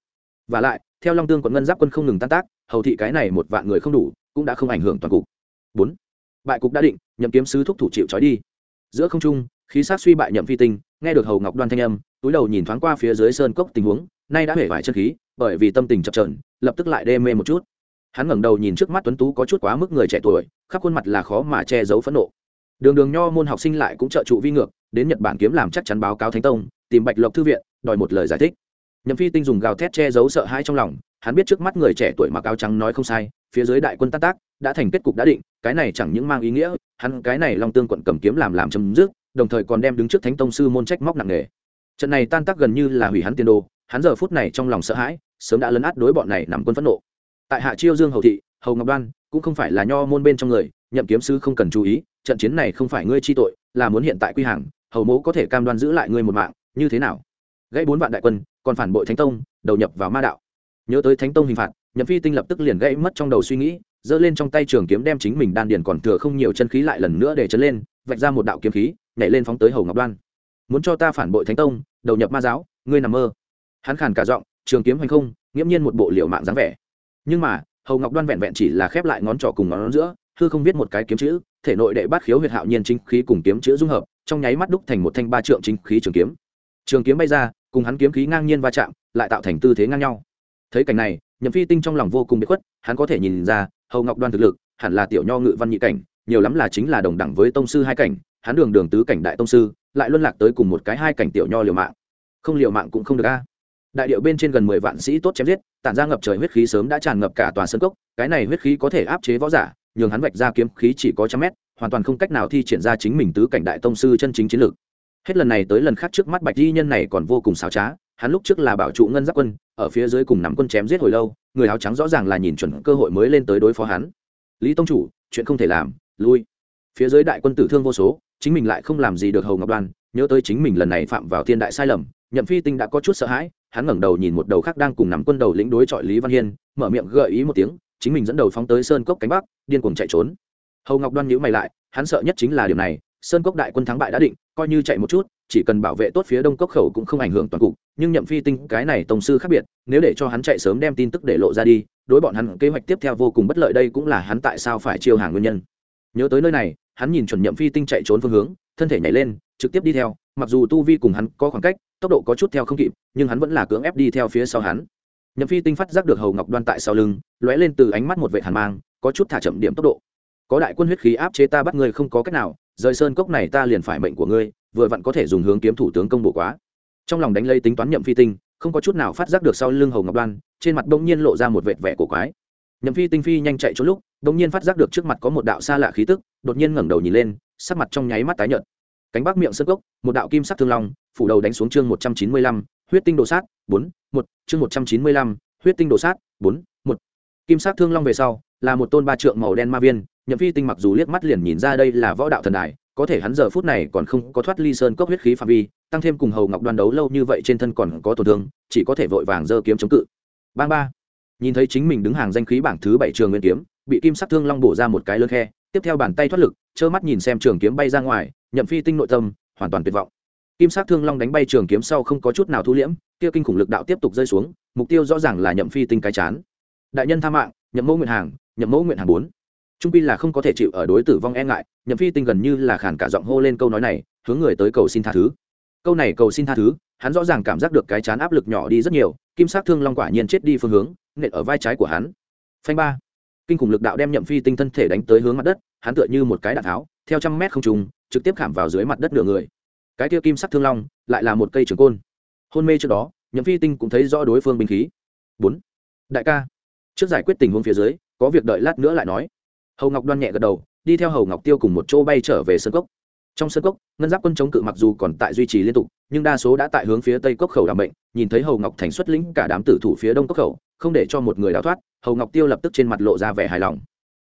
Và lại, theo long tương quận ngân giáp quân không ngừng tan tác, hầu thị cái này một vạn người không đủ, cũng đã không ảnh hưởng toàn cục. Bốn, bại cục đã định, nhậm kiếm sứ thúc thủ chịu trói đi. Giữa không trung, khí sát suy bại nhậm phi tinh, nghe được hầu ngọc đoan thanh âm, túi đầu nhìn thoáng qua phía dưới sơn cốc tình huống nay đã hể vải chân khí, bởi vì tâm tình chập trờn lập tức lại đê mê một chút. Hắn ngẩng đầu nhìn trước mắt tuấn tú có chút quá mức người trẻ tuổi, khắp khuôn mặt là khó mà che giấu phẫn nộ. Đường đường nho môn học sinh lại cũng trợ trụ vi ngược, đến nhật bản kiếm làm chắc chắn báo cáo thánh tông, tìm bạch lộc thư viện, đòi một lời giải thích. Nhậm phi tinh dùng gào thét che giấu sợ hãi trong lòng, hắn biết trước mắt người trẻ tuổi mặc áo trắng nói không sai, phía dưới đại quân tác tác, đã thành kết cục đã định, cái này chẳng những mang ý nghĩa, hắn cái này long tương quận cầm kiếm làm làm chấm dứt, đồng thời còn đem đứng trước thánh tông sư môn trách móc nặng nề. Trận này tan tác gần như là hủy hắn tiền đồ hắn giờ phút này trong lòng sợ hãi, sớm đã lấn át đối bọn này nằm quân phẫn nộ. Tại hạ chiêu dương hầu thị, hầu ngọc đoan, cũng không phải là nho môn bên trong người, nhậm kiếm sư không cần chú ý, trận chiến này không phải ngươi chi tội, là muốn hiện tại quy hàng, hầu mẫu có thể cam đoan giữ lại ngươi một mạng, như thế nào? Gãy bốn vạn đại quân, còn phản bội thánh tông, đầu nhập vào ma đạo. Nhớ tới thánh tông hình phạt, nhậm phi tinh lập tức liền gãy mất trong đầu suy nghĩ, giơ lên trong tay trường kiếm đem chính mình đan điền còn thừa không nhiều chân khí lại lần nữa để chấn lên, vạch ra một đạo kiếm khí, nhảy lên phóng tới hầu ngọc đoan. Muốn cho ta phản bội thánh tông, đầu nhập ma giáo, ngươi nằm mơ hắn khàn cả giọng, trường kiếm hành không, nghiễm nhiên một bộ liệu mạng dáng vẻ. Nhưng mà, hầu ngọc đoan vẹn vẹn chỉ là khép lại ngón trỏ cùng ngón giữa, hư không viết một cái kiếm chữ, thể nội đệ bát khiếu huyệt hạo nhiên chính khí cùng kiếm chữ dung hợp, trong nháy mắt đúc thành một thanh ba trượng chính khí trường kiếm. Trường kiếm bay ra, cùng hắn kiếm khí ngang nhiên va chạm, lại tạo thành tư thế ngang nhau. Thấy cảnh này, nhậm phi tinh trong lòng vô cùng bị khuất, hắn có thể nhìn ra, hầu ngọc đoan thực lực, hẳn là tiểu nho ngự văn nhị cảnh, nhiều lắm là chính là đồng đẳng với tông sư hai cảnh, hắn đường đường tứ cảnh đại tông sư, lại luân lạc tới cùng một cái hai cảnh tiểu nho liều mạng. Không liều mạng cũng không được a đại điệu bên trên gần mười vạn sĩ tốt chém giết tản ra ngập trời huyết khí sớm đã tràn ngập cả tòa sân cốc cái này huyết khí có thể áp chế võ giả nhường hắn vạch ra kiếm khí chỉ có trăm mét hoàn toàn không cách nào thi triển ra chính mình tứ cảnh đại tông sư chân chính chiến lược. Hết lần này tới lần khác trước mắt bạch di nhân này còn vô cùng xảo trá hắn lúc trước là bảo trụ ngân giáp quân ở phía dưới cùng nắm quân chém giết hồi lâu người áo trắng rõ ràng là nhìn chuẩn cơ hội mới lên tới đối phó hắn. Lý tông chủ chuyện không thể làm lui. Phía dưới đại quân tử thương vô số chính mình lại không làm gì được hầu ngọc đoàn, nhớ tới chính mình lần này phạm vào thiên đại sai lầm nhậm phi tinh đã có chút sợ hãi, hắn ngẩng đầu nhìn một đầu khác đang cùng nắm quân đầu lĩnh đối chọi lý văn hiên, mở miệng gợi ý một tiếng, chính mình dẫn đầu phóng tới sơn cốc cánh bắc, điên cuồng chạy trốn. Hầu ngọc đoan nhíu mày lại, hắn sợ nhất chính là điều này, sơn cốc đại quân thắng bại đã định, coi như chạy một chút, chỉ cần bảo vệ tốt phía đông cốc khẩu cũng không ảnh hưởng toàn cục, nhưng nhậm phi tinh, cái này tổng sư khác biệt, nếu để cho hắn chạy sớm đem tin tức để lộ ra đi, đối bọn hắn kế hoạch tiếp theo vô cùng bất lợi đây cũng là hắn tại sao phải chiêu hàng nguyên nhân. Nhớ tới nơi này, hắn nhìn chuẩn nhậm phi tinh chạy trốn phương hướng, thân thể nhảy lên, trực tiếp đi theo mặc dù tu vi cùng hắn có khoảng cách, tốc độ có chút theo không kịp, nhưng hắn vẫn là cưỡng ép đi theo phía sau hắn. Nhậm phi tinh phát giác được hầu ngọc đoan tại sau lưng, lóe lên từ ánh mắt một vệ hàn mang, có chút thả chậm điểm tốc độ. Có đại quân huyết khí áp chế ta bắt ngươi không có cách nào, rời sơn cốc này ta liền phải mệnh của ngươi, vừa vặn có thể dùng hướng kiếm thủ tướng công bổ quá. Trong lòng đánh lấy tính toán nhậm phi tinh, không có chút nào phát giác được sau lưng hầu ngọc đoan, trên mặt bỗng nhiên lộ ra một vệt vẻ cổ quái. Nhậm phi tinh phi nhanh chạy trốn lúc, bỗng nhiên phát giác được trước mặt có một đạo xa lạ khí tức, đột nhiên ngẩng đầu nhìn lên, sắc mặt trong nháy mắt tái nhợt cánh bắc miệng sân cốc, một đạo kim sắc thương long, phủ đầu đánh xuống chương một trăm chín mươi lăm, huyết tinh đồ sát, bốn, một, chương một trăm chín mươi lăm, huyết tinh đồ sát, bốn, một. Kim sắc thương long về sau, là một tôn ba trượng màu đen ma viên, nhậm phi tinh mặc dù liếc mắt liền nhìn ra đây là võ đạo thần đài, có thể hắn giờ phút này còn không có thoát ly sơn cốc huyết khí phạm vi, tăng thêm cùng hầu ngọc đoan đấu lâu như vậy trên thân còn có tổn thương, chỉ có thể vội vàng giơ kiếm chống cự. Bang ba. Nhìn thấy chính mình đứng hàng danh khí bảng thứ bảy trường nguyên kiếm, bị kim sắc thương long bổ ra một cái lớn khe tiếp theo bàn tay thoát lực, trơ mắt nhìn xem trường kiếm bay ra ngoài, nhậm phi tinh nội tâm, hoàn toàn tuyệt vọng. Kim sắc thương long đánh bay trường kiếm sau không có chút nào thu liễm, kia kinh khủng lực đạo tiếp tục rơi xuống, mục tiêu rõ ràng là nhậm phi tinh cái chán. Đại nhân tha mạng, nhậm mẫu nguyện hàng, nhậm mẫu nguyện hàng bốn. Trung pi là không có thể chịu ở đối tử vong e ngại, nhậm phi tinh gần như là khản cả giọng hô lên câu nói này, hướng người tới cầu xin tha thứ. Câu này cầu xin tha thứ, hắn rõ ràng cảm giác được cái chán áp lực nhỏ đi rất nhiều, kim sắc thương long quả nhiên chết đi phương hướng, nện ở vai trái của hắn. Phanh ba kinh khủng lực đạo đem nhậm phi tinh thân thể đánh tới hướng mặt đất, hắn tựa như một cái đạn tháo, theo trăm mét không trùng trực tiếp khảm vào dưới mặt đất nửa người. Cái kia kim sắc thương long, lại là một cây trường côn. Hôn mê trước đó, nhậm phi tinh cũng thấy rõ đối phương binh khí. Bốn. Đại ca. Trước giải quyết tình huống phía dưới, có việc đợi lát nữa lại nói. Hầu ngọc đoan nhẹ gật đầu, đi theo hầu ngọc tiêu cùng một chỗ bay trở về sân cốc. Trong sân cốc, ngân giáp quân chống cự mặc dù còn tại duy trì liên tục, nhưng đa số đã tại hướng phía tây cốc khẩu đảm bệnh nhìn thấy hầu ngọc thành xuất lĩnh cả đám tử thủ phía đông cốc khẩu không để cho một người đào thoát, hầu ngọc tiêu lập tức trên mặt lộ ra vẻ hài lòng.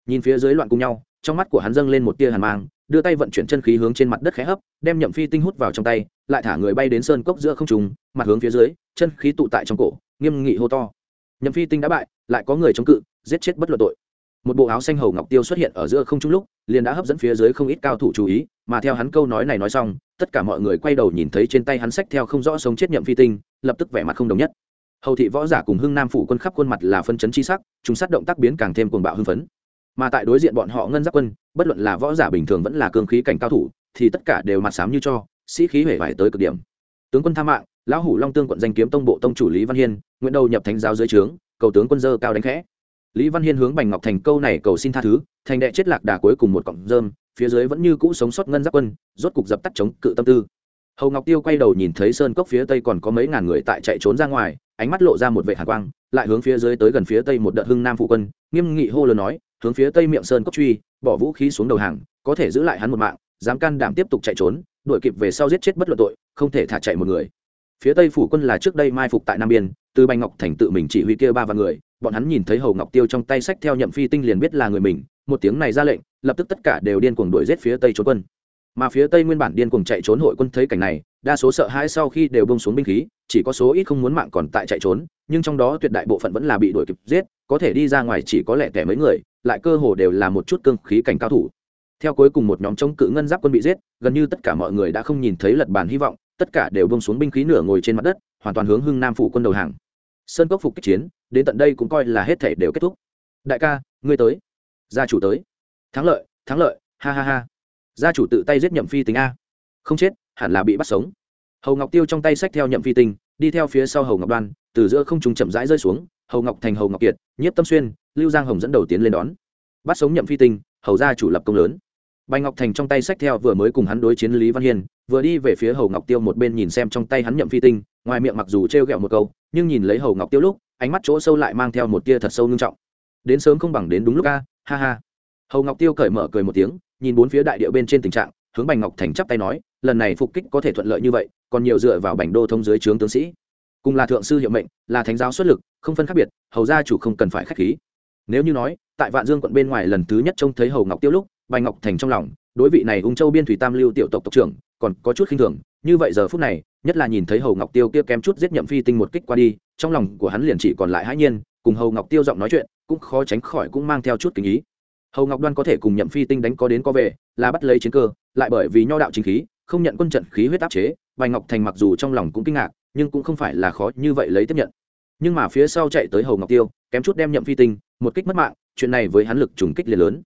Nhìn phía dưới loạn cùng nhau, trong mắt của hắn dâng lên một tia hàn mang, đưa tay vận chuyển chân khí hướng trên mặt đất khẽ hấp, đem nhậm phi tinh hút vào trong tay, lại thả người bay đến sơn cốc giữa không trùng mặt hướng phía dưới, chân khí tụ tại trong cổ, nghiêm nghị hô to. Nhậm phi tinh đã bại, lại có người chống cự, giết chết bất luận tội. Một bộ áo xanh hầu ngọc tiêu xuất hiện ở giữa không trung lúc, liền đã hấp dẫn phía dưới không ít cao thủ chú ý, mà theo hắn câu nói này nói xong, tất cả mọi người quay đầu nhìn thấy trên tay hắn sách theo không rõ sống chết nhậm phi tinh, lập tức vẻ mặt không đồng nhất hầu thị võ giả cùng hưng nam phủ quân khắp khuôn mặt là phân chấn chi sắc chúng sát động tác biến càng thêm cuồng bạo hưng phấn. Mà tại đối diện bọn họ ngân giáp quân, bất luận là võ giả bình thường vẫn là cương khí cảnh cao thủ, thì tất cả đều mặt sám như cho, sĩ khí hể vải tới cực điểm. Tướng quân tha mạng, lão hủ long tương quận danh kiếm tông bộ tông chủ lý văn hiên, nguyện đầu nhập thánh giáo dưới trướng, cầu tướng quân dơ cao đánh khẽ. Lý văn hiên hướng bành ngọc thành câu này cầu xin tha thứ, thành đệ chết lạc đà cuối cùng một cọng rơm, phía dưới vẫn như cũ sống sót ngân giáp quân, rốt cục dập tắt chống cự tâm tư. Hầu ngọc tiêu quay đầu nhìn thấy sơn cốc phía tây còn có mấy ngàn người tại chạy trốn ra ngoài ánh mắt lộ ra một vệ hàn quang, lại hướng phía dưới tới gần phía tây một đợt hưng nam phụ quân, nghiêm nghị hô lớn nói, hướng phía tây miệng sơn cốc truy, bỏ vũ khí xuống đầu hàng, có thể giữ lại hắn một mạng, dám can đảm tiếp tục chạy trốn, đuổi kịp về sau giết chết bất luận tội, không thể thả chạy một người. Phía tây phủ quân là trước đây mai phục tại nam biên, từ bành ngọc thành tự mình chỉ huy kia ba vạn người, bọn hắn nhìn thấy hầu ngọc tiêu trong tay sách theo nhậm phi tinh liền biết là người mình, một tiếng này ra lệnh, lập tức tất cả đều điên cuồng đuổi giết phía tây trốn quân mà phía tây nguyên bản điên cuồng chạy trốn hội quân thấy cảnh này, đa số sợ hãi sau khi đều bông xuống binh khí, chỉ có số ít không muốn mạng còn tại chạy trốn, nhưng trong đó tuyệt đại bộ phận vẫn là bị đuổi kịp giết, có thể đi ra ngoài chỉ có lẻ tẻ mấy người, lại cơ hồ đều là một chút cương khí cảnh cao thủ. Theo cuối cùng một nhóm chống cự ngân giáp quân bị giết, gần như tất cả mọi người đã không nhìn thấy lật bàn hy vọng, tất cả đều bông xuống binh khí nửa ngồi trên mặt đất, hoàn toàn hướng hưng nam phủ quân đầu hàng. Sơn cốc phục kích chiến, đến tận đây cũng coi là hết thể đều kết thúc. Đại ca, ngươi tới. Gia chủ tới. Thắng lợi thắng lợi, ha ha ha gia chủ tự tay giết nhậm phi tinh a. Không chết, hẳn là bị bắt sống. Hầu ngọc tiêu trong tay xách theo nhậm phi tinh đi theo phía sau hầu ngọc đoan, từ giữa không trùng chậm rãi rơi xuống, hầu ngọc thành, hầu ngọc kiệt, nhiếp tâm xuyên, lưu giang hồng dẫn đầu tiến lên đón. Bắt sống nhậm phi tinh hầu gia chủ lập công lớn. Bạch ngọc thành trong tay xách theo vừa mới cùng hắn đối chiến lý văn hiền vừa đi về phía hầu ngọc tiêu một bên nhìn xem trong tay hắn nhậm phi tinh ngoài miệng mặc dù t r ghẹo một câu, nhưng nhìn lấy hầu ngọc tiêu lúc, ánh mắt chỗ sâu lại mang theo một tia thật sâu ngưng trọng. Đến sớm không bằng đến đúng lúc a, ha ha. Hầu ngọc tiêu cởi mở cười một tiếng nhìn bốn phía đại địa bên trên tình trạng, hướng bành ngọc thành chắp tay nói, lần này phục kích có thể thuận lợi như vậy, còn nhiều dựa vào bành đô thông dưới trướng tướng sĩ. Cùng là thượng sư hiệu mệnh, là thánh giáo xuất lực, không phân khác biệt, hầu gia chủ không cần phải k h á c h khí. Nếu như nói, tại vạn dương quận bên ngoài lần thứ nhất trông thấy hầu ngọc tiêu lúc, bành ngọc thành trong lòng, đối vị này ung châu biên thủy tam lưu tiểu tộc tộc trưởng, còn có chút khinh thường, như vậy giờ phút này, nhất là nhìn thấy hầu ngọc tiêu kia kém chút giết nhậm phi tinh một kích qua đi, trong lòng của hắn liền chỉ còn lại hãi nhiên, cùng hầu ngọc tiêu giọng nói chuyện, cũng khó tránh khỏi cũng mang theo chút kinh ý hầu ngọc đoan có thể cùng nhậm phi tinh đánh có đến có về là bắt lấy chiến cơ lại bởi vì nho đạo chính khí không nhận quân trận khí huyết áp chế vài ngọc thành mặc dù trong lòng cũng kinh ngạc nhưng cũng không phải là khó như vậy lấy tiếp nhận nhưng mà phía sau chạy tới hầu ngọc tiêu kém chút đem nhậm phi tinh một kích mất mạng chuyện này với hắn lực trùng kích liền lớn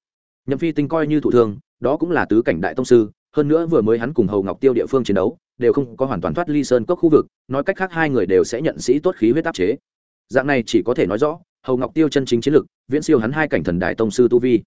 nhậm phi tinh coi như thủ thương đó cũng là tứ cảnh đại tông sư hơn nữa vừa mới hắn cùng hầu ngọc tiêu địa phương chiến đấu đều không có hoàn toàn thoát ly sơn cốc khu vực nói cách khác hai người đều sẽ nhận sĩ tốt khí huyết áp chế dạng này chỉ có thể nói rõ hầu ngọc tiêu chân chính chiến lực viễn siêu hắn hai cảnh thần đại tông sư tu vi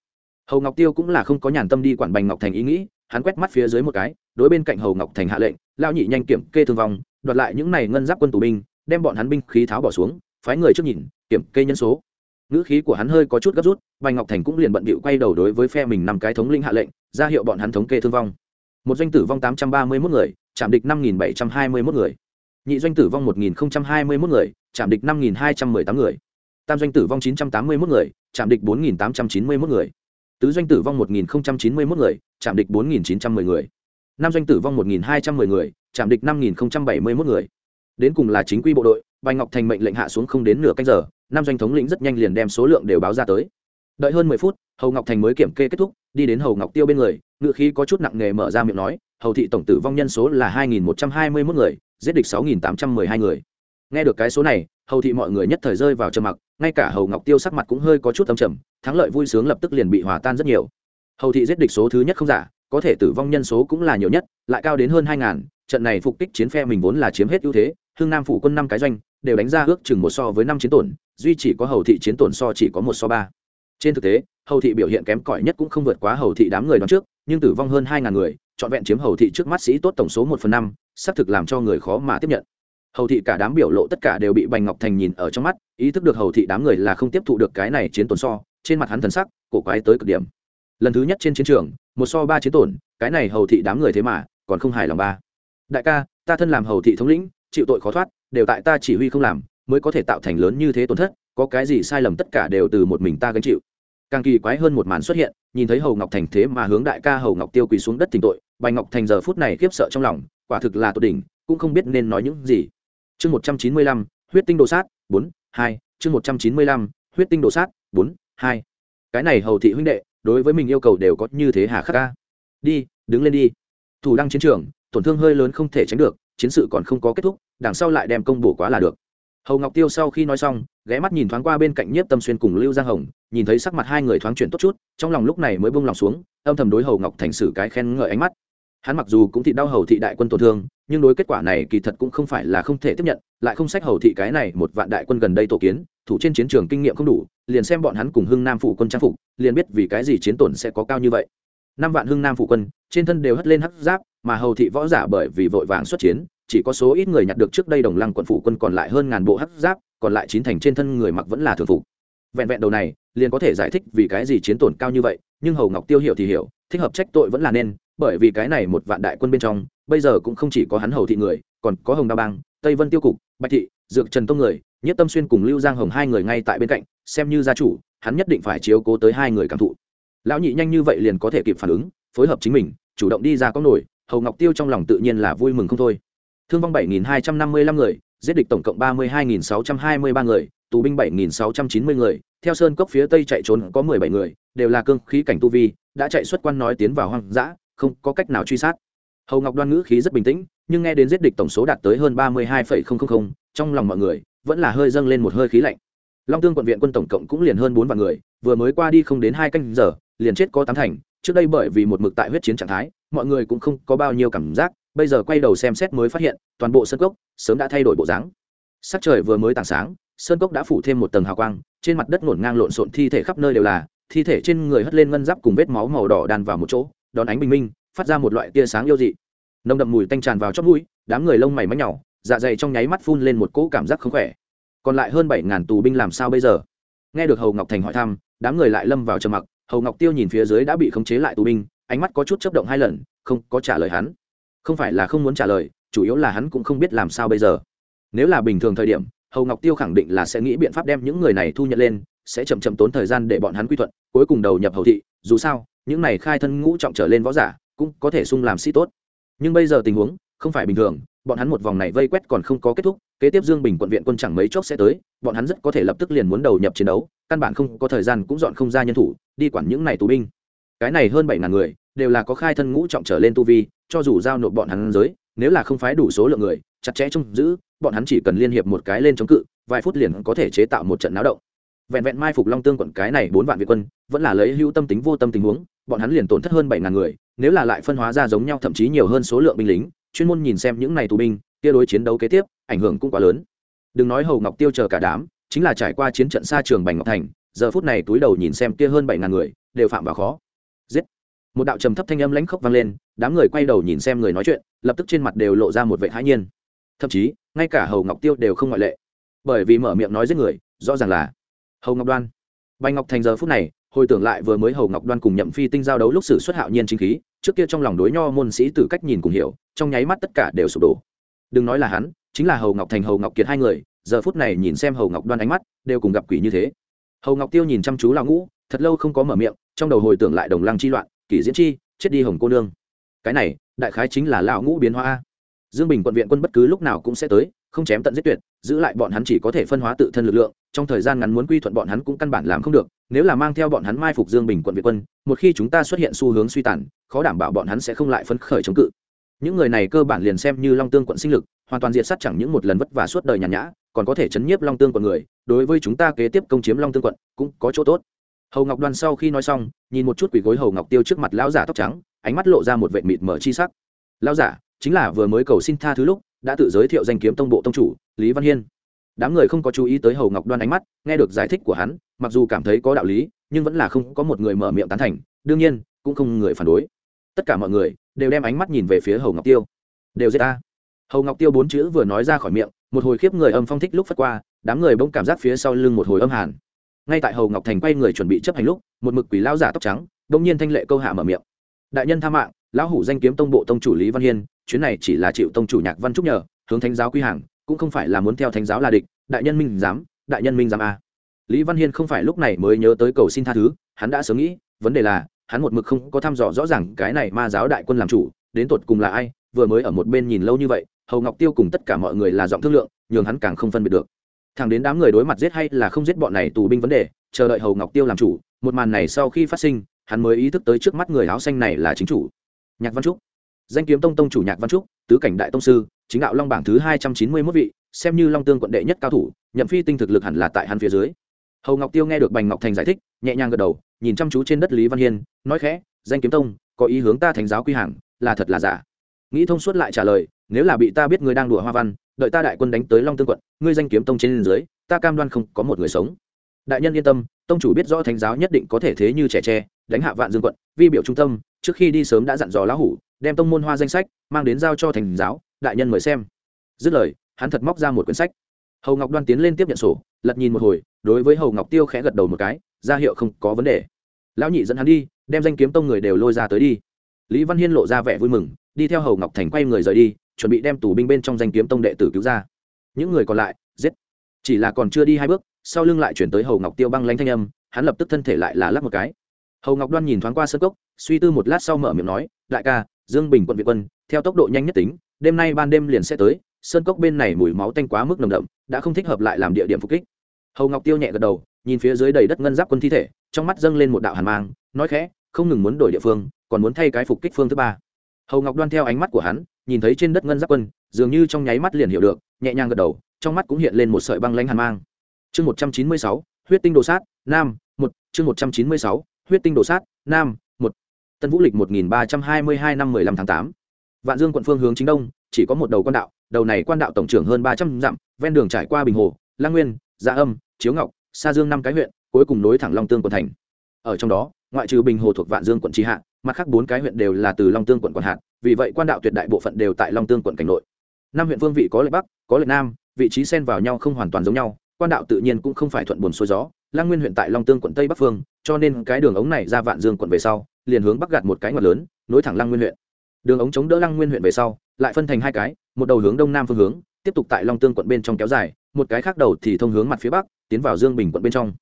hầu ngọc tiêu cũng là không có nhàn tâm đi quản bành ngọc thành ý nghĩ, hắn quét mắt phía dưới một cái, đối bên cạnh hầu ngọc thành hạ lệnh lao nhị nhanh kiểm kê thương vong, đoạt lại những này ngân giáp quân tù binh, đem bọn hắn binh khí tháo bỏ xuống, phái người trước nhìn, kiểm kê nhân số. Ngữ khí của hắn hơi có chút gấp rút, bành ngọc thành cũng liền bận bịu quay đầu đối với phe mình năm cái thống linh hạ lệnh, ra hiệu bọn hắn thống kê thương vong. Một doanh tử vong tám trăm ba mươi 831 người, chạm địch năm nghìn bảy trăm hai mươi 5721 người. Nhị doanh tử vong một nghìn hai mươi 1021 người, chạm địch năm nghìn hai trăm mười tám người. Tam doanh tử vong chín trăm tám mươi 981 người, chạm địch bốn nghìn tám trăm chín mươi 4891 người tứ doanh tử vong 1091 người, chạm địch 4910 người. Năm doanh tử vong 1210 người, chạm địch 5071 người. Đến cùng là chính quy bộ đội bành ngọc thành mệnh lệnh hạ xuống không đến nửa canh giờ, năm doanh thống lĩnh rất nhanh liền đem số lượng đều báo ra tới. Đợi hơn mười phút, hầu ngọc thành mới kiểm kê kết thúc, đi đến hầu ngọc tiêu bên người, ngựa khí có chút nặng nề mở ra miệng nói, hầu thị tổng tử vong nhân số là hai nghìn một trăm hai mươi mốt người, giết địch sáu nghìn tám trăm mười hai người. Nghe được cái số này hầu thị mọi người nhất thời rơi vào trầm mặc, ngay cả hầu ngọc tiêu sắc mặt cũng hơi có chút âm trầm, thắng lợi vui sướng lập tức liền bị hòa tan rất nhiều. Hầu thị giết địch số thứ nhất không giả, có thể tử vong nhân số cũng là nhiều nhất, lại cao đến hơn hai ngàn, trận này phục kích chiến phe mình vốn là chiếm hết ưu thế hương nam phủ quân năm cái doanh, đều đánh ra ước chừng một so với năm chiến tổn, duy chỉ có hầu thị chiến tổn so chỉ có một so ba. Trên thực tế, hầu thị biểu hiện kém cỏi nhất cũng không vượt quá hầu thị đám người đón trước, nhưng tử vong hơn hai ngàn người, trọn vẹn chiếm hầu thị trước mắt sĩ tốt tổng số một phần năm, xác thực làm cho người khó mà tiếp nhận hầu thị cả đám biểu lộ tất cả đều bị bành ngọc thành nhìn ở trong mắt, ý thức được hầu thị đám người là không tiếp thụ được cái này chiến tổn so, trên mặt hắn thần sắc, cổ quái tới cực điểm. Lần thứ nhất trên chiến trường, một so ba chiến tổn, cái này hầu thị đám người thế mà, còn không hài lòng ba. Đại ca, ta thân làm hầu thị thống lĩnh, chịu tội khó thoát, đều tại ta chỉ huy không làm, mới có thể tạo thành lớn như thế tổn thất, có cái gì sai lầm tất cả đều từ một mình ta gánh chịu. Càng kỳ quái hơn một màn xuất hiện, nhìn thấy hầu ngọc thành thế mà hướng đại ca hầu ngọc tiêu quỳ xuống đất tình tội, bành ngọc thành giờ phút này khiếp sợ trong lòng, quả thực là tột đỉnh, cũng không biết nên nói những gì chương một trăm chín mươi lăm, huyết tinh đồ sát, bốn, hai, chương một trăm chín mươi lăm, huyết tinh đồ sát, bốn, hai. Cái này hầu thị huynh đệ, đối với mình yêu cầu đều có như thế hà khắc ca. Đi, đứng lên đi. Thủ đăng chiến trường, tổn thương hơi lớn không thể tránh được, chiến sự còn không có kết thúc, đằng sau lại đem công bổ quá là được. Hầu ngọc tiêu sau khi nói xong, ghé mắt nhìn thoáng qua bên cạnh nhiếp tâm xuyên cùng lưu giang hồng, nhìn thấy sắc mặt hai người thoáng chuyển tốt chút, trong lòng lúc này mới buông lòng xuống, âm thầm đối hầu ngọc thành sử cái khen ngợi ánh mắt hắn mặc dù cũng thị đau hầu thị đại quân tổn thương, nhưng đối kết quả này kỳ thật cũng không phải là không thể tiếp nhận, lại không sách hầu thị cái này một vạn đại quân gần đây tổ kiến, thủ trên chiến trường kinh nghiệm không đủ, liền xem bọn hắn cùng hưng nam phụ quân trang phục, liền biết vì cái gì chiến tổn sẽ có cao như vậy. Năm vạn hưng nam phụ quân, trên thân đều hất lên hắc giáp, mà hầu thị võ giả bởi vì vội vàng xuất chiến, chỉ có số ít người nhặt được trước đây đồng lăng quận phụ quân còn lại hơn ngàn bộ hắc giáp, còn lại chín thành trên thân người mặc vẫn là thường phục. Vẹn vẹn đầu này, liền có thể giải thích vì cái gì chiến tổn cao như vậy, nhưng hầu ngọc tiêu hiểu thì hiểu, thích hợp trách tội vẫn là nên bởi vì cái này một vạn đại quân bên trong, bây giờ cũng không chỉ có hắn hầu thị người, còn có hồng đa bang, tây vân tiêu cục, bạch thị, dược trần tông người, nhất tâm xuyên cùng lưu giang hồng hai người ngay tại bên cạnh, xem như gia chủ, hắn nhất định phải chiếu cố tới hai người cảm thụ. Lão nhị nhanh như vậy liền có thể kịp phản ứng, phối hợp chính mình, chủ động đi ra có nổi, hầu ngọc tiêu trong lòng tự nhiên là vui mừng không thôi. Thương vong 7.255 người, giết địch tổng cộng 32.623 người, tù binh 7.690 người, theo sơn cốc phía tây chạy trốn có 17 người, đều là cương khí cảnh tu vi, đã chạy xuất quan nói tiến vào hoang dã không có cách nào truy sát. Hầu ngọc đoan ngữ khí rất bình tĩnh nhưng nghe đến giết địch tổng số đạt tới hơn 32,000, trong lòng mọi người vẫn là hơi dâng lên một hơi khí lạnh. Long tương quận viện quân tổng cộng cũng liền hơn bốn vạn người vừa mới qua đi không đến hai canh giờ liền chết có tám thành. Trước đây bởi vì một mực tại huyết chiến trạng thái mọi người cũng không có bao nhiêu cảm giác bây giờ quay đầu xem xét mới phát hiện toàn bộ sân cốc sớm đã thay đổi bộ dáng. Sắc trời vừa mới tảng sáng sơn cốc đã phủ thêm một tầng hào quang trên mặt đất ngổn ngang lộn xộn thi thể khắp nơi đều là thi thể trên người hất lên ngân giáp cùng vết máu màu đỏ đan vào một chỗ đón ánh bình minh, phát ra một loại tia sáng yêu dị. Nồng đậm mùi tanh tràn vào chót mũi, đám người lông mày mánh nhỏ dạ dày trong nháy mắt phun lên một cỗ cảm giác không khỏe. Còn lại hơn bảy ngàn tù binh làm sao bây giờ? Nghe được hầu ngọc thành hỏi thăm, đám người lại lâm vào trầm mặc, hầu ngọc tiêu nhìn phía dưới đã bị khống chế lại tù binh, ánh mắt có chút chấp động hai lần, không có trả lời hắn. Không phải là không muốn trả lời, chủ yếu là hắn cũng không biết làm sao bây giờ. Nếu là bình thường thời điểm, hầu ngọc tiêu khẳng định là sẽ nghĩ biện pháp đem những người này thu nhận lên sẽ chậm chậm tốn thời gian để bọn hắn quy thuận, cuối cùng đầu nhập hầu thị, dù sao, những này khai thân ngũ trọng trở lên võ giả cũng có thể sung làm sĩ tốt. Nhưng bây giờ tình huống không phải bình thường, bọn hắn một vòng này vây quét còn không có kết thúc, kế tiếp dương bình quận viện quân chẳng mấy chốc sẽ tới, bọn hắn rất có thể lập tức liền muốn đầu nhập chiến đấu, căn bản không có thời gian cũng dọn không ra nhân thủ, đi quản những này tù binh. Cái này hơn bảy ngàn người, đều là có khai thân ngũ trọng trở lên tu vi, cho dù giao nộp bọn hắn giới, nếu là không phái đủ số lượng người, chặt chẽ trông giữ, bọn hắn chỉ cần liên hiệp một cái lên chống cự, vài phút liền có thể chế tạo một trận náo động vẹn vẹn mai phục long tương quận cái này bốn vạn việt quân, vẫn là lấy hữu tâm tính vô tâm tình huống, bọn hắn liền tổn thất hơn bảy ngàn người, nếu là lại phân hóa ra giống nhau thậm chí nhiều hơn số lượng binh lính, chuyên môn nhìn xem những này tù binh, kia đối chiến đấu kế tiếp, ảnh hưởng cũng quá lớn. Đừng nói hầu ngọc tiêu chờ cả đám, chính là trải qua chiến trận xa trường bành ngọc thành, giờ phút này túi đầu nhìn xem kia hơn bảy ngàn người, đều phạm vào khó. Giết! Một đạo trầm thấp thanh âm lãnh khốc vang lên, đám người quay đầu nhìn xem người nói chuyện, lập tức trên mặt đều lộ ra một vệ hãi nhiên. Thậm chí, ngay cả hầu ngọc tiêu đều không ngoại lệ. Bởi vì mở miệng nói giết người, rõ ràng là hầu ngọc đoan. Bành ngọc thành giờ phút này, hồi tưởng lại vừa mới hầu ngọc đoan cùng nhậm phi tinh giao đấu lúc sử xuất hạo nhiên chính khí, trước kia trong lòng đối nho môn sĩ từ cách nhìn cùng hiểu, trong nháy mắt tất cả đều sụp đổ. Đừng nói là hắn, chính là hầu ngọc thành, hầu ngọc kiệt hai người, giờ phút này nhìn xem hầu ngọc đoan ánh mắt, đều cùng gặp quỷ như thế. Hầu ngọc tiêu nhìn chăm chú lão ngũ, thật lâu không có mở miệng, trong đầu hồi tưởng lại đồng lăng chi loạn, kỷ diễn chi, chết đi hồng cô nương. Cái này, đại khái chính là lão ngũ biến hóa dương bình quận viện quân bất cứ lúc nào cũng sẽ tới, không chém tận giết tuyệt, giữ lại bọn hắn chỉ có thể phân hóa tự thân lực lượng trong thời gian ngắn muốn quy thuận bọn hắn cũng căn bản làm không được, nếu là mang theo bọn hắn mai phục dương bình quận việt quân, một khi chúng ta xuất hiện xu hướng suy tàn, khó đảm bảo bọn hắn sẽ không lại phấn khởi chống cự. Những người này cơ bản liền xem như long tương quận sinh lực, hoàn toàn diệt sát chẳng những một lần vất vả suốt đời nhàn nhã, còn có thể chấn nhiếp long tương quận người, đối với chúng ta kế tiếp công chiếm long tương quận cũng có chỗ tốt. Hầu ngọc đoan sau khi nói xong, nhìn một chút quỷ gối hầu ngọc tiêu trước mặt lão giả tóc trắng, ánh mắt lộ ra một vệ mịt mở chi sắc. Lão giả, chính là vừa mới cầu xin tha thứ lúc, đã tự giới thiệu danh kiếm tông bộ tông chủ, lý văn hiên đám người không có chú ý tới hầu ngọc đoan ánh mắt, nghe được giải thích của hắn, mặc dù cảm thấy có đạo lý, nhưng vẫn là không có một người mở miệng tán thành, đương nhiên, cũng không người phản đối. Tất cả mọi người đều đem ánh mắt nhìn về phía hầu ngọc tiêu. Đều giết ta. Hầu ngọc tiêu bốn chữ vừa nói ra khỏi miệng, một hồi khiếp người âm phong thích lúc phất qua, đám người bỗng cảm giác phía sau lưng một hồi âm hàn. Ngay tại hầu ngọc thành quay người chuẩn bị chấp hành lúc, một mực quỷ lao giả tóc trắng đông nhiên thanh lệ câu hạ mở miệng. Đại nhân tha mạng, lão hủ danh kiếm tông bộ tông chủ lý văn hiên, chuyến này chỉ là chịu tông chủ nhạc văn trúc nhờ, hướng thánh giáo quy hàng cũng không phải là muốn theo thánh giáo là địch, đại nhân minh giám, đại nhân minh giám a. Lý văn hiên không phải lúc này mới nhớ tới cầu xin tha thứ, hắn đã sớm nghĩ, vấn đề là, hắn một mực không có thăm dò rõ ràng cái này ma giáo đại quân làm chủ, đến tột cùng là ai, vừa mới ở một bên nhìn lâu như vậy, hầu ngọc tiêu cùng tất cả mọi người là giọng thương lượng, nhường hắn càng không phân biệt được. Thằng đến đám người đối mặt giết hay là không giết bọn này tù binh vấn đề, chờ đợi hầu ngọc tiêu làm chủ, một màn này sau khi phát sinh, hắn mới ý thức tới trước mắt người áo xanh này là chính chủ. Nhạc văn trúc danh kiếm tông tông chủ nhạc văn trúc, tứ cảnh đại tông sư, chính đạo long bảng thứ hai trăm chín mươi mốt vị, xem như long tương quận đệ nhất cao thủ, nhậm phi tinh thực lực hẳn là tại hắn phía dưới. Hầu ngọc tiêu nghe được bành ngọc thành giải thích, nhẹ nhàng gật đầu, nhìn chăm chú trên đất lý văn hiên, nói khẽ, danh kiếm tông, có ý hướng ta thành giáo quy hàng, là thật là giả. Nghĩ thông suốt lại trả lời, nếu là bị ta biết ngươi đang đùa hoa văn, đợi ta đại quân đánh tới long tương quận, ngươi danh kiếm tông trên dưới, ta cam đoan không có một người sống. Đại nhân yên tâm, tông chủ biết rõ thánh giáo nhất định có thể thế như trẻ tre, đánh hạ vạn dương quận, vi biểu trung tâm, trước khi đi sớm đã dặn dò lão hủ đem tông môn hoa danh sách mang đến giao cho thành giáo, đại nhân mời xem. Dứt lời, hắn thật móc ra một quyển sách. Hầu ngọc đoan tiến lên tiếp nhận sổ, lật nhìn một hồi, đối với hầu ngọc tiêu khẽ gật đầu một cái, ra hiệu không có vấn đề. Lão nhị dẫn hắn đi, đem danh kiếm tông người đều lôi ra tới đi. Lý văn hiên lộ ra vẻ vui mừng, đi theo hầu ngọc thành quay người rời đi, chuẩn bị đem tù binh bên trong danh kiếm tông đệ tử cứu ra. Những người còn lại, giết. Chỉ là còn chưa đi hai bước, sau lưng lại chuyển tới hầu ngọc tiêu băng lanh thanh âm, hắn lập tức thân thể lại là lắc một cái. Hầu ngọc đoan nhìn thoáng qua sân cốc, suy tư một lát sau mở miệng nói, đại ca dương bình quận việt quân, theo tốc độ nhanh nhất tính, đêm nay ban đêm liền sẽ tới, sơn cốc bên này mùi máu tanh quá mức nồng đậm, đã không thích hợp lại làm địa điểm phục kích. Hầu ngọc tiêu nhẹ gật đầu, nhìn phía dưới đầy đất ngân giáp quân thi thể, trong mắt dâng lên một đạo hàn mang, nói khẽ, không ngừng muốn đổi địa phương, còn muốn thay cái phục kích phương thứ ba. Hầu ngọc đoan theo ánh mắt của hắn, nhìn thấy trên đất ngân giáp quân, dường như trong nháy mắt liền hiểu được, nhẹ nhàng gật đầu, trong mắt cũng hiện lên một sợi băng lanh hàn mang. Chương một trăm chín mươi sáu, huyết tinh đồ sát, nam, một, chương một trăm chín mươi sáu, huyết tinh đồ sát, nam tân vũ lịch một nghìn ba trăm hai mươi hai năm mười lăm tháng tám. Vạn dương quận phương hướng chính đông, chỉ có một đầu quan đạo, đầu này quan đạo tổng trưởng hơn ba trăm dặm, ven đường trải qua bình hồ lang nguyên dạ âm, chiếu ngọc, sa dương năm cái huyện, cuối cùng nối thẳng long tương quận thành. Ở trong đó, ngoại trừ bình hồ thuộc vạn dương quận tri hạ, mặt khác bốn cái huyện đều là từ long tương quận quản hạt, vì vậy quan đạo tuyệt đại bộ phận đều tại long tương quận cảnh nội. Năm huyện phương vị có lệ bắc, có lệ nam, vị trí xen vào nhau không hoàn toàn giống nhau quan đạo tự nhiên cũng không phải thuận buồn xuôi gió lang nguyên huyện tại long tương quận tây bắc phương, cho nên cái đường ống này ra vạn dương quận về sau, liền hướng bắc gạt một cái ngọt lớn, nối thẳng lang nguyên huyện. Đường ống chống đỡ Lang nguyên huyện về sau, lại phân thành hai cái, một đầu hướng đông nam phương hướng, tiếp tục tại long tương quận bên trong kéo dài, một cái khác đầu thì thông hướng mặt phía bắc, tiến vào dương bình quận bên trong.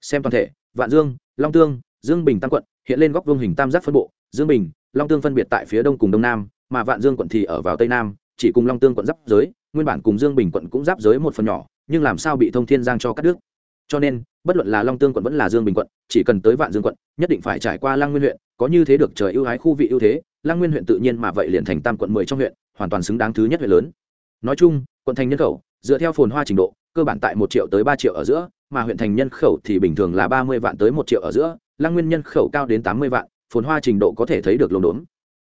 Xem toàn thể, vạn dương, long tương, dương bình tam quận, hiện lên góc vương hình tam giác phân bộ, dương bình, long tương phân biệt tại phía đông cùng đông nam, mà vạn dương quận thì ở vào tây nam, chỉ cùng long tương quận giáp giới, nguyên bản cùng dương bình quận cũng giáp giới một phần nhỏ nhưng làm sao bị thông thiên giang cho cắt đứt? Cho nên, bất luận là long tương quận vẫn là dương bình quận, chỉ cần tới vạn dương quận, nhất định phải trải qua lang nguyên huyện, có như thế được trời ưu ái khu vị ưu thế lang nguyên huyện tự nhiên mà vậy liền thành tam quận mười trong huyện, hoàn toàn xứng đáng thứ nhất huyện lớn. Nói chung, quận thành nhân khẩu, dựa theo phồn hoa trình độ, cơ bản tại một triệu tới ba triệu ở giữa, mà huyện thành nhân khẩu thì bình thường là ba mươi vạn tới một triệu ở giữa lang nguyên nhân khẩu cao đến tám mươi vạn, phồn hoa trình độ có thể thấy được lồn đốn.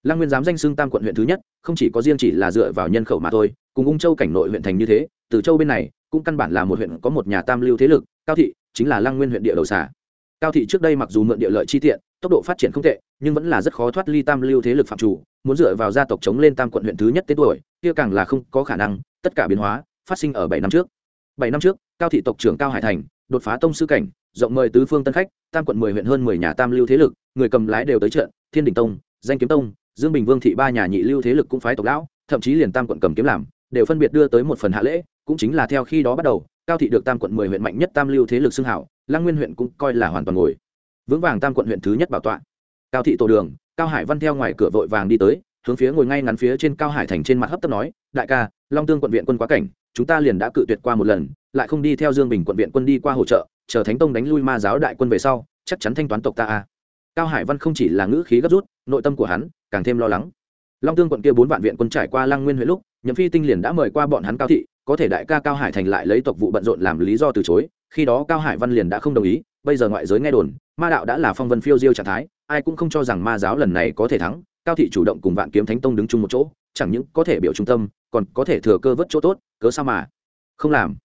Lang nguyên dám danh xưng tam quận huyện thứ nhất, không chỉ có riêng chỉ là dựa vào nhân khẩu mà thôi, cùng ung châu cảnh nội huyện thành như thế, từ châu bên này cũng căn bản là một huyện có một nhà tam lưu thế lực, cao thị chính là lăng nguyên huyện địa đầu xả cao thị trước đây mặc dù mượn địa lợi chi tiện, tốc độ phát triển không tệ, nhưng vẫn là rất khó thoát ly tam lưu thế lực phạm chủ, muốn dựa vào gia tộc chống lên tam quận huyện thứ nhất tên tuổi, kia càng là không có khả năng, tất cả biến hóa phát sinh ở bảy năm trước. Bảy năm trước, cao thị tộc trưởng cao hải thành đột phá tông sư cảnh, rộng mời tứ phương tân khách, tam quận mười huyện hơn mười nhà tam lưu thế lực, người cầm lái đều tới trận, thiên đình tông, danh kiếm tông, dương bình vương thị ba nhà nhị lưu thế lực cũng phái tộc lão, thậm chí liền tam quận cầm kiếm làm, đều phân biệt đưa tới một phần hạ lễ cũng chính là theo khi đó bắt đầu, cao thị được tam quận mười huyện mạnh nhất tam lưu thế lực xưng hảo, lăng nguyên huyện cũng coi là hoàn toàn ngồi. Vững vàng tam quận huyện thứ nhất bảo tọa. Cao thị tổ đường, cao hải văn theo ngoài cửa vội vàng đi tới, hướng phía ngồi ngay ngắn phía trên cao hải thành trên mặt hấp tấp nói, đại ca, long tương quận viện quân quá cảnh, chúng ta liền đã cự tuyệt qua một lần, lại không đi theo dương bình quận viện quân đi qua hỗ trợ, chờ thánh tông đánh lui ma giáo đại quân về sau, chắc chắn thanh toán tộc ta a. Cao hải văn không chỉ là ngữ khí gấp rút, nội tâm của hắn càng thêm lo lắng. Long tương quận kia bốn vạn viện quân trải qua lăng nguyên huyện lúc, nhậm phi tinh liền đã mời qua bọn hắn cao thị có thể đại ca cao hải thành lại lấy tộc vụ bận rộn làm lý do từ chối, khi đó cao hải văn liền đã không đồng ý, bây giờ ngoại giới nghe đồn, ma đạo đã là phong vân phiêu diêu trạng thái, ai cũng không cho rằng ma giáo lần này có thể thắng, cao thị chủ động cùng vạn kiếm thánh tông đứng chung một chỗ, chẳng những có thể biểu trung tâm, còn có thể thừa cơ vớt chỗ tốt, cớ sao mà? Không làm.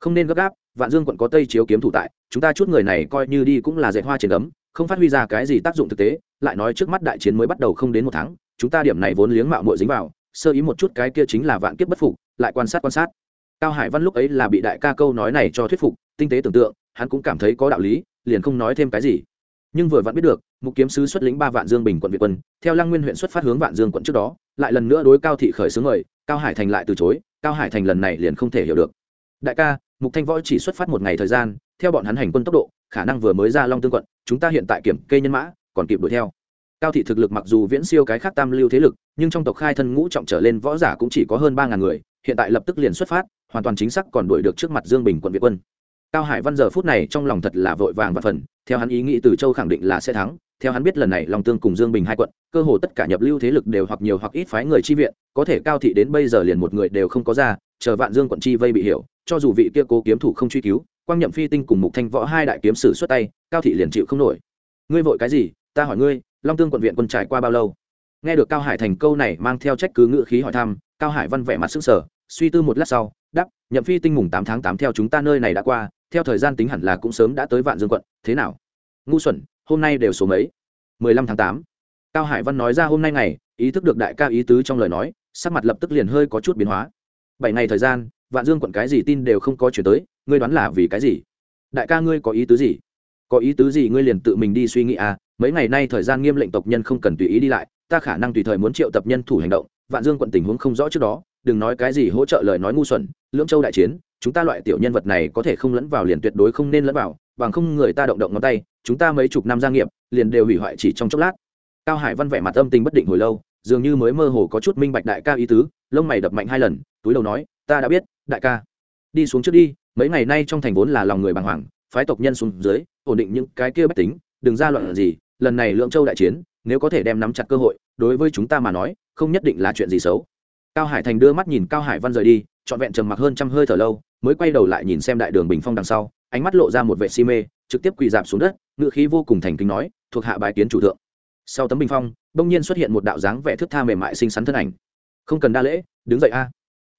Không nên gấp gáp, vạn dương quận có tây chiếu kiếm thủ tại, chúng ta chút người này coi như đi cũng là dạy hoa trên ấm, không phát huy ra cái gì tác dụng thực tế, lại nói trước mắt đại chiến mới bắt đầu không đến một tháng, chúng ta điểm này vốn liếng mạo muội dính vào, sơ ý một chút cái kia chính là vạn kiếp bất phục, lại quan sát quan sát cao hải văn lúc ấy là bị đại ca câu nói này cho thuyết phục, tinh tế tưởng tượng, hắn cũng cảm thấy có đạo lý, liền không nói thêm cái gì. Nhưng vừa vẫn biết được, mục kiếm sứ xuất lĩnh ba vạn dương bình quận việt quân, theo lăng nguyên huyện xuất phát hướng vạn dương quận trước đó, lại lần nữa đối cao thị khởi xướng mời, cao hải thành lại từ chối, cao hải thành lần này liền không thể hiểu được. Đại ca, mục thanh võ chỉ xuất phát một ngày thời gian, theo bọn hắn hành quân tốc độ, khả năng vừa mới ra long tương quận, chúng ta hiện tại kiểm kê nhân mã, còn kịp đuổi theo. Cao thị thực lực mặc dù viễn siêu cái khác tam lưu thế lực, nhưng trong tộc khai thân ngũ trọng trở lên võ giả cũng chỉ có hơn ba ngàn người hiện tại lập tức liền xuất phát, hoàn toàn chính xác còn đuổi được trước mặt dương bình quận việt quân. Cao hải văn giờ phút này trong lòng thật là vội vàng và phần, theo hắn ý nghĩ từ châu khẳng định là sẽ thắng, theo hắn biết lần này long tương cùng dương bình hai quận, cơ hồ tất cả nhập lưu thế lực đều hoặc nhiều hoặc ít phái người chi viện, có thể cao thị đến bây giờ liền một người đều không có ra, chờ vạn dương quận chi vây bị hiểu, cho dù vị kia cố kiếm thủ không truy cứu, quang nhậm phi tinh cùng mục thanh võ hai đại kiếm sử xuất tay, cao thị liền chịu không nổi. Ngươi vội cái gì? Ta hỏi ngươi, long tương quận viện quân trải qua bao lâu? Nghe được cao hải thành câu này mang theo trách cứ ngự khí hỏi thăm cao hải văn vẻ mặt sức sở suy tư một lát sau đắp nhậm phi tinh mùng tám tháng tám theo chúng ta nơi này đã qua, theo thời gian tính hẳn là cũng sớm đã tới vạn dương quận, thế nào? Ngu xuẩn, hôm nay đều số mấy? Mười lăm tháng tám. Cao hải văn nói ra hôm nay ngày, ý thức được đại ca ý tứ trong lời nói, sắc mặt lập tức liền hơi có chút biến hóa. Bảy ngày thời gian, vạn dương quận cái gì tin đều không có chuyển tới, ngươi đoán là vì cái gì? Đại ca ngươi có ý tứ gì? Có ý tứ gì ngươi liền tự mình đi suy nghĩ à mấy ngày nay thời gian nghiêm lệnh tộc nhân không cần tùy ý đi lại, ta khả năng tùy thời muốn triệu tập nhân thủ hành động vạn dương quận tình huống không rõ trước đó, đừng nói cái gì hỗ trợ lời nói ngu xuẩn, lưỡng châu đại chiến, chúng ta loại tiểu nhân vật này có thể không lẫn vào liền tuyệt đối không nên lẫn vào, bằng không người ta động động ngón tay, chúng ta mấy chục năm gia nghiệp, liền đều hủy hoại chỉ trong chốc lát. Cao hải văn vẻ mặt âm tình bất định hồi lâu, dường như mới mơ hồ có chút minh bạch đại ca ý tứ, lông mày đập mạnh hai lần, túi đầu nói, ta đã biết, đại ca. Đi xuống trước đi, mấy ngày nay trong thành vốn là lòng người bàng hoàng, phái tộc nhân xuống dưới, ổn định những cái kia bách tính, đừng ra loạn gì, lần này lượng châu đại chiến nếu có thể đem nắm chặt cơ hội, đối với chúng ta mà nói, không nhất định là chuyện gì xấu. Cao hải thành đưa mắt nhìn cao hải văn rời đi, trọn vẹn trầm mặc hơn trăm hơi thở lâu, mới quay đầu lại nhìn xem đại đường bình phong đằng sau, ánh mắt lộ ra một vệ si mê, trực tiếp quỳ dạp xuống đất ngự khí vô cùng thành kính nói, thuộc hạ bài kiến chủ thượng. Sau tấm bình phong, bỗng nhiên xuất hiện một đạo dáng vẻ thước tha mềm mại xinh xắn thân ảnh. Không cần đa lễ, đứng dậy a.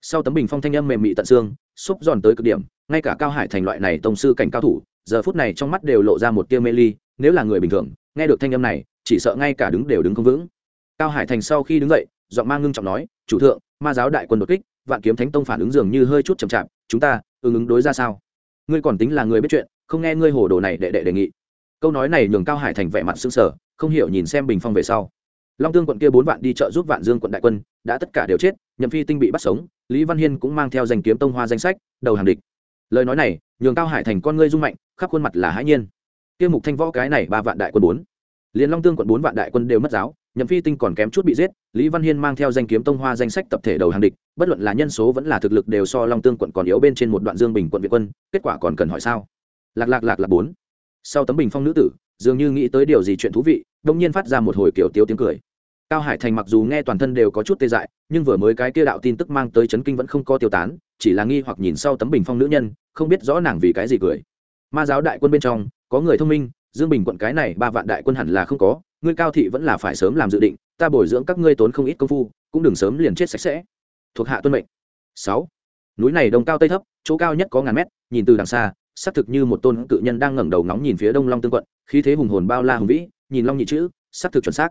Sau tấm bình phong thanh âm mềm mị tận xương, xúc giòn tới cực điểm, ngay cả cao hải thành loại này tông sư cảnh cao thủ, giờ phút này trong mắt đều lộ ra một tia mê ly, nếu là người bình thường, nghe được thanh âm này chỉ sợ ngay cả đứng đều đứng không vững. Cao hải thành sau khi đứng dậy, giọng mang ngưng trọng nói, chủ thượng, ma giáo đại quân đột kích, vạn kiếm thánh tông phản ứng dường như hơi chút chậm chạp, chúng ta, ứng ứng đối ra sao? Ngươi còn tính là người biết chuyện, không nghe ngươi hồ đồ này đệ đệ đề nghị. Câu nói này nhường cao hải thành vẻ mặt xương sở không hiểu nhìn xem bình phong về sau. Long tương quận kia bốn vạn đi chợ giúp vạn dương quận đại quân, đã tất cả đều chết, nhậm phi tinh bị bắt sống, lý văn hiên cũng mang theo danh kiếm tông hoa danh sách, đầu hàng địch. Lời nói này, nhường cao hải thành con ngươi rung mạnh, khắp khuôn mặt là hãi nhiên. Kia mục thanh võ cái này ba vạn đại quân bốn liền long tương quận bốn vạn đại quân đều mất giáo, nhậm phi tinh còn kém chút bị giết, lý văn hiên mang theo danh kiếm tông hoa danh sách tập thể đầu hàng địch, bất luận là nhân số vẫn là thực lực đều so long tương quận còn yếu bên trên một đoạn dương bình quận việt quân, kết quả còn cần hỏi sao? Lạc lạc lạc lạc bốn. Sau tấm bình phong nữ tử, dường như nghĩ tới điều gì chuyện thú vị đông nhiên phát ra một hồi kiểu tiếu tiếng cười. Cao hải thành mặc dù nghe toàn thân đều có chút tê dại, nhưng vừa mới cái kia đạo tin tức mang tới chấn kinh vẫn không có tiêu tán, chỉ là nghi hoặc nhìn sau tấm bình phong nữ nhân, không biết rõ nàng vì cái gì cười. Ma giáo đại quân bên trong, có người thông minh dương bình quận cái này ba vạn đại quân hẳn là không có, ngươi cao thị vẫn là phải sớm làm dự định, ta bồi dưỡng các ngươi tốn không ít công phu, cũng đừng sớm liền chết sạch sẽ. Thuộc hạ tuân mệnh. Sáu. Núi này đông cao tây thấp, chỗ cao nhất có ngàn mét, nhìn từ đằng xa, xác thực như một tôn cự nhân đang ngẩng đầu ngóng nhìn phía đông long tương quận, khí thế hùng hồn bao la hùng vĩ, nhìn long nhị chữ, xác thực chuẩn xác.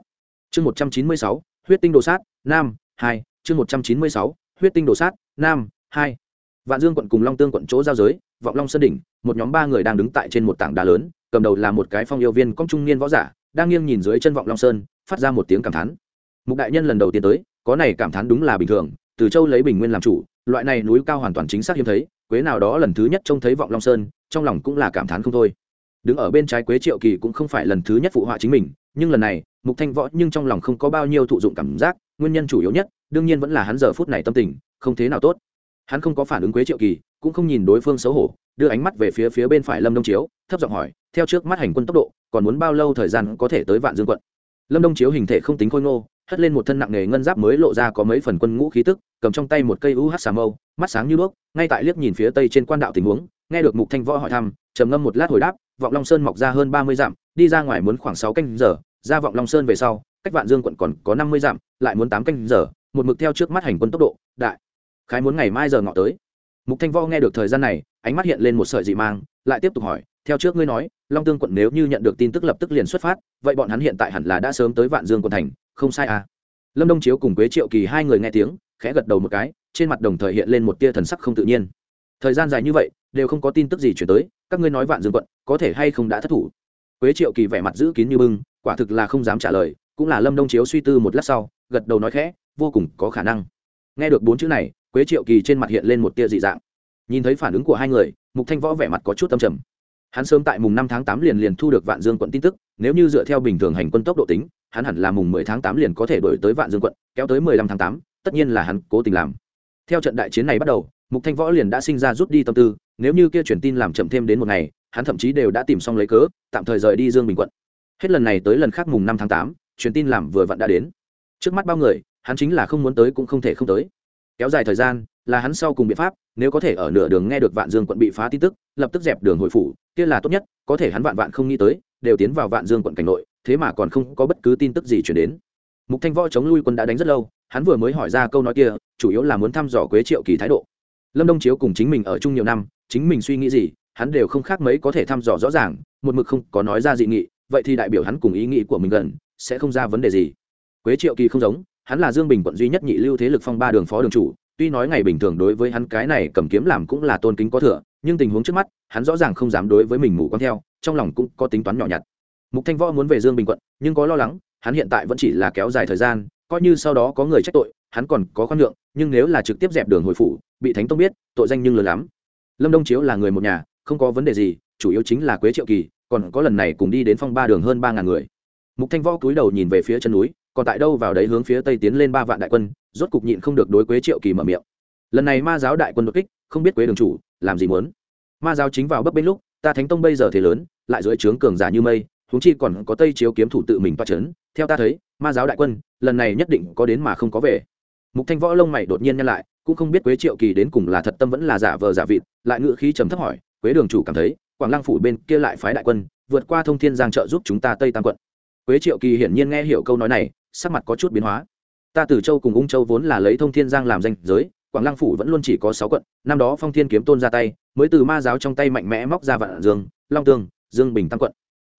Chương một trăm chín mươi sáu, huyết tinh đồ sát, nam, hai. Chương một trăm chín mươi sáu, huyết tinh đồ sát, nam, hai. Vạn dương quận cùng long tương quận chỗ giao giới vọng long sơn đỉnh, một nhóm ba người đang đứng tại trên một tảng đá lớn, cầm đầu là một cái phong yêu viên công trung niên võ giả, đang nghiêng nhìn dưới chân vọng long sơn, phát ra một tiếng cảm thán. Mục đại nhân lần đầu tiên tới, có này cảm thán đúng là bình thường, từ châu lấy bình nguyên làm chủ, loại này núi cao hoàn toàn chính xác hiếm thấy, quế nào đó lần thứ nhất trông thấy vọng long sơn, trong lòng cũng là cảm thán không thôi. Đứng ở bên trái quế triệu kỳ cũng không phải lần thứ nhất phụ họa chính mình, nhưng lần này, mục thanh võ nhưng trong lòng không có bao nhiêu thụ dụng cảm giác, nguyên nhân chủ yếu nhất, đương nhiên vẫn là hắn giờ phút này tâm tình, không thế nào tốt. Hắn không có phản ứng quế triệu kỳ cũng không nhìn đối phương xấu hổ, đưa ánh mắt về phía phía bên phải lâm đông chiếu, thấp giọng hỏi, theo trước mắt hành quân tốc độ, còn muốn bao lâu thời gian có thể tới vạn dương quận? Lâm đông chiếu hình thể không tính khôi ngô, hất lên một thân nặng nghề ngân giáp mới lộ ra có mấy phần quân ngũ khí tức, cầm trong tay một cây uh xà mâu, mắt sáng như đuốc, ngay tại liếc nhìn phía tây trên quan đạo tình huống, nghe được mục thanh võ hỏi thăm, trầm ngâm một lát hồi đáp, vọng long sơn mọc ra hơn ba mươi dặm, đi ra ngoài muốn khoảng sáu canh giờ, ra vọng long sơn về sau, cách vạn dương quận còn có năm mươi dặm, lại muốn tám canh giờ, một mực theo trước mắt hành quân tốc độ, đại, khái muốn ngày mai giờ ngọ tới mục thanh võ nghe được thời gian này, ánh mắt hiện lên một sợi dị mang, lại tiếp tục hỏi, theo trước ngươi nói, long tương quận nếu như nhận được tin tức lập tức liền xuất phát, vậy bọn hắn hiện tại hẳn là đã sớm tới vạn dương quận thành, không sai à? Lâm đông chiếu cùng quế triệu kỳ hai người nghe tiếng, khẽ gật đầu một cái, trên mặt đồng thời hiện lên một tia thần sắc không tự nhiên. Thời gian dài như vậy, đều không có tin tức gì chuyển tới, các ngươi nói vạn dương quận, có thể hay không đã thất thủ? Quế triệu kỳ vẻ mặt giữ kín như bưng, quả thực là không dám trả lời, cũng là lâm đông chiếu suy tư một lát sau, gật đầu nói khẽ, vô cùng có khả năng. Nghe được bốn chữ này quế triệu kỳ trên mặt hiện lên một tia dị dạng. Nhìn thấy phản ứng của hai người, mục thanh võ vẻ mặt có chút tâm trầm. Hắn sớm tại mùng năm tháng tám liền liền thu được vạn dương quận tin tức, nếu như dựa theo bình thường hành quân tốc độ tính, hắn hẳn là mùng mười tháng tám liền có thể đổi tới vạn dương quận, kéo tới mười lăm tháng tám, tất nhiên là hắn cố tình làm. Theo trận đại chiến này bắt đầu, mục thanh võ liền đã sinh ra rút đi tâm tư, nếu như kia truyền tin làm chậm thêm đến một ngày, hắn thậm chí đều đã tìm xong lấy cớ, tạm thời rời đi dương bình quận. Hết lần này tới lần khác mùng năm tháng tám, truyền tin làm vừa vặn đã đến. Trước mắt bao người, hắn chính là không muốn tới cũng không thể không tới kéo dài thời gian, là hắn sau cùng biện pháp, nếu có thể ở nửa đường nghe được vạn dương quận bị phá tin tức, lập tức dẹp đường hồi phủ, kia là tốt nhất, có thể hắn vạn vạn không nghĩ tới, đều tiến vào vạn dương quận cảnh nội, thế mà còn không có bất cứ tin tức gì chuyển đến. Mục thanh võ chống lui quân đã đánh rất lâu, hắn vừa mới hỏi ra câu nói kia, chủ yếu là muốn thăm dò quế triệu kỳ thái độ. Lâm đông chiếu cùng chính mình ở chung nhiều năm, chính mình suy nghĩ gì, hắn đều không khác mấy có thể thăm dò rõ ràng, một mực không có nói ra dị nghị, vậy thì đại biểu hắn cùng ý nghĩ của mình gần, sẽ không ra vấn đề gì. Quế triệu kỳ không giống hắn là dương bình quận duy nhất nhị lưu thế lực phong ba đường phó đường chủ, tuy nói ngày bình thường đối với hắn cái này cầm kiếm làm cũng là tôn kính có thừa, nhưng tình huống trước mắt, hắn rõ ràng không dám đối với mình mù quáng theo, trong lòng cũng có tính toán nhỏ nhặt. Mục thanh võ muốn về dương bình quận, nhưng có lo lắng, hắn hiện tại vẫn chỉ là kéo dài thời gian, coi như sau đó có người trách tội, hắn còn có khoan nhượng, nhưng nếu là trực tiếp dẹp đường hồi phủ, bị thánh tông biết, tội danh nhưng lớn lắm. Lâm đông chiếu là người một nhà, không có vấn đề gì, chủ yếu chính là quế triệu kỳ, còn có lần này cùng đi đến phong ba đường hơn ba ngàn người. Mục thanh võ cúi đầu nhìn về phía chân núi còn tại đâu vào đấy hướng phía tây tiến lên ba vạn đại quân, rốt cục nhịn không được đối quế triệu kỳ mở miệng. Lần này ma giáo đại quân đột kích, không biết quế đường chủ, làm gì muốn? Ma giáo chính vào bấp bênh lúc, ta thánh tông bây giờ thế lớn, lại dưới trướng cường giả như mây, huống chi còn có tây chiếu kiếm thủ tự mình toa chấn. Theo ta thấy, ma giáo đại quân, lần này nhất định có đến mà không có về. Mục thanh võ lông mày đột nhiên nhăn lại, cũng không biết quế triệu kỳ đến cùng là thật tâm vẫn là giả vờ giả vịt, lại ngựa khí trầm thấp hỏi, quế đường chủ cảm thấy, quảng lăng phủ bên kia lại phái đại quân, vượt qua thông thiên giang trợ giúp chúng ta tây tam quận. Quế triệu kỳ hiển nhiên nghe hiểu câu nói này sắc mặt có chút biến hóa. Ta từ châu cùng ung châu vốn là lấy thông thiên giang làm danh giới, quảng lăng phủ vẫn luôn chỉ có sáu quận, năm đó phong thiên kiếm tôn ra tay, mới từ ma giáo trong tay mạnh mẽ móc ra vạn dương, long tương, dương bình tam quận.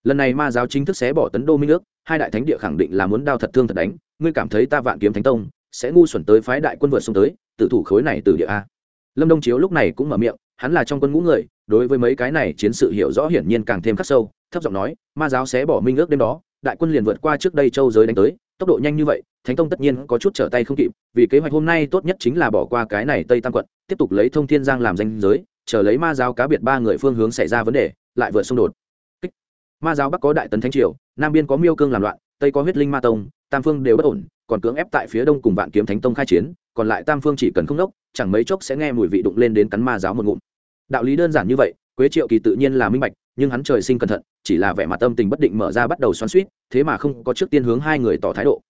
Lần này ma giáo chính thức xé bỏ tấn đô minh nước hai đại thánh địa khẳng định là muốn đao thật thương thật đánh, ngươi cảm thấy ta vạn kiếm thánh tông sẽ ngu xuẩn tới phái đại quân vượt xuống tới, tự thủ khối này từ địa a. Lâm đông chiếu lúc này cũng mở miệng, hắn là trong quân ngũ người, đối với mấy cái này chiến sự hiểu rõ hiển nhiên càng thêm khắc sâu, thấp giọng nói, ma giáo xé bỏ minh ước đêm đó, đại quân liền vượt qua trước đây châu giới đánh tới tốc độ nhanh như vậy, thánh tông tất nhiên có chút trở tay không kịp, vì kế hoạch hôm nay tốt nhất chính là bỏ qua cái này tây tam quận, tiếp tục lấy thông thiên giang làm danh giới, chờ lấy ma giáo cá biệt ba người phương hướng xảy ra vấn đề, lại vượt xung đột Kích. ma giáo bắc có đại tấn thánh triều, nam biên có miêu cương làm loạn, tây có huyết linh ma tông, tam phương đều bất ổn, còn cưỡng ép tại phía đông cùng vạn kiếm thánh tông khai chiến, còn lại tam phương chỉ cần không đốc, chẳng mấy chốc sẽ nghe mùi vị đụng lên đến cắn ma giáo một ngụm đạo lý đơn giản như vậy, quế triệu kỳ tự nhiên là minh bạch, nhưng hắn trời sinh cẩn thận chỉ là vẻ mặt tâm tình bất định mở ra bắt đầu xoắn suýt, thế mà không có trước tiên hướng hai người tỏ thái độ.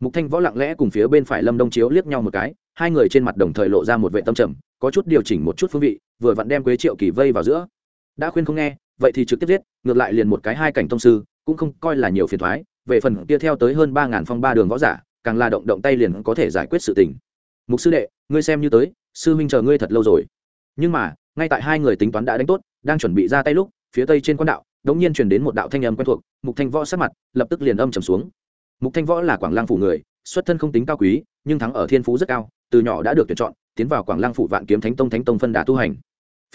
Mục thanh võ lặng lẽ cùng phía bên phải lâm đông chiếu liếc nhau một cái, hai người trên mặt đồng thời lộ ra một vệ tâm trầm, có chút điều chỉnh một chút phương vị, vừa vặn đem quế triệu kỳ vây vào giữa. Đã khuyên không nghe, vậy thì trực tiếp giết, ngược lại liền một cái hai cảnh tông sư, cũng không coi là nhiều phiền thoái về phần kia theo tới hơn ba ngàn phong ba đường võ giả, càng là động động tay liền có thể giải quyết sự tình. Mục sư đệ, ngươi xem như tới, sư minh chờ ngươi thật lâu rồi. Nhưng mà, ngay tại hai người tính toán đã đánh tốt, đang chuẩn bị ra tay lúc, phía tây trên quan đạo đống nhiên truyền đến một đạo thanh âm quen thuộc, mục thanh võ sát mặt lập tức liền âm trầm xuống. Mục thanh võ là quảng lang phủ người, xuất thân không tính cao quý, nhưng thắng ở thiên phú rất cao, từ nhỏ đã được tuyển chọn, tiến vào quảng lang phủ vạn kiếm thánh tông thánh tông phân đà tu hành.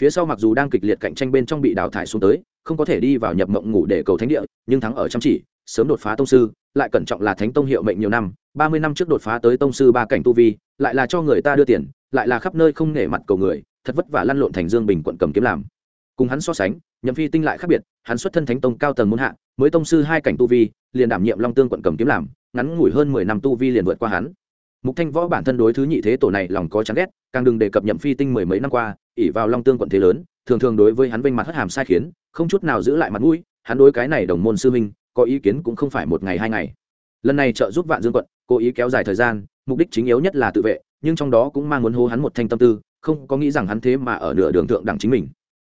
Phía sau mặc dù đang kịch liệt cạnh tranh bên trong bị đào thải xuống tới, không có thể đi vào nhập mộng ngủ để cầu thánh địa, nhưng thắng ở chăm chỉ, sớm đột phá tông sư, lại cẩn trọng là thánh tông hiệu mệnh nhiều năm, ba mươi năm trước đột phá tới tông sư ba cảnh tu vi, lại là cho người ta đưa tiền, lại là khắp nơi không nể mặt cầu người, thật vất vả lăn lộn thành dương bình quận cầm kiếm làm cùng hắn so sánh, nhậm phi tinh lại khác biệt, hắn xuất thân thánh tông cao tầng muôn hạ, mới tông sư hai cảnh tu vi, liền đảm nhiệm long tương quận cầm kiếm làm, ngắn ngủi hơn mười năm tu vi liền vượt qua hắn. Mục thanh võ bản thân đối thứ nhị thế tổ này lòng có chán ghét, càng đừng đề cập nhậm phi tinh mười mấy năm qua ỉ vào long tương quận thế lớn, thường thường đối với hắn vinh mặt hất hàm sai khiến, không chút nào giữ lại mặt mũi, hắn đối cái này đồng môn sư minh có ý kiến cũng không phải một ngày hai ngày. Lần này trợ giúp vạn dương quận, cố ý kéo dài thời gian, mục đích chính yếu nhất là tự vệ, nhưng trong đó cũng mang muốn hô hắn một thanh tâm tư, không có nghĩ rằng hắn thế mà ở nửa đường thượng đẳng chính mình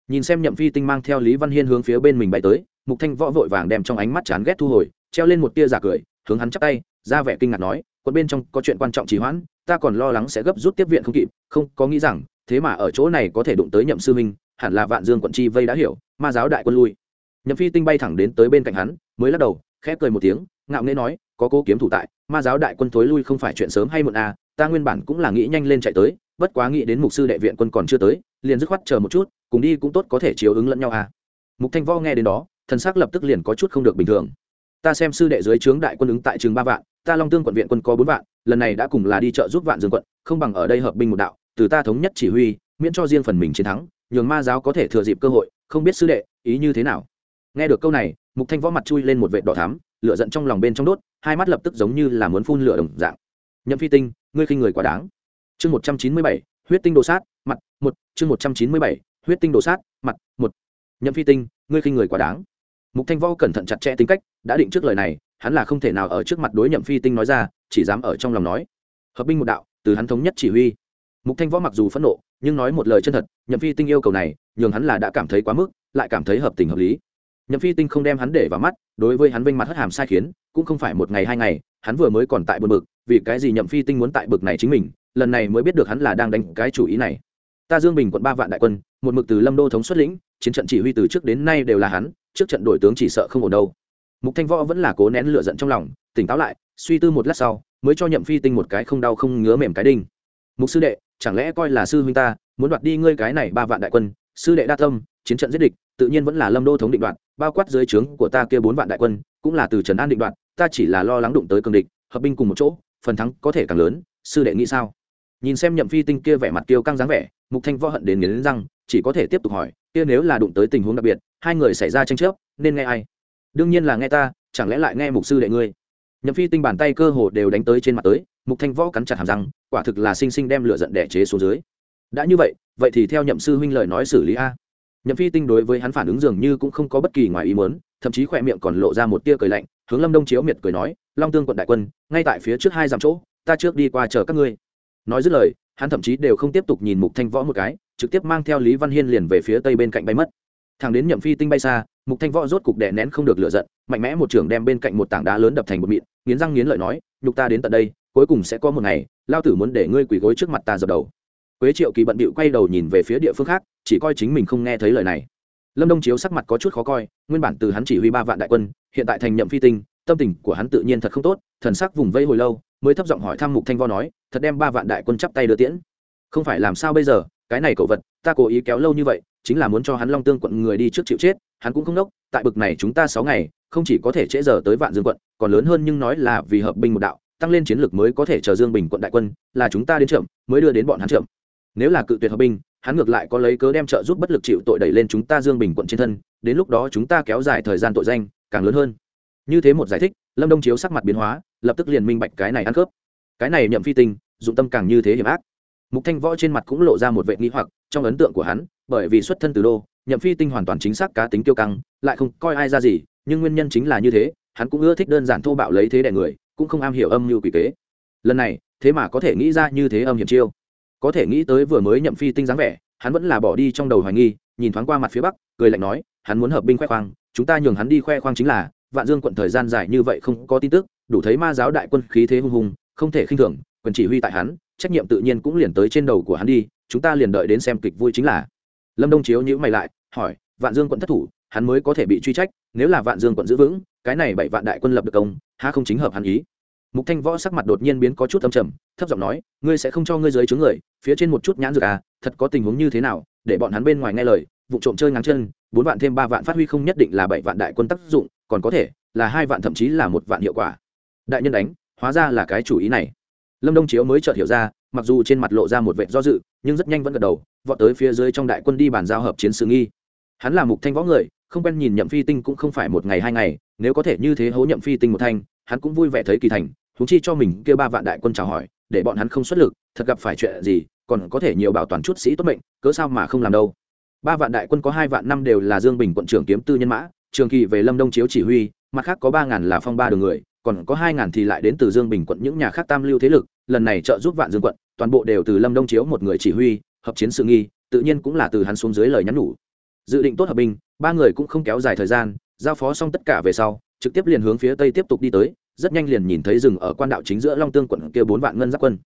nhìn xem nhậm phi tinh mang theo lý văn hiên hướng phía bên mình bay tới, mục thanh võ vội vàng đem trong ánh mắt chán ghét thu hồi, treo lên một tia giả cười, hướng hắn chắp tay, ra vẻ kinh ngạc nói còn bên trong có chuyện quan trọng trì hoãn, ta còn lo lắng sẽ gấp rút tiếp viện không kịp, không, có nghĩ rằng, thế mà ở chỗ này có thể đụng tới nhậm sư minh hẳn là vạn dương quận chi vây đã hiểu, ma giáo đại quân lui. Nhậm phi tinh bay thẳng đến tới bên cạnh hắn, mới lắc đầu, khẽ cười một tiếng, ngạo nghễ nói, có cố kiếm thủ tại, ma giáo đại quân thối lui không phải chuyện sớm hay muộn à ta nguyên bản cũng là nghĩ nhanh lên chạy tới bất quá nghĩ đến mục sư đệ viện quân còn chưa tới, liền dứt khoát chờ một chút, cùng đi cũng tốt có thể chiếu ứng lẫn nhau à. Mục thanh võ nghe đến đó, thần sắc lập tức liền có chút không được bình thường. Ta xem sư đệ dưới trướng đại quân ứng tại trường ba vạn, ta long tương quận viện quân có bốn vạn, lần này đã cùng là đi chợ giúp vạn dương quận, không bằng ở đây hợp binh một đạo, từ ta thống nhất chỉ huy, miễn cho riêng phần mình chiến thắng, nhường ma giáo có thể thừa dịp cơ hội, không biết sư đệ, ý như thế nào. Nghe được câu này, mục thanh võ mặt chui lên một vệt đỏ thắm, lửa giận trong lòng bên trong đốt, hai mắt lập tức giống như là muốn phun lửa đồng dạng. Nhậm phi tinh, ngươi khinh người quá đáng chương một trăm chín mươi bảy, huyết tinh đồ sát, mặt, một. Chương một trăm chín mươi bảy, huyết tinh đồ sát, mặt, một. Nhậm phi tinh, ngươi khinh người quá đáng. Mục thanh võ cẩn thận chặt chẽ tính cách, đã định trước lời này, hắn là không thể nào ở trước mặt đối nhậm phi tinh nói ra, chỉ dám ở trong lòng nói. Hợp binh một đạo, từ hắn thống nhất chỉ huy. Mục thanh võ mặc dù phẫn nộ, nhưng nói một lời chân thật, nhậm phi tinh yêu cầu này, nhường hắn là đã cảm thấy quá mức, lại cảm thấy hợp tình hợp lý. Nhậm phi tinh không đem hắn để vào mắt, đối với hắn vinh mặt hất hàm sai khiến, cũng không phải một ngày hai ngày, hắn vừa mới còn tại bực bực, vì cái gì nhậm phi tinh muốn tại bực này chính mình lần này mới biết được hắn là đang đánh cái chủ ý này. Ta dương bình quận ba vạn đại quân, một mực từ lâm đô thống xuất lĩnh, chiến trận chỉ huy từ trước đến nay đều là hắn, trước trận đổi tướng chỉ sợ không ổn đâu. Mục thanh võ vẫn là cố nén lửa giận trong lòng, tỉnh táo lại, suy tư một lát sau, mới cho nhậm phi tinh một cái không đau không ngứa mềm cái đinh. Mục sư đệ, chẳng lẽ coi là sư huynh ta, muốn đoạt đi ngươi cái này ba vạn đại quân? Sư đệ đa tâm, chiến trận giết địch, tự nhiên vẫn là lâm đô thống định đoạt, bao quát dưới trướng của ta kia bốn vạn đại quân, cũng là từ trần an định đoạt, ta chỉ là lo lắng đụng tới cường địch, hợp binh cùng một chỗ, phần thắng có thể càng lớn, sư đệ nghĩ sao? Nhìn xem nhậm phi tinh kia vẻ mặt kiêu căng dáng vẻ, mục thanh võ hận đến nghiến răng, chỉ có thể tiếp tục hỏi, kia nếu là đụng tới tình huống đặc biệt, hai người xảy ra tranh chấp, nên nghe ai? Đương nhiên là nghe ta, chẳng lẽ lại nghe mục sư đệ ngươi? Nhậm phi tinh bàn tay cơ hồ đều đánh tới trên mặt tới, mục thanh võ cắn chặt hàm răng, quả thực là sinh sinh đem lửa giận đẻ chế xuống dưới. Đã như vậy vậy thì theo nhậm sư huynh lời nói xử lý a. Nhậm phi tinh đối với hắn phản ứng dường như cũng không có bất kỳ ngoài ý muốn, thậm chí khỏe miệng còn lộ ra một tia cười lạnh, hướng lâm đông chiếu miệt cười nói, long tương quận đại quân, ngay tại phía trước hai dặm chỗ, ta trước đi qua chờ các ngươi nói dứt lời, hắn thậm chí đều không tiếp tục nhìn mục thanh võ một cái, trực tiếp mang theo lý văn hiên liền về phía tây bên cạnh bay mất. Thằng đến nhậm phi tinh bay xa, mục thanh võ rốt cục đè nén không được lựa giận, mạnh mẽ một trường đem bên cạnh một tảng đá lớn đập thành một mịn, nghiến răng nghiến lợi nói, nhục ta đến tận đây, cuối cùng sẽ có một ngày, lao tử muốn để ngươi quỳ gối trước mặt ta dập đầu. Quế triệu kỳ bận bịu quay đầu nhìn về phía địa phương khác, chỉ coi chính mình không nghe thấy lời này. Lâm đông chiếu sắc mặt có chút khó coi, nguyên bản từ hắn chỉ huy ba vạn đại quân, hiện tại thành nhậm phi tinh tâm tình của hắn tự nhiên thật không tốt, thần sắc vùng vây hồi lâu, mới thấp giọng hỏi thăm mục thanh vo nói, thật đem ba vạn đại quân chắp tay đưa tiễn. Không phải làm sao bây giờ, cái này cậu vật, ta cố ý kéo lâu như vậy, chính là muốn cho hắn long tương quận người đi trước chịu chết, hắn cũng không đốc, tại bực này chúng ta sáu ngày, không chỉ có thể trễ giờ tới vạn dương quận, còn lớn hơn nhưng nói là vì hợp binh một đạo, tăng lên chiến lược mới có thể chờ dương bình quận đại quân, là chúng ta đến chậm, mới đưa đến bọn hắn chậm. Nếu là cự tuyệt hợp binh, hắn ngược lại có lấy cớ đem trợ giúp bất lực chịu tội đẩy lên chúng ta dương bình quận trên thân, đến lúc đó chúng ta kéo dài thời gian tội danh, càng lớn hơn như thế một giải thích, lâm đông chiếu sắc mặt biến hóa, lập tức liền minh bạch cái này ăn khớp. Cái này nhậm phi tinh dụng tâm càng như thế hiểm ác. Mục thanh võ trên mặt cũng lộ ra một vệ nghi hoặc, trong ấn tượng của hắn, bởi vì xuất thân từ đô, nhậm phi tinh hoàn toàn chính xác cá tính tiêu căng, lại không coi ai ra gì, nhưng nguyên nhân chính là như thế, hắn cũng ưa thích đơn giản thô bạo lấy thế đẻ người, cũng không am hiểu âm mưu quỷ kế. Lần này, thế mà có thể nghĩ ra như thế âm hiểm chiêu. Có thể nghĩ tới vừa mới nhậm phi tinh dáng vẻ, hắn vẫn là bỏ đi trong đầu hoài nghi, nhìn thoáng qua mặt phía bắc, cười lạnh nói, hắn muốn hợp binh khoe khoang, chúng ta nhường hắn đi khoe khoang chính là vạn dương quận thời gian dài như vậy không có tin tức, đủ thấy ma giáo đại quân khí thế hung hùng, không thể khinh thường, quyền chỉ huy tại hắn, trách nhiệm tự nhiên cũng liền tới trên đầu của hắn đi, chúng ta liền đợi đến xem kịch vui chính là. Lâm đông chiếu nhữ mày lại, hỏi, vạn dương quận thất thủ, hắn mới có thể bị truy trách, nếu là vạn dương quận giữ vững, cái này bảy vạn đại quân lập được công ha không chính hợp hắn ý? Mục thanh võ sắc mặt đột nhiên biến có chút âm trầm, thấp giọng nói, ngươi sẽ không cho ngươi dưới chướng người phía trên một chút nhãn dược à thật có tình huống như thế nào, để bọn hắn bên ngoài nghe lời, vụ trộm chơi ngang chân, bốn vạn thêm ba vạn phát huy không nhất định là bảy vạn đại quân tác dụng còn có thể là hai vạn thậm chí là một vạn hiệu quả. Đại nhân đánh, hóa ra là cái chủ ý này. Lâm đông chiếu mới chợt hiểu ra, mặc dù trên mặt lộ ra một vệ do dự, nhưng rất nhanh vẫn gật đầu, vọt tới phía dưới trong đại quân đi bàn giao hợp chiến sự nghi. Hắn là mục thanh võ người, không quen nhìn nhậm phi tinh cũng không phải một ngày hai ngày, nếu có thể như thế hố nhậm phi tinh một thanh, hắn cũng vui vẻ thấy kỳ thành thúng chi cho mình kêu ba vạn đại quân chào hỏi, để bọn hắn không xuất lực, thật gặp phải chuyện gì, còn có thể nhiều bảo toàn chút sĩ tốt mệnh, cớ sao mà không làm đâu. Ba vạn đại quân có hai vạn năm đều là dương bình quận trưởng kiếm tư nhân mã trường kỳ về lâm đông chiếu chỉ huy, mặt khác có ba ngàn là phong ba đường người, còn có hai ngàn thì lại đến từ dương bình quận những nhà khác tam lưu thế lực, lần này trợ giúp vạn dương quận, toàn bộ đều từ lâm đông chiếu một người chỉ huy, hợp chiến sự nghi, tự nhiên cũng là từ hắn xuống dưới lời nhắn nhủ. Dự định tốt hợp binh, ba người cũng không kéo dài thời gian, giao phó xong tất cả về sau, trực tiếp liền hướng phía tây tiếp tục đi tới, rất nhanh liền nhìn thấy rừng ở quan đạo chính giữa long tương quận kia bốn vạn ngân giáp quân.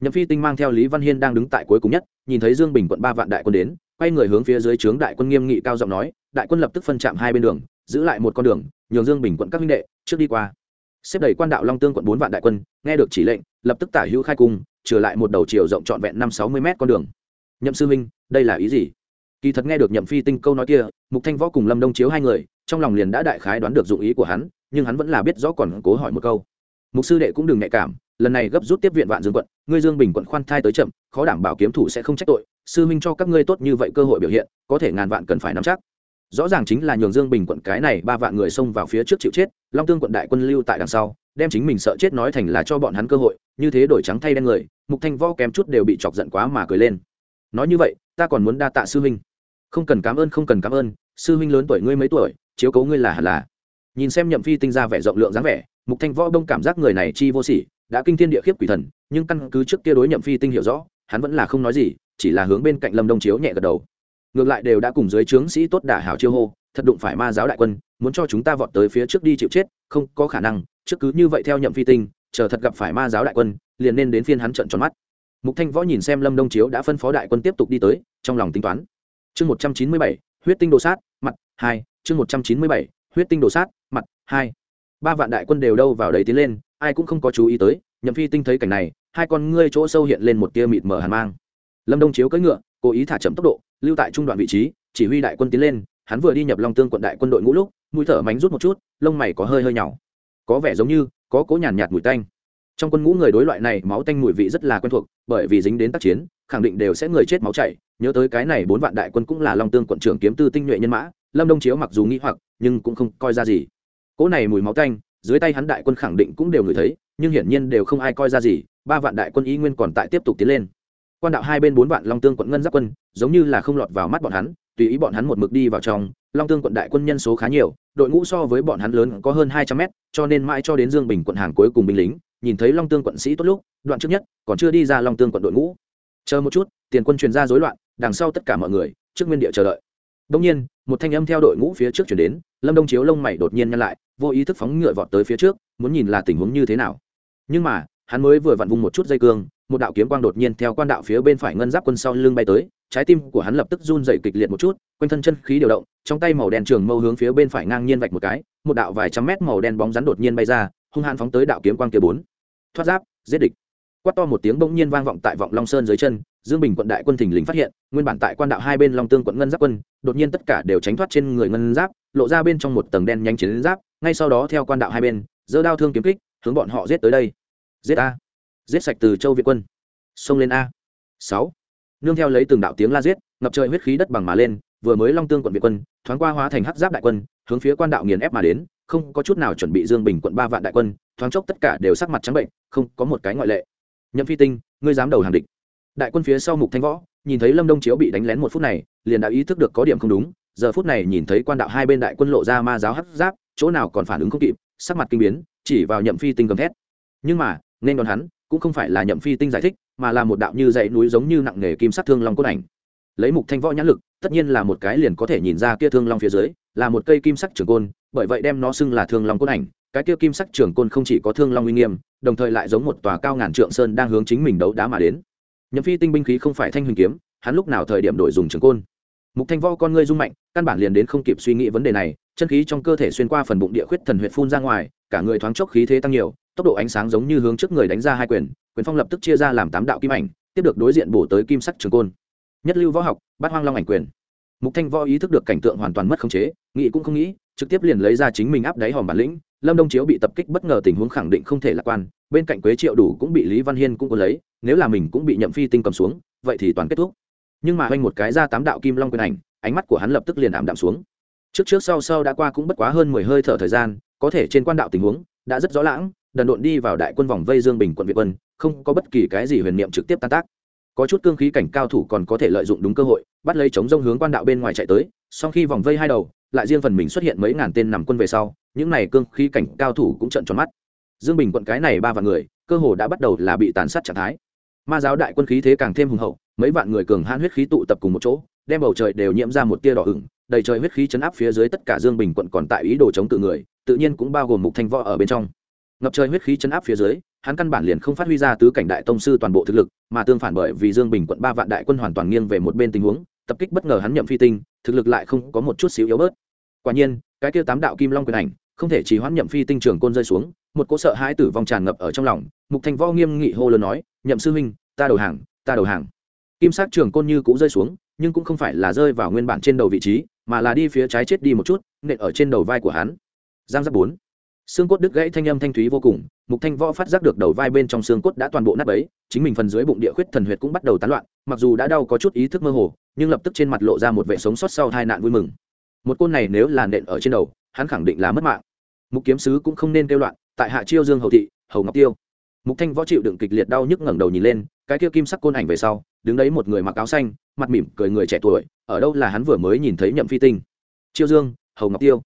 Nhậm phi tinh mang theo lý văn hiên đang đứng tại cuối cùng nhất, nhìn thấy dương bình quận ba vạn đại quân đến, quay người hướng phía dưới trướng đại quân nghiêm nghị cao giọng nói, đại quân lập tức phân chạm hai bên đường giữ lại một con đường, nhường dương bình quận các minh đệ trước đi qua. Xếp đầy quan đạo long tương quận bốn vạn đại quân, nghe được chỉ lệnh, lập tức tả hữu khai cung, trở lại một đầu chiều rộng trọn vẹn năm sáu mươi mét con đường. Nhậm sư minh đây là ý gì? Kỳ thật nghe được nhậm phi tinh câu nói kia, mục thanh võ cùng lâm đông chiếu hai người, trong lòng liền đã đại khái đoán được dụng ý của hắn, nhưng hắn vẫn là biết rõ còn cố hỏi một câu. Mục sư đệ cũng đừng nhạy cảm, lần này gấp rút tiếp viện vạn dương quận, ngươi dương bình quận khoan thai tới chậm, khó đảm bảo kiếm thủ sẽ không trách tội, sư minh cho các ngươi tốt như vậy cơ hội biểu hiện, có thể ngàn vạn cần phải nắm chắc rõ ràng chính là nhường dương bình quận cái này ba vạn người xông vào phía trước chịu chết, long tương quận đại quân lưu tại đằng sau, đem chính mình sợ chết nói thành là cho bọn hắn cơ hội, như thế đổi trắng thay đen người, mục thanh võ kém chút đều bị chọc giận quá mà cười lên. Nói như vậy, ta còn muốn đa tạ sư huynh. Không cần cảm ơn, không cần cảm ơn, sư huynh lớn tuổi ngươi mấy tuổi, chiếu cố ngươi là hẳn là. Nhìn xem nhậm phi tinh ra vẻ rộng lượng dáng vẻ, mục thanh võ đông cảm giác người này chi vô sỉ, đã kinh thiên địa khiếp quỷ thần, nhưng căn cứ trước kia đối nhậm phi tinh hiểu rõ, hắn vẫn là không nói gì, chỉ là hướng bên cạnh lâm đông chiếu nhẹ gật đầu ngược lại đều đã cùng dưới trướng sĩ tốt đả hảo chiêu hô, thật đụng phải ma giáo đại quân, muốn cho chúng ta vọt tới phía trước đi chịu chết, không có khả năng, trước cứ như vậy theo nhậm phi tinh, chờ thật gặp phải ma giáo đại quân, liền nên đến phiên hắn trận tròn mắt. Mục thanh võ nhìn xem lâm đông chiếu đã phân phó đại quân tiếp tục đi tới, trong lòng tính toán. Chương một trăm chín mươi bảy, huyết tinh đồ sát, mặt hai, chương một trăm chín mươi bảy, huyết tinh đồ sát, mặt hai. Ba vạn đại quân đều đâu vào đấy tiến lên, ai cũng không có chú ý tới, nhậm phi tinh thấy cảnh này, hai con ngươi chỗ sâu hiện lên một tia mịt mờ hàn mang. Lâm đông chiếu cưỡi ngựa, cố ý thả chậm tốc độ lưu tại trung đoạn vị trí, chỉ huy đại quân tiến lên, hắn vừa đi nhập long tương quận đại quân đội ngũ lúc, mũi thở mánh rút một chút, lông mày có hơi hơi nhỏ có vẻ giống như, có cố nhàn nhạt mùi tanh. Trong quân ngũ người đối loại này, máu tanh mùi vị rất là quen thuộc, bởi vì dính đến tác chiến, khẳng định đều sẽ người chết máu chảy. Nhớ tới cái này, bốn vạn đại quân cũng là long tương quận trưởng kiếm tư tinh nhuệ nhân mã, lâm đông chiếu mặc dù nghĩ hoặc, nhưng cũng không coi ra gì. Cỗ này mùi máu tanh, dưới tay hắn đại quân khẳng định cũng đều ngửi thấy, nhưng hiển nhiên đều không ai coi ra gì, ba vạn đại quân ý nguyên còn tại tiếp tục tiến lên quan đạo hai bên bốn vạn long tương quận ngân giáp quân, giống như là không lọt vào mắt bọn hắn, tùy ý bọn hắn một mực đi vào trong, long tương quận đại quân nhân số khá nhiều, đội ngũ so với bọn hắn lớn có hơn hai trăm mét, cho nên mãi cho đến dương bình quận hàng cuối cùng binh lính, nhìn thấy long tương quận sĩ tốt lúc, đoạn trước nhất, còn chưa đi ra long tương quận đội ngũ. Chờ một chút, tiền quân truyền ra rối loạn, đằng sau tất cả mọi người, trước nguyên địa chờ đợi. Đông nhiên, một thanh âm theo đội ngũ phía trước chuyển đến, lâm đông chiếu lông mày đột nhiên nhăn lại, vô ý thức phóng ngựa vọt tới phía trước, muốn nhìn là tình huống như thế nào. Nhưng mà, hắn mới vừa vặn vung một chút dây cương một đạo kiếm quang đột nhiên theo quan đạo phía bên phải ngân giáp quân sau lưng bay tới, trái tim của hắn lập tức run dậy kịch liệt một chút, quanh thân chân khí điều động, trong tay màu đen trường mâu hướng phía bên phải ngang nhiên vạch một cái, một đạo vài trăm mét màu đen bóng rắn đột nhiên bay ra, hung hãn phóng tới đạo kiếm quang kia bốn. Thoát giáp, giết địch. Quát to một tiếng bỗng nhiên vang vọng tại vọng long sơn dưới chân, dương bình quận đại quân thình lình phát hiện, nguyên bản tại quan đạo hai bên long tương quận ngân giáp quân, đột nhiên tất cả đều tránh thoát trên người ngân giáp, lộ ra bên trong một tầng đen nhanh chiến giáp, ngay sau đó theo quan đạo hai bên, giơ đao thương kiếm kích, hướng bọn họ giết tới đây. Giết a giết sạch từ châu việt quân. Xông lên a. Sáu. Nương theo lấy từng đạo tiếng la giết, ngập trời huyết khí đất bằng mà lên, vừa mới long tương quận việt quân, thoáng qua hóa thành hắc giáp đại quân, hướng phía quan đạo nghiền ép mà đến, không có chút nào chuẩn bị dương bình quận ba vạn đại quân, thoáng chốc tất cả đều sắc mặt trắng bệnh, không có một cái ngoại lệ. Nhậm phi tinh, ngươi dám đầu hàng địch. Đại quân phía sau mục thanh võ, nhìn thấy lâm đông chiếu bị đánh lén một phút này, liền đã ý thức được có điểm không đúng, giờ phút này nhìn thấy quan đạo hai bên đại quân lộ ra ma giáo hắc giáp, chỗ nào còn phản ứng không kịp, sắc mặt kinh biến, chỉ vào nhậm phi tinh gầm thét. Nhưng mà, nên đón hắn cũng không phải là nhậm phi tinh giải thích, mà là một đạo như dãy núi giống như nặng nghề kim sắc thương long cốt ảnh. Lấy mục thanh võ nhãn lực, tất nhiên là một cái liền có thể nhìn ra kia thương long phía dưới là một cây kim sắc trường côn, bởi vậy đem nó xưng là thương long cốt ảnh. Cái kia kim sắc trường côn không chỉ có thương long uy nghiêm, đồng thời lại giống một tòa cao ngàn trượng sơn đang hướng chính mình đấu đá mà đến. Nhậm phi tinh binh khí không phải thanh huỳnh kiếm, hắn lúc nào thời điểm đổi dùng trường côn. Mục thanh võ con ngươi rung mạnh, căn bản liền đến không kịp suy nghĩ vấn đề này, chân khí trong cơ thể xuyên qua phần bụng địa khuyết thần huyệt phun ra ngoài, cả người thoáng chốc khí thế tăng nhiều tốc độ ánh sáng giống như hướng trước người đánh ra hai quyền quyền phong lập tức chia ra làm tám đạo kim ảnh, tiếp được đối diện bổ tới kim sắc trường côn. Nhất lưu võ học, bát hoang long ảnh quyền. Mục thanh võ ý thức được cảnh tượng hoàn toàn mất khống chế, nghĩ cũng không nghĩ, trực tiếp liền lấy ra chính mình áp đáy hòm bản lĩnh, lâm đông chiếu bị tập kích bất ngờ tình huống khẳng định không thể lạc quan, bên cạnh quế triệu đủ cũng bị lý văn hiên cũng có lấy, nếu là mình cũng bị nhậm phi tinh cầm xuống, vậy thì toàn kết thúc. Nhưng mà anh một cái ra tám đạo kim long quyền ảnh, ánh mắt của hắn lập tức liền ảm đạm xuống. Trước trước sau sau đã qua cũng bất quá hơn mười hơi thở thời gian, có thể trên quan đạo tình huống đã rất rõ lãng, đần độn đi vào đại quân vòng vây dương bình quận việt quân, không có bất kỳ cái gì huyền niệm trực tiếp tan tác. Có chút cương khí cảnh cao thủ còn có thể lợi dụng đúng cơ hội, bắt lấy chống rông hướng quan đạo bên ngoài chạy tới sau khi vòng vây hai đầu, lại riêng phần mình xuất hiện mấy ngàn tên nằm quân về sau, những này cương khí cảnh cao thủ cũng trận tròn mắt. Dương bình quận cái này ba vạn người, cơ hồ đã bắt đầu là bị tàn sát trạng thái. Ma giáo đại quân khí thế càng thêm hùng hậu, mấy vạn người cường hãn huyết khí tụ tập cùng một chỗ, đem bầu trời đều nhiễm ra một tia đỏ ửng đầy trời huyết khí chấn áp phía dưới tất cả dương bình quận còn tại ý đồ chống tự người, tự nhiên cũng bao gồm mục thanh võ ở bên trong. Ngập trời huyết khí chấn áp phía dưới, hắn căn bản liền không phát huy ra tứ cảnh đại tông sư toàn bộ thực lực, mà tương phản bởi vì dương bình quận ba vạn đại quân hoàn toàn nghiêng về một bên tình huống, tập kích bất ngờ hắn nhậm phi tinh, thực lực lại không có một chút xíu yếu bớt. Quả nhiên, cái kia tám đạo kim long quyền ảnh, không thể chỉ hoãn nhậm phi tinh trường côn rơi xuống, một cỗ sợ hãi tử vong tràn ngập ở trong lòng, mục thanh võ nghiêm nghị hô lớn nói, nhậm sư huynh, ta đầu hàng, ta đầu hàng. Kim sắc trường côn như cũng rơi xuống, nhưng cũng không phải là rơi vào nguyên bản trên đầu vị trí mà là đi phía trái chết đi một chút, nện ở trên đầu vai của hắn. Giang giáp bốn. Xương cốt đứt gãy thanh âm thanh thúy vô cùng, mục thanh võ phát giác được đầu vai bên trong xương cốt đã toàn bộ nát bấy, chính mình phần dưới bụng địa khuyết thần huyệt cũng bắt đầu tán loạn, mặc dù đã đau có chút ý thức mơ hồ, nhưng lập tức trên mặt lộ ra một vẻ sống sót sau tai nạn vui mừng. Một côn này nếu là nện ở trên đầu, hắn khẳng định là mất mạng. Mục kiếm sứ cũng không nên kêu loạn, tại hạ chiêu dương hầu thị, hầu ngọc tiêu. Mục thanh võ chịu đựng kịch liệt đau nhức ngẩng đầu nhìn lên, cái kia kim sắc côn ảnh về sau, đứng đấy một người mặc áo xanh mặt mỉm cười người trẻ tuổi, ở đâu là hắn vừa mới nhìn thấy nhậm phi tinh? Chiêu dương, hầu ngọc tiêu.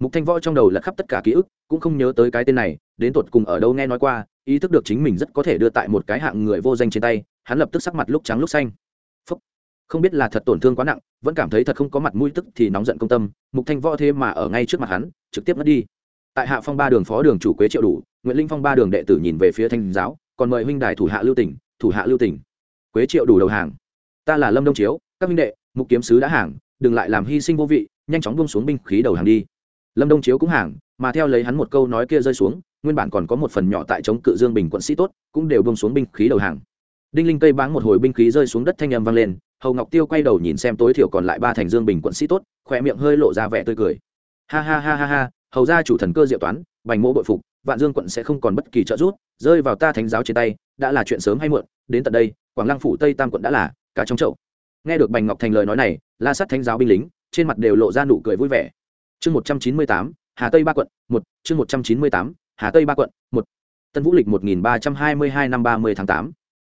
Mục thanh võ trong đầu lật khắp tất cả ký ức, cũng không nhớ tới cái tên này, đến tột cùng ở đâu nghe nói qua, ý thức được chính mình rất có thể đưa tại một cái hạng người vô danh trên tay, hắn lập tức sắc mặt lúc trắng lúc xanh. Phúc. không biết là thật tổn thương quá nặng, vẫn cảm thấy thật không có mặt mũi tức thì nóng giận công tâm, mục thanh võ thế mà ở ngay trước mặt hắn, trực tiếp mất đi. Tại hạ phong ba đường phó đường chủ quế triệu đủ nguyễn linh phong ba đường đệ tử nhìn về phía thanh giáo, còn mời huynh đài thủ hạ lưu tỉnh thủ hạ lưu tỉnh quế triệu đủ đầu hàng ta là lâm đông chiếu, các minh đệ, mục kiếm sứ đã hàng, đừng lại làm hy sinh vô vị, nhanh chóng buông xuống binh khí đầu hàng đi. Lâm đông chiếu cũng hàng, mà theo lấy hắn một câu nói kia rơi xuống, nguyên bản còn có một phần nhỏ tại chống cự dương bình quận sĩ tốt, cũng đều buông xuống binh khí đầu hàng. Đinh linh cây báng một hồi binh khí rơi xuống đất thanh âm vang lên, hầu ngọc tiêu quay đầu nhìn xem tối thiểu còn lại ba thành dương bình quận sĩ tốt, khỏe miệng hơi lộ ra vẻ tươi cười. Ha ha ha ha ha, hầu ra chủ thần cơ diệu toán, bành mộ bội phục, vạn dương quận sẽ không còn bất kỳ trợ giúp, rơi vào ta thánh giáo trên tay, đã là chuyện sớm hay muộn, đến tận đây, quảng lăng phủ tây tam quận đã là cả trong chậu. Nghe được bành ngọc thành lời nói này, la sát thánh giáo binh lính, trên mặt đều lộ ra nụ cười vui vẻ. Chương một trăm chín mươi tám, hà tây ba quận, một, chương một trăm chín mươi tám, hà tây ba quận, một. Tân vũ lịch một nghìn ba trăm hai mươi hai năm ba mươi tháng tám.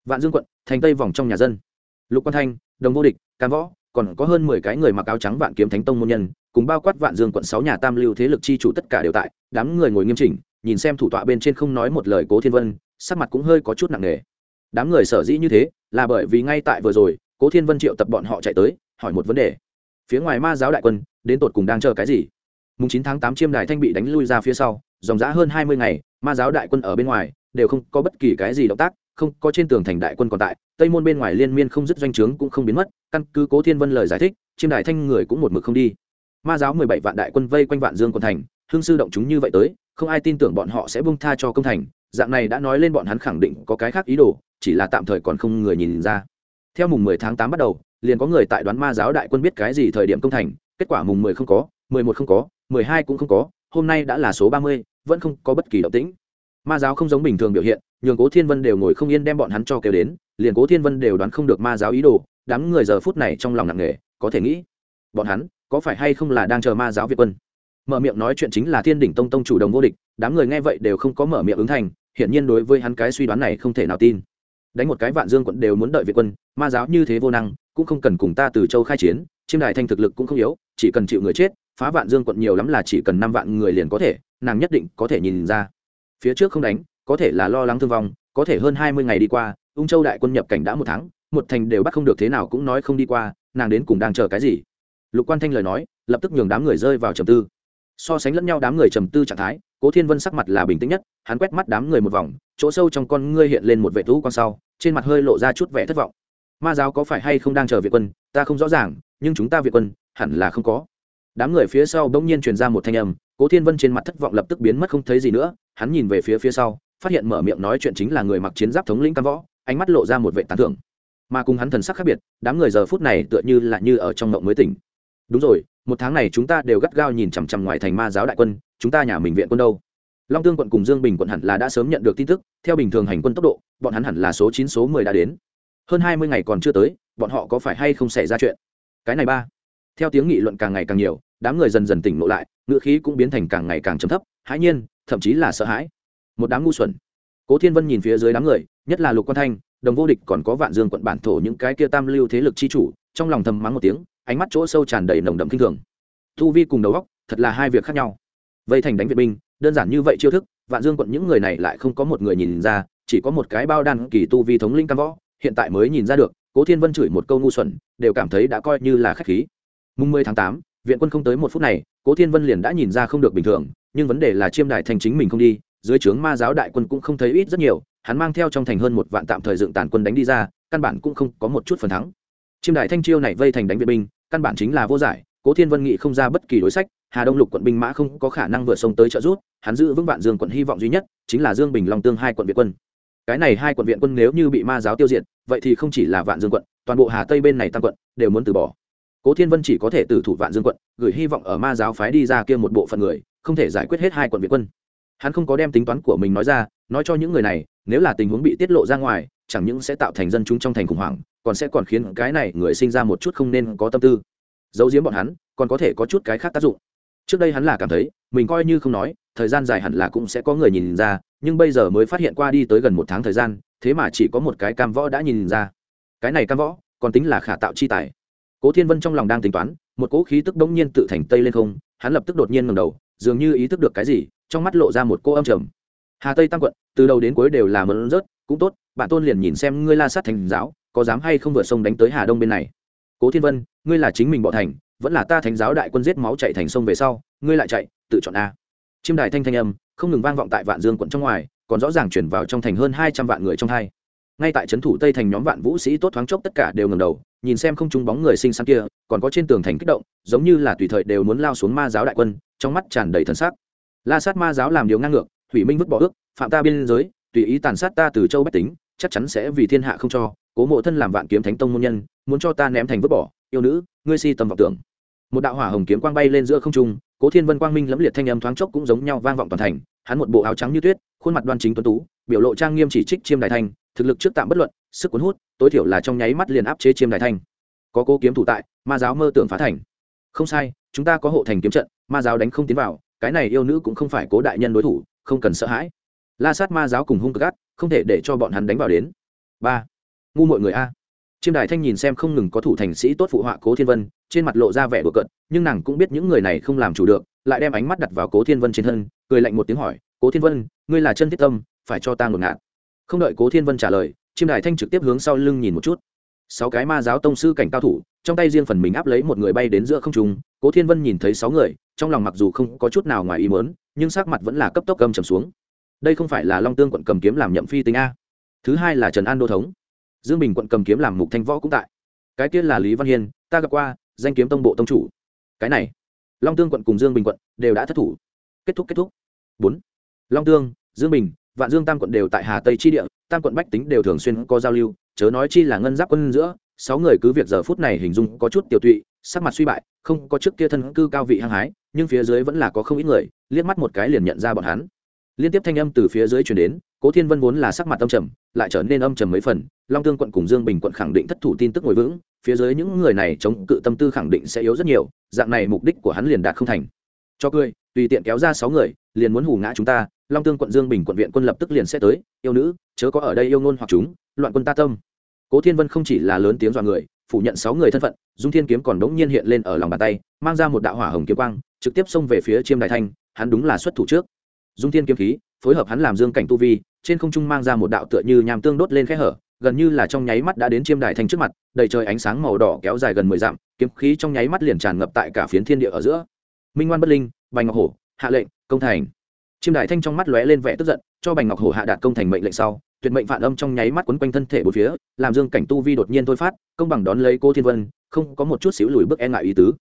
Vạn dương quận, thành tây vòng trong nhà dân. Lục quan thanh, đồng vô địch, cam võ, còn có hơn mười cái người mặc áo trắng vạn kiếm thánh tông môn nhân, cùng bao quát vạn dương quận sáu nhà tam lưu thế lực chi chủ tất cả đều tại. Đám người ngồi nghiêm chỉnh, nhìn xem thủ tọa bên trên không nói một lời cố thiên vân, sắc mặt cũng hơi có chút nặng nề đám người sở dĩ như thế là bởi vì ngay tại vừa rồi, cố thiên vân triệu tập bọn họ chạy tới, hỏi một vấn đề. Phía ngoài ma giáo đại quân, đến tột cùng đang chờ cái gì? Mùng chín tháng tám chiêm đài thanh bị đánh lui ra phía sau, dòng giã hơn hai mươi ngày, ma giáo đại quân ở bên ngoài, đều không có bất kỳ cái gì động tác, không có trên tường thành đại quân còn tại, tây môn bên ngoài liên miên không dứt doanh trướng cũng không biến mất, căn cứ cố thiên vân lời giải thích, chiêm đài thanh người cũng một mực không đi. Ma giáo mười bảy vạn đại quân vây quanh vạn dương quận thành, hương sư động chúng như vậy tới, không ai tin tưởng bọn họ sẽ bung tha cho công thành, dạng này đã nói lên bọn hắn khẳng định có cái khác ý đồ chỉ là tạm thời còn không người nhìn ra. Theo mùng mười tháng tám bắt đầu, liền có người tại đoán ma giáo đại quân biết cái gì thời điểm công thành, kết quả mùng mười không có, mười một không có, mười hai cũng không có, hôm nay đã là số ba mươi, vẫn không có bất kỳ động tĩnh. Ma giáo không giống bình thường biểu hiện, nhường cố thiên vân đều ngồi không yên đem bọn hắn cho kêu đến, liền cố thiên vân đều đoán không được ma giáo ý đồ, đám người giờ phút này trong lòng nặng nề, có thể nghĩ, bọn hắn có phải hay không là đang chờ ma giáo việt quân? Mở miệng nói chuyện chính là thiên đỉnh tông tông chủ đồng vô địch, đám người nghe vậy đều không có mở miệng ứng thành, hiển nhiên đối với hắn cái suy đoán này không thể nào tin đánh một cái vạn dương quận đều muốn đợi việt quân, ma giáo như thế vô năng, cũng không cần cùng ta từ châu khai chiến, chiêm đài thanh thực lực cũng không yếu, chỉ cần chịu người chết, phá vạn dương quận nhiều lắm là chỉ cần năm vạn người liền có thể, nàng nhất định có thể nhìn ra. Phía trước không đánh, có thể là lo lắng thương vong, có thể hơn hai mươi ngày đi qua, ung châu đại quân nhập cảnh đã một tháng, một thành đều bắt không được thế nào cũng nói không đi qua, nàng đến cùng đang chờ cái gì? Lục quan thanh lời nói, lập tức nhường đám người rơi vào trầm tư. So sánh lẫn nhau, đám người trầm tư trạng thái cố thiên vân sắc mặt là bình tĩnh nhất, hắn quét mắt đám người một vòng, chỗ sâu trong con ngươi hiện lên một vệ thú con sau, trên mặt hơi lộ ra chút vẻ thất vọng. Ma giáo có phải hay không đang chờ viện quân? Ta không rõ ràng, nhưng chúng ta viện quân, hẳn là không có. Đám người phía sau bỗng nhiên truyền ra một thanh âm, cố thiên vân trên mặt thất vọng lập tức biến mất không thấy gì nữa, hắn nhìn về phía phía sau, phát hiện mở miệng nói chuyện chính là người mặc chiến giáp thống lĩnh cam võ, ánh mắt lộ ra một vệ tán thưởng. Mà cùng hắn thần sắc khác biệt, đám người giờ phút này tựa như là như ở trong mộng mới tỉnh. Đúng rồi, một tháng này chúng ta đều gắt gao nhìn chằm chằm ngoài thành ma giáo đại quân chúng ta nhà mình viện quân đâu? Long tương quận cùng dương bình quận hẳn là đã sớm nhận được tin tức, theo bình thường hành quân tốc độ, bọn hắn hẳn là số chín, số mười đã đến. Hơn hai mươi ngày còn chưa tới, bọn họ có phải hay không xảy ra chuyện? Cái này ba. Theo tiếng nghị luận càng ngày càng nhiều, đám người dần dần tỉnh lộ lại, ngựa khí cũng biến thành càng ngày càng trầm thấp, hãi nhiên, thậm chí là sợ hãi. Một đám ngu xuẩn. Cố thiên vân nhìn phía dưới đám người, nhất là lục quan thanh, đồng vô địch còn có vạn dương quận bản thổ những cái kia tam lưu thế lực chi chủ, trong lòng thầm mắng một tiếng, ánh mắt chỗ sâu tràn đầy nồng đậm kinh thường. Thu vi cùng đầu góc thật là hai việc khác nhau vây thành đánh viện binh, đơn giản như vậy chiêu thức, vạn dương quận những người này lại không có một người nhìn ra, chỉ có một cái bao đan kỳ tu vi thống linh cam võ, hiện tại mới nhìn ra được, cố thiên vân chửi một câu ngu xuẩn, đều cảm thấy đã coi như là khách khí. Mùng mười tháng tám, viện quân không tới một phút này, cố thiên vân liền đã nhìn ra không được bình thường, nhưng vấn đề là chiêm đại thành chính mình không đi, dưới trướng ma giáo đại quân cũng không thấy ít rất nhiều, hắn mang theo trong thành hơn một vạn tạm thời dựng tàn quân đánh đi ra, căn bản cũng không có một chút phần thắng. Chiêm đại thanh chiêu này vây thành đánh viện binh, căn bản chính là vô giải, cố thiên vân nghị không ra bất kỳ đối sách hà đông lục quận binh mã không có khả năng vượt sông tới trợ rút hắn giữ vững vạn dương quận hy vọng duy nhất chính là dương bình long tương hai quận việt quân. Cái này hai quận viện quân nếu như bị ma giáo tiêu diệt, vậy thì không chỉ là vạn dương quận, toàn bộ hà tây bên này tam quận đều muốn từ bỏ. Cố thiên vân chỉ có thể từ thủ vạn dương quận, gửi hy vọng ở ma giáo phái đi ra kia một bộ phận người, không thể giải quyết hết hai quận viện quân. Hắn không có đem tính toán của mình nói ra, nói cho những người này, nếu là tình huống bị tiết lộ ra ngoài, chẳng những sẽ tạo thành dân chúng trong thành khủng hoảng, còn sẽ còn khiến cái này người sinh ra một chút không nên có tâm tư. Giấu giếm bọn hắn, còn có thể có chút cái khác tác dụng trước đây hắn là cảm thấy, mình coi như không nói, thời gian dài hẳn là cũng sẽ có người nhìn ra, nhưng bây giờ mới phát hiện qua đi tới gần một tháng thời gian, thế mà chỉ có một cái cam võ đã nhìn ra. Cái này cam võ, còn tính là khả tạo chi tài. Cố thiên vân trong lòng đang tính toán, một cỗ khí tức đống nhiên tự thành tây lên không, hắn lập tức đột nhiên ngầm đầu, dường như ý thức được cái gì, trong mắt lộ ra một cô âm trầm. Hà tây tam quận, từ đầu đến cuối đều là mơn rớt, cũng tốt bản tôn liền nhìn xem ngươi la sát thành giáo, có dám hay không vượt sông đánh tới hà đông bên này. Cố thiên vân, ngươi là chính mình bỏ thành vẫn là ta thánh giáo đại quân giết máu chạy thành sông về sau, ngươi lại chạy, tự chọn a. Chiêm đài thanh thanh âm, không ngừng vang vọng tại vạn dương quận trong ngoài, còn rõ ràng chuyển vào trong thành hơn hai trăm vạn người trong hai. Ngay tại trấn thủ tây thành nhóm vạn vũ sĩ tốt thoáng chốc tất cả đều ngầm đầu, nhìn xem không trung bóng người sinh sáng kia, còn có trên tường thành kích động, giống như là tùy thời đều muốn lao xuống ma giáo đại quân, trong mắt tràn đầy thần sắc. La sát ma giáo làm điều ngang ngược thủy minh vứt bỏ ước, phạm ta biên giới, tùy ý tàn sát ta từ châu bách tính, chắc chắn sẽ vì thiên hạ không cho, cố mộ thân làm vạn kiếm thánh tông môn nhân, muốn cho ta ném thành vứt bỏ, yêu nữ ngươi si tầm vọng tưởng. Một đạo hỏa hồng kiếm quang bay lên giữa không trung, cố thiên vân quang minh lẫm liệt thanh âm thoáng chốc cũng giống nhau vang vọng toàn thành, hắn một bộ áo trắng như tuyết, khuôn mặt đoan chính tuấn tú, biểu lộ trang nghiêm chỉ trích chiêm đại thanh, thực lực trước tạm bất luận, sức cuốn hút, tối thiểu là trong nháy mắt liền áp chế chiêm đại thanh. Có cố kiếm thủ tại, ma giáo mơ tưởng phá thành. Không sai, chúng ta có hộ thành kiếm trận, ma giáo đánh không tiến vào, cái này yêu nữ cũng không phải cố đại nhân đối thủ, không cần sợ hãi. La sát ma giáo cùng hung cực gắt không thể để cho bọn hắn đánh vào đến. Ba. Ngu mọi người a chiêm đại thanh nhìn xem không ngừng có thủ thành sĩ tốt phụ họa cố thiên vân, trên mặt lộ ra vẻ bừa cận nhưng nàng cũng biết những người này không làm chủ được, lại đem ánh mắt đặt vào cố thiên vân trên thân, cười lạnh một tiếng hỏi, cố thiên vân, ngươi là chân thiết tâm, phải cho ta ngột ngạt. Không đợi cố thiên vân trả lời, chiêm đại thanh trực tiếp hướng sau lưng nhìn một chút. Sáu cái ma giáo tông sư cảnh cao thủ, trong tay riêng phần mình áp lấy một người bay đến giữa không trung, cố thiên vân nhìn thấy sáu người, trong lòng mặc dù không có chút nào ngoài ý mớn nhưng sắc mặt vẫn là cấp tốc cầm trầm xuống. Đây không phải là long tương quận cầm kiếm làm nhậm phi tính a. Thứ hai là trần an đô thống dương bình quận cầm kiếm làm mục thanh võ cũng tại. Cái kia là lý văn hiên, ta gặp qua, danh kiếm tông bộ tông chủ. Cái này, long tương quận cùng dương bình quận đều đã thất thủ. Kết thúc kết thúc. Bốn. Long tương, dương bình, vạn dương tam quận đều tại hà tây chi địa, tam quận bách tính đều thường xuyên có giao lưu, chớ nói chi là ngân giáp quân giữa, sáu người cứ việc giờ phút này hình dung có chút tiểu tụy, sắc mặt suy bại, không có trước kia thân cư cao vị hăng hái, nhưng phía dưới vẫn là có không ít người, liếc mắt một cái liền nhận ra bọn hắn liên tiếp thanh âm từ phía dưới chuyển đến, cố thiên vân vốn là sắc mặt âm trầm, lại trở nên âm trầm mấy phần. Long tương quận cùng dương bình quận khẳng định thất thủ tin tức ngồi vững, phía dưới những người này chống cự tâm tư khẳng định sẽ yếu rất nhiều, dạng này mục đích của hắn liền đạt không thành. Cho cười, tùy tiện kéo ra sáu người, liền muốn hù ngã chúng ta, long tương quận dương bình quận viện quân lập tức liền sẽ tới, yêu nữ, chớ có ở đây yêu ngôn hoặc chúng, loạn quân ta tâm. Cố thiên vân không chỉ là lớn tiếng dọa người, phủ nhận sáu người thân phận, dung thiên kiếm còn đống nhiên hiện lên ở lòng bàn tay, mang ra một đạo hỏa hồng kiếm quang, trực tiếp xông về phía chiêm đại thanh, hắn đúng là xuất thủ trước dung thiên kiếm khí, phối hợp hắn làm dương cảnh tu vi, trên không trung mang ra một đạo tựa như nhàm tương đốt lên khe hở, gần như là trong nháy mắt đã đến chiêm Đài Thành trước mặt, đầy trời ánh sáng màu đỏ kéo dài gần mười dặm, kiếm khí trong nháy mắt liền tràn ngập tại cả phiến thiên địa ở giữa. Minh ngoan bất linh, bành ngọc hổ, hạ lệnh, công thành. Chiêm Đài thanh trong mắt lóe lên vẻ tức giận, cho bành ngọc hổ hạ đạt công thành mệnh lệnh sau, tuyệt mệnh phản âm trong nháy mắt quấn quanh thân thể bốn phía, làm dương cảnh tu vi đột nhiên thôi phát, công bằng đón lấy cô thiên vân, không có một chút xíu lùi bước e ngại ý tứ.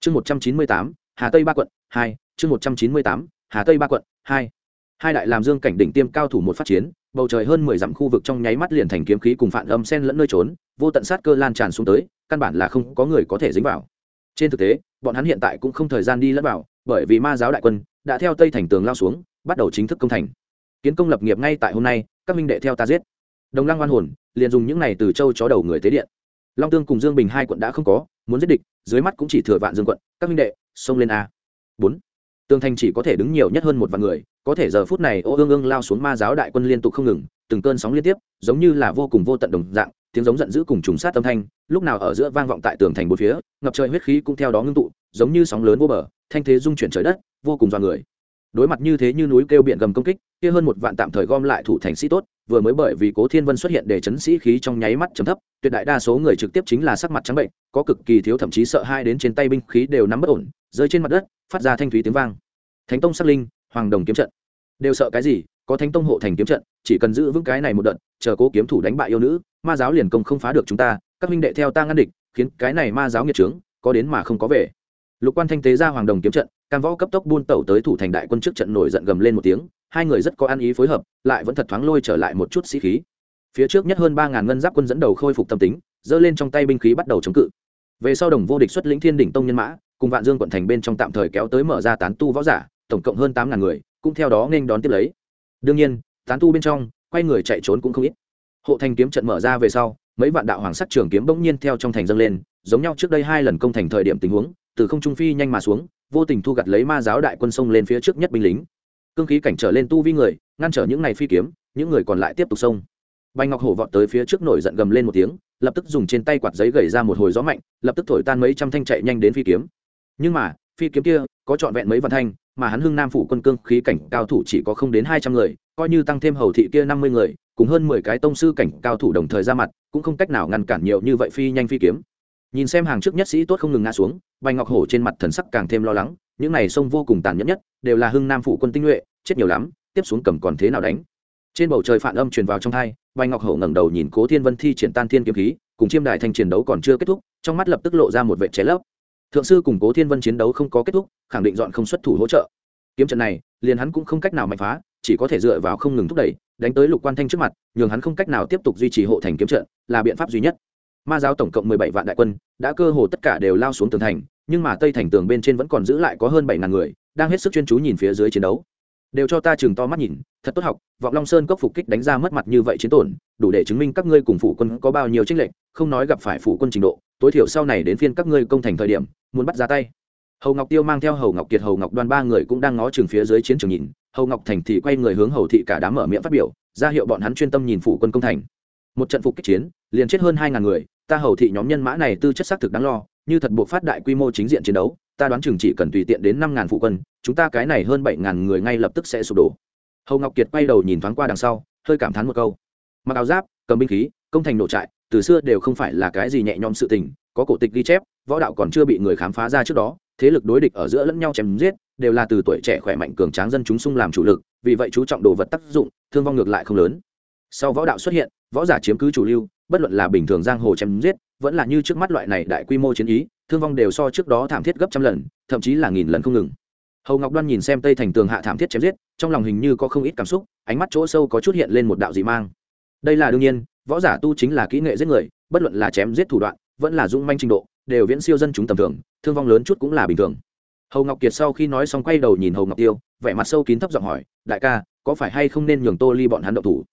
Chương một trăm chín mươi tám, hà tây ba quận hai, chương một trăm chín mươi tám hà tây ba quận, hai. Hai đại làm dương cảnh đỉnh tiêm cao thủ một phát chiến, bầu trời hơn mười dặm khu vực trong nháy mắt liền thành kiếm khí cùng phản âm sen lẫn nơi trốn, vô tận sát cơ lan tràn xuống tới, căn bản là không có người có thể dính vào. Trên thực tế, bọn hắn hiện tại cũng không thời gian đi lẫn vào, bởi vì ma giáo đại quân đã theo tây thành tường lao xuống, bắt đầu chính thức công thành. Kiến công lập nghiệp ngay tại hôm nay, các minh đệ theo ta giết. Đồng lăng oan hồn, liền dùng những này từ châu chó đầu người tế điện. Long tương cùng dương bình hai quận đã không có, muốn giết địch, dưới mắt cũng chỉ thừa vạn dương quận. Các minh đệ, xông lên a. Bốn. Tường thành chỉ có thể đứng nhiều nhất hơn một vạn người, có thể giờ phút này ô ương ương lao xuống ma giáo đại quân liên tục không ngừng, từng cơn sóng liên tiếp, giống như là vô cùng vô tận đồng dạng, tiếng giống giận dữ cùng trùng sát âm thanh, lúc nào ở giữa vang vọng tại tường thành bốn phía, ngập trời huyết khí cũng theo đó ngưng tụ, giống như sóng lớn vô bờ, thanh thế dung chuyển trời đất, vô cùng dọa người. Đối mặt như thế như núi kêu biển gầm công kích, kia hơn một vạn tạm thời gom lại thủ thành sĩ tốt, vừa mới bởi vì cố thiên vân xuất hiện để chấn sĩ khí trong nháy mắt chấm thấp, tuyệt đại đa số người trực tiếp chính là sắc mặt trắng bệnh, có cực kỳ thiếu thậm chí sợ hai đến trên tay binh khí đều nắm bất ổn, rơi trên mặt đất phát ra thanh thúy tiếng vang. Thánh tông sắc linh, hoàng đồng kiếm trận. Đều sợ cái gì, có thánh tông hộ thành kiếm trận, chỉ cần giữ vững cái này một đợt, chờ cố kiếm thủ đánh bại yêu nữ, ma giáo liền công không phá được chúng ta, các minh đệ theo ta ngăn địch, khiến cái này ma giáo nghiệt trướng, có đến mà không có về. Lục quan thanh tế ra hoàng đồng kiếm trận, cam võ cấp tốc buôn tẩu tới thủ thành đại quân trước trận nổi giận gầm lên một tiếng, hai người rất có ăn ý phối hợp, lại vẫn thật thoáng lôi trở lại một chút sĩ khí. Phía trước nhất hơn ba ngàn ngân giáp quân dẫn đầu khôi phục tâm tính, giơ lên trong tay binh khí bắt đầu chống cự. Về sau đồng vô địch xuất lĩnh thiên đỉnh tông nhân mã cùng vạn dương quận thành bên trong tạm thời kéo tới mở ra tán tu võ giả, tổng cộng hơn tám ngàn người, cũng theo đó nên đón tiếp lấy. Đương nhiên, tán tu bên trong, quay người chạy trốn cũng không ít. Hộ thành kiếm trận mở ra về sau, mấy vạn đạo hoàng sắc trường kiếm bỗng nhiên theo trong thành dâng lên, giống nhau trước đây hai lần công thành thời điểm tình huống, từ không trung phi nhanh mà xuống, vô tình thu gặt lấy ma giáo đại quân sông lên phía trước nhất binh lính. Cương khí cảnh trở lên tu vi người, ngăn trở những này phi kiếm, những người còn lại tiếp tục xông bành ngọc hổ vọt tới phía trước nổi giận gầm lên một tiếng, lập tức dùng trên tay quạt giấy gầy ra một hồi gió mạnh, lập tức thổi tan mấy trăm thanh chạy nhanh đến phi kiếm nhưng mà, phi kiếm kia, có trọn vẹn mấy vạn thanh, mà hắn hưng nam phủ quân cương khí cảnh cao thủ chỉ có không đến hai trăm người, coi như tăng thêm hầu thị kia năm mươi người, cùng hơn mười cái tông sư cảnh cao thủ đồng thời ra mặt, cũng không cách nào ngăn cản nhiều như vậy phi nhanh phi kiếm. Nhìn xem hàng trước nhất sĩ tốt không ngừng ngã xuống, bành ngọc hổ trên mặt thần sắc càng thêm lo lắng, những này sông vô cùng tàn nhẫn nhất, đều là hưng nam phủ quân tinh nhuệ, chết nhiều lắm, tiếp xuống cầm còn thế nào đánh. Trên bầu trời phản âm truyền vào trong thai bành ngọc hổ ngẩng đầu nhìn cố thiên vân thi triển tan thiên kiếm khí, cùng chiêm đại thanh chiến đấu còn chưa kết thúc, trong mắt lập tức lộ ra một vệ cháy lấp thượng sư cùng cố thiên vân chiến đấu không có kết thúc, khẳng định dọn không xuất thủ hỗ trợ. Kiếm trận này, liền hắn cũng không cách nào mạnh phá, chỉ có thể dựa vào không ngừng thúc đẩy, đánh tới lục quan thanh trước mặt, nhường hắn không cách nào tiếp tục duy trì hộ thành kiếm trận, là biện pháp duy nhất. Ma giáo tổng cộng mười bảy vạn đại quân, đã cơ hồ tất cả đều lao xuống tường thành, nhưng mà tây thành tường bên trên vẫn còn giữ lại có hơn bảy ngàn người, đang hết sức chuyên chú nhìn phía dưới chiến đấu. Đều cho ta chừng to mắt nhìn, thật tốt học, vọng long sơn cốc phục kích đánh ra mất mặt như vậy chiến tổn, đủ để chứng minh các ngươi cùng phủ quân có bao nhiêu tranh lệch, không nói gặp phải phủ quân trình độ tối thiểu sau này đến phiên các ngươi công thành thời điểm, muốn bắt ra tay. Hầu ngọc tiêu mang theo hầu ngọc kiệt, hầu ngọc đoan ba người cũng đang ngó chừng phía dưới chiến trường nhìn. Hầu ngọc thành thì quay người hướng hầu thị cả đám mở miệng phát biểu, ra hiệu bọn hắn chuyên tâm nhìn phủ quân công thành. Một trận phục kích chiến, liền chết hơn hai ngàn người, ta hầu thị nhóm nhân mã này tư chất xác thực đáng lo, như thật buộc phát đại quy mô chính diện chiến đấu, ta đoán chừng chỉ cần tùy tiện đến năm ngàn phụ quân, chúng ta cái này hơn bảy ngàn người ngay lập tức sẽ sụp đổ. Hầu ngọc kiệt quay đầu nhìn thoáng qua đằng sau, hơi cảm thán một câu. Mặc áo giáp, cầm binh khí, công thành nổ trại từ xưa đều không phải là cái gì nhẹ nhõm sự tình, có cổ tịch ghi chép, võ đạo còn chưa bị người khám phá ra trước đó, thế lực đối địch ở giữa lẫn nhau chém giết, đều là từ tuổi trẻ khỏe mạnh cường tráng dân chúng sung làm chủ lực, vì vậy chú trọng đồ vật tác dụng, thương vong ngược lại không lớn. Sau võ đạo xuất hiện, võ giả chiếm cứ chủ lưu, bất luận là bình thường giang hồ chém giết, vẫn là như trước mắt loại này đại quy mô chiến ý, thương vong đều so trước đó thảm thiết gấp trăm lần, thậm chí là nghìn lần không ngừng. Hầu ngọc đoan nhìn xem tây thành tường hạ thảm thiết chém giết, trong lòng hình như có không ít cảm xúc, ánh mắt chỗ sâu có chút hiện lên một đạo dị mang đây là đương nhiên, võ giả tu chính là kỹ nghệ giết người, bất luận là chém giết thủ đoạn, vẫn là dung manh trình độ, đều viễn siêu dân chúng tầm thường, thương vong lớn chút cũng là bình thường. Hầu ngọc kiệt sau khi nói xong quay đầu nhìn hầu ngọc tiêu, vẻ mặt sâu kín thấp giọng hỏi, đại ca, có phải hay không nên nhường tô ly bọn hắn động thủ?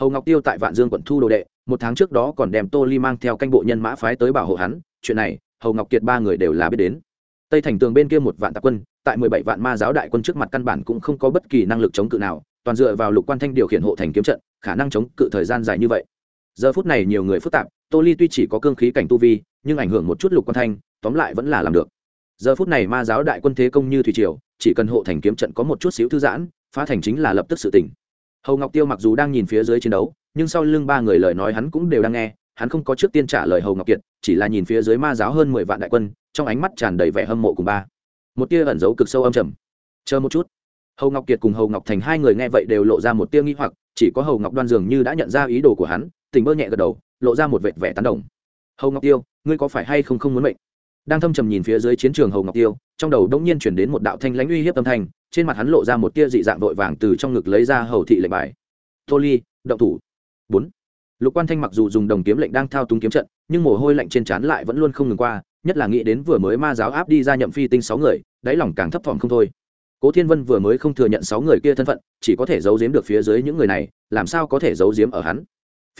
Hầu ngọc tiêu tại vạn dương quận thu đồ đệ, một tháng trước đó còn đem tô ly mang theo canh bộ nhân mã phái tới bảo hộ hắn, chuyện này, hầu ngọc kiệt ba người đều là biết đến. Tây thành tường bên kia một vạn tạc quân, tại mười bảy vạn ma giáo đại quân trước mặt căn bản cũng không có bất kỳ năng lực chống cự nào toàn dựa vào lục quan thanh điều khiển hộ thành kiếm trận, khả năng chống cự thời gian dài như vậy. Giờ phút này nhiều người phức tạp, tô ly tuy chỉ có cương khí cảnh tu vi, nhưng ảnh hưởng một chút lục quan thanh, tóm lại vẫn là làm được. Giờ phút này ma giáo đại quân thế công như thủy triều, chỉ cần hộ thành kiếm trận có một chút xíu thư giãn, phá thành chính là lập tức sự tỉnh. Hầu ngọc tiêu mặc dù đang nhìn phía dưới chiến đấu, nhưng sau lưng ba người lời nói hắn cũng đều đang nghe, hắn không có trước tiên trả lời hầu ngọc kiệt, chỉ là nhìn phía dưới ma giáo hơn mười vạn đại quân, trong ánh mắt tràn đầy vẻ hâm mộ cùng ba. Một tia ẩn giấu cực sâu âm trầm. Chờ một chút hầu ngọc kiệt cùng hầu ngọc thành hai người nghe vậy đều lộ ra một tia nghi hoặc, chỉ có hầu ngọc đoan dường như đã nhận ra ý đồ của hắn, tình bơ nhẹ gật đầu, lộ ra một vệt vẻ tán đồng. Hầu ngọc tiêu, ngươi có phải hay không không muốn mệnh? Đang thâm trầm nhìn phía dưới chiến trường hầu ngọc tiêu, trong đầu đông nhiên chuyển đến một đạo thanh lãnh uy hiếp âm thanh, trên mặt hắn lộ ra một tia dị dạng vội vàng từ trong ngực lấy ra hầu thị lệnh bài. Tô ly, động thủ. Bốn. Lục quan thanh mặc dù dùng đồng kiếm lệnh đang thao túng kiếm trận, nhưng mồ hôi lạnh trên trán lại vẫn luôn không ngừng qua, nhất là nghĩ đến vừa mới ma giáo áp đi ra nhậm phi tinh sáu người, đáy lòng càng thấp thỏm không thôi cố thiên vân vừa mới không thừa nhận sáu người kia thân phận, chỉ có thể giấu giếm được phía dưới những người này, làm sao có thể giấu giếm ở hắn?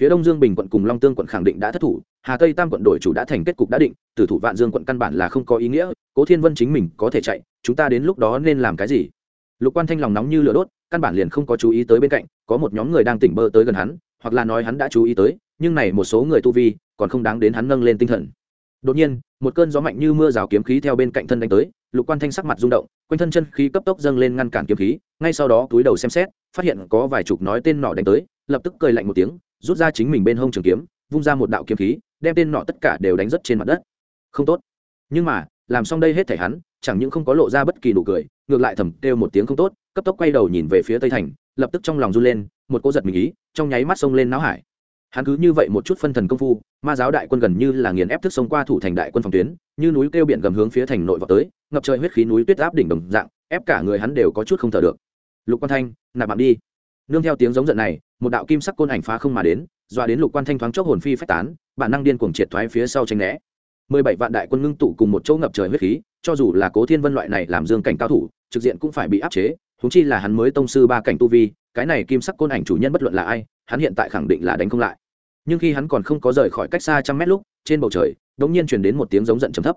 Phía đông dương bình quận cùng long tương quận khẳng định đã thất thủ, hà tây tam quận đổi chủ đã thành kết cục đã định, tử thủ vạn dương quận căn bản là không có ý nghĩa, cố thiên vân chính mình có thể chạy, chúng ta đến lúc đó nên làm cái gì? Lục quan thanh lòng nóng như lửa đốt, căn bản liền không có chú ý tới bên cạnh, có một nhóm người đang tỉnh bơ tới gần hắn, hoặc là nói hắn đã chú ý tới, nhưng này một số người tu vi, còn không đáng đến hắn nâng lên tinh thần. Đột nhiên, một cơn gió mạnh như mưa rào kiếm khí theo bên cạnh thân đánh tới, lục quan thanh sắc mặt rung động quanh thân chân khí cấp tốc dâng lên ngăn cản kiếm khí, ngay sau đó túi đầu xem xét, phát hiện có vài chục nói tên nọ đánh tới, lập tức cười lạnh một tiếng, rút ra chính mình bên hông trường kiếm, vung ra một đạo kiếm khí, đem tên nọ tất cả đều đánh rất trên mặt đất. Không tốt. Nhưng mà, làm xong đây hết thể hắn, chẳng những không có lộ ra bất kỳ nụ cười, ngược lại thầm kêu một tiếng không tốt, cấp tốc quay đầu nhìn về phía tây thành, lập tức trong lòng run lên, một cô giật mình ý, trong nháy mắt xông lên Náo hải. Hắn cứ như vậy một chút phân thần công phu, ma giáo đại quân gần như là nghiền ép thức xông qua thủ thành đại quân phòng tuyến, như núi kêu biển gầm hướng phía thành nội vào tới ngập trời huyết khí núi tuyết áp đỉnh đồng dạng, ép cả người hắn đều có chút không thở được. Lục quan thanh, nạp mạng đi. Nương theo tiếng giống giận này, một đạo kim sắc côn ảnh phá không mà đến, dọa đến lục quan thanh thoáng chốc hồn phi phách tán, bản năng điên cuồng triệt thoái phía sau tranh né. Mười bảy vạn đại quân ngưng tụ cùng một chỗ ngập trời huyết khí, cho dù là cố thiên vân loại này làm dương cảnh cao thủ, trực diện cũng phải bị áp chế húng chi là hắn mới tông sư ba cảnh tu vi, cái này kim sắc côn ảnh chủ nhân bất luận là ai, hắn hiện tại khẳng định là đánh không lại. Nhưng khi hắn còn không có rời khỏi cách xa trăm mét lúc, trên bầu trời đ ỗ n g nhiên truyền đến một tiếng giống giận chấm thấp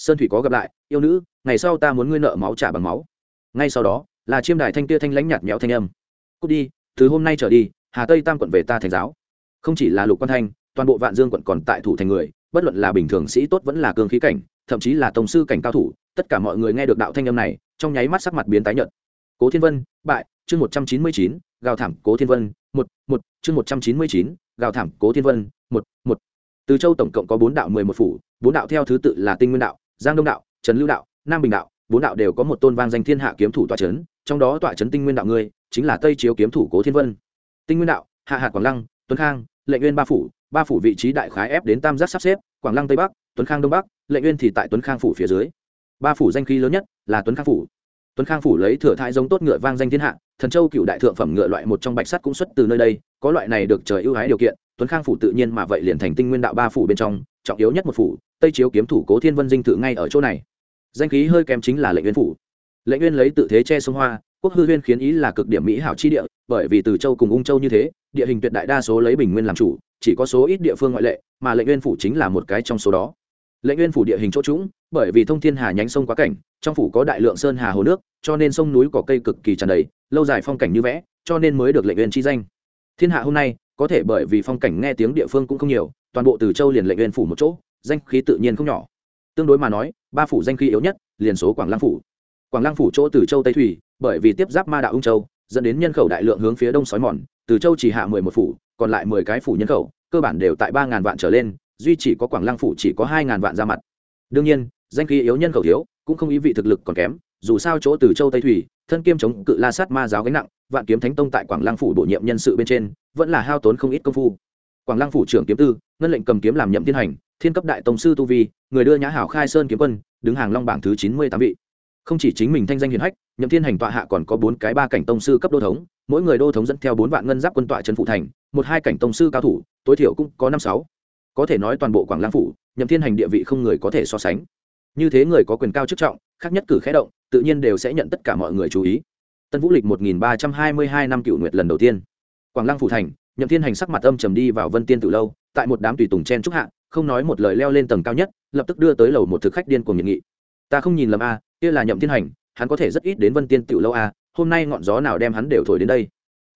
sơn thủy có gặp lại, yêu nữ, ngày sau ta muốn ngươi nợ máu trả bằng máu. Ngay sau đó, là chiêm đài thanh tia thanh lãnh nhạt méo thanh âm. Cút đi từ hôm nay trở đi, hà tây tam quận về ta thành giáo. Không chỉ là lục quan thanh, toàn bộ vạn dương quận còn tại thủ thành người, bất luận là bình thường sĩ tốt vẫn là cương khí cảnh, thậm chí là tổng sư cảnh cao thủ, tất cả mọi người nghe được đạo thanh âm này, trong nháy mắt sắc mặt biến tái nhợt. Cố thiên vân, bại, chương một trăm chín mươi chín, gào thảm cố thiên vân, một một, chương một trăm chín mươi chín, gào thảm cố thiên vân, một một. Từ châu tổng cộng có bốn đạo mười một phủ, bốn đạo theo thứ tự là tinh nguyên đạo giang đông đạo, trần lưu đạo, nam bình đạo, bốn đạo đều có một tôn vang danh thiên hạ kiếm thủ tọa trấn trong đó tọa trấn tinh nguyên đạo ngươi, chính là tây chiếu kiếm thủ cố thiên vân. Tinh nguyên đạo, hạ hạt quảng lăng, tuấn khang, lệnh nguyên ba phủ ba phủ vị trí đại khái ép đến tam giác sắp xếp, quảng lăng tây bắc, tuấn khang đông bắc, lệnh nguyên thì tại tuấn khang phủ phía dưới. Ba phủ danh khí lớn nhất là tuấn khang phủ. Tuấn khang phủ lấy thừa thái giống tốt ngựa vang danh thiên hạ, thần châu cựu đại thượng phẩm ngựa loại một trong bạch sắt cũng xuất từ nơi đây, có loại này được trời ưu ái điều kiện, tuấn khang phủ tự nhiên mà vậy liền thành tinh nguyên đạo ba phủ bên trong trọng yếu nhất một phủ, tây chiếu kiếm thủ cố thiên vân dinh thự ngay ở chỗ này. Danh khí hơi kém chính là lệnh nguyên phủ. Lệnh nguyên lấy tự thế che sông hoa, quốc hư huyên khiến ý là cực điểm mỹ hảo chi địa, bởi vì từ châu cùng ung châu như thế, địa hình tuyệt đại đa số lấy bình nguyên làm chủ, chỉ có số ít địa phương ngoại lệ, mà lệnh nguyên phủ chính là một cái trong số đó. Lệnh nguyên phủ địa hình chỗ trũng, bởi vì thông thiên hà nhánh sông quá cảnh, trong phủ có đại lượng sơn hà hồ nước, cho nên sông núi có cây cực kỳ tràn đầy, lâu dài phong cảnh như vẽ, cho nên mới được lệnh nguyên chi danh. Thiên hạ hôm nay, có thể bởi vì phong cảnh nghe tiếng địa phương cũng không nhiều toàn bộ từ châu liền lệnh nguyên phủ một chỗ, danh khí tự nhiên không nhỏ. Tương đối mà nói, ba phủ danh khí yếu nhất, liền số quảng lăng phủ. Quảng lăng phủ chỗ từ châu tây thủy, bởi vì tiếp giáp ma đạo ung châu, dẫn đến nhân khẩu đại lượng hướng phía đông sói mòn, từ châu chỉ hạ mười một phủ, còn lại mười cái phủ nhân khẩu, cơ bản đều tại ba ngàn vạn trở lên, duy chỉ có quảng lăng phủ chỉ có hai ngàn vạn ra mặt. Đương nhiên, danh khí yếu nhân khẩu thiếu, cũng không ý vị thực lực còn kém, dù sao chỗ từ châu tây thủy, thân kiêm chống cự la sát ma giáo gánh nặng, vạn kiếm thánh tông tại quảng lăng phủ bổ nhiệm nhân sự bên trên, vẫn là hao tốn không ít công phu quảng lăng phủ trưởng kiếm tư, ngân lệnh cầm kiếm làm nhậm thiên hành, thiên cấp đại tổng sư tu vi, người đưa nhã hảo khai sơn kiếm quân, đứng hàng long bảng thứ chín mươi tám vị. Không chỉ chính mình thanh danh hiền hách, nhậm thiên hành tọa hạ còn có bốn cái ba cảnh tông sư cấp đô thống, mỗi người đô thống dẫn theo bốn vạn ngân giáp quân tọa trần phụ thành, một hai cảnh tông sư cao thủ, tối thiểu cũng có năm sáu. Có thể nói toàn bộ quảng lang phủ, nhậm thiên hành địa vị không người có thể so sánh. Như thế người có quyền cao chức trọng, khác nhất cử khẽ động, tự nhiên đều sẽ nhận tất cả mọi người chú ý. Tân vũ lịch một nghìn ba trăm hai mươi hai năm cựu nguyệt lần đầu tiên. Quảng lăng phủ thành nhậm thiên hành sắc mặt âm trầm đi vào vân tiên từ lâu, tại một đám tùy tùng chen trúc hạ, không nói một lời leo lên tầng cao nhất, lập tức đưa tới lầu một thực khách điên cuồng nhiệt nghị. Ta không nhìn lầm a, kia là nhậm thiên hành, hắn có thể rất ít đến vân tiên tự lâu a, hôm nay ngọn gió nào đem hắn đều thổi đến đây.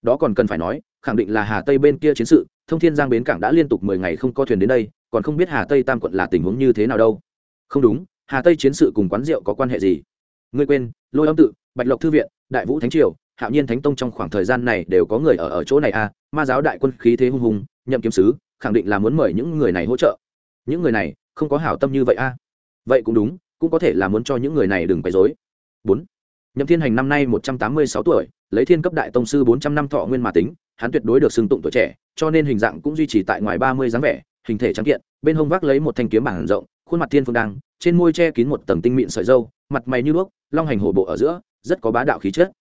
Đó còn cần phải nói, khẳng định là hà tây bên kia chiến sự, thông thiên giang bến cảng đã liên tục mười ngày không có thuyền đến đây, còn không biết hà tây tam quận là tình huống như thế nào đâu. Không đúng, hà tây chiến sự cùng quán rượu có quan hệ gì? Ngươi quên, lôi âm tự, bạch lộc thư viện, đại vũ thánh triều hạo nhiên thánh tông trong khoảng thời gian này đều có người ở ở chỗ này à? Ma giáo đại quân khí thế hung hùng, nhậm kiếm sứ, khẳng định là muốn mời những người này hỗ trợ. Những người này, không có hảo tâm như vậy à? Vậy cũng đúng, cũng có thể là muốn cho những người này đừng quấy rối. Bốn. Nhậm thiên hành năm nay một trăm tám mươi sáu tuổi, lấy thiên cấp đại tông sư bốn trăm năm thọ nguyên mà tính, hắn tuyệt đối được xưng tụng tuổi trẻ, cho nên hình dạng cũng duy trì tại ngoài ba mươi dáng vẻ, hình thể trắng kiện, bên hông vác lấy một thanh kiếm bảng rộng, khuôn mặt thiên phương đăng, trên môi che kín một tầng tinh mịn sợi dâu mặt mày như đuốc, long hành hổ bộ ở giữa, rất có bá đạo khí chất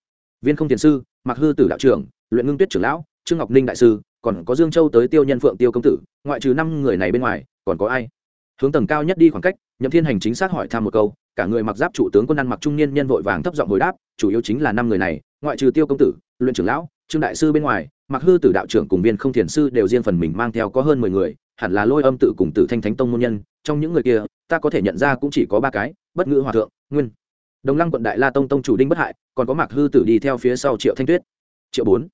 viên không thiền sư mặc hư tử đạo trưởng, luyện ngưng tuyết trưởng lão, trương ngọc ninh đại sư, còn có dương châu tới tiêu nhân phượng tiêu công tử, ngoại trừ năm người này bên ngoài, còn có ai? Hướng tầng cao nhất đi khoảng cách, nhậm thiên hành chính xác hỏi thăm một câu, cả người mặc giáp chủ tướng quân ăn mặc trung niên nhân vội vàng thấp giọng hồi đáp, chủ yếu chính là năm người này, ngoại trừ tiêu công tử, luyện trưởng lão, trương đại sư bên ngoài mặc hư tử đạo trưởng cùng viên không thiền sư đều riêng phần mình mang theo có hơn mười người, hẳn là lôi âm tự cùng tử thanh thánh tông môn nhân, trong những người kia, ta có thể nhận ra cũng chỉ có ba cái, bất ngữ hòa thượng, nguyên đồng lăng quận đại la tông tông chủ đinh bất hại, còn có mặc hư tử đi theo phía sau triệu thanh tuyết. Triệu bốn.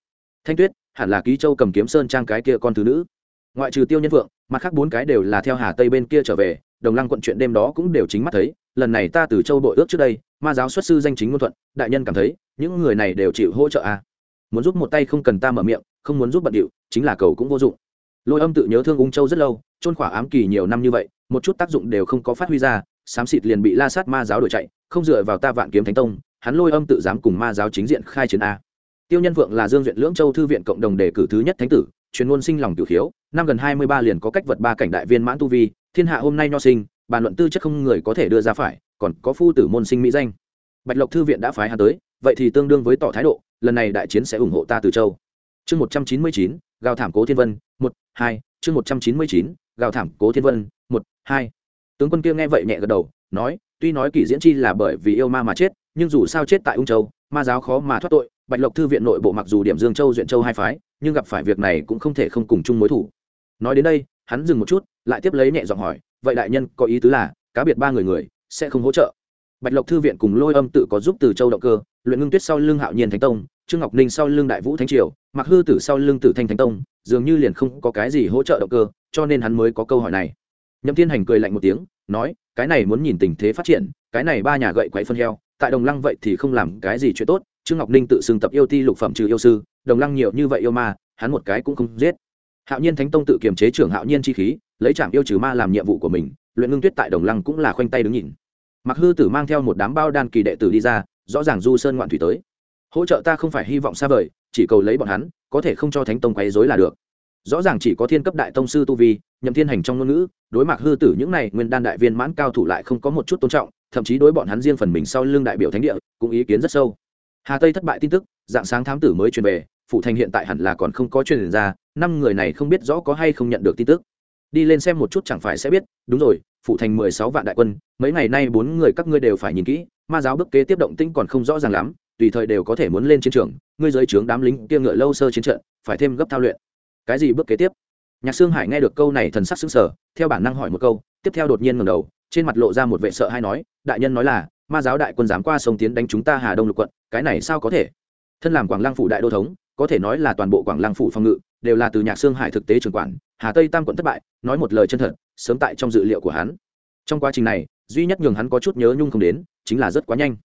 Thanh tuyết, hẳn là ký châu cầm kiếm sơn trang cái kia con thứ nữ. Ngoại trừ tiêu nhân vượng, mặt khác bốn cái đều là theo hà tây bên kia trở về, đồng lăng quận chuyện đêm đó cũng đều chính mắt thấy, lần này ta từ châu bội ước trước đây, ma giáo xuất sư danh chính ngôn thuận, đại nhân cảm thấy, những người này đều chịu hỗ trợ à. muốn giúp một tay không cần ta mở miệng, không muốn giúp bận điệu, chính là cầu cũng vô dụng. Lôi âm tự nhớ thương ung châu rất lâu trôn khỏa ám kỳ nhiều năm như vậy một chút tác dụng đều không có phát huy ra, xám xịt liền bị la sát ma giáo đổi chạy, không dựa vào ta vạn kiếm thánh tông, hắn lôi âm tự dám cùng ma giáo chính diện khai chiến a. Tiêu nhân vượng là dương duyện lưỡng châu thư viện cộng đồng đề cử thứ nhất thánh tử truyền ngôn sinh lòng tiểu khiếu, năm gần hai mươi ba liền có cách vật ba cảnh đại viên mãn tu vi, thiên hạ hôm nay nho sinh, bàn luận tư chất không người có thể đưa ra phải, còn có phu tử môn sinh mỹ danh. Bạch lộc thư viện đã phái hắn tới, vậy thì tương đương với tỏ thái độ, lần này đại chiến sẽ ủng hộ ta từ châu. Chương một trăm chín mươi chín, gào thảm cố thiên vân, một, hai, chương một trăm chín mươi chín gào thảm cố thiên vân, một, hai. Tướng quân kia nghe vậy nhẹ gật đầu, nói, tuy nói kỷ diễn chi là bởi vì yêu ma mà chết, nhưng dù sao chết tại ung châu, ma giáo khó mà thoát tội, bạch lộc thư viện nội bộ mặc dù điểm dương châu, duyện châu hai phái, nhưng gặp phải việc này cũng không thể không cùng chung mối thủ. Nói đến đây, hắn dừng một chút, lại tiếp lấy nhẹ giọng hỏi, vậy đại nhân có ý tứ là, cá biệt ba người người, sẽ không hỗ trợ? Bạch lộc thư viện cùng lôi âm tự có giúp từ châu động cơ, luyện ngưng tuyết sau lưng hạo nhiên thánh tông, trương ngọc ninh sau lưng đại vũ thánh triều mặc hư tử sau lưng tử thanh thánh tông dường như liền không có cái gì hỗ trợ động cơ, cho nên hắn mới có câu hỏi này. Nhậm thiên hành cười lạnh một tiếng, nói, cái này muốn nhìn tình thế phát triển, cái này ba nhà gậy quậy phân heo, tại đồng lăng vậy thì không làm cái gì chuyện tốt, trương ngọc ninh tự xưng tập yêu ti lục phẩm trừ yêu sư, đồng lăng nhiều như vậy yêu ma, hắn một cái cũng không giết. Hạo nhiên thánh tông tự kiềm chế trưởng hạo nhiên chi khí, lấy trạm yêu trừ ma làm nhiệm vụ của mình, luyện ngưng tuyết tại đồng lăng cũng là khoanh tay đứng nhìn. Mặc hư tử mang theo một đám bao đan kỳ đệ tử đi ra, rõ ràng du sơn ngoạn thủy tới. Hỗ trợ ta không phải hy vọng xa vời chỉ cầu lấy bọn hắn, có thể không cho thánh tông quấy dối là được. Rõ ràng chỉ có thiên cấp đại tông sư tu vi, nhậm thiên hành trong ngôn ngữ, đối mặt hư tử những này nguyên đan đại viên mãn cao thủ lại không có một chút tôn trọng, thậm chí đối bọn hắn riêng phần mình sau lưng đại biểu thánh địa, cũng ý kiến rất sâu. Hà tây thất bại tin tức, dạng sáng thám tử mới truyền về phụ thành hiện tại hẳn là còn không có truyền ra, năm người này không biết rõ có hay không nhận được tin tức. Đi lên xem một chút chẳng phải sẽ biết, đúng rồi phụ thành mười sáu vạn đại quân, mấy ngày nay bốn người các ngươi đều phải nhìn kỹ, ma giáo bức kế tiếp động tĩnh còn không rõ ràng lắm tùy thời đều có thể muốn lên chiến trường, ngươi giới trướng đám lính kia ngựa lâu sơ chiến trận, phải thêm gấp thao luyện. Cái gì bước kế tiếp? Nhạc sương hải nghe được câu này thần sắc xứng sở theo bản năng hỏi một câu, tiếp theo đột nhiên ngầm đầu, trên mặt lộ ra một vệ sợ hay nói, đại nhân nói là, ma giáo đại quân dám qua sông tiến đánh chúng ta hà đông lục quận, cái này sao có thể? Thân làm quảng lăng phủ đại đô thống, có thể nói là toàn bộ quảng lăng phủ phòng ngự, đều là từ nhạc sương hải thực tế trường quản, hà tây tam quận thất bại, nói một lời chân thật, sớm tại trong dự liệu của hắn. Trong quá trình này, duy nhất nhường hắn có chút nhớ nhung không đến, chính là rất quá nhanh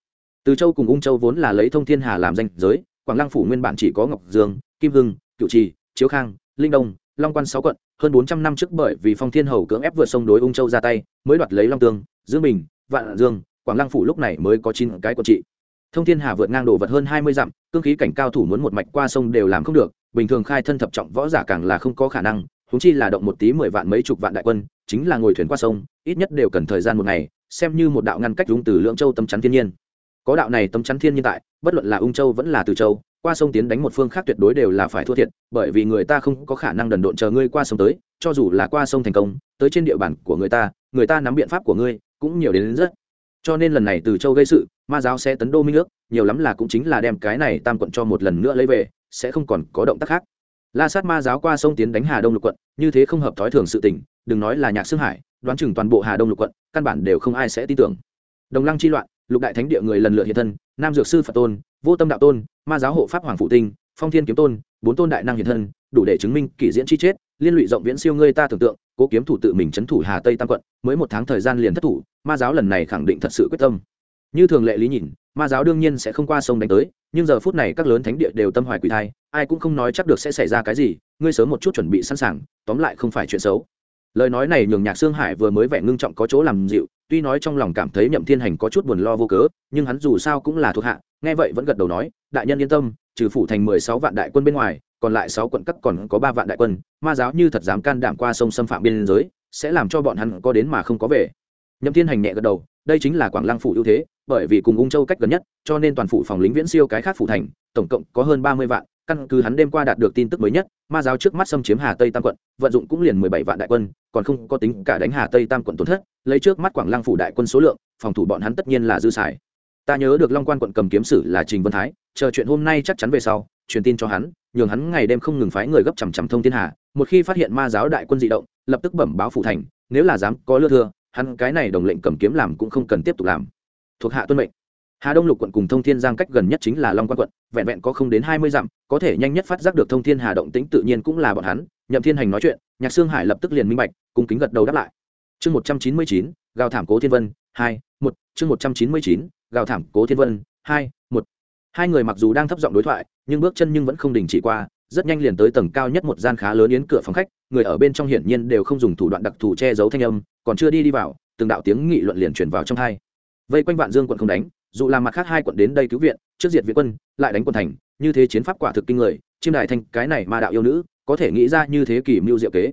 từ châu cùng ung châu vốn là lấy thông thiên hà làm danh giới, quảng lăng phủ nguyên bản chỉ có ngọc dương, kim hưng cựu trì, chiếu khang, linh đông, long quan sáu quận, hơn bốn trăm năm trước bởi vì phong thiên hầu cưỡng ép vượt sông đối ung châu ra tay, mới đoạt lấy long tương, dương bình, vạn dương, quảng lăng phủ lúc này mới có chín cái quận trị. Thông thiên hà vượt ngang đổ vật hơn hai mươi dặm, cương khí cảnh cao thủ muốn một mạch qua sông đều làm không được, bình thường khai thân thập trọng võ giả càng là không có khả năng húng chi là động một tí mười vạn mấy chục vạn đại quân, chính là ngồi thuyền qua sông, ít nhất đều cần thời gian một ngày, xem như một đạo ngăn cách đúng từ lưỡng châu tâm chắn thiên nhiên có đạo này tấm chắn thiên nhiên tại bất luận là ung châu vẫn là từ châu qua sông tiến đánh một phương khác tuyệt đối đều là phải thua thiệt bởi vì người ta không có khả năng đần độn chờ ngươi qua sông tới cho dù là qua sông thành công tới trên địa bàn của người ta người ta nắm biện pháp của ngươi cũng nhiều đến, đến rất. Cho nên lần này từ châu gây sự ma giáo sẽ tấn đô minh ước nhiều lắm là cũng chính là đem cái này tam quận cho một lần nữa lấy về sẽ không còn có động tác khác. La sát ma giáo qua sông tiến đánh hà đông lục quận như thế không hợp thói thường sự tình đừng nói là nhạc xương hải đoán chừng toàn bộ hà đông lục quận căn bản đều không ai sẽ tin tưởng. Đồng lăng chi loạn lục đại thánh địa người lần lượt hiện thân, nam dược sư phật tôn, vô tâm đạo tôn, ma giáo hộ pháp hoàng phụ tinh, phong thiên kiếm tôn, bốn tôn đại năng hiện thân, đủ để chứng minh kỷ diễn chi chết, liên lụy rộng viễn siêu ngươi ta tưởng tượng, cố kiếm thủ tự mình c h ấ n thủ hà tây tam quận, mới một tháng thời gian liền thất thủ, ma giáo lần này khẳng định thật sự quyết tâm. Như thường lệ lý nhìn, ma giáo đương nhiên sẽ không qua sông đánh tới, nhưng giờ phút này các lớn thánh địa đều tâm hoài quỷ thai, ai cũng không nói chắc được sẽ xảy ra cái gì, ngươi sớm một chút chuẩn bị sẵn sàng, tóm lại không phải chuyện xấu. Lời nói này nhường nhạc sương hải vừa mới vẻ ngưng trọng có chỗ làm dịu tuy nói trong lòng cảm thấy nhậm thiên hành có chút buồn lo vô cớ, nhưng hắn dù sao cũng là thuộc hạ, nghe vậy vẫn gật đầu nói, đại nhân yên tâm, trừ phủ thành mười sáu vạn đại quân bên ngoài, còn lại sáu quận cấp còn có ba vạn đại quân, ma giáo như thật dám can đảm qua sông xâm phạm biên giới, sẽ làm cho bọn hắn có đến mà không có về. Nhậm thiên hành nhẹ gật đầu, đây chính là quảng lăng phủ ưu thế, bởi vì cùng ung châu cách gần nhất, cho nên toàn phủ phòng lính viễn siêu cái khác phủ thành, tổng cộng có hơn ba mươi vạn căn cứ hắn đêm qua đạt được tin tức mới nhất, ma giáo trước mắt xâm chiếm hà tây tam quận, vận dụng cũng liền mười bảy vạn đại quân, còn không có tính cả đánh hà tây tam quận tổn thất, lấy trước mắt quảng lăng phủ đại quân số lượng, phòng thủ bọn hắn tất nhiên là dư xài. Ta nhớ được long quan quận cầm kiếm sử là trình vân thái, chờ chuyện hôm nay chắc chắn về sau, truyền tin cho hắn, nhường hắn ngày đêm không ngừng phái người gấp chằm chằm thông thiên hà, một khi phát hiện ma giáo đại quân dị động, lập tức bẩm báo phủ thành, nếu là dám có lưa thưa, hắn cái này đồng lệnh cầm kiếm làm cũng không cần tiếp tục làm. Thuộc hạ tuân mệnh hà đông lục quận cùng thông thiên giang cách gần nhất chính là long quan quận, vẹn vẹn có không đến hai mươi dặm, có thể nhanh nhất phát giác được thông thiên hà động tĩnh tự nhiên cũng là bọn hắn. Nhậm thiên hành nói chuyện, nhạc sương hải lập tức liền minh bạch cùng kính gật đầu đáp lại. Chương một trăm chín mươi chín, gào thảm cố thiên vân, hai, một, chương một trăm chín mươi chín, gào thảm cố thiên vân, hai, một. Hai người mặc dù đang thấp giọng đối thoại, nhưng bước chân nhưng vẫn không đình chỉ qua, rất nhanh liền tới tầng cao nhất một gian khá lớn yến cửa phòng khách, người ở bên trong hiển nhiên đều không dùng thủ đoạn đặc thù che giấu thanh âm, còn chưa đi đi vào, từng đạo tiếng nghị luận liền truyền vào trong hai. Vây quanh vạn dương quận không đánh dù làm mặt khác hai quận đến đây cứu viện, trước diệt viện quân, lại đánh quân thành, như thế chiến pháp quả thực kinh người, chiêm đại thanh cái này ma đạo yêu nữ, có thể nghĩ ra như thế kỷ mưu diệu kế.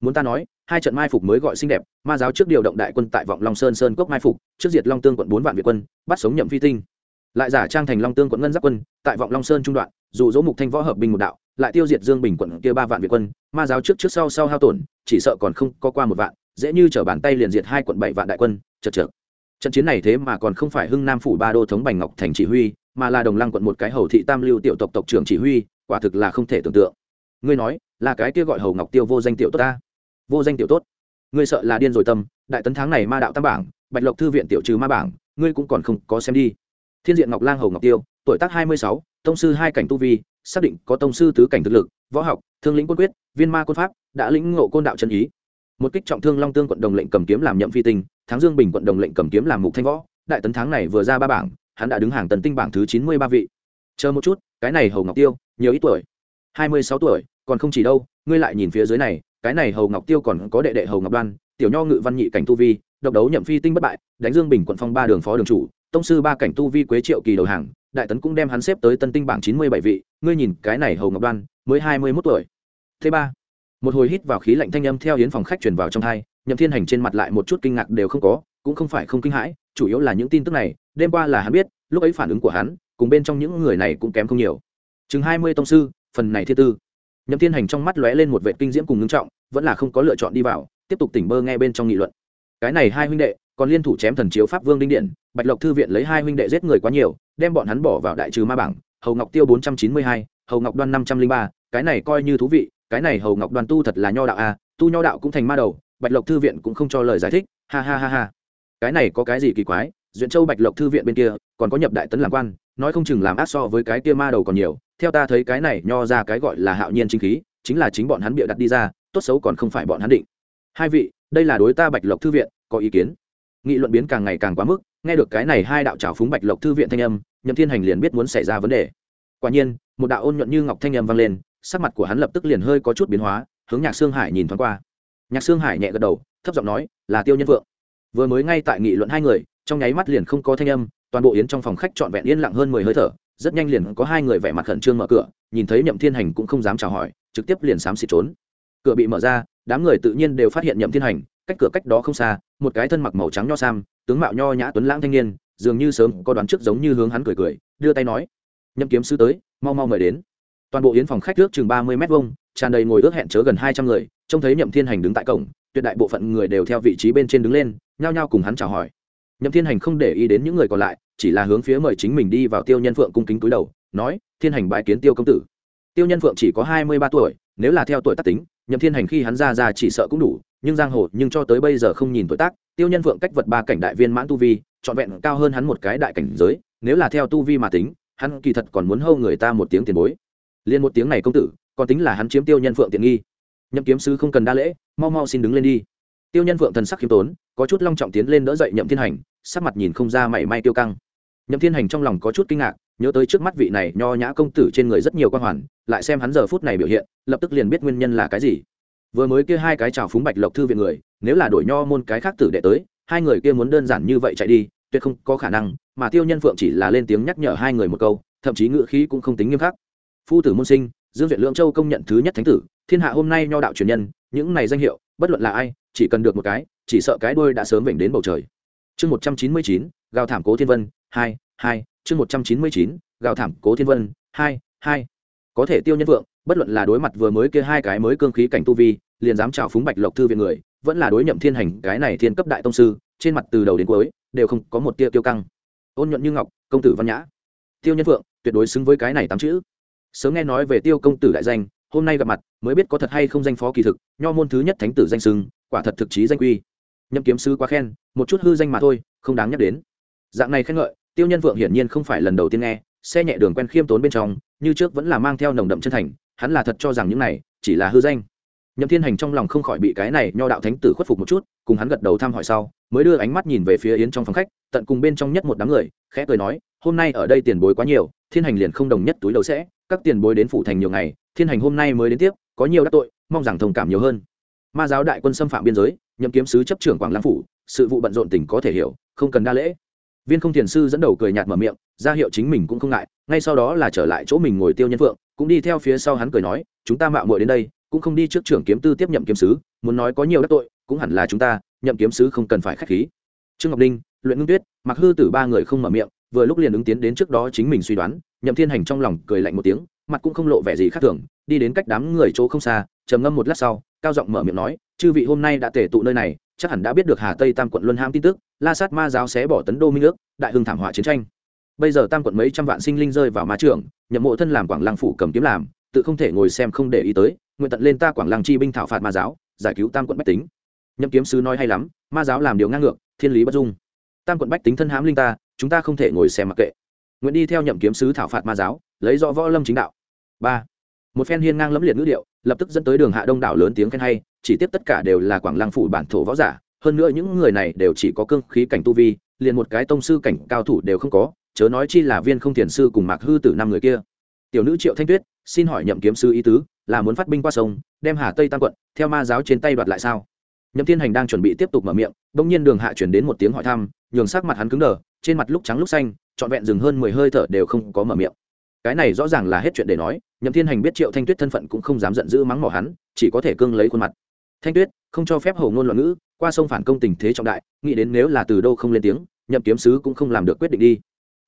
Muốn ta nói, hai trận mai phục mới gọi xinh đẹp, ma giáo trước điều động đại quân tại vọng long sơn sơn cốc mai phục, trước diệt long tương quận bốn vạn việt quân, bắt sống nhậm phi tinh. Lại giả trang thành long tương quận ngân giáp quân, tại vọng long sơn trung đoạn, dù dỗ mục thanh võ hợp binh một đạo, lại tiêu diệt dương bình quận kia ba vạn việt quân, ma giáo trước trước sau sau hao tổn, chỉ sợ còn không có qua một vạn, dễ như t bàn tay liền diệt hai quận bảy vạn đại quân, chật chật trận chiến này thế mà còn không phải hưng nam phủ ba đô thống bành ngọc thành chỉ huy, mà là đồng lăng quận một cái hầu thị tam lưu tiểu tộc tộc trưởng chỉ huy, quả thực là không thể tưởng tượng. Ngươi nói, là cái kia gọi hầu ngọc tiêu vô danh tiểu tốt ta? Vô danh tiểu tốt? Ngươi sợ là điên rồi tâm, đại tấn tháng này ma đạo tam bảng, bạch lộc thư viện tiểu trừ ma bảng, ngươi cũng còn không có xem đi. Thiên diện ngọc lang hầu ngọc tiêu, tuổi tác hai mươi sáu, tông sư hai cảnh tu vi, xác định có tông sư tứ cảnh thực lực, võ học, thương lĩnh quân quyết, viên ma quân pháp, đã lĩnh ngộ côn đạo chân ý một kích trọng thương long tương quận đồng lệnh cầm kiếm làm nhậm phi tinh tháng dương bình quận đồng lệnh cầm kiếm làm mục thanh võ. Đại tấn tháng này vừa ra ba bảng, hắn đã đứng hàng tần tinh bảng thứ chín mươi ba vị. Chờ một chút, cái này hầu ngọc tiêu, nhiều ít tuổi? hai mươi sáu tuổi, còn không chỉ đâu, ngươi lại nhìn phía dưới này, cái này hầu ngọc tiêu còn có đệ đệ hầu ngọc đoan, tiểu nho ngự văn nhị cảnh tu vi, độc đấu nhậm phi tinh bất bại, đánh dương bình quận phong ba đường phó đường chủ, tông sư ba cảnh tu vi quế triệu kỳ đầu hàng, đại tấn cũng đem hắn xếp tới tân tinh bảng chín mươi bảy vị, ngươi nhìn cái này hầu ngọc đoan, mới hai mươi mốt tuổi. Thứ ba một hồi hít vào khí lạnh thanh âm theo hiến phòng khách truyền vào trong hai, nhậm thiên hành trên mặt lại một chút kinh ngạc đều không có, cũng không phải không kinh hãi, chủ yếu là những tin tức này, đêm qua là hắn biết, lúc ấy phản ứng của hắn, cùng bên trong những người này cũng kém không nhiều. Chừng hai mươi tông sư, phần này thiên tư. Nhậm thiên hành trong mắt lóe lên một vệ kinh diễm cùng ngưng trọng, vẫn là không có lựa chọn đi vào, tiếp tục tỉnh bơ nghe bên trong nghị luận. Cái này hai huynh đệ, còn liên thủ chém thần chiếu pháp vương đinh điện, bạch lộc thư viện lấy hai huynh đệ giết người quá nhiều, đem bọn hắn bỏ vào đại trừ ma bảng, hầu ngọc tiêu bốn trăm chín mươi hai, hầu ngọc đoan năm trăm linh ba, cái này coi như thú vị cái này hầu ngọc đoàn tu thật là nho đạo a tu nho đạo cũng thành ma đầu, bạch lộc thư viện cũng không cho lời giải thích, ha ha ha ha. Cái này có cái gì kỳ quái, duyện châu bạch lộc thư viện bên kia, còn có nhập đại tấn làm quan, nói không chừng làm ác so với cái kia ma đầu còn nhiều, theo ta thấy cái này nho ra cái gọi là hạo nhiên chính khí, chính là chính bọn hắn bịa đặt đi ra, tốt xấu còn không phải bọn hắn định. Hai vị, đây là đối ta bạch lộc thư viện, có ý kiến? Nghị luận biến càng ngày càng quá mức, nghe được cái này hai đạo trào phúng bạch lộc thư viện thanh âm, nhậm thiên hành liền biết muốn xảy ra vấn đề. Quả nhiên, một đạo ôn nhuận như ngọc thanh âm vang lên sắc mặt của hắn lập tức liền hơi có chút biến hóa, hướng nhạc sương hải nhìn thoáng qua. Nhạc sương hải nhẹ gật đầu, thấp giọng nói, là tiêu nhân vượng vừa mới ngay tại nghị luận hai người, trong nháy mắt liền không có thanh âm, toàn bộ yến trong phòng khách trọn vẹn yên lặng hơn mười hơi thở, rất nhanh liền có hai người vẻ mặt khẩn trương mở cửa, nhìn thấy nhậm thiên hành cũng không dám chào hỏi, trực tiếp liền xám xịt trốn. Cửa bị mở ra, đám người tự nhiên đều phát hiện nhậm thiên hành, cách cửa cách đó không xa, một cái thân mặc màu trắng nho sam, tướng mạo nho nhã tuấn lãng thanh niên, dường như sớm có đoán trước giống như hướng hắn cười cười, đưa tay nói, nhậm kiếm sư tới, mau mau mời đến toàn bộ yến phòng khách ước chừng ba mươi m hai tràn đầy ngồi ước hẹn chớ gần hai trăm người, trông thấy nhậm thiên hành đứng tại cổng, tuyệt đại bộ phận người đều theo vị trí bên trên đứng lên, nhao nhao cùng hắn chào hỏi. Nhậm thiên hành không để ý đến những người còn lại, chỉ là hướng phía mời chính mình đi vào tiêu nhân phượng cung kính túi đầu, nói, thiên hành bãi kiến tiêu công tử. Tiêu nhân phượng chỉ có hai mươi ba tuổi, nếu là theo tuổi tác tính, nhậm thiên hành khi hắn ra ra chỉ sợ cũng đủ, nhưng giang hồ, nhưng cho tới bây giờ không nhìn tuổi tác, tiêu nhân phượng cách vật ba cảnh đại viên mãn tu vi, trọn vẹn cao hơn hắn một cái đại cảnh giới, nếu là theo tu vi mà tính, hắn kỳ thật còn muốn hâu người ta một tiếng tiền bối liền một tiếng này công tử, còn tính là hắn chiếm tiêu nhân phượng tiện nghi. Nhậm kiếm sứ không cần đa lễ, mau mau xin đứng lên đi. Tiêu nhân phượng thần sắc khiêm tốn, có chút long trọng tiến lên đỡ dậy nhậm thiên hành, sắc mặt nhìn không ra mảy may tiêu căng. Nhậm thiên hành trong lòng có chút kinh ngạc, nhớ tới trước mắt vị này nho nhã công tử trên người rất nhiều quan hoàn, lại xem hắn giờ phút này biểu hiện, lập tức liền biết nguyên nhân là cái gì. Vừa mới kia hai cái trào phúng bạch lộc thư viện người, nếu là đổi nho môn cái khác tử đệ tới, hai người kia muốn đơn giản như vậy chạy đi, tuyệt không có khả năng, mà tiêu nhân phượng chỉ là lên tiếng nhắc nhở hai người một câu, thậm chí ngựa khí cũng không tính nghiêm khắc phu tử môn sinh, dương duyệt lượng châu công nhận thứ nhất thánh tử, thiên hạ hôm nay nho đạo truyền nhân, những này danh hiệu, bất luận là ai, chỉ cần được một cái, chỉ sợ cái đôi đã sớm vểnh đến bầu trời. Chương một trăm chín mươi chín, gào thảm cố thiên vân, hai hai, chương một trăm chín mươi chín, gào thảm cố thiên vân, hai hai. Có thể tiêu nhân vượng, bất luận là đối mặt vừa mới kia hai cái mới cương khí cảnh tu vi, liền dám chào phúng bạch lộc thư viện người, vẫn là đối nhậm thiên hành cái này thiên cấp đại tông sư, trên mặt từ đầu đến cuối, đều không có một tia tiêu căng. Ôn nhuận như ngọc, công tử văn nhã. Tiêu nhân vượng, tuyệt đối xứng với cái này tám chữ sớm nghe nói về tiêu công tử đại danh, hôm nay gặp mặt, mới biết có thật hay không danh phó kỳ thực, nho môn thứ nhất thánh tử danh sưng quả thật thực chí danh quy. Nhậm kiếm sư quá khen, một chút hư danh mà thôi, không đáng nhắc đến. Dạng này khen ngợi, tiêu nhân vượng hiển nhiên không phải lần đầu tiên nghe, xe nhẹ đường quen khiêm tốn bên trong, như trước vẫn là mang theo nồng đậm chân thành, hắn là thật cho rằng những này, chỉ là hư danh. Nhậm thiên hành trong lòng không khỏi bị cái này nho đạo thánh tử khuất phục một chút, cùng hắn gật đầu thăm hỏi sau, mới đưa ánh mắt nhìn về phía yến trong phòng khách, tận cùng bên trong nhất một đám người, khẽ cười nói, hôm nay ở đây tiền bối quá nhiều, thiên hành liền không đồng nhất túi đầu sẽ các tiền bối đến phủ thành nhiều ngày, thiên hành hôm nay mới đến tiếp, có nhiều đắc tội, mong rằng thông cảm nhiều hơn. Ma giáo đại quân xâm phạm biên giới, nhậm kiếm sứ chấp trưởng quảng lãng phủ, sự vụ bận rộn tỉnh có thể hiểu, không cần đa lễ. Viên không thiền sư dẫn đầu cười nhạt mở miệng, ra hiệu chính mình cũng không ngại, ngay sau đó là trở lại chỗ mình ngồi tiêu nhân phượng, cũng đi theo phía sau hắn cười nói, chúng ta mạo muội đến đây, cũng không đi trước trưởng kiếm tư tiếp nhậm kiếm sứ, muốn nói có nhiều đắc tội, cũng hẳn là chúng ta, nhậm kiếm sứ không cần phải khách khí. Trương ngọc ninh luyện ngưng tuyết mặc hư tử ba người không mở miệng, vừa lúc liền ứng tiến đến trước đó chính mình suy đoán nhậm thiên hành trong lòng cười lạnh một tiếng, mặt cũng không lộ vẻ gì khác thường, đi đến cách đám người chỗ không xa, trầm ngâm một lát sau, cao giọng mở miệng nói, chư vị hôm nay đã tể tụ nơi này, chắc hẳn đã biết được hà tây tam quận luân ham tin tức, la sát ma giáo xé bỏ tấn đô minh ước, đại hưng thảm họa chiến tranh. Bây giờ tam quận mấy trăm vạn sinh linh rơi vào ma trường, nhậm mộ thân làm quảng lăng phủ cầm kiếm làm, tự không thể ngồi xem không để ý tới, nguyện tận lên ta quảng lăng chi binh thảo phạt ma giáo, giải cứu tam quận bách tính. Nhậm kiếm sứ nói hay lắm, ma giáo làm điều ngang ngược, thiên lý bất dung. Tam quận bách tính thân hãm linh ta, chúng ta không thể ngồi xem mặc kệ nguyện đi theo nhậm kiếm sứ thảo phạt ma giáo, lấy rõ võ lâm chính đạo. Ba, một phen hiên ngang lẫm liệt ngữ điệu, lập tức dẫn tới đường hạ đông đảo lớn tiếng khen hay, chỉ tiếp tất cả đều là quảng lăng phủ bản thổ võ giả, hơn nữa những người này đều chỉ có cương khí cảnh tu vi, liền một cái tông sư cảnh cao thủ đều không có, chớ nói chi là viên không thiền sư cùng mạc hư tử năm người kia. Tiểu nữ triệu thanh tuyết, xin hỏi nhậm kiếm sư ý tứ, là muốn phát binh qua sông, đem hà tây tam quận, theo ma giáo trên tay đoạt lại sao? Nhậm thiên hành đang chuẩn bị tiếp tục mở miệng, bỗng nhiên đường hạ chuyển đến một tiếng hỏi thăm, nhường sắc mặt hắn cứng đờ, trên mặt lúc trắng lúc xanh trọn vẹn dừng hơn mười hơi thở đều không có mở miệng. Cái này rõ ràng là hết chuyện để nói, nhậm thiên hành biết triệu thanh tuyết thân phận cũng không dám giận dữ mắng mỏ hắn, chỉ có thể cương lấy khuôn mặt. Thanh tuyết, không cho phép hầu ngôn loạn ngữ, qua sông phản công tình thế trọng đại, nghĩ đến nếu là từ đâu không lên tiếng, nhậm kiếm sứ cũng không làm được quyết định đi.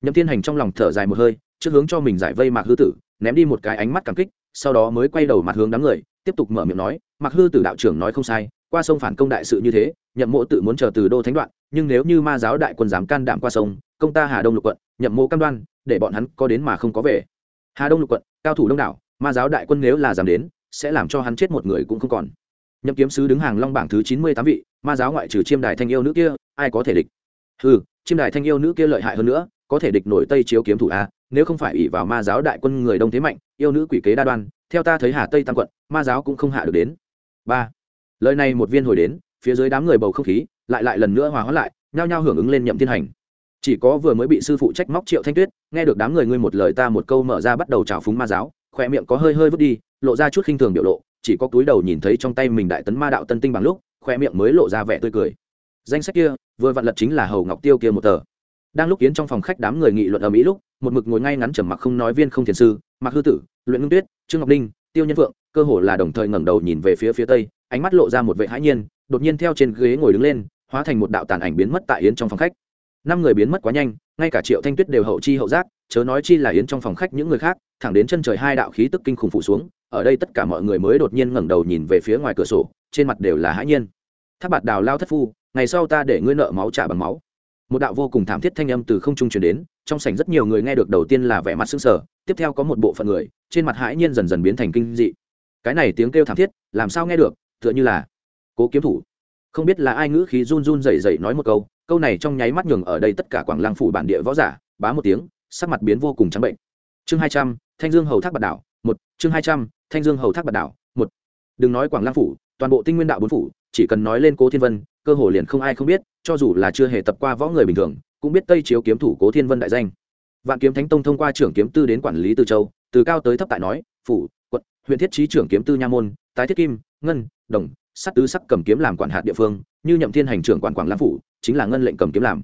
Nhậm thiên hành trong lòng thở dài một hơi, trước hướng cho mình giải vây mạc hư tử, ném đi một cái ánh mắt cảm kích, sau đó mới quay đầu mặt hướng đám người, tiếp tục mở miệng nói, mạc hư tử đạo trưởng nói không sai, qua sông phản công đại sự như thế, nhậm mộ tự muốn chờ từ đô thánh đoạn, nhưng nếu như ma giáo đại quân dám can đảm qua sông công ta hà đông lục quận, nhậm mộ cam đoan, để bọn hắn có đến mà không có về. Hà đông lục quận, cao thủ đông đảo, ma giáo đại quân nếu là dám đến, sẽ làm cho hắn chết một người cũng không còn. Nhậm kiếm sứ đứng hàng long bảng thứ chín mươi tám vị, ma giáo ngoại trừ chiêm đài thanh yêu nữ kia, ai có thể địch? Ừ chiêm đài thanh yêu nữ kia lợi hại hơn nữa, có thể địch nổi tây chiếu kiếm thủ a, nếu không phải ỷ vào ma giáo đại quân người đông thế mạnh, yêu nữ quỷ kế đa đoan, theo ta thấy hà tây tam quận, ma giáo cũng không hạ được đến. Ba, lời này một viên hồi đến, phía dưới đám người bầu không khí, lại lại lần nữa hòa hóa lại, nhao nhao hưởng ứng lên nhậm thiên hành chỉ có vừa mới bị sư phụ trách móc triệu thanh tuyết, nghe được đám người ngươi một lời ta một câu mở ra bắt đầu trào phúng ma giáo, khỏe miệng có hơi hơi vứt đi, lộ ra chút khinh thường biểu lộ, chỉ có túi đầu nhìn thấy trong tay mình đại tấn ma đạo tân tinh bằng lúc khoe miệng mới lộ ra vẻ tươi cười. Danh sách kia, vừa vặn lật chính là hầu ngọc tiêu kia một tờ. Đang lúc yến trong phòng khách đám người nghị luận ở mỹ lúc, một mực ngồi ngay ngắn trầm mặc không nói viên không thiền sư mặc hư tử, luyện ngưng tuyết, trương ngọc ninh tiêu nhân vượng, cơ hồ là đồng thời ngẩng đầu nhìn về phía phía tây, ánh mắt lộ ra một vệ hãi nhiên, đột nhiên theo trên ghế ngồi đứng lên, hóa thành một đạo tàn ảnh biến mất tại yến trong phòng khách năm người biến mất quá nhanh, ngay cả triệu thanh tuyết đều hậu chi hậu giác, chớ nói chi là yến trong phòng khách những người khác, thẳng đến chân trời hai đạo khí tức kinh khủng phụ xuống, ở đây tất cả mọi người mới đột nhiên ngẩng đầu nhìn về phía ngoài cửa sổ, trên mặt đều là hãi nhiên. Tháp bạt đào lao thất phu, ngày sau ta để ngươi nợ máu trả bằng máu. Một đạo vô cùng thảm thiết thanh âm từ không trung truyền đến, trong sảnh rất nhiều người nghe được đầu tiên là vẻ mặt sững sờ, tiếp theo có một bộ phận người, trên mặt hãi nhiên dần dần biến thành kinh dị. Cái này tiếng kêu thảm thiết, làm sao nghe được, tựa như là cố kiếm thủ. Không biết là ai ngữ khí run run rẩy rẩy nói một câu câu này trong nháy mắt nhường ở đây tất cả quảng lang phủ bản địa võ giả, bá một tiếng, sắc mặt biến vô cùng trắng bệnh. Chương hai trăm, thanh dương hầu thác bạt đảo, một, chương hai trăm, thanh dương hầu thác bạt đảo, một. Đừng nói quảng lang phủ, toàn bộ tinh nguyên đạo bốn phủ, chỉ cần nói lên cố thiên vân, cơ hồ liền không ai không biết, cho dù là chưa hề tập qua võ người bình thường, cũng biết tây chiếu kiếm thủ cố thiên vân đại danh. Vạn kiếm thánh tông thông qua trưởng kiếm tư đến quản lý từ châu, từ cao tới thấp tại nói, phủ, quận, huyện thiết trí trưởng kiếm tư nha môn, tái thiết kim, ngân, đồng, sắt tứ sắc cầm kiếm làm quản hạt địa phương, như nhậm thiên hành trưởng quản quảng lăng phủ chính là ngân lệnh cầm kiếm làm.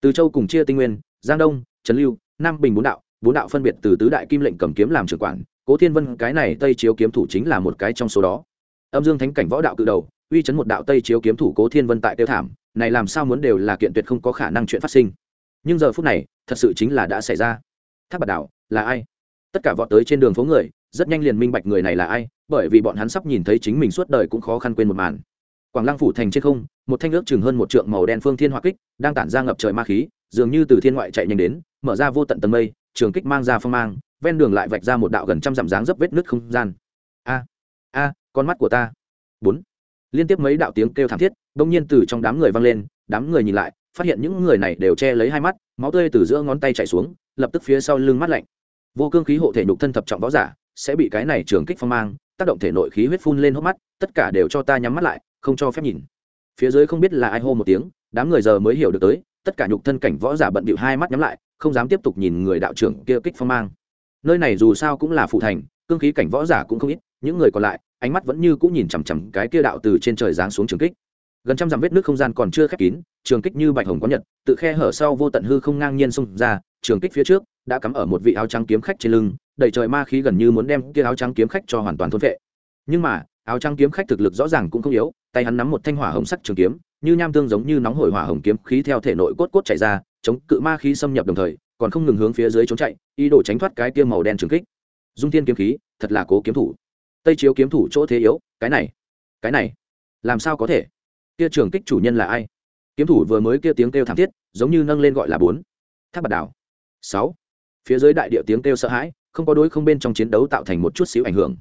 Từ châu cùng chia tinh nguyên, giang đông trấn lưu, nam bình bốn đạo bốn đạo phân biệt từ tứ đại kim lệnh cầm kiếm làm trưởng quản. Cố thiên vân, cái này tây chiếu kiếm thủ chính là một cái trong số đó. Âm dương thánh cảnh võ đạo cự đầu, uy chấn một đạo tây chiếu kiếm thủ cố thiên vân tại tiêu thảm, này làm sao muốn đều là kiện tuyệt không có khả năng chuyện phát sinh. Nhưng giờ phút này, thật sự chính là đã xảy ra. Tháp bạt đảo, là ai? Tất cả vọt tới trên đường phố người, rất nhanh liền minh bạch người này là ai, bởi vì bọn hắn sắp nhìn thấy chính mình suốt đời cũng khó khăn quên một màn quảng lăng phủ thành trên không, một thanh ước chừng hơn một trượng màu đen phương thiên hỏa kích đang tản ra ngập trời ma khí, dường như từ thiên ngoại chạy nhanh đến, mở ra vô tận tầng mây, trường kích mang ra phong mang, ven đường lại vạch ra một đạo gần trăm dặm dáng dấp vết nứt không gian. A a, con mắt của ta. Bốn. Liên tiếp mấy đạo tiếng kêu thảm thiết bỗng nhiên từ trong đám người vang lên, đám người nhìn lại, phát hiện những người này đều che lấy hai mắt, máu tươi từ giữa ngón tay chảy xuống, lập tức phía sau lưng mắt lạnh. Vô cương khí hộ thể nhục thân thập trọng võ giả sẽ bị cái này trường kích phong mang, tác động thể nội khí huyết phun lên hốc mắt, tất cả đều cho ta nhắm mắt lại không cho phép nhìn. Phía dưới không biết là ai hô một tiếng, đám người giờ mới hiểu được tới, tất cả nhục thân cảnh võ giả bận bịu hai mắt nhắm lại, không dám tiếp tục nhìn người đạo trưởng kia kích phong mang. Nơi này dù sao cũng là phụ thành, cương khí cảnh võ giả cũng không ít, những người còn lại, ánh mắt vẫn như cũng nhìn chằm chằm cái kia đạo từ trên trời giáng xuống trường kích. Gần trăm dặm vết nước không gian còn chưa khép kín, trường kích như bạch hồng có nhật, tự khe hở sau vô tận hư không ngang nhiên xông ra, trường kích phía trước đã cắm ở một vị áo trắng kiếm khách trên lưng, đầy trời ma khí gần như muốn đem kia áo trắng kiếm khách cho hoàn toàn thôn vệ nhưng mà, áo trắng kiếm khách thực lực rõ ràng cũng không yếu tay hắn nắm một thanh hỏa hồng sắc trường kiếm, như nham tương giống như nóng hổi hỏa hồng kiếm khí theo thể nội cốt cốt chạy ra, chống cự ma khí xâm nhập đồng thời, còn không ngừng hướng phía dưới trốn chạy, ý đồ tránh thoát cái kia màu đen trường kích. Dung thiên kiếm khí, thật là cố kiếm thủ. Tây chiếu kiếm thủ chỗ thế yếu, cái này cái này, làm sao có thể? Kia trường kích chủ nhân là ai? Kiếm thủ vừa mới kia tiếng kêu thảm thiết, giống như nâng lên gọi là bốn. Tháp bạt đảo. Sáu. Phía dưới đại địa tiếng kêu sợ hãi, không có đối không bên trong chiến đấu tạo thành một chút xíu ảnh hưởng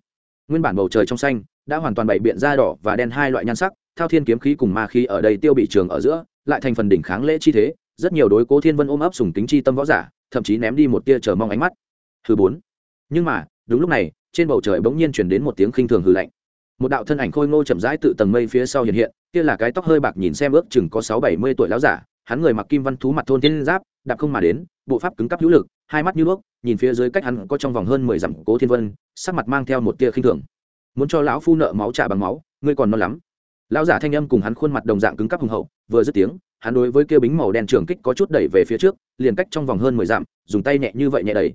nguyên bản bầu trời trong xanh, đã hoàn toàn bày biện ra đỏ và đen hai loại nhan sắc, thao thiên kiếm khí cùng ma khí ở đây tiêu bị trường ở giữa, lại thành phần đỉnh kháng lễ chi thế, rất nhiều đối cố thiên vân ôm ấp sùng kính chi tâm võ giả, thậm chí ném đi một tia chờ mong ánh mắt. Thứ bốn. Nhưng mà, đúng lúc này, trên bầu trời bỗng nhiên chuyển đến một tiếng khinh thường hư lạnh. Một đạo thân ảnh khôi ngô chậm rãi tự tầng mây phía sau hiện hiện, kia là cái tóc hơi bạc nhìn xem ước chừng có sáu bảy mươi tuổi láo giả, hắn người mặc kim văn thú mặt thôn thiên giáp đạp không mà đến, bộ pháp cứng cắp hữu lực, hai mắt như đuốc nhìn phía dưới cách hắn có trong vòng hơn mười dặm cố thiên vân, sắc mặt mang theo một tia khinh thường. Muốn cho lão phu nợ máu trả bằng máu, ngươi còn non lắm. Lão giả thanh âm cùng hắn khuôn mặt đồng dạng cứng cắp hùng hậu, vừa dứt tiếng, hắn đối với kia bính màu đen trường kích có chút đẩy về phía trước, liền cách trong vòng hơn mười dặm, dùng tay nhẹ như vậy nhẹ đẩy.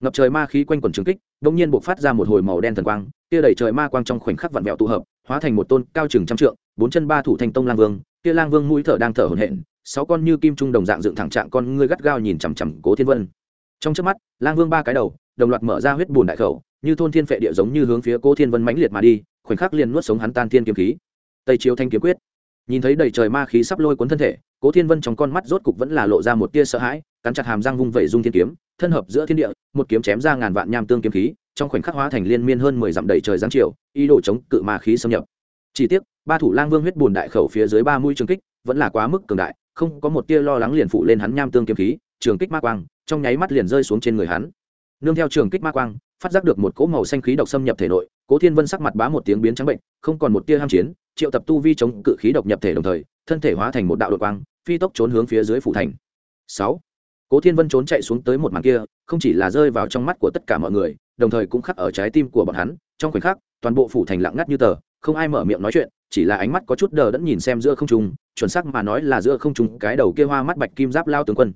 Ngập trời ma khí quanh quần trường kích đ ỗ n g nhiên buộc phát ra một hồi màu đen thần quang, kia đẩy trời ma quang trong khoảnh khắc vặn vẹo tụ hợp, hóa thành một tôn cao chừng trăm trượng, bốn chân ba thủ thanh tông lang vương, kia lang vương mũi thở đang thở hổn hển sáu con như kim trung đồng dạng dựng thẳng trạng con ngươi gắt gao nhìn chằm chằm cố thiên vân. Trong trước mắt, lang vương ba cái đầu, đồng loạt mở ra huyết bùn đại khẩu, như thôn thiên phệ địa giống như hướng phía cố thiên vân mãnh liệt mà đi, khoảnh khắc liền nuốt sống hắn tan thiên kiếm khí. Tây chiếu thanh kiếm quyết. Nhìn thấy đầy trời ma khí sắp lôi cuốn thân thể, cố thiên vân trong con mắt rốt cục vẫn là lộ ra một tia sợ hãi, cắn chặt hàm răng vung vẩy dung thiên kiếm, thân hợp giữa thiên địa, một kiếm chém ra ngàn vạn nham tương kiếm khí, trong khoảnh khắc hóa thành liên miên hơn mười dặm đầy trời giáng chiều, ý đồ chống cự ma khí xâm nhập. Chỉ tiếc, ba thủ lang vương huyết bùn đại khẩu phía dưới ba mũi trường kích vẫn là quá mức cường đại không có một tia lo lắng liền phụ lên hắn nham tương kiếm khí, trường kích ma quang, trong nháy mắt liền rơi xuống trên người hắn. Nương theo trường kích ma quang, phát giác được một cỗ màu xanh khí độc xâm nhập thể nội, cố thiên vân sắc mặt bá một tiếng biến trắng bệnh, không còn một tia ham chiến, triệu tập tu vi chống cự khí độc nhập thể đồng thời, thân thể hóa thành một đạo đột quang, phi tốc trốn hướng phía dưới phủ thành. Sáu. Cố thiên vân trốn chạy xuống tới một màn kia, không chỉ là rơi vào trong mắt của tất cả mọi người, đồng thời cũng khắc ở trái tim của bọn hắn, trong khoảnh khắc, toàn bộ phủ thành lặng ngắt như tờ, không ai mở miệng nói chuyện chỉ là ánh mắt có chút đờ đẫn nhìn xem giữa không trung, chuẩn xác mà nói là giữa không trung cái đầu kia hoa mắt bạch kim giáp lao tướng quân.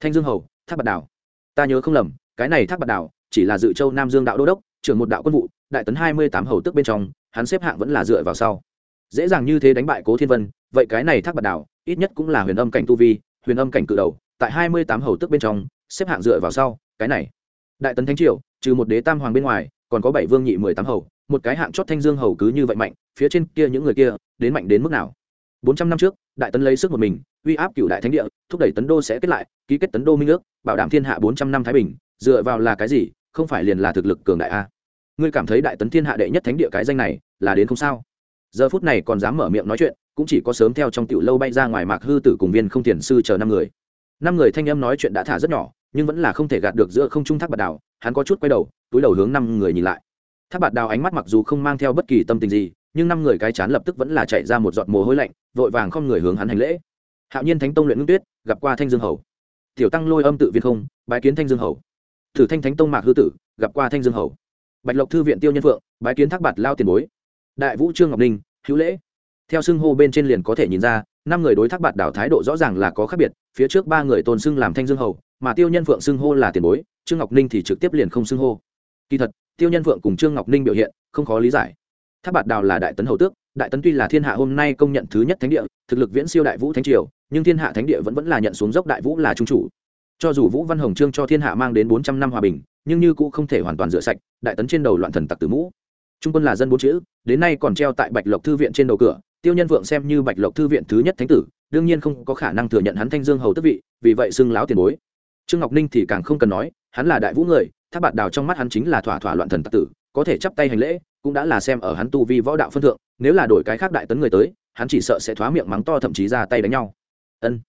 Thanh dương hầu, thác bạt đảo. Ta nhớ không lầm, cái này thác bạt đảo chỉ là dự châu nam dương đạo đô đốc, trưởng một đạo quân vụ, đại tấn hai mươi tám hầu tức bên trong, hắn xếp hạng vẫn là dựa vào sau. Dễ dàng như thế đánh bại cố thiên vân, vậy cái này thác bạt đảo ít nhất cũng là huyền âm cảnh tu vi, huyền âm cảnh cự đầu, tại hai mươi tám hầu tức bên trong, xếp hạng dựa vào sau, cái này. Đại tấn thánh triều, trừ một đế tam hoàng bên ngoài, còn có bảy vương nhị mười tám hầu một cái hạng chót thanh dương hầu cứ như vậy mạnh phía trên kia những người kia đến mạnh đến mức nào? Bốn trăm năm trước đại tấn lấy sức một mình uy áp cựu đại thánh địa thúc đẩy tấn đô sẽ kết lại ký kết tấn đô minh ước bảo đảm thiên hạ bốn trăm năm thái bình dựa vào là cái gì? Không phải liền là thực lực cường đại a? Ngươi cảm thấy đại tấn thiên hạ đệ nhất thánh địa cái danh này là đến không sao? Giờ phút này còn dám mở miệng nói chuyện cũng chỉ có sớm theo trong tiểu lâu bay ra ngoài mạc hư tử cùng viên không tiền sư chờ năm người. Năm người thanh âm nói chuyện đã thả rất nhỏ nhưng vẫn là không thể gạt được giữa không trung thác bạt đảo, hắn có chút quay đầu túi đầu hướng năm người nhìn lại thác bạt đào ánh mắt mặc dù không mang theo bất kỳ tâm tình gì, nhưng năm người cái chán lập tức vẫn là chạy ra một giọt mồ hôi lạnh, vội vàng không người hướng hắn hành lễ. Hạo nhiên thánh tông luyện ngưng tuyết, gặp qua thanh dương hầu. Tiểu tăng lôi âm tự viên không, bái kiến thanh dương hầu. Thử thanh thánh tông mạc hư tử, gặp qua thanh dương hầu. Bạch lộc thư viện tiêu nhân phượng, bái kiến thác bạt lao tiền bối. Đại vũ trương ngọc ninh, hữu lễ. Theo xưng hô bên trên liền có thể nhìn ra, năm người đối thác bạt đảo thái độ rõ ràng là có khác biệt, phía trước ba người tôn xưng làm thanh dương hầu, mà tiêu nhân phượng xưng hô là tiền bối, trương ngọc ninh thì trực tiếp liền không xưng hô. Kỳ thật tiêu nhân Vượng cùng trương ngọc ninh biểu hiện, không khó lý giải. Tháp bạt đào là đại tấn hầu tước, đại tấn tuy là thiên hạ hôm nay công nhận thứ nhất thánh địa, thực lực viễn siêu đại vũ thánh triều, nhưng thiên hạ thánh địa vẫn vẫn là nhận xuống dốc đại vũ là trung chủ. Cho dù vũ văn hồng trương cho thiên hạ mang đến bốn trăm năm hòa bình, nhưng như cũng không thể hoàn toàn rửa sạch đại tấn trên đầu loạn thần tặc tử mũ. Trung quân là dân bốn chữ, đến nay còn treo tại bạch lộc thư viện trên đầu cửa, tiêu nhân vượng xem như bạch lộc thư viện thứ nhất thánh tử, đương nhiên không có khả năng thừa nhận hắn thanh dương hầu tức vị, vì vậy xưng láo tiền bối. Trương ngọc ninh thì càng không cần nói, hắn là đại vũ người tháp bạt đào trong mắt hắn chính là thỏa thỏa loạn thần tặc tử, có thể chắp tay hành lễ, cũng đã là xem ở hắn tu vi võ đạo phân thượng, nếu là đổi cái khác đại tấn người tới, hắn chỉ sợ sẽ thoá miệng mắng to thậm chí ra tay đánh nhau. Ân.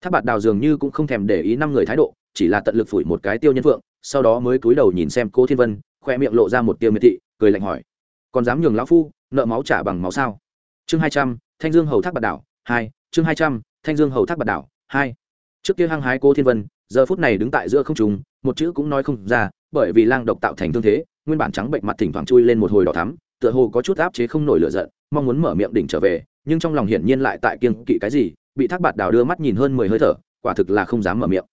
Tháp bạt đào dường như cũng không thèm để ý năm người thái độ, chỉ là tận lực phủi một cái tiêu nhân vượng sau đó mới cúi đầu nhìn xem cô thiên vân, khoe miệng lộ ra một tiêu miệt thị, cười lạnh hỏi, còn dám nhường lão phu nợ máu trả bằng máu sao? Chương hai trăm, thanh dương hầu thác bạt đảo hai, chương hai trăm, thanh dương hầu thác bạt đảo hai. Trước kia hăng hái cô thiên vân, giờ phút này đứng tại giữa không trùng một chữ cũng nói không ra bởi vì lang độc tạo thành thương thế, nguyên bản trắng bệnh mặt thỉnh thoảng chui lên một hồi đỏ thắm, tựa hồ có chút áp chế không nổi lửa giận, mong muốn mở miệng đỉnh trở về, nhưng trong lòng hiển nhiên lại tại kiêng kỵ cái gì, bị thác bạt đào đưa mắt nhìn hơn mười hơi thở, quả thực là không dám mở miệng.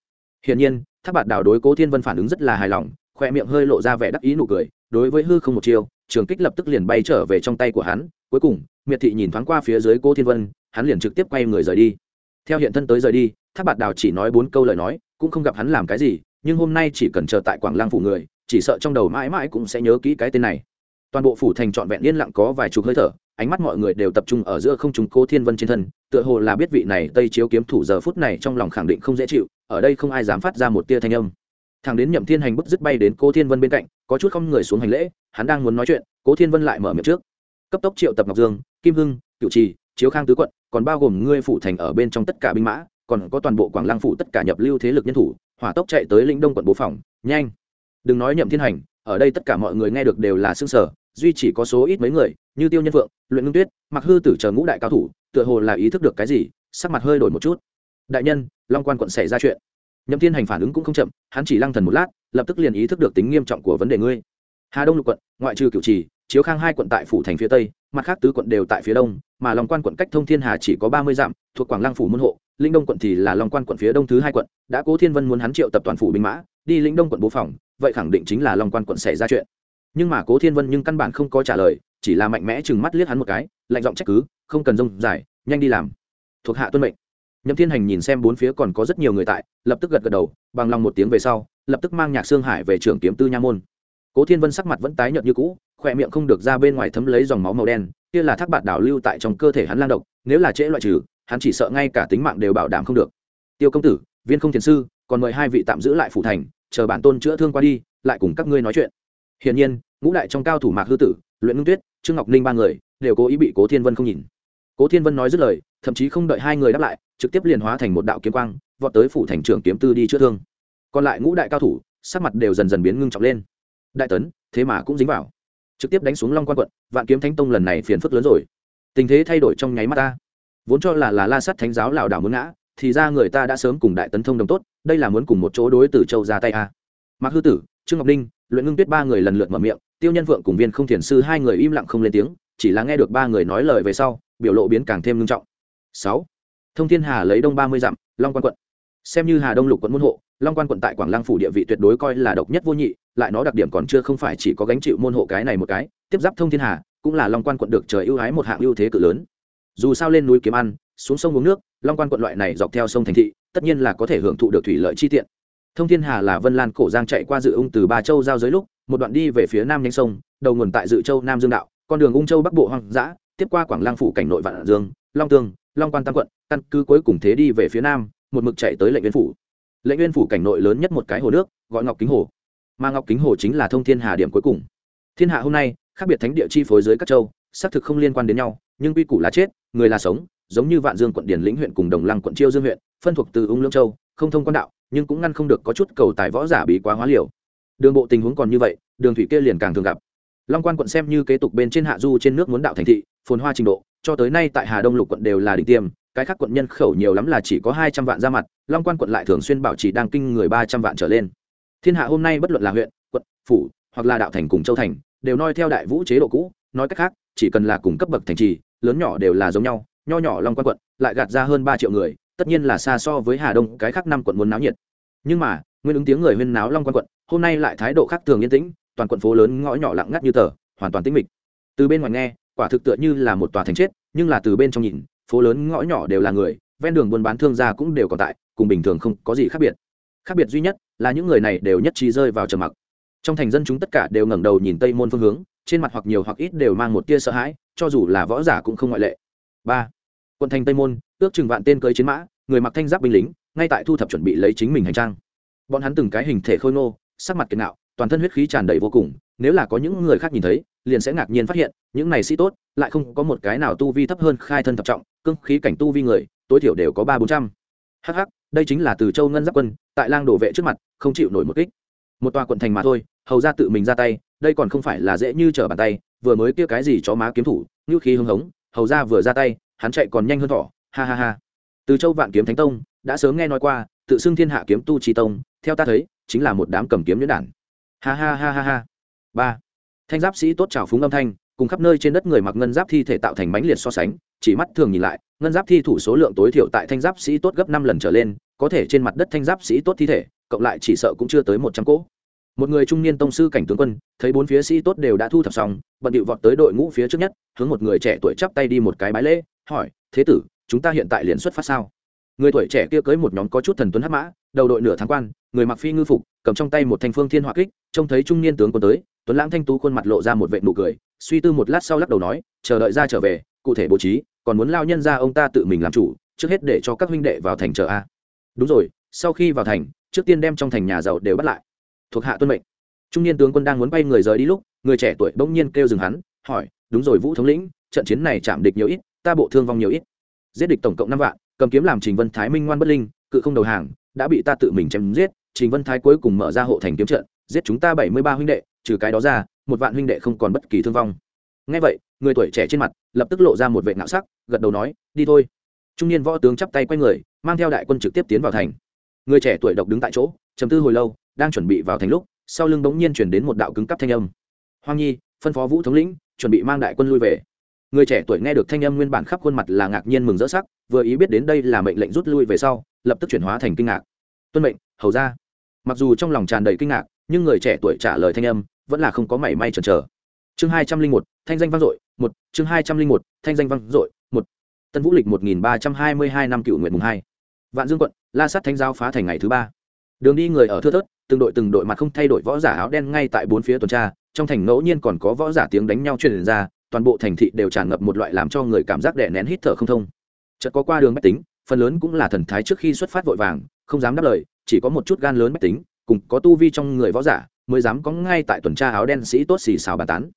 Hiển nhiên, thác bạt đào đối cố thiên vân phản ứng rất là hài lòng, khoe miệng hơi lộ ra vẻ đắc ý nụ cười, đối với hư không một chiêu, trường kích lập tức liền bay trở về trong tay của hắn, cuối cùng, miệt thị nhìn thoáng qua phía dưới Cố thiên vân, hắn liền trực tiếp quay người rời đi. Theo hiện thân tới rời đi, thác bạt đào chỉ nói bốn câu lời nói, cũng không gặp hắn làm cái gì nhưng hôm nay chỉ cần chờ tại quảng lang phủ người, chỉ sợ trong đầu mãi mãi cũng sẽ nhớ kỹ cái tên này. Toàn bộ phủ thành trọn vẹn yên lặng có vài chục hơi thở, ánh mắt mọi người đều tập trung ở giữa không chúng cô thiên vân trên thân, tựa hồ là biết vị này tây chiếu kiếm thủ giờ phút này trong lòng khẳng định không dễ chịu, ở đây không ai dám phát ra một tia thanh âm. Thằng đến nhậm thiên hành bức dứt bay đến cô thiên vân bên cạnh, có chút không người xuống hành lễ, hắn đang muốn nói chuyện, cố thiên vân lại mở miệng trước. Cấp tốc triệu tập ngọc dương, kim hưng cựu trì, chiếu khang tứ quận, còn bao gồm ngươi phủ thành ở bên trong tất cả binh mã còn có toàn bộ quảng lăng phủ tất cả nhập lưu thế lực nhân thủ, hỏa tốc chạy tới lĩnh đông quận bố phòng. Nhanh! Đừng nói nhậm thiên hành, ở đây tất cả mọi người nghe được đều là xương sở duy chỉ có số ít mấy người, như tiêu nhân phượng, luyện ngưng tuyết mặc hư tử chờ ngũ đại cao thủ, tựa hồ là ý thức được cái gì, sắc mặt hơi đổi một chút. Đại nhân, long quan quận xảy ra chuyện. Nhậm thiên hành phản ứng cũng không chậm, hắn chỉ lăng thần một lát, lập tức liền ý thức được tính nghiêm trọng của vấn đề ngươi. Hà đông lục quận, ngoại trừ cửu trì, chiếu khang hai quận tại phủ thành phía tây, mặt khác tứ quận đều tại phía đông, mà long quan quận cách thông thiên hà chỉ có ba mươi dặm, thuộc quảng lăng phủ môn hộ linh đông quận thì là long quan quận phía đông thứ hai quận, đã cố thiên vân muốn hắn triệu tập toàn phủ binh mã, đi linh đông quận bố phòng, vậy khẳng định chính là long quan quận xảy ra chuyện. Nhưng mà cố thiên vân nhưng căn bản không có trả lời, chỉ là mạnh mẽ chừng mắt liếc hắn một cái, lạnh giọng trách cứ, không cần rông dài, nhanh đi làm. Thuộc hạ tuân mệnh. Nhậm thiên hành nhìn xem bốn phía còn có rất nhiều người tại, lập tức gật gật đầu, bằng lòng một tiếng về sau, lập tức mang nhạc xương hải về trường kiếm tư nha môn. Cố thiên vân sắc mặt vẫn tái nhợt như cũ, khỏe miệng không được ra bên ngoài thấm lấy dòng máu màu đen, kia là thác bạt đảo lưu tại trong cơ thể hắn lang độc, nếu là trễ loại trừ hắn chỉ sợ ngay cả tính mạng đều bảo đảm không được. Tiêu công tử, viên không thiền sư, còn mời hai vị tạm giữ lại phủ thành, chờ bản tôn chữa thương qua đi, lại cùng các ngươi nói chuyện. Hiển nhiên, ngũ đại trong cao thủ mạc hư tử, luyện ngưng tuyết, trương ngọc ninh ba người, đều cố ý bị cố thiên vân không nhìn. Cố thiên vân nói dứt lời, thậm chí không đợi hai người đáp lại, trực tiếp liền hóa thành một đạo kiếm quang, vọt tới phủ thành trưởng kiếm tư đi chữa thương. Còn lại ngũ đại cao thủ, sắc mặt đều dần dần biến ngưng trọng lên. Đại tấn, thế mà cũng dính vào. Trực tiếp đánh xuống long quan quận, vạn kiếm thánh tông lần này phiền phức lớn rồi. Tình thế thay đổi trong nháy mắt ta vốn cho là là la sắt thánh giáo lảo đảo muốn ngã, thì ra người ta đã sớm cùng đại tấn thông đồng tốt, đây là muốn cùng một chỗ đối tử châu ra tay a à. mạc hư tử, trương ngọc ninh, luyện ngưng tuyết ba người lần lượt mở miệng, tiêu nhân vượng cùng viên không thiền sư hai người im lặng không lên tiếng, chỉ là nghe được ba người nói lời về sau, biểu lộ biến càng thêm nghiêm trọng. Sáu. Thông thiên hà lấy đông ba mươi dặm, long quan quận. Xem như hà đông lục quận môn hộ, long quan quận tại quảng lăng phủ địa vị tuyệt đối coi là độc nhất vô nhị, lại nó đặc điểm còn chưa không phải chỉ có gánh chịu môn hộ cái này một cái, tiếp giáp thông thiên hà, cũng là long quan quận được trời ưu ái một hạng ưu thế cự lớn dù sao lên núi kiếm ăn, xuống sông uống nước, long quan quận loại này dọc theo sông thành thị, tất nhiên là có thể hưởng thụ được thủy lợi chi tiện. Thông thiên hà là vân lan cổ giang chạy qua dự ung từ ba châu giao giới lúc, một đoạn đi về phía nam nhanh sông, đầu nguồn tại dự châu nam dương đạo, con đường ung châu bắc bộ hoang dã, tiếp qua quảng Lang phủ cảnh nội vạn dương, long tương, long quan tam quận, căn cứ cuối cùng thế đi về phía nam, một mực chạy tới lệnh viên phủ. Lệnh viên phủ cảnh nội lớn nhất một cái hồ nước, gọi ngọc kính hồ. Mà ngọc kính hồ chính là thông thiên hà điểm cuối cùng. Thiên hạ hôm nay, khác biệt thánh địa chi phối dưới các châu xác thực không liên quan đến nhau, nhưng quy củ là chết, người là sống, giống như vạn dương quận điển lĩnh huyện cùng đồng lăng quận chiêu dương huyện, phân thuộc từ ung lương châu, không thông quan đạo, nhưng cũng ngăn không được có chút cầu tài võ giả bí quá hóa liều. Đường bộ tình huống còn như vậy, đường thủy kia liền càng thường gặp. Long quan quận xem như kế tục bên trên hạ du trên nước muốn đạo thành thị, phồn hoa trình độ, cho tới nay tại hà đông lục quận đều là đỉnh tiêm, cái khác quận nhân khẩu nhiều lắm là chỉ có hai trăm vạn ra mặt, long quan quận lại thường xuyên bảo trì đang kinh người ba trăm vạn trở lên. Thiên hạ hôm nay bất luận là huyện, quận, phủ, hoặc là đạo thành cùng châu thành, đều noi theo đại vũ chế độ cũ, nói cách khác chỉ cần là cùng cấp bậc thành trì, lớn nhỏ đều là giống nhau, nho nhỏ long quan quận, lại gạt ra hơn ba triệu người, tất nhiên là xa so với hà đông, cái khác năm quận muốn náo nhiệt. Nhưng mà, nguyên ứng tiếng người huyên náo long quan quận, hôm nay lại thái độ khác thường yên tĩnh, toàn quận phố lớn ngõ nhỏ lặng ngắt như tờ, hoàn toàn tĩnh mịch. Từ bên ngoài nghe, quả thực tựa như là một tòa thành chết, nhưng là từ bên trong nhìn, phố lớn ngõ nhỏ đều là người, ven đường buôn bán thương gia cũng đều còn tại, cùng bình thường không có gì khác biệt. Khác biệt duy nhất là những người này đều nhất trí rơi vào trầm mặc trong thành dân chúng tất cả đều ngẩng đầu nhìn tây môn phương hướng, trên mặt hoặc nhiều hoặc ít đều mang một tia sợ hãi, cho dù là võ giả cũng không ngoại lệ. Ba, quận thành tây môn, ước chừng vạn tên cưới chiến mã, người mặc thanh giáp binh lính, ngay tại thu thập chuẩn bị lấy chính mình hành trang. Bọn hắn từng cái hình thể khôi ngô, sắc mặt kiệt nạo toàn thân huyết khí tràn đầy vô cùng, nếu là có những người khác nhìn thấy, liền sẽ ngạc nhiên phát hiện, những này sĩ tốt, lại không có một cái nào tu vi thấp hơn khai thân thập trọng, cương khí cảnh tu vi người, tối thiểu đều có ba bốn trăm. Hh đây chính là từ châu ngân giáp quân, tại lang đổ vệ trước mặt, không chịu nổi một kích. Một tòa quận thành mà thôi hầu ra tự mình ra tay, đây còn không phải là dễ như trở bàn tay, vừa mới kia cái gì chó má kiếm thủ như khí hưng hống, hầu ra vừa ra tay, hắn chạy còn nhanh hơn thỏ, ha ha ha. Từ châu vạn kiếm thánh tông, đã sớm nghe nói qua, tự xưng thiên hạ kiếm tu trí tông, theo ta thấy, chính là một đám cầm kiếm nhuyễn đản. Ha ha ha ha ha. Ba. Thanh giáp sĩ tốt trào phúng âm thanh, cùng khắp nơi trên đất người mặc ngân giáp thi thể tạo thành mãnh liệt so sánh, chỉ mắt thường nhìn lại, ngân giáp thi thủ số lượng tối thiểu tại thanh giáp sĩ tốt gấp năm lần trở lên, có thể trên mặt đất thanh giáp sĩ tốt thi thể, cộng lại chỉ sợ cũng chưa tới một trăm cỗ một người trung niên tông sư cảnh tướng quân, thấy bốn phía sĩ tốt đều đã thu thập xong, bận điệu vọt tới đội ngũ phía trước nhất, hướng một người trẻ tuổi chắp tay đi một cái bái lễ, hỏi, thế tử, chúng ta hiện tại liền xuất phát sao? Người tuổi trẻ kia cưới một nhóm có chút thần tuấn hắc mã, đầu đội nửa tháng quan, người mặc phi ngư phục, cầm trong tay một thanh phương thiên hỏa kích, trông thấy trung niên tướng quân tới, tuấn lãng thanh tú khuôn mặt lộ ra một vệ nụ cười, suy tư một lát sau lắc đầu nói, chờ đợi ra trở về, cụ thể bố trí, còn muốn lao nhân ra ông ta tự mình làm chủ, trước hết để cho các huynh đệ vào thành chờ a. Đúng rồi, sau khi vào thành, trước tiên đem trong thành nhà giàu đều bắt lại thuộc hạ tuân mệnh. Trung niên tướng quân đang muốn bay người rời đi lúc, người trẻ tuổi bỗng nhiên kêu dừng hắn, hỏi, đúng rồi vũ thống lĩnh, trận chiến này chạm địch nhiều ít, ta bộ thương vong nhiều ít. Giết địch tổng cộng năm vạn, cầm kiếm làm trình vân thái minh ngoan bất linh, cự không đầu hàng, đã bị ta tự mình chém giết, trình vân thái cuối cùng mở ra hộ thành kiếm trận, giết chúng ta bảy mươi ba huynh đệ, trừ cái đó ra, một vạn huynh đệ không còn bất kỳ thương vong. Ngay vậy, người tuổi trẻ trên mặt lập tức lộ ra một vệ ngạo sắc, gật đầu nói, đi thôi. Trung niên võ tướng chắp tay quay người, mang theo đại quân trực tiếp tiến vào thành. Người trẻ tuổi độc đứng tại chỗ chấm tư hồi lâu đang chuẩn bị vào thành lúc, sau lưng bỗng nhiên chuyển đến một đạo cứng cắp thanh âm. Hoang nhi, phân phó vũ thống lĩnh, chuẩn bị mang đại quân lui về. Người trẻ tuổi nghe được thanh âm nguyên bản khắp khuôn mặt là ngạc nhiên mừng rỡ sắc, vừa ý biết đến đây là mệnh lệnh rút lui về sau, lập tức chuyển hóa thành kinh ngạc. Tuân mệnh, hầu ra. Mặc dù trong lòng tràn đầy kinh ngạc, nhưng người trẻ tuổi trả lời thanh âm vẫn là không có mảy may chần chờ. Chương hai trăm linh một, thanh danh vang dội, một, chương hai trăm linh một, thanh danh vang dội, một. Tân vũ lịch một nghìn ba trăm hai mươi hai năm cựu nguyện mùng hai. Vạn dương quận, la sát thánh giao phá thành ngày thứ ba đường đi người ở thưa thớt, từng đội từng đội mặt không thay đổi võ giả áo đen ngay tại bốn phía tuần tra, trong thành ngẫu nhiên còn có võ giả tiếng đánh nhau truyền ra, toàn bộ thành thị đều tràn ngập một loại làm cho người cảm giác đè nén hít thở không thông. Chợt có qua đường bách tính, phần lớn cũng là thần thái trước khi xuất phát vội vàng, không dám đáp lời, chỉ có một chút gan lớn bách tính, cùng có tu vi trong người võ giả, mới dám có ngay tại tuần tra áo đen sĩ tốt xì xào bàn tán.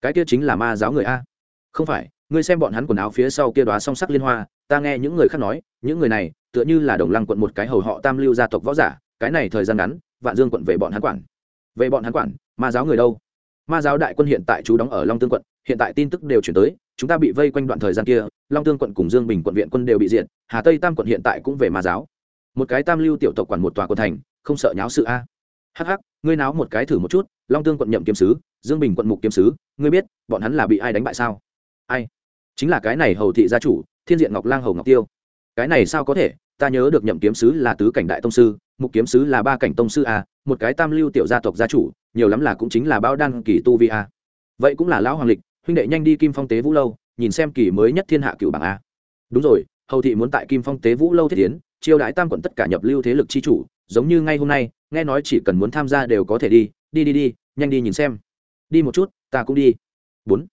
Cái kia chính là ma giáo người a. Không phải, ngươi xem bọn hắn quần áo phía sau kia đoá song sắc liên hoa, ta nghe những người khác nói, những người này tựa như là đồng lăng quận một cái hầu họ tam lưu gia tộc võ giả cái này thời gian ngắn, vạn dương quận về bọn hắn quản. Về bọn hắn quản, ma giáo người đâu? Ma giáo đại quân hiện tại chú đóng ở long tương quận, hiện tại tin tức đều chuyển tới, chúng ta bị vây quanh đoạn thời gian kia, long tương quận cùng dương bình quận viện quân đều bị diện hà tây tam quận hiện tại cũng về ma giáo. Một cái tam lưu tiểu tộc quản một tòa quận thành, không sợ nháo sự a. Hh ngươi náo một cái thử một chút, long tương quận nhậm kiếm sứ, dương bình quận mục kiếm sứ, ngươi biết, bọn hắn là bị ai đánh bại sao? Ai? Chính là cái này hầu thị gia chủ, thiên diện ngọc lang hầu ngọc tiêu. Cái này sao có thể? Ta nhớ được nhậm kiếm sứ là tứ cảnh đại tông sư mục kiếm sứ là ba cảnh tông sư a, một cái tam lưu tiểu gia tộc gia chủ, nhiều lắm là cũng chính là bao đăng kỳ tu vi a. Vậy cũng là lão hoàng lịch, huynh đệ nhanh đi kim phong tế vũ lâu, nhìn xem kỳ mới nhất thiên hạ cựu bảng a. Đúng rồi, hầu thị muốn tại kim phong tế vũ lâu thiết tiến chiêu đãi tam quận tất cả nhập lưu thế lực chi chủ, giống như ngay hôm nay, nghe nói chỉ cần muốn tham gia đều có thể đi đi đi đi, nhanh đi nhìn xem. Đi một chút, ta cũng đi. Bốn.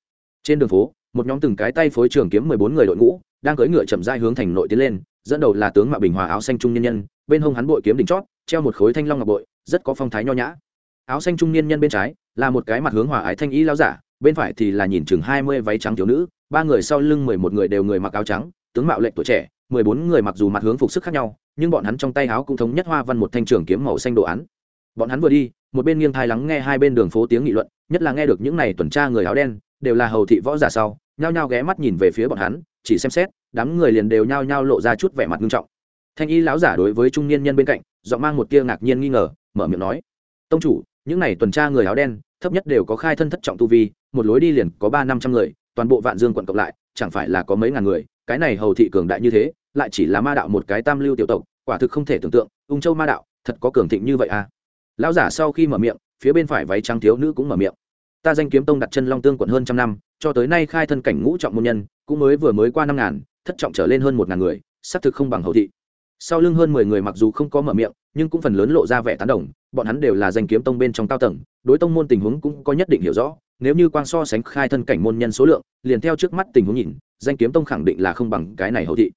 Trên đường phố, một nhóm từng cái tay phối trường kiếm mười bốn người đội ngũ, đang cưỡi ngựa chậm rãi hướng thành nội tiến lên, dẫn đầu là tướng mạo bình hòa áo xanh trung nhân nhân bên hông hắn bội kiếm đỉnh chót, treo một khối thanh long ngọc bội, rất có phong thái nho nhã. Áo xanh trung niên nhân bên trái, là một cái mặt hướng hòa ái thanh ý lao giả, bên phải thì là nhìn chừng hai mươi váy trắng thiếu nữ, ba người sau lưng mười một người đều người mặc áo trắng, tướng mạo lệnh tuổi trẻ, mười bốn người mặc dù mặt hướng phục sức khác nhau, nhưng bọn hắn trong tay áo cũng thống nhất hoa văn một thanh trường kiếm màu xanh đồ án. Bọn hắn vừa đi, một bên nghiêng thai lắng nghe hai bên đường phố tiếng nghị luận, nhất là nghe được những này tuần tra người áo đen, đều là hầu thị võ giả sau, nhao nhao ghé mắt nhìn về phía bọn hắn, chỉ xem xét, đám người liền đều nhao nhao lộ ra chút vẻ mặt nghiêm trọng thanh y lão giả đối với trung niên nhân bên cạnh dọn mang một tia ngạc nhiên nghi ngờ, mở miệng nói, tông chủ, những này tuần tra người áo đen, thấp nhất đều có khai thân thất trọng tu vi, một lối đi liền có ba năm trăm người, toàn bộ vạn dương quận cộng lại, chẳng phải là có mấy ngàn người, cái này hầu thị cường đại như thế, lại chỉ là ma đạo một cái tam lưu tiểu tộc, quả thực không thể tưởng tượng, ung châu ma đạo, thật có cường thịnh như vậy à? Lão giả sau khi mở miệng, phía bên phải váy trắng thiếu nữ cũng mở miệng, ta danh kiếm tông đặt chân long tương quận hơn trăm năm, cho tới nay khai thân cảnh ngũ trọng môn nhân, cũng mới vừa mới qua năm ngàn, thất trọng trở lên hơn một ngàn người, xác thực không bằng hầu thị sau lưng hơn mười người mặc dù không có mở miệng, nhưng cũng phần lớn lộ ra vẻ tán đồng, bọn hắn đều là danh kiếm tông bên trong cao tầng, đối tông môn tình huống cũng có nhất định hiểu rõ, nếu như quang so sánh khai thân cảnh môn nhân số lượng, liền theo trước mắt tình huống nhìn, danh kiếm tông khẳng định là không bằng cái này hầu thị.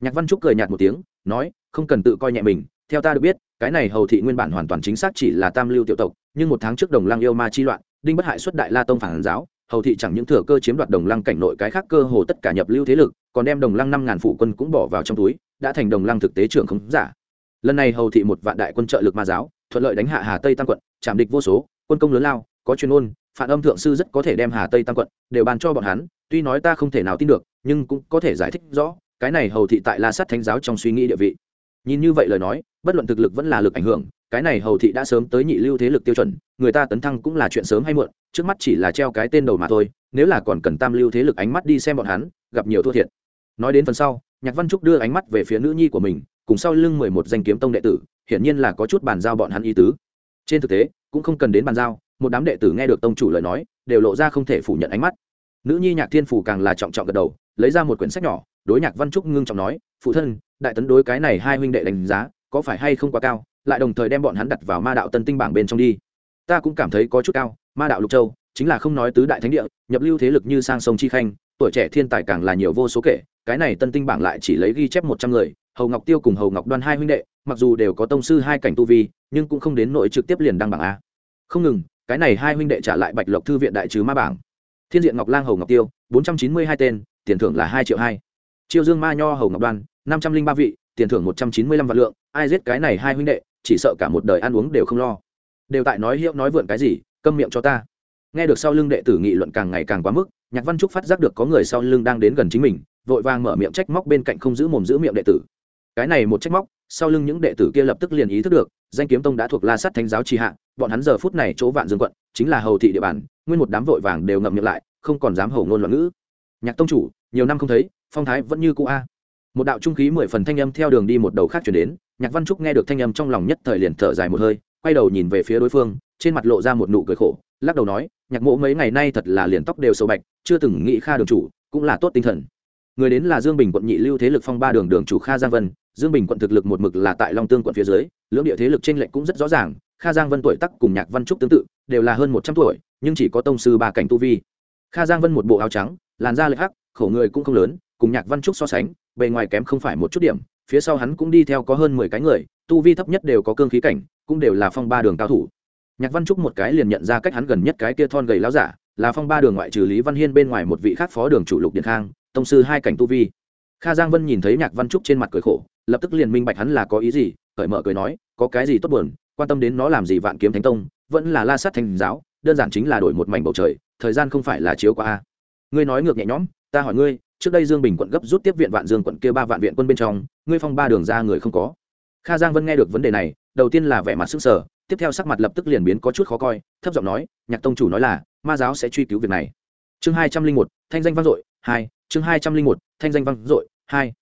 Nhạc văn trúc cười nhạt một tiếng, nói, không cần tự coi nhẹ mình, theo ta được biết, cái này hầu thị nguyên bản hoàn toàn chính xác chỉ là tam lưu tiểu tộc, nhưng một tháng trước đồng lăng yêu ma chi loạn, đinh bất hại xuất đại la tông phản giáo, hầu thị chẳng những thừa cơ chiếm đoạt đồng lăng cảnh nội cái khác cơ hồ tất cả nhập lưu thế lực, còn đem đồng lăng năm ngàn phụ quân cũng bỏ vào trong túi đã thành đồng lăng thực tế trưởng không giả. Lần này hầu thị một vạn đại quân trợ lực ma giáo, thuận lợi đánh hạ hà tây tam quận, chạm địch vô số, quân công lớn lao, có chuyên ôn phản âm thượng sư rất có thể đem hà tây tam quận đều bàn cho bọn hắn, tuy nói ta không thể nào tin được, nhưng cũng có thể giải thích rõ, cái này hầu thị tại la sát thánh giáo trong suy nghĩ địa vị. Nhìn như vậy lời nói, bất luận thực lực vẫn là lực ảnh hưởng, cái này hầu thị đã sớm tới nhị lưu thế lực tiêu chuẩn, người ta tấn thăng cũng là chuyện sớm hay muộn, trước mắt chỉ là treo cái tên đầu mà thôi, nếu là còn cần tam lưu thế lực ánh mắt đi xem bọn hắn, gặp nhiều thua thiệt. Nói đến phần sau nhạc văn trúc đưa ánh mắt về phía nữ nhi của mình, cùng sau lưng mười một danh kiếm tông đệ tử, hiển nhiên là có chút bàn giao bọn hắn ý tứ. Trên thực tế, cũng không cần đến bàn giao, một đám đệ tử nghe được tông chủ lời nói, đều lộ ra không thể phủ nhận ánh mắt. Nữ nhi nhạc thiên phủ càng là trọng trọng gật đầu, lấy ra một quyển sách nhỏ, đối nhạc văn trúc ngưng trọng nói, phụ thân, đại tấn đối cái này hai huynh đệ đánh giá, có phải hay không quá cao, lại đồng thời đem bọn hắn đặt vào ma đạo tân tinh bảng bên trong đi. Ta cũng cảm thấy có chút cao, ma đạo lục châu, chính là không nói tứ đại thánh địa, nhập lưu thế lực như sang sông chi khanh, tuổi trẻ thiên tài càng là nhiều vô số kể cái này tân tinh bảng lại chỉ lấy ghi chép một trăm người, hầu ngọc tiêu cùng hầu ngọc đoan hai huynh đệ, mặc dù đều có tông sư hai cảnh tu vi, nhưng cũng không đến nội trực tiếp liền đăng bảng a. Không ngừng, cái này hai huynh đệ trả lại bạch lộc thư viện đại trừ ma bảng. Thiên diện ngọc lang hầu ngọc tiêu, bốn trăm chín mươi hai tên, tiền thưởng là hai triệu hai. Chiêu dương ma nho hầu ngọc đoan, năm trăm linh ba vị, tiền thưởng một trăm chín mươi lăm vạn lượng. Ai giết cái này hai huynh đệ, chỉ sợ cả một đời ăn uống đều không lo. Đều tại nói hiệu nói vượn cái gì, câm miệng cho ta. Nghe được sau lưng đệ tử nghị luận càng ngày càng quá mức, nhạc văn trúc phát giác được có người sau lưng đang đến gần chính mình vội vàng mở miệng trách móc bên cạnh không giữ mồm giữ miệng đệ tử. Cái này một trách móc, sau lưng những đệ tử kia lập tức liền ý thức được, danh kiếm tông đã thuộc la sắt thánh giáo chi hạ, bọn hắn giờ phút này chỗ vạn dương quận, chính là hầu thị địa bàn, nguyên một đám vội vàng đều ngậm miệng lại, không còn dám hầu ngôn loạn ngữ. Nhạc tông chủ, nhiều năm không thấy, phong thái vẫn như cũ a. Một đạo trung khí mười phần thanh âm theo đường đi một đầu khác chuyển đến, nhạc văn trúc nghe được thanh âm trong lòng nhất thời liền thở dài một hơi, quay đầu nhìn về phía đối phương, trên mặt lộ ra một nụ cười khổ, lắc đầu nói, nhạc mộ mấy ngày nay thật là liền tóc đều sâu bạch, chưa từng nghĩ kha đường chủ, cũng là tốt tinh thần người đến là dương bình quận nhị lưu thế lực phong ba đường đường chủ kha giang vân, dương bình quận thực lực một mực là tại long tương quận phía dưới, lưỡng địa thế lực trên lệnh cũng rất rõ ràng, kha giang vân tuổi tắc cùng nhạc văn trúc tương tự, đều là hơn một trăm tuổi, nhưng chỉ có tông sư ba cảnh tu vi. Kha giang vân một bộ áo trắng, làn da lệch hắc, khổ người cũng không lớn, cùng nhạc văn trúc so sánh, bề ngoài kém không phải một chút điểm, phía sau hắn cũng đi theo có hơn mười cái người, tu vi thấp nhất đều có cương khí cảnh, cũng đều là phong ba đường cao thủ. Nhạc văn trúc một cái liền nhận ra cách hắn gần nhất cái kia thon gầy láo giả, là phong ba đường ngoại trừ lý văn hiên bên ngoài một vị khác phó đường chủ lục điện khang tông sư hai cảnh tu vi. Kha giang vân nhìn thấy nhạc văn trúc trên mặt cười khổ, lập tức liền minh bạch hắn là có ý gì, cởi mở cười nói, có cái gì tốt buồn, quan tâm đến nó làm gì vạn kiếm thánh tông, vẫn là la sát thành giáo, đơn giản chính là đổi một mảnh bầu trời, thời gian không phải là chiếu qua a. Ngươi nói ngược nhẹ nhõm, ta hỏi ngươi, trước đây dương bình quận gấp rút tiếp viện vạn dương quận kia ba vạn viện quân bên trong, ngươi phong ba đường ra người không có? Kha giang vân nghe được vấn đề này, đầu tiên là vẻ mặt sức sở tiếp theo sắc mặt lập tức liền biến có chút khó coi, thấp giọng nói, nhạc tông chủ nói là, ma giáo sẽ truy cứu việc này. Chương hai trăm linh một, thanh danh vang dội hai, chương hai trăm linh một, thanh danh vang dội, hai.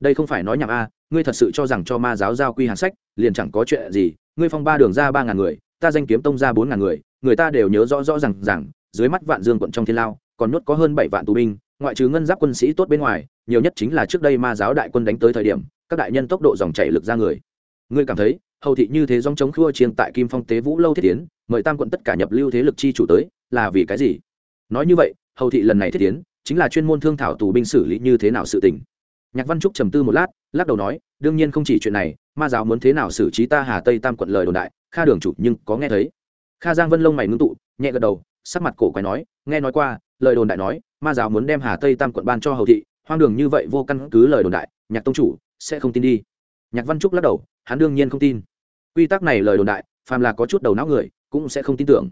Đây không phải nói nhảm a, ngươi thật sự cho rằng cho ma giáo giao quy hàn sách, liền chẳng có chuyện gì, ngươi phong ba đường ra ba ngàn người, ta danh kiếm tông ra bốn ngàn người người ta đều nhớ rõ rõ rằng rằng dưới mắt vạn dương quận trong thiên lao, còn nuốt có hơn bảy vạn tù binh, ngoại trừ ngân giáp quân sĩ tốt bên ngoài, nhiều nhất chính là trước đây ma giáo đại quân đánh tới thời điểm, các đại nhân tốc độ dòng chảy lực ra người. Ngươi cảm thấy, hầu thị như thế dòng chống khua chiên tại kim phong tế vũ lâu thiết tiến, mời tam quận tất cả nhập lưu thế lực chi chủ tới, là vì cái gì? Nói như vậy, hầu thị lần này thiết tiến chính là chuyên môn thương thảo tù binh xử lý như thế nào sự tình. Nhạc văn trúc trầm tư một lát, lắc đầu nói, đương nhiên không chỉ chuyện này, ma giáo muốn thế nào xử trí ta hà tây tam quận lời đồn đại, kha đường chủ nhưng có nghe thấy. Kha giang vân lông mày ngưng tụ, nhẹ gật đầu, sắc mặt cổ quái nói, nghe nói qua, lời đồn đại nói, ma giáo muốn đem hà tây tam quận ban cho hầu thị, hoang đường như vậy vô căn cứ lời đồn đại, nhạc tông chủ sẽ không tin đi. Nhạc văn trúc lắc đầu, hắn đương nhiên không tin. Quy tắc này lời đồn đại, phàm là có chút đầu não người, cũng sẽ không tin tưởng.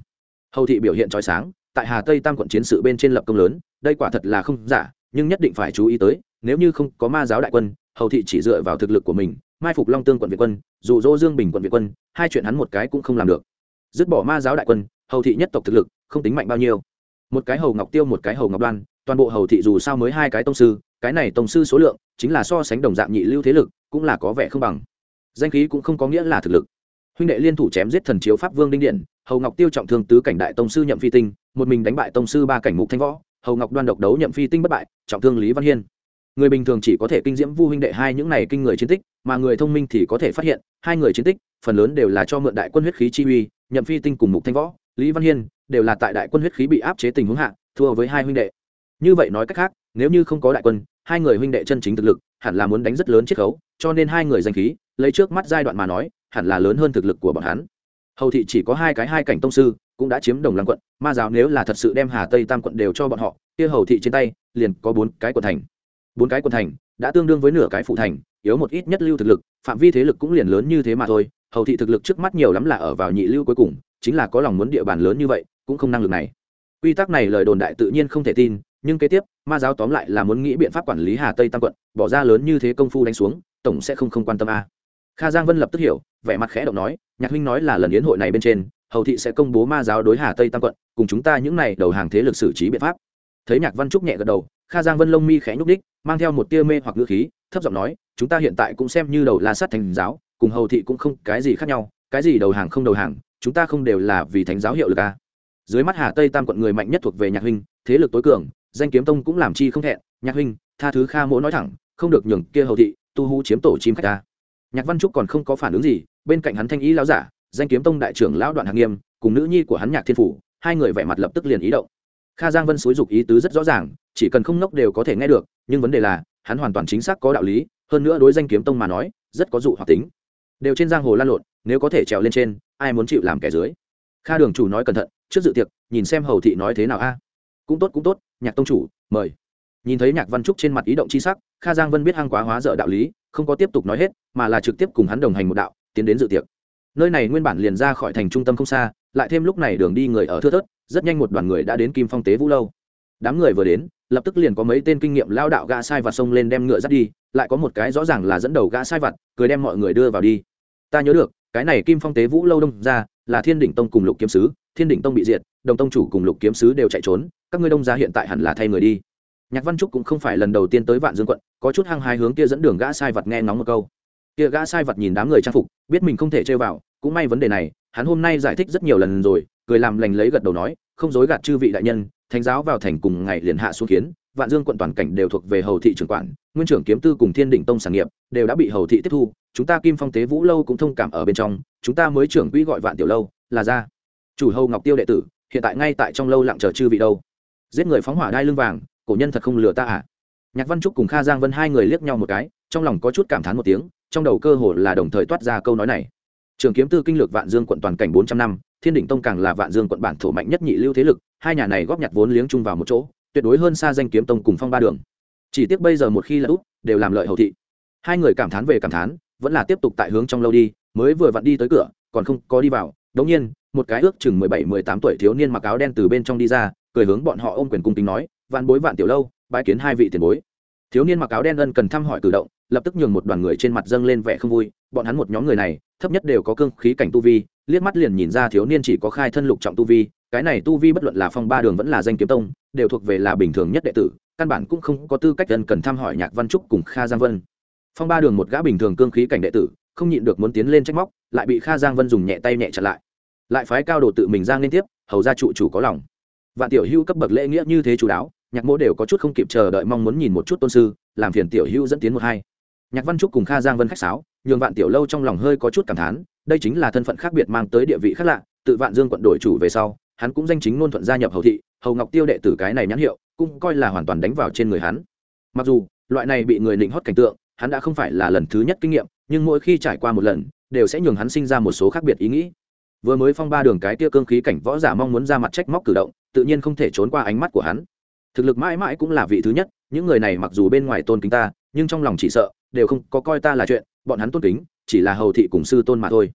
Hầu thị biểu hiện trói sáng tại hà tây tam quận chiến sự bên trên lập công lớn, đây quả thật là không giả, nhưng nhất định phải chú ý tới, nếu như không có ma giáo đại quân, hầu thị chỉ dựa vào thực lực của mình, mai phục long tương quận việt quân, dù dỗ dương bình quận việt quân, hai chuyện hắn một cái cũng không làm được. Dứt bỏ ma giáo đại quân, hầu thị nhất tộc thực lực, không tính mạnh bao nhiêu. Một cái hầu ngọc tiêu, một cái hầu ngọc đoan, toàn bộ hầu thị dù sao mới hai cái tông sư, cái này tông sư số lượng, chính là so sánh đồng dạng nhị lưu thế lực, cũng là có vẻ không bằng. Danh khí cũng không có nghĩa là thực lực. Huynh đệ liên thủ chém giết thần chiếu pháp vương đinh điện, hầu ngọc tiêu trọng thương tứ cảnh đại tông sư nhậm phi tinh một mình đánh bại tông sư ba cảnh mục thanh võ, hầu ngọc đoan độc đấu nhậm phi tinh bất bại, trọng thương lý văn hiên. Người bình thường chỉ có thể kinh diễm vu huynh đệ hai những này kinh người chiến tích, mà người thông minh thì có thể phát hiện, hai người chiến tích, phần lớn đều là cho mượn đại quân huyết khí chi uy, nhậm phi tinh cùng mục thanh võ, lý văn hiên đều là tại đại quân huyết khí bị áp chế tình huống hạ, thua với hai huynh đệ. Như vậy nói cách khác, nếu như không có đại quân, hai người huynh đệ chân chính thực lực hẳn là muốn đánh rất lớn chiết khấu, cho nên hai người danh khí, lấy trước mắt giai đoạn mà nói, hẳn là lớn hơn thực lực của bọn hắn. Hầu thị chỉ có hai cái hai cảnh tông sư cũng đã chiếm đồng lăng quận, ma giáo nếu là thật sự đem hà tây tam quận đều cho bọn họ, kia hầu thị trên tay, liền có bốn cái quận thành. Bốn cái quận thành đã tương đương với nửa cái phụ thành, yếu một ít nhất lưu thực lực, phạm vi thế lực cũng liền lớn như thế mà thôi. Hầu thị thực lực trước mắt nhiều lắm là ở vào nhị lưu cuối cùng, chính là có lòng muốn địa bàn lớn như vậy, cũng không năng lực này. Quy tắc này lời đồn đại tự nhiên không thể tin, nhưng kế tiếp, ma giáo tóm lại là muốn nghĩ biện pháp quản lý hà tây tam quận, bỏ ra lớn như thế công phu đánh xuống, tổng sẽ không không quan tâm a. Kha giang vân lập tức hiểu, vẻ mặt khẽ động nói, nhạc huynh nói là lần yến hội này bên trên hầu thị sẽ công bố ma giáo đối hà tây tam quận, cùng chúng ta những này đầu hàng thế lực xử trí biện pháp thấy nhạc văn trúc nhẹ gật đầu, kha giang vân lông mi khẽ nhúc đích mang theo một tia mê hoặc ngữ khí, thấp giọng nói, chúng ta hiện tại cũng xem như đầu la sát thành giáo, cùng hầu thị cũng không cái gì khác nhau, cái gì đầu hàng không đầu hàng, chúng ta không đều là vì thánh giáo hiệu lực à. dưới mắt hà tây tam quận người mạnh nhất thuộc về nhạc huynh, thế lực tối cường, danh kiếm tông cũng làm chi không thẹn, nhạc huynh, tha thứ kha mỗ nói thẳng, không được nhường kia hầu thị tu hú chiếm tổ chim khách ta nhạc văn trúc còn không có phản ứng gì, bên cạnh hắn thanh ý lão giả danh kiếm tông đại trưởng lão đoạn hạc nghiêm, cùng nữ nhi của hắn nhạc thiên phủ, hai người vẻ mặt lập tức liền ý động. Kha giang vân xúi dục ý tứ rất rõ ràng, chỉ cần không nốc đều có thể nghe được, nhưng vấn đề là, hắn hoàn toàn chính xác có đạo lý, hơn nữa đối danh kiếm tông mà nói, rất có dụ hoặc tính. Đều trên giang hồ lan lộn, nếu có thể trèo lên trên, ai muốn chịu làm kẻ dưới? Kha đường chủ nói cẩn thận, trước dự tiệc, nhìn xem hầu thị nói thế nào a. Cũng tốt cũng tốt, nhạc tông chủ, mời. Nhìn thấy nhạc văn trúc trên mặt ý động c h i sắc, kha giang vân biết hăng quá hóa dở đạo lý, không có tiếp tục nói hết, mà là trực tiếp cùng hắn đồng hành một đạo, tiến đến dự tiệc nơi này nguyên bản liền ra khỏi thành trung tâm không xa, lại thêm lúc này đường đi người ở thưa thớt, rất nhanh một đoàn người đã đến kim phong tế vũ lâu. Đám người vừa đến, lập tức liền có mấy tên kinh nghiệm lao đạo gã sai vặt xông lên đem ngựa dắt đi, lại có một cái rõ ràng là dẫn đầu gã sai vặt, cười đem mọi người đưa vào đi. Ta nhớ được, cái này kim phong tế vũ lâu đông ra, là thiên đỉnh tông cùng lục kiếm sứ, thiên đỉnh tông bị diệt, đồng tông chủ cùng lục kiếm sứ đều chạy trốn, các ngươi đông gia hiện tại hẳn là thay người đi. Nhạc văn trúc cũng không phải lần đầu tiên tới vạn dương quận, có chút hăng hai hướng kia dẫn đường gã sai vật nghe ngóng một câu kia gã sai vật nhìn đám người trang phục, biết mình không thể chơi vào, cũng may vấn đề này, hắn hôm nay giải thích rất nhiều lần rồi, cười làm lành lấy gật đầu nói, không dối gạt chư vị đại nhân, thánh giáo vào thành cùng ngày liền hạ xuống kiến, vạn dương quận toàn cảnh đều thuộc về hầu thị trưởng quản, nguyên trưởng kiếm tư cùng thiên đỉnh tông sản nghiệp, đều đã bị hầu thị tiếp thu, chúng ta kim phong tế vũ lâu cũng thông cảm ở bên trong, chúng ta mới trưởng quỹ gọi vạn tiểu lâu, là ra. Chủ hầu ngọc tiêu đệ tử, hiện tại ngay tại trong lâu lặng chờ chư vị đâu. Giết người phóng hỏa đai lưng vàng, cổ nhân thật không lừa ta à? Nhạc văn trúc cùng kha giang vân hai người liếc nhau một cái, trong lòng có chút cảm thán một tiếng trong đầu cơ hồ là đồng thời toát ra câu nói này. Trường kiếm tư kinh lược vạn dương quận toàn cảnh bốn trăm năm, thiên đỉnh tông càng là vạn dương quận bản thổ mạnh nhất nhị lưu thế lực, hai nhà này góp nhặt vốn liếng chung vào một chỗ, tuyệt đối hơn xa danh kiếm tông cùng phong ba đường. Chỉ tiếc bây giờ một khi là út, đều làm lợi hậu thị. Hai người cảm thán về cảm thán, vẫn là tiếp tục tại hướng trong lâu đi, mới vừa vặn đi tới cửa, còn không có đi vào. Đống nhiên, một cái ước chừng mười bảy, mười tám tuổi thiếu niên mặc áo đen từ bên trong đi ra, cười hướng bọn họ ôm quyền cung kính nói, vạn bối, vạn tiểu lâu, bãi kiến hai vị tiền bối. Thiếu niên mặc áo đen ân cần thăm hỏi cử động lập tức nhường một đoàn người trên mặt dâng lên vẻ không vui, bọn hắn một nhóm người này, thấp nhất đều có cương khí cảnh tu vi, liếc mắt liền nhìn ra thiếu niên chỉ có khai thân lục trọng tu vi, cái này tu vi bất luận là phong ba đường vẫn là danh kiếm tông, đều thuộc về là bình thường nhất đệ tử, căn bản cũng không có tư cách dân cần thăm hỏi nhạc văn trúc cùng kha giang vân. Phong ba đường một gã bình thường cương khí cảnh đệ tử, không nhịn được muốn tiến lên trách móc, lại bị kha giang vân dùng nhẹ tay nhẹ chặn lại. Lại phái cao độ tự mình ra liên tiếp, hầu ra trụ chủ có lòng. Vạn tiểu hưu cấp bậc lễ nghĩa như thế chú đáo, nhạc mỗ đều có chút không kịp chờ đợi mong muốn nhìn một chút tôn sư, làm phiền tiểu hưu dẫn tiến một hai nhạc văn trúc cùng kha giang vân khách sáo, nhường vạn tiểu lâu trong lòng hơi có chút cảm thán, đây chính là thân phận khác biệt mang tới địa vị khác lạ, tự vạn dương quận đổi chủ về sau, hắn cũng danh chính ngôn thuận gia nhập hầu thị, hầu ngọc tiêu đệ tử cái này nhãn hiệu, cũng coi là hoàn toàn đánh vào trên người hắn. Mặc dù, loại này bị người định hót cảnh tượng, hắn đã không phải là lần thứ nhất kinh nghiệm, nhưng mỗi khi trải qua một lần, đều sẽ nhường hắn sinh ra một số khác biệt ý nghĩ. Vừa mới phong ba đường cái tia cương khí cảnh võ giả mong muốn ra mặt trách móc cử động, tự nhiên không thể trốn qua ánh mắt của hắn. Thực lực mãi mãi cũng là vị thứ nhất, những người này mặc dù bên ngoài tôn kính ta nhưng trong lòng chỉ sợ, đều không có coi ta là chuyện, bọn hắn tôn kính, chỉ là hầu thị cùng sư tôn mà thôi.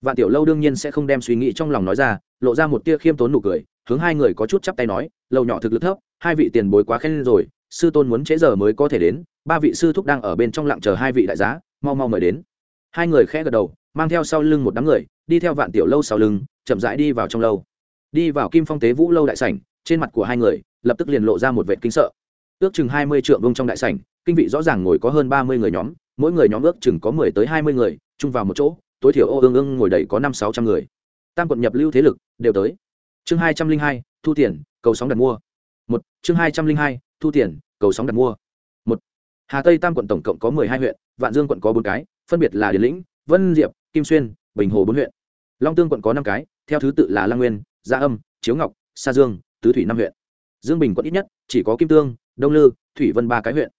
Vạn tiểu lâu đương nhiên sẽ không đem suy nghĩ trong lòng nói ra, lộ ra một tia khiêm tốn nụ cười, hướng hai người có chút chắp tay nói, lâu nhỏ thực lực thấp, hai vị tiền bối quá khen rồi, sư tôn muốn trễ giờ mới có thể đến, ba vị sư thúc đang ở bên trong lặng chờ hai vị đại giá, mau mau mời đến. Hai người khẽ gật đầu, mang theo sau lưng một đám người, đi theo vạn tiểu lâu sau lưng, chậm rãi đi vào trong lâu. Đi vào kim phong tế vũ lâu đại sảnh, trên mặt của hai người, lập tức liền lộ ra một vệ kinh sợ. Ước chừng hai mươi trượng vông trong đại sảnh kinh vị rõ ràng ngồi có hơn ba mươi người nhóm, mỗi người nhóm ước chừng có mười tới hai mươi người, chung vào một chỗ, tối thiểu ô ương ương ngồi đầy có năm sáu trăm người. Tam quận nhập lưu thế lực đều tới. Chương hai trăm linh hai, thu tiền, cầu sóng đặt mua. Một, chương hai trăm linh hai, thu tiền, cầu sóng đặt mua. Một, hà tây tam quận tổng cộng có mười hai huyện, vạn dương quận có bốn cái, phân biệt là điền lĩnh, vân diệp, kim xuyên, bình hồ bốn huyện. Long tương quận có năm cái, theo thứ tự là lang nguyên, gia âm, chiếu ngọc, sa dương, tứ thủy năm huyện. Dương bình quận ít nhất chỉ có kim tương, đông lư, thủy vân ba cái huyện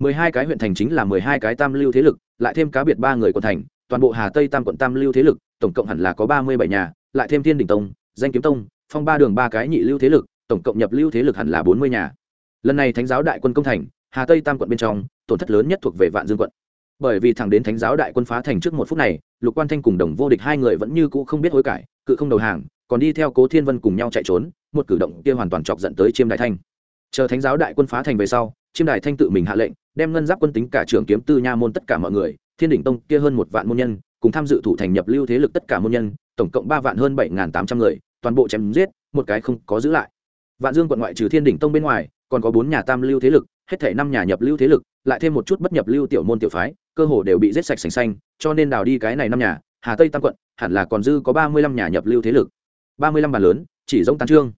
mười hai cái huyện thành chính là mười hai cái tam lưu thế lực, lại thêm cá biệt ba người quận thành, toàn bộ hà tây tam quận tam lưu thế lực, tổng cộng hẳn là có ba mươi bảy nhà, lại thêm thiên đình tông, danh kiếm tông, phong ba đường ba cái nhị lưu thế lực, tổng cộng nhập lưu thế lực hẳn là bốn mươi nhà. Lần này thánh giáo đại quân công thành, hà tây tam quận bên trong, tổn thất lớn nhất thuộc về vạn dương quận. Bởi vì thẳng đến thánh giáo đại quân phá thành trước một phút này, lục quan thanh cùng đồng vô địch hai người vẫn như cũ không biết hối cải, cự không đầu hàng, còn đi theo cố thiên vân cùng nhau chạy trốn, một cử động kia hoàn toàn chọc dẫn tới chiêm đại thanh. Chờ thánh giáo đại quân phá thành về sau, chiêm đại thanh tự mình hạ lệnh đem ngân giáp quân tính cả trưởng kiếm tư nha môn tất cả mọi người, thiên đỉnh tông kia hơn một vạn môn nhân, cùng tham dự thủ thành nhập lưu thế lực tất cả môn nhân, tổng cộng ba vạn hơn bảy tám trăm người, toàn bộ chém giết, một cái không có giữ lại. Vạn dương quận ngoại trừ thiên đỉnh tông bên ngoài, còn có bốn nhà tam lưu thế lực, hết thể năm nhà nhập lưu thế lực, lại thêm một chút bất nhập lưu tiểu môn tiểu phái, cơ hồ đều bị giết sạch sành xanh, cho nên đào đi cái này năm nhà, hà tây tam quận, hẳn là còn dư có ba mươi lăm nhà nhập lưu thế lực. ba mươi lăm bàn lớn, chỉ giống tán trương.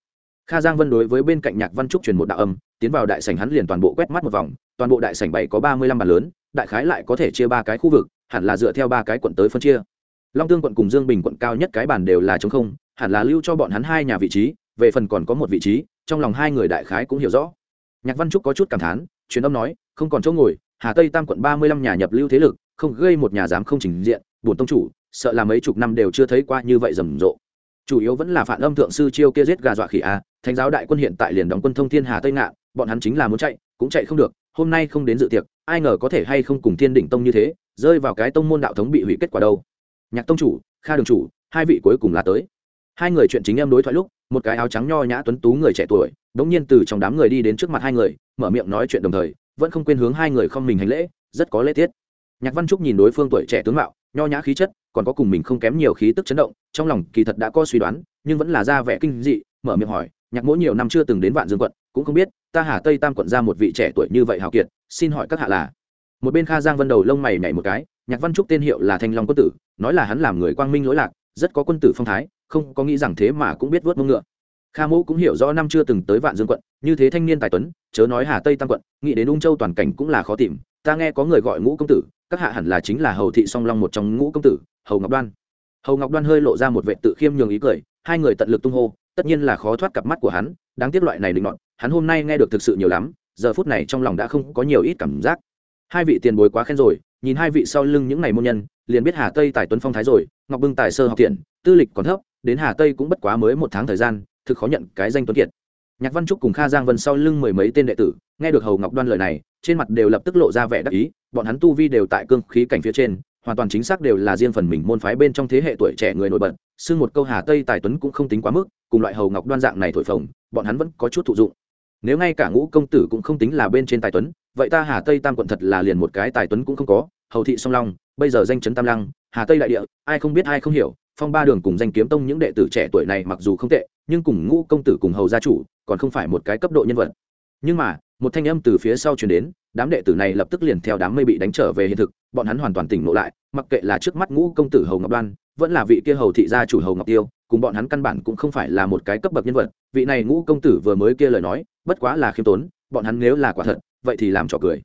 Kha giang vân đối với bên cạnh nhạc văn trúc truyền một đạo âm tiến vào đại sảnh hắn liền toàn bộ quét mắt một vòng, toàn bộ đại sảnh bảy có ba mươi lăm bàn lớn, đại khái lại có thể chia ba cái khu vực, hẳn là dựa theo ba cái quận tới phân chia. Long tương quận cùng dương bình quận cao nhất cái bàn đều là trống không, hẳn là lưu cho bọn hắn hai nhà vị trí, về phần còn có một vị trí, trong lòng hai người đại khái cũng hiểu rõ. Nhạc văn trúc có chút cảm thán, truyền âm nói, không còn chỗ ngồi, hà tây tam quận ba mươi lăm nhà nhập lưu thế lực, không gây một nhà dám không trình diện, bổn tông chủ, sợ là mấy chục năm đều chưa thấy qua như vậy rầm rộ. Chủ yếu vẫn là phản âm thượng sư chiêu kia giết gà dọa khỉ a, thánh giáo đại quân hiện tại liền đóng quân thông thiên hà tây ngạn bọn hắn chính là muốn chạy, cũng chạy không được, hôm nay không đến dự tiệc, ai ngờ có thể hay không cùng thiên đỉnh tông như thế, rơi vào cái tông môn đạo thống bị hủy kết quả đâu. Nhạc tông chủ, kha đường chủ, hai vị cuối cùng là tới. Hai người chuyện chính em đối thoại lúc, một cái áo trắng nho nhã tuấn tú người trẻ tuổi, đống nhiên từ trong đám người đi đến trước mặt hai người, mở miệng nói chuyện đồng thời, vẫn không quên hướng hai người không mình hành lễ, rất có lễ tiết. Nhạc văn trúc nhìn đối phương tuổi trẻ tướng mạo, nho nhã khí chất, còn có cùng mình không kém nhiều khí tức chấn động, trong lòng kỳ thật đã có suy đoán, nhưng vẫn là ra vẻ kinh dị, mở miệng hỏi, nhạc mỗi nhiều năm chưa từng đến vạn dương quận cũng không biết, ta hà tây tam quận ra một vị trẻ tuổi như vậy hào kiệt, xin hỏi các hạ là? Một bên kha giang vân đầu lông mày nhảy một cái, nhạc văn trúc tên hiệu là thanh long quân tử, nói là hắn làm người quang minh lỗi lạc, rất có quân tử phong thái, không có nghĩ rằng thế mà cũng biết vớt mông ngựa. Kha Mũ cũng hiểu rõ năm chưa từng tới vạn dương quận, như thế thanh niên tài tuấn, chớ nói hà tây tam quận, nghĩ đến ung châu toàn cảnh cũng là khó tìm, ta nghe có người gọi ngũ công tử, các hạ hẳn là chính là hầu thị song long một trong ngũ công tử, hầu ngọc đoan. Hầu ngọc đoan hơi lộ ra một vệ tự khiêm nhường ý cười, hai người tận lực tung hô, tất nhiên là khó thoát cặp mắt của hắn, đáng tiếc loại này định luận hắn hôm nay nghe được thực sự nhiều lắm, giờ phút này trong lòng đã không có nhiều ít cảm giác. Hai vị tiền bối quá khen rồi, nhìn hai vị sau lưng những ngày môn nhân, liền biết hà tây tài tuấn phong thái rồi, ngọc bưng tài sơ học thiện tư lịch còn thấp, đến hà tây cũng bất quá mới một tháng thời gian, thực khó nhận cái danh tuấn kiệt. Nhạc văn trúc cùng kha giang vân sau lưng mười mấy tên đệ tử, nghe được hầu ngọc đoan lời này, trên mặt đều lập tức lộ ra vẻ đắc ý, bọn hắn tu vi đều tại cương khí cảnh phía trên, hoàn toàn chính xác đều là riêng phần mình môn phái bên trong thế hệ tuổi trẻ người nổi bật, xưng một câu hà tây tài tuấn cũng không tính quá mức, cùng loại hầu ngọc đoan dạng này thổi phồng, bọn hắn vẫn có chút thụ dụng nếu ngay cả ngũ công tử cũng không tính là bên trên tài tuấn, vậy ta hà tây tam quận thật là liền một cái tài tuấn cũng không có, hầu thị song long, bây giờ danh chấn tam lăng, hà tây đại địa, ai không biết ai không hiểu, phong ba đường cùng danh kiếm tông những đệ tử trẻ tuổi này mặc dù không tệ, nhưng cùng ngũ công tử cùng hầu gia chủ, còn không phải một cái cấp độ nhân vật. Nhưng mà, một thanh âm từ phía sau chuyển đến, đám đệ tử này lập tức liền theo đám mây bị đánh trở về hiện thực, bọn hắn hoàn toàn tỉnh ngộ lại, mặc kệ là trước mắt ngũ công tử hầu ngọc đoan, vẫn là vị kia hầu thị gia chủ hầu ngọc tiêu, cùng bọn hắn căn bản cũng không phải là một cái cấp bậc nhân vật, vị này ngũ công tử vừa mới kia lời nói bất quá là khiêm tốn, bọn hắn nếu là quả thật, vậy thì làm trò cười.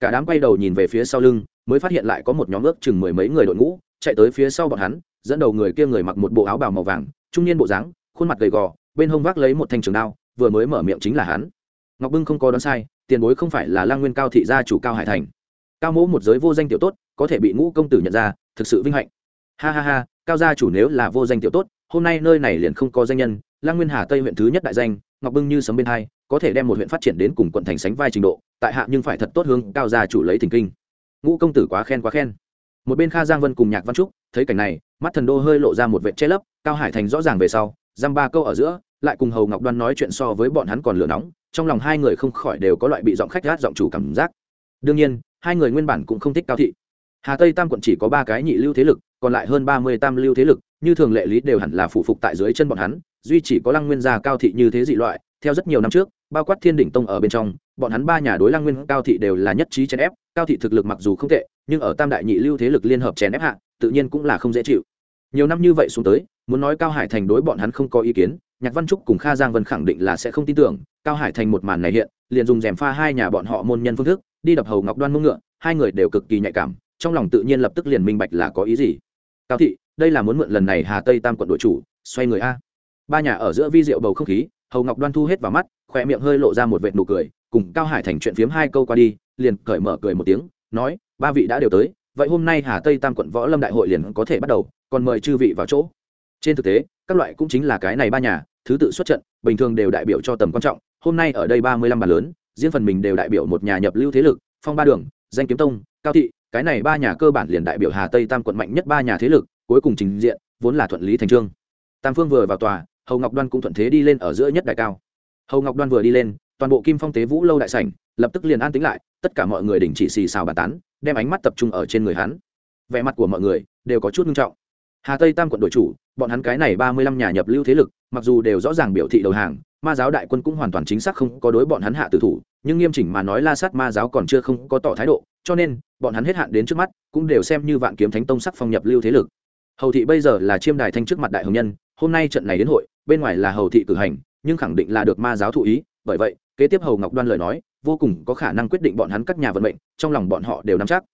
Cả đám quay đầu nhìn về phía sau lưng, mới phát hiện lại có một nhóm ước chừng mười mấy người đội ngũ, chạy tới phía sau bọn hắn, dẫn đầu người kia người mặc một bộ áo bào màu vàng, trung niên bộ dáng, khuôn mặt gầy gò, bên hông vác lấy một thanh trường đao, vừa mới mở miệng chính là hắn. Ngọc bưng không có đoán sai, tiền bối không phải là lang nguyên cao thị gia chủ cao hải thành. Cao mẫu một giới vô danh tiểu tốt, có thể bị ngũ công tử nhận ra, thực sự vinh hạnh. Ha ha ha, cao gia chủ nếu là vô danh tiểu tốt, hôm nay nơi này liền không có danh nhân, lang nguyên hà tây huyện thứ nhất đại danh, ngọc bưng như sấm bên hai có thể đem một huyện phát triển đến cùng quận thành sánh vai trình độ, tại hạ nhưng phải thật tốt hướng cao gia chủ lấy thỉnh kinh. Ngũ công tử quá khen quá khen. Một bên kha giang vân cùng nhạc văn trúc, thấy cảnh này, mắt thần đô hơi lộ ra một vệ che lấp, cao hải thành rõ ràng về sau, giam ba câu ở giữa, lại cùng hầu ngọc đoan nói chuyện so với bọn hắn còn lửa nóng, trong lòng hai người không khỏi đều có loại bị giọng khách gát giọng chủ cảm giác. Đương nhiên, hai người nguyên bản cũng không thích cao thị. Hà tây tam quận chỉ có ba cái nhị lưu thế lực, còn lại hơn ba mươi tam lưu thế lực, như thường lệ lý đều hẳn là phụ phục tại dưới chân bọn hắn, duy chỉ có lăng nguyên gia cao thị như thế dị loại theo rất nhiều năm trước, bao quát thiên đỉnh tông ở bên trong, bọn hắn ba nhà đối lăng nguyên cao thị đều là nhất trí chèn ép, cao thị thực lực mặc dù không tệ, nhưng ở tam đại nhị lưu thế lực liên hợp chèn ép hạ, tự nhiên cũng là không dễ chịu. Nhiều năm như vậy xuống tới, muốn nói cao hải thành đối bọn hắn không có ý kiến, nhạc văn trúc cùng kha giang vân khẳng định là sẽ không tin tưởng, cao hải thành một màn này hiện, liền dùng rèm pha hai nhà bọn họ môn nhân phương thức, đi đập hầu ngọc đoan mông ngựa, hai người đều cực kỳ nhạy cảm, trong lòng tự nhiên lập tức liền minh bạch là có ý gì. Cao thị, đây là muốn mượn lần này hà tây tam quận đội chủ, xoay người a. Ba nhà ở giữa vi diệu bầu không khí hầu ngọc đoan thu hết vào mắt, khỏe miệng hơi lộ ra một vệt nụ cười, cùng cao hải thành chuyện phiếm hai câu qua đi, liền cởi mở cười một tiếng, nói, ba vị đã đều tới, vậy hôm nay hà tây tam quận võ lâm đại hội liền có thể bắt đầu, còn mời chư vị vào chỗ. Trên thực tế, các loại cũng chính là cái này ba nhà, thứ tự xuất trận, bình thường đều đại biểu cho tầm quan trọng, hôm nay ở đây ba mươi lăm bàn lớn, riêng phần mình đều đại biểu một nhà nhập lưu thế lực, phong ba đường, danh kiếm tông, cao thị, cái này ba nhà cơ bản liền đại biểu hà tây tam quận mạnh nhất ba nhà thế lực, cuối cùng trình diện, vốn là thuận lý thành trương. Tam phương vừa vào tòa hầu ngọc đoan cũng thuận thế đi lên ở giữa nhất đại cao hầu ngọc đoan vừa đi lên toàn bộ kim phong tế vũ lâu đại sảnh lập tức liền an tính lại tất cả mọi người đình chỉ xì xào bàn tán đem ánh mắt tập trung ở trên người hắn vẻ mặt của mọi người đều có chút nghiêm trọng hà tây tam quận đội chủ bọn hắn cái này ba mươi lăm nhà nhập lưu thế lực mặc dù đều rõ ràng biểu thị đầu hàng ma giáo đại quân cũng hoàn toàn chính xác không có đối bọn hắn hạ tử thủ nhưng nghiêm chỉnh mà nói la sát ma giáo còn chưa không có tỏ thái độ cho nên bọn hắn hết hạn đến trước mắt cũng đều xem như vạn kiếm thánh tông sắc phong nhập lưu thế lực hầu thị bây giờ là chiêm đài thanh trước mặt đại hồng nhân hôm nay trận này đến hội, bên ngoài là hầu thị cử hành, nhưng khẳng định là được ma giáo thụ ý, bởi vậy, kế tiếp hầu ngọc đoan lời nói, vô cùng có khả năng quyết định bọn hắn các nhà vận mệnh, trong lòng bọn họ đều nắm chắc.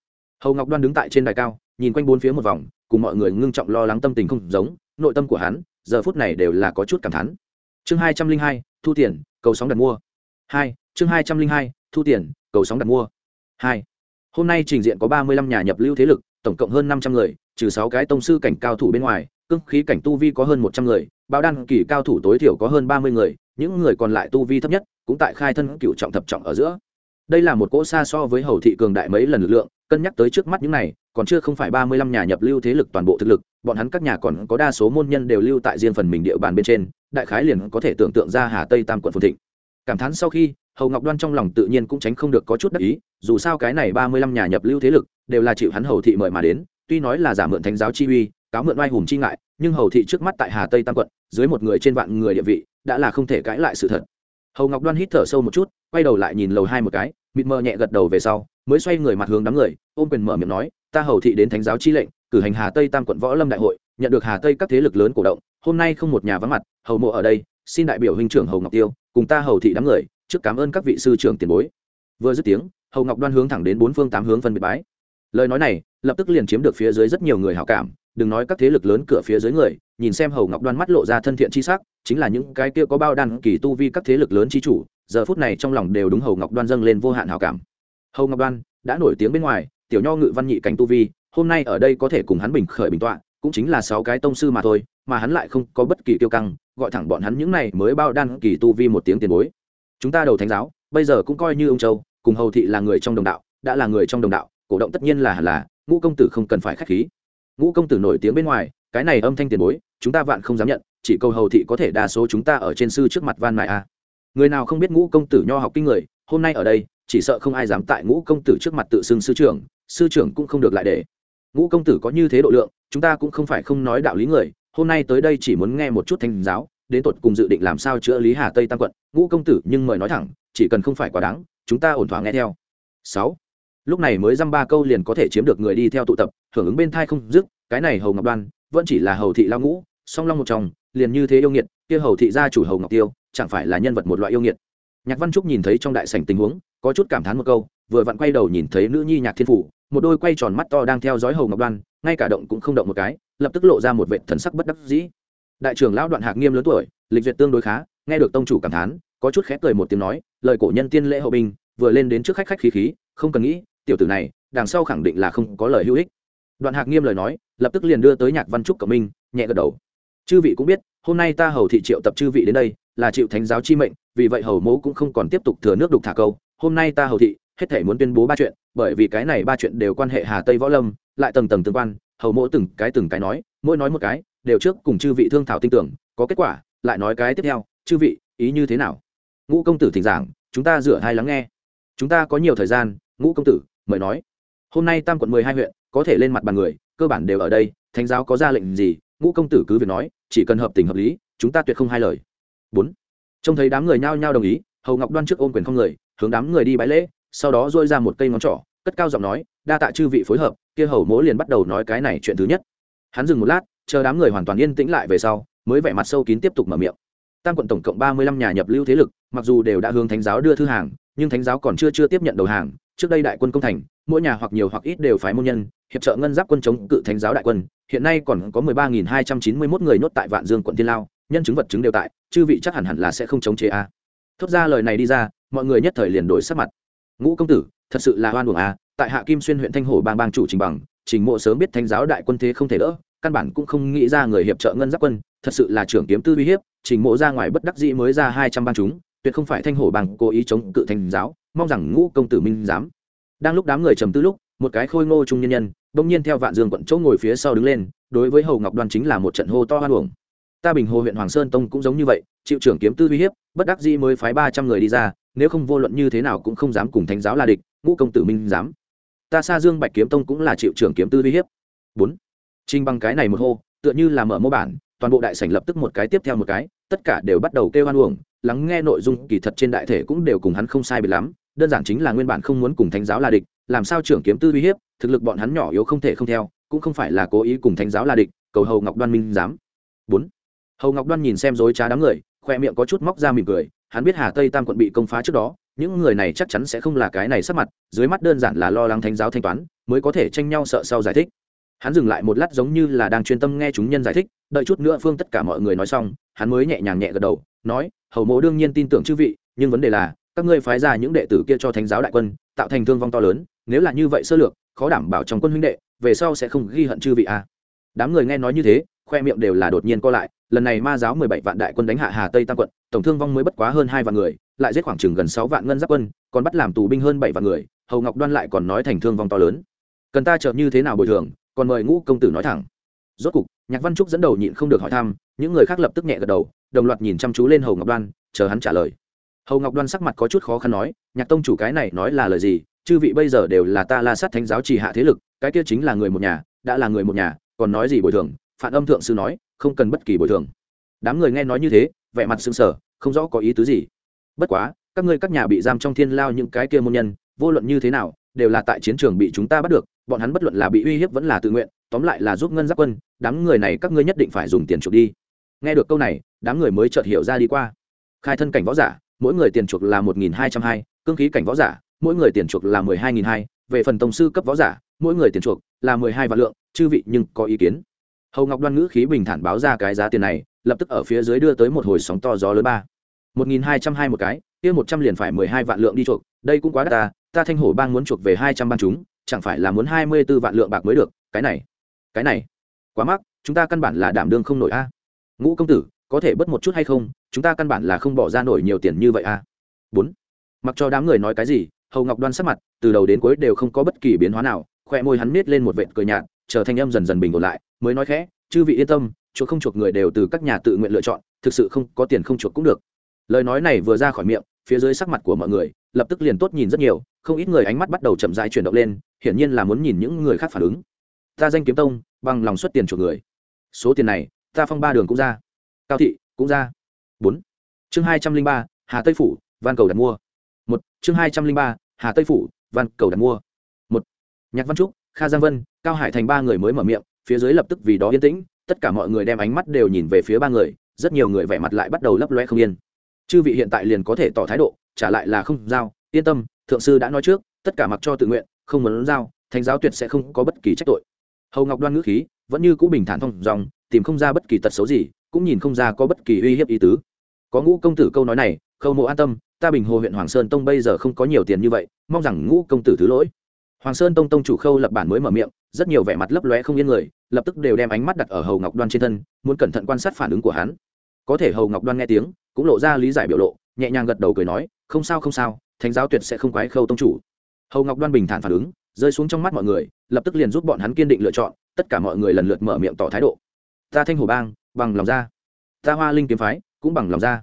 Hầu ngọc đoan đứng tại trên đài cao, nhìn quanh bốn phía một vòng, cùng mọi người ngưng trọng lo lắng tâm tình không giống, nội tâm của hắn, giờ phút này đều là có chút cảm thán. Chương hai trăm linh hai, thu tiền, cầu sóng đặt mua. Hai, chương hai trăm linh hai, thu tiền, cầu sóng đặt mua. Hai, hôm nay trình diện có ba mươi lăm nhà nhập lưu thế lực, tổng cộng hơn năm trăm người, trừ sáu cái tông sư cảnh cao thủ bên ngoài cương khí cảnh tu vi có hơn một trăm người bao đan kỳ cao thủ tối thiểu có hơn ba mươi người, những người còn lại tu vi thấp nhất cũng tại khai thân cựu trọng thập trọng ở giữa. Đây là một cỗ xa so với hầu thị cường đại mấy lần lực lượng, cân nhắc tới trước mắt những này, còn chưa không phải ba mươi lăm nhà nhập lưu thế lực toàn bộ thực lực, bọn hắn các nhà còn có đa số môn nhân đều lưu tại riêng phần mình địa bàn bên trên, đại khái liền có thể tưởng tượng ra hà tây tam quận phồn thịnh. Cảm thán sau khi, hầu ngọc đoan trong lòng tự nhiên cũng tránh không được có chút đắc ý, dù sao cái này ba mươi lăm nhà nhập lưu thế lực đều là chịu hắn hầu thị mời mà đến, tuy nói là giả mượn thánh giáo chi uy cáo mượn oai hùng chi ngại, nhưng hầu thị trước mắt tại hà tây tam quận, dưới một người trên vạn người địa vị, đã là không thể cãi lại sự thật. Hầu ngọc đoan hít thở sâu một chút, quay đầu lại nhìn lầu hai một cái, mịt mờ nhẹ gật đầu về sau, mới xoay người mặt hướng đám người, ôm quyền mở miệng nói, ta hầu thị đến thánh giáo chi lệnh, cử hành hà tây tam quận võ lâm đại hội, nhận được hà tây các thế lực lớn cổ động, hôm nay không một nhà vắng mặt, hầu mộ ở đây, xin đại biểu huynh trưởng hầu ngọc tiêu, cùng ta hầu thị đám người, trước cảm ơn các vị sư trưởng tiền bối. Vừa dứt tiếng, hầu ngọc đoan hướng thẳng đến bốn phương tám hướng phân biệt bái. Lời nói này, lập tức liền chiếm được phía dưới rất nhiều người hảo cảm đừng nói các thế lực lớn cửa phía dưới người, nhìn xem hầu ngọc đoan mắt lộ ra thân thiện chi sắc, chính là những cái kia có bao đan kỳ tu vi các thế lực lớn chi chủ, giờ phút này trong lòng đều đúng hầu ngọc đoan dâng lên vô hạn hảo cảm. Hầu ngọc đoan đã nổi tiếng bên ngoài, tiểu nho ngự văn nhị cảnh tu vi, hôm nay ở đây có thể cùng hắn bình khởi bình tọa, cũng chính là sáu cái tông sư mà thôi, mà hắn lại không có bất kỳ tiêu căng, gọi thẳng bọn hắn những này mới bao đan kỳ tu vi một tiếng tiền bối. Chúng ta đầu thánh giáo, bây giờ cũng coi như ông châu, cùng hầu thị là người trong đồng đạo, đã là người trong đồng đạo, cổ động tất nhiên là là, ngũ công tử không cần phải khách khí ngũ công tử nổi tiếng bên ngoài, cái này âm thanh tiền bối, chúng ta vạn không dám nhận, chỉ câu hầu thị có thể đa số chúng ta ở trên sư trước mặt van mài a. À. người nào không biết ngũ công tử nho học kinh người, hôm nay ở đây, chỉ sợ không ai dám tại ngũ công tử trước mặt tự xưng sư trưởng sư trưởng cũng không được lại để. Ngũ công tử có như thế độ lượng, chúng ta cũng không phải không nói đạo lý người, hôm nay tới đây chỉ muốn nghe một chút thanh giáo, đến tột cùng dự định làm sao chữa lý hà tây tam quận. Ngũ công tử nhưng mời nói thẳng, chỉ cần không phải quá đáng, chúng ta ổn thỏa nghe theo. Sáu lúc này mới dăm ba câu liền có thể chiếm được người đi theo tụ tập, hưởng ứng bên thai không dứt, cái này hầu ngọc đoan, vẫn chỉ là hầu thị lao ngũ, song long một chồng, liền như thế yêu nghiệt, kia hầu thị gia chủ hầu ngọc tiêu, chẳng phải là nhân vật một loại yêu nghiệt. Nhạc văn trúc nhìn thấy trong đại sảnh tình huống, có chút cảm thán một câu, vừa vặn quay đầu nhìn thấy nữ nhi nhạc thiên phủ, một đôi quay tròn mắt to đang theo dõi hầu ngọc đoan, ngay cả động cũng không động một cái, lập tức lộ ra một vệ thần sắc bất đắc dĩ. Đại trưởng lão đoạn hạc nghiêm lớn tuổi, lịch duyệt tương đối khá, nghe được tông chủ cảm thán, có chút khép cười một tiếng nói, lời cổ nhân tiên lễ hậu binh, vừa lên đến trước khách khách khí khí, không cần nghĩ tiểu tử này, đằng sau khẳng định là không có lời hữu ích. Đoạn hạc nghiêm lời nói, lập tức liền đưa tới nhạc văn trúc cẩm minh, nhẹ gật đầu. Chư vị cũng biết, hôm nay ta hầu thị triệu tập chư vị đến đây, là chịu thánh giáo chi mệnh, vì vậy hầu mẫu cũng không còn tiếp tục thừa nước đục thả câu. Hôm nay ta hầu thị, hết thể muốn tuyên bố ba chuyện, bởi vì cái này ba chuyện đều quan hệ hà tây võ lâm, lại tầng tầng tương quan. Hầu mẫu từng cái từng cái nói, mỗi nói một cái, đều trước cùng chư vị thương thảo tin tưởng, có kết quả, lại nói cái tiếp theo, chư vị, ý như thế nào? Ngũ công tử thỉnh giảng, chúng ta rửa hai lắng nghe. Chúng ta có nhiều thời gian, ngũ công tử mời nói. Hôm nay tam quận mười hai huyện, có thể lên mặt bàn người, cơ bản đều ở đây, thánh giáo có ra lệnh gì, ngũ công tử cứ việc nói, chỉ cần hợp tình hợp lý, chúng ta tuyệt không hai lời. Bốn. Trông thấy đám người nhao nhao đồng ý, hầu ngọc đoan trước ôm quyền không người, hướng đám người đi bãi lễ, sau đó dôi ra một cây ngón trỏ, cất cao giọng nói, đa tạ chư vị phối hợp, kia hầu mỗ liền bắt đầu nói cái này chuyện thứ nhất. Hắn dừng một lát, chờ đám người hoàn toàn yên tĩnh lại về sau, mới vẻ mặt sâu kín tiếp tục mở miệng. Tam quận tổng cộng ba mươi lăm nhà nhập lưu thế lực, mặc dù đều đã hướng thánh giáo đưa thư hàng, nhưng thánh giáo còn chưa chưa tiếp nhận đầu hàng trước đây đại quân công thành, mỗi nhà hoặc nhiều hoặc ít đều phái môn nhân, hiệp trợ ngân giáp quân chống cự thánh giáo đại quân. Hiện nay còn có mười ba nghìn hai trăm chín mươi mốt người nhốt tại vạn dương quận thiên lao, nhân chứng vật chứng đều tại, chư vị chắc hẳn hẳn là sẽ không chống chế a. À. thốt ra lời này đi ra, mọi người nhất thời liền đổi sắc mặt. Ngũ công tử, thật sự là hoan uổng a, tại hạ kim xuyên huyện thanh hồ bang bang chủ trình bằng, trình mộ sớm biết thánh giáo đại quân thế không thể đỡ, căn bản cũng không nghĩ ra người hiệp trợ ngân giáp quân, thật sự là trưởng kiếm tư uy hiếp, trình mộ ra ngoài bất đắc dĩ mới ra hai trăm bang chúng, tuyệt không phải thanh hổ bằng cố ý chống cự thanh giáo mong rằng ngũ công tử minh dám đang lúc đám người trầm tư lúc, một cái khôi ngô trung nhân nhân, bỗng nhiên theo vạn dương quận chỗ ngồi phía sau đứng lên, đối với hầu ngọc đoan chính là một trận hô to hoan hưởng ta bình hồ huyện hoàng sơn tông cũng giống như vậy, chịu trưởng kiếm tư uy hiếp, bất đắc dĩ mới phái ba trăm người đi ra, nếu không vô luận như thế nào cũng không dám cùng thánh giáo là địch, ngũ công tử minh dám ta xa dương bạch kiếm tông cũng là chịu trưởng kiếm tư uy hiếp. Bốn. Trinh bằng cái này một hô, tựa như là mở mô bản, toàn bộ đại sảnh lập tức một cái tiếp theo một cái, tất cả đều bắt đầu kêu hoan uổng, lắng nghe nội dung, kỳ thật trên đại thể cũng đều cùng hắn không sai bị lắm đơn giản chính là nguyên bản không muốn cùng thánh giáo là địch, làm sao trưởng kiếm tư uy hiếp, thực lực bọn hắn nhỏ yếu không thể không theo, cũng không phải là cố ý cùng thánh giáo là địch, cầu hầu ngọc đoan minh dám bốn, hầu ngọc đoan nhìn xem dối trá đám người, khoe miệng có chút móc ra mỉm cười, hắn biết hà tây tam quận bị công phá trước đó, những người này chắc chắn sẽ không là cái này sắp mặt, dưới mắt đơn giản là lo lắng thánh giáo thanh toán, mới có thể tranh nhau sợ sau giải thích. Hắn dừng lại một lát giống như là đang chuyên tâm nghe chúng nhân giải thích, đợi chút nữa phương tất cả mọi người nói xong, hắn mới nhẹ nhàng nhẹ gật đầu, nói, hầu mộ đương nhiên tin tưởng chư vị, nhưng vấn đề là các ngươi phái ra những đệ tử kia cho thánh giáo đại quân, tạo thành thương vong to lớn, nếu là như vậy sơ lược, khó đảm bảo trong quân huynh đệ, về sau sẽ không ghi hận chư vị a. À. đám người nghe nói như thế, khoe miệng đều là đột nhiên co lại, lần này ma giáo mười bảy vạn đại quân đánh hạ hà tây tam quận, tổng thương vong mới bất quá hơn hai vạn người, lại giết khoảng chừng gần sáu vạn ngân giáp quân, còn bắt làm tù binh hơn bảy vạn người, hầu ngọc đoan lại còn nói thành thương vong to lớn. Cần ta chợt như thế nào bồi thường? Còn mời ngũ công tử nói thẳng. Rốt cục, nhạc văn trúc dẫn đầu nhịn không được hỏi thăm, những người khác lập tức nhẹ gật đầu, đồng loạt nhìn chăm chú lên hầu ngọc đoan, chờ hắn trả lời hầu ngọc đoan sắc mặt có chút khó khăn nói, nhạc tông chủ cái này nói là lời gì? Chư vị bây giờ đều là ta la sát thánh giáo trì hạ thế lực, cái kia chính là người một nhà, đã là người một nhà, còn nói gì bồi thường? Phản âm thượng sư nói, không cần bất kỳ bồi thường. Đám người nghe nói như thế, vẻ mặt sững sờ, không rõ có ý tứ gì. Bất quá, các ngươi các nhà bị giam trong thiên lao những cái kia môn nhân, vô luận như thế nào, đều là tại chiến trường bị chúng ta bắt được, bọn hắn bất luận là bị uy hiếp vẫn là tự nguyện, tóm lại là giúp ngân giáp quân, đám người này các ngươi nhất định phải dùng tiền chuộc đi. Nghe được câu này, đám người mới chợt hiểu ra đi qua. Khai thân cảnh võ giả mỗi người tiền chuộc là một nghìn hai trăm hai, cương khí cảnh võ giả, mỗi người tiền chuộc là mười hai nghìn hai, về phần tổng sư cấp võ giả, mỗi người tiền chuộc là mười hai vạn lượng, chư vị nhưng có ý kiến? Hầu ngọc đoan ngữ khí bình thản báo ra cái giá tiền này, lập tức ở phía dưới đưa tới một hồi sóng to gió lớn ba. Một nghìn hai trăm hai một cái, kia một trăm liền phải mười hai vạn lượng đi chuộc, đây cũng quá đắt ta ta thanh hổ bang muốn chuộc về hai trăm ban chúng, chẳng phải là muốn hai mươi b ố vạn lượng bạc mới được, cái này cái này, quá mắc, chúng ta căn bản là đảm đương không nổi a. Ngũ công tử có thể bớt một chút hay không, chúng ta căn bản là không bỏ ra nổi nhiều tiền như vậy à? bốn. Mặc cho đám người nói cái gì, hầu ngọc đoan sắc mặt từ đầu đến cuối đều không có bất kỳ biến hóa nào, khoe môi hắn miết lên một vệt cười nhạt, chờ thanh âm dần dần bình ổn lại, mới nói khẽ, chư vị yên tâm, chuộc không chuộc người đều từ các nhà tự nguyện lựa chọn, thực sự không có tiền không chuộc cũng được. Lời nói này vừa ra khỏi miệng, phía dưới sắc mặt của mọi người lập tức liền tốt nhìn rất nhiều, không ít người ánh mắt bắt đầu chậm rãi chuyển động lên, hiển nhiên là muốn nhìn những người khác phản ứng. Ta danh kiếm tông, bằng lòng xuất tiền chuộc người. Số tiền này, ta phong ba đường cũng ra cao thị, cũng ra. Bốn. Chương hai trăm linh ba, hà tây phủ, van cầu đặt mua. Một. Chương hai trăm linh ba, hà tây phủ, van cầu đặt mua. Một. Nhạc văn trúc, kha giang vân, cao hải thành ba người mới mở miệng, phía dưới lập tức vì đó yên tĩnh, tất cả mọi người đem ánh mắt đều nhìn về phía ba người, rất nhiều người vẻ mặt lại bắt đầu lấp loe không yên. Chư vị hiện tại liền có thể tỏ thái độ, trả lại là không giao, yên tâm, thượng sư đã nói trước, tất cả mặc cho tự nguyện, không muốn giao, thánh giáo tuyệt sẽ không có bất kỳ trách tội. Hầu ngọc đoan ngữ khí, vẫn như cũ bình thản thông dòng, tìm không ra bất kỳ tật xấu gì cũng nhìn không ra có bất kỳ uy hiếp ý tứ. Có ngũ công tử câu nói này, khâu mộ an tâm, ta bình hồ huyện hoàng sơn tông bây giờ không có nhiều tiền như vậy, mong rằng ngũ công tử thứ lỗi. Hoàng sơn tông tông chủ khâu lập bản mới mở miệng, rất nhiều vẻ mặt lấp lóe không yên người, lập tức đều đem ánh mắt đặt ở hầu ngọc đoan trên thân, muốn cẩn thận quan sát phản ứng của hắn. Có thể hầu ngọc đoan nghe tiếng, cũng lộ ra lý giải biểu lộ, nhẹ nhàng gật đầu cười nói, không sao không sao, thánh giáo tuyệt sẽ không quái khâu tông chủ. Hầu ngọc đoan bình thản phản ứng, rơi xuống trong mắt mọi người, lập tức liền giúp bọn hắn kiên định lựa chọn, tất cả mọi người lần lượt mở miệng tỏ thái độ ta thanh hồ bang, bằng lòng ra. Ta hoa linh kiếm phái, cũng bằng lòng ra.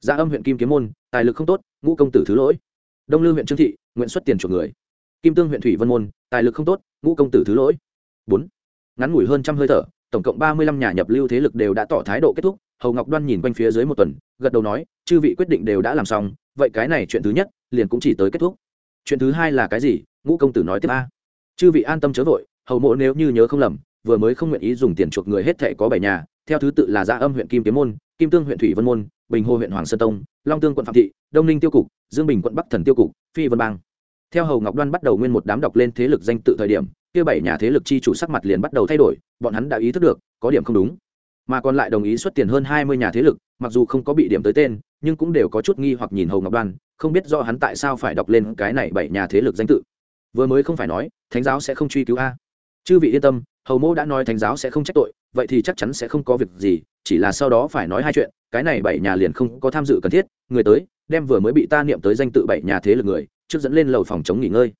Gia âm huyện kim kiếm môn, tài lực không tốt, ngũ công tử thứ lỗi. Đông lư huyện trương thị, nguyện xuất tiền chuộc người. Kim tương huyện thủy vân môn, tài lực không tốt, ngũ công tử thứ lỗi. Bốn. Ngắn ngủi hơn trăm hơi thở, tổng cộng ba mươi lăm nhà nhập lưu thế lực đều đã tỏ thái độ kết thúc, hầu ngọc đoan nhìn quanh phía dưới một tuần, gật đầu nói, chư vị quyết định đều đã làm xong, vậy cái này chuyện thứ nhất, liền cũng chỉ tới kết thúc. Chuyện thứ hai là cái gì? Ngũ công tử nói tiếp a. Chư vị an tâm chớ vội, hầu mộ nếu như nhớ không lầm vừa mới không nguyện ý dùng tiền chuộc người hết thệ có bảy nhà, theo thứ tự là gia âm huyện kim kiếm môn, kim tương huyện thủy vân môn, bình hồ huyện hoàng sơn tông, long tương quận phạm thị, đông ninh tiêu cục, dương bình quận bắc thần tiêu cục, phi vân bang. Theo hầu ngọc đoan bắt đầu nguyên một đám đọc lên thế lực danh tự thời điểm, kia bảy nhà thế lực chi chủ sắc mặt liền bắt đầu thay đổi, bọn hắn đã ý thức được, có điểm không đúng. Mà còn lại đồng ý xuất tiền hơn hai mươi nhà thế lực, mặc dù không có bị điểm tới tên, nhưng cũng đều có chút nghi hoặc nhìn hầu ngọc đoan, không biết do hắn tại sao phải đọc lên cái này bảy nhà thế lực danh tự. Vừa mới không phải nói, thánh giáo sẽ không truy cứu a. Chư vị yên tâm hầu mô đã nói thánh giáo sẽ không trách tội, vậy thì chắc chắn sẽ không có việc gì, chỉ là sau đó phải nói hai chuyện, cái này bảy nhà liền không có tham dự cần thiết, người tới, đem vừa mới bị ta niệm tới danh tự bảy nhà thế lực người, trước dẫn lên lầu phòng chống nghỉ ngơi.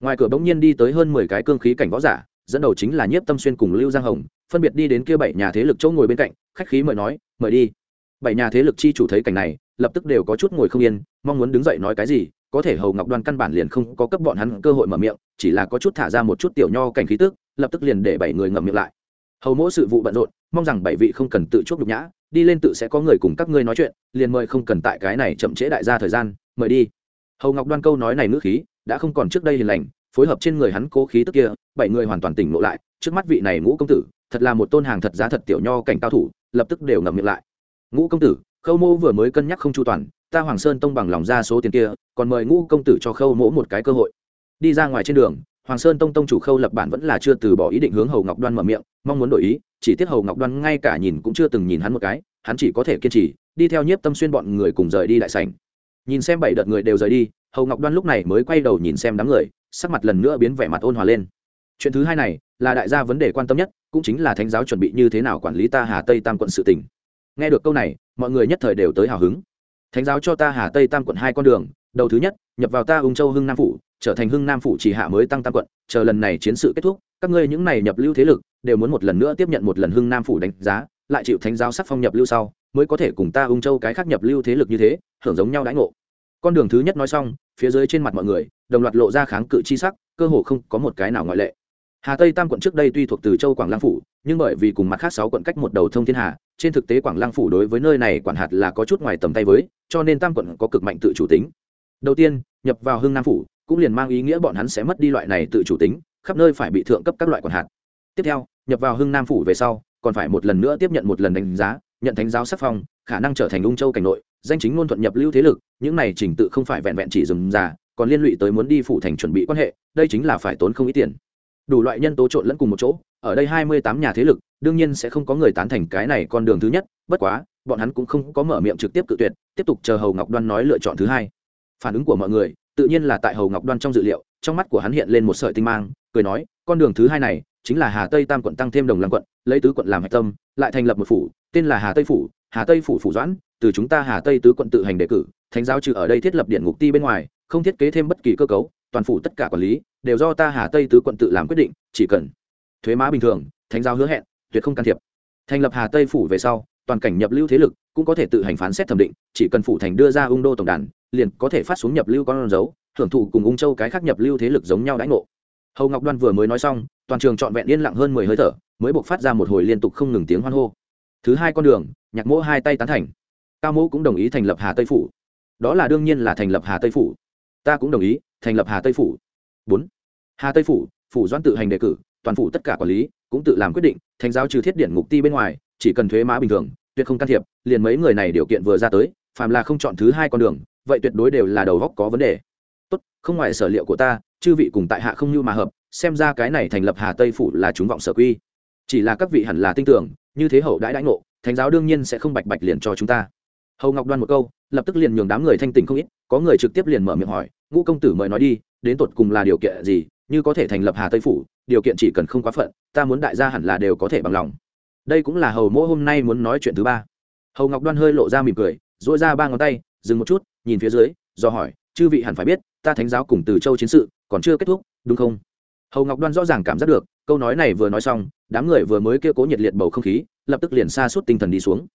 Ngoài cửa bỗng nhiên đi tới hơn mười cái cương khí cảnh võ giả, dẫn đầu chính là nhiếp tâm xuyên cùng lưu giang hồng, phân biệt đi đến kia bảy nhà thế lực chỗ ngồi bên cạnh, khách khí mời nói, mời đi. Bảy nhà thế lực chi chủ thấy cảnh này, lập tức đều có chút ngồi không yên, mong muốn đứng dậy nói cái gì, có thể hầu ngọc đoan căn bản liền không có cấp bọn hắn cơ hội mở miệng, chỉ là có chút thả ra một chút tiểu nho cảnh khí tức lập tức liền để bảy người ngậm miệng lại. Hầu mỗi sự vụ bận rộn, mong rằng bảy vị không cần tự chuốc nhục nhã, đi lên tự sẽ có người cùng các ngươi nói chuyện, liền mời không cần tại cái này chậm trễ đại gia thời gian, mời đi. Hầu ngọc đoan câu nói này ngữ khí, đã không còn trước đây hiền lành, phối hợp trên người hắn cố khí tức kia, bảy người hoàn toàn tỉnh lộ lại, trước mắt vị này ngũ công tử, thật là một tôn hàng thật giá thật tiểu nho cảnh cao thủ, lập tức đều ngậm miệng lại. Ngũ công tử, khâu mô vừa mới cân nhắc không chu toàn, ta hoàng sơn tông bằng lòng ra số tiền kia, còn mời ngũ công tử cho khâu mỗ một cái cơ hội. Đi ra ngoài trên đường hoàng sơn tông tông chủ khâu lập bản vẫn là chưa từ bỏ ý định hướng hầu ngọc đoan mở miệng, mong muốn đổi ý, chỉ tiếc hầu ngọc đoan ngay cả nhìn cũng chưa từng nhìn hắn một cái, hắn chỉ có thể kiên trì, đi theo nhiếp tâm xuyên bọn người cùng rời đi đại sảnh. Nhìn xem bảy đợt người đều rời đi, hầu ngọc đoan lúc này mới quay đầu nhìn xem đám người, sắc mặt lần nữa biến vẻ mặt ôn hòa lên. Chuyện thứ hai này là đại gia vấn đề quan tâm nhất, cũng chính là thánh giáo chuẩn bị như thế nào quản lý ta hà tây tam quận sự tỉnh nghe được câu này, mọi người nhất thời đều tới hào hứng. Thánh giáo cho ta hà tây tam quận hai con đường đầu thứ nhất, nhập vào ta ung châu hưng nam phủ, trở thành hưng nam phủ chỉ hạ mới tăng tam quận, chờ lần này chiến sự kết thúc, các ngươi những này nhập lưu thế lực đều muốn một lần nữa tiếp nhận một lần hưng nam phủ đánh giá, lại chịu thánh giáo sắc phong nhập lưu sau, mới có thể cùng ta ung châu cái khác nhập lưu thế lực như thế, hưởng giống nhau đãi ngộ. Con đường thứ nhất nói xong, phía dưới trên mặt mọi người, đồng loạt lộ ra kháng cự chi sắc, cơ hồ không có một cái nào ngoại lệ. Hà tây tam quận trước đây tuy thuộc từ châu quảng lang phủ, nhưng bởi vì cùng mặt khác sáu quận cách một đầu thông thiên hà, trên thực tế quảng lăng phủ đối với nơi này quản hạt là có chút ngoài tầm tay với, cho nên tam quận có cực mạnh tự chủ tính đầu tiên, nhập vào hưng nam phủ, cũng liền mang ý nghĩa bọn hắn sẽ mất đi loại này tự chủ tính, khắp nơi phải bị thượng cấp các loại quản hạt. Tiếp theo, nhập vào hưng nam phủ về sau, còn phải một lần nữa tiếp nhận một lần đánh giá, nhận thánh giáo sắc phong, khả năng trở thành ung châu cảnh nội, danh chính ngôn thuận nhập lưu thế lực, những này trình tự không phải vẹn vẹn chỉ dừng già còn liên lụy tới muốn đi phủ thành chuẩn bị quan hệ, đây chính là phải tốn không ít tiền. Đủ loại nhân tố trộn lẫn cùng một chỗ, ở đây hai mươi tám nhà thế lực, đương nhiên sẽ không có người tán thành cái này con đường thứ nhất, bất quá, bọn hắn cũng không có mở miệng trực tiếp cự tuyệt, tiếp tục chờ hầu ngọc đoan nói lựa chọn thứ hai phản ứng của mọi người, tự nhiên là tại hầu ngọc đoan trong dự liệu, trong mắt của hắn hiện lên một sợi tinh mang, cười nói, con đường thứ hai này chính là hà tây tam quận tăng thêm đồng làm quận, lấy tứ quận làm hạch tâm, lại thành lập một phủ, tên là hà tây phủ, hà tây phủ phủ doãn, từ chúng ta hà tây tứ quận tự hành đề cử, thánh giáo trừ ở đây thiết lập điện ngục ti bên ngoài, không thiết kế thêm bất kỳ cơ cấu, toàn phủ tất cả quản lý đều do ta hà tây tứ quận tự làm quyết định, chỉ cần thuế má bình thường, thánh giáo hứa hẹn, tuyệt không can thiệp. Thành lập hà tây phủ về sau, toàn cảnh nhập lưu thế lực cũng có thể tự hành phán xét thẩm định, chỉ cần phủ thành đưa ra ung đô tổng đàn, liền có thể phát xuống nhập lưu con dấu, hưởng thụ cùng ung châu cái khác nhập lưu thế lực giống nhau đãi ngộ. Hầu ngọc đoan vừa mới nói xong, toàn trường trọn vẹn yên lặng hơn mười hơi thở, mới buộc phát ra một hồi liên tục không ngừng tiếng hoan hô. Thứ hai con đường, nhạc mỗ hai tay tán thành. Cao mỗ cũng đồng ý thành lập hà tây phủ. Đó là đương nhiên là thành lập hà tây phủ. Ta cũng đồng ý, thành lập hà tây phủ. Bốn. Hà tây phủ phủ doãn tự hành đề cử, toàn phủ tất cả quản lý cũng tự làm quyết định thành giáo trừ thiết điện ngục ti bên ngoài, chỉ cần thuế má bình thường, tuyệt không can thiệp liền mấy người này điều kiện vừa ra tới, phàm là không chọn thứ hai con đường, vậy tuyệt đối đều là đầu góc có vấn đề. Tốt, không ngoài sở liệu của ta, chư vị cùng tại hạ không như mà hợp, xem ra cái này thành lập hà tây phủ là chúng vọng sở quy. Chỉ là các vị hẳn là tin tưởng, như thế hậu đãi đãi ngộ, thánh giáo đương nhiên sẽ không bạch bạch liền cho chúng ta. Hầu ngọc đoan một câu, lập tức liền nhường đám người thanh tỉnh không ít, có người trực tiếp liền mở miệng hỏi, ngũ công tử mời nói đi, đến tột cùng là điều kiện gì, như có thể thành lập hà tây phủ, điều kiện chỉ cần không quá phận, ta muốn đại gia hẳn là đều có thể bằng lòng. Đây cũng là hầu mỗi hôm nay muốn nói chuyện thứ ba hầu ngọc đoan hơi lộ ra mỉm cười dỗi ra ba ngón tay dừng một chút nhìn phía dưới do hỏi chư vị hẳn phải biết ta thánh giáo cùng từ châu chiến sự còn chưa kết thúc đúng không hầu ngọc đoan rõ ràng cảm giác được câu nói này vừa nói xong đám người vừa mới kêu cố nhiệt liệt bầu không khí lập tức liền xa suốt tinh thần đi xuống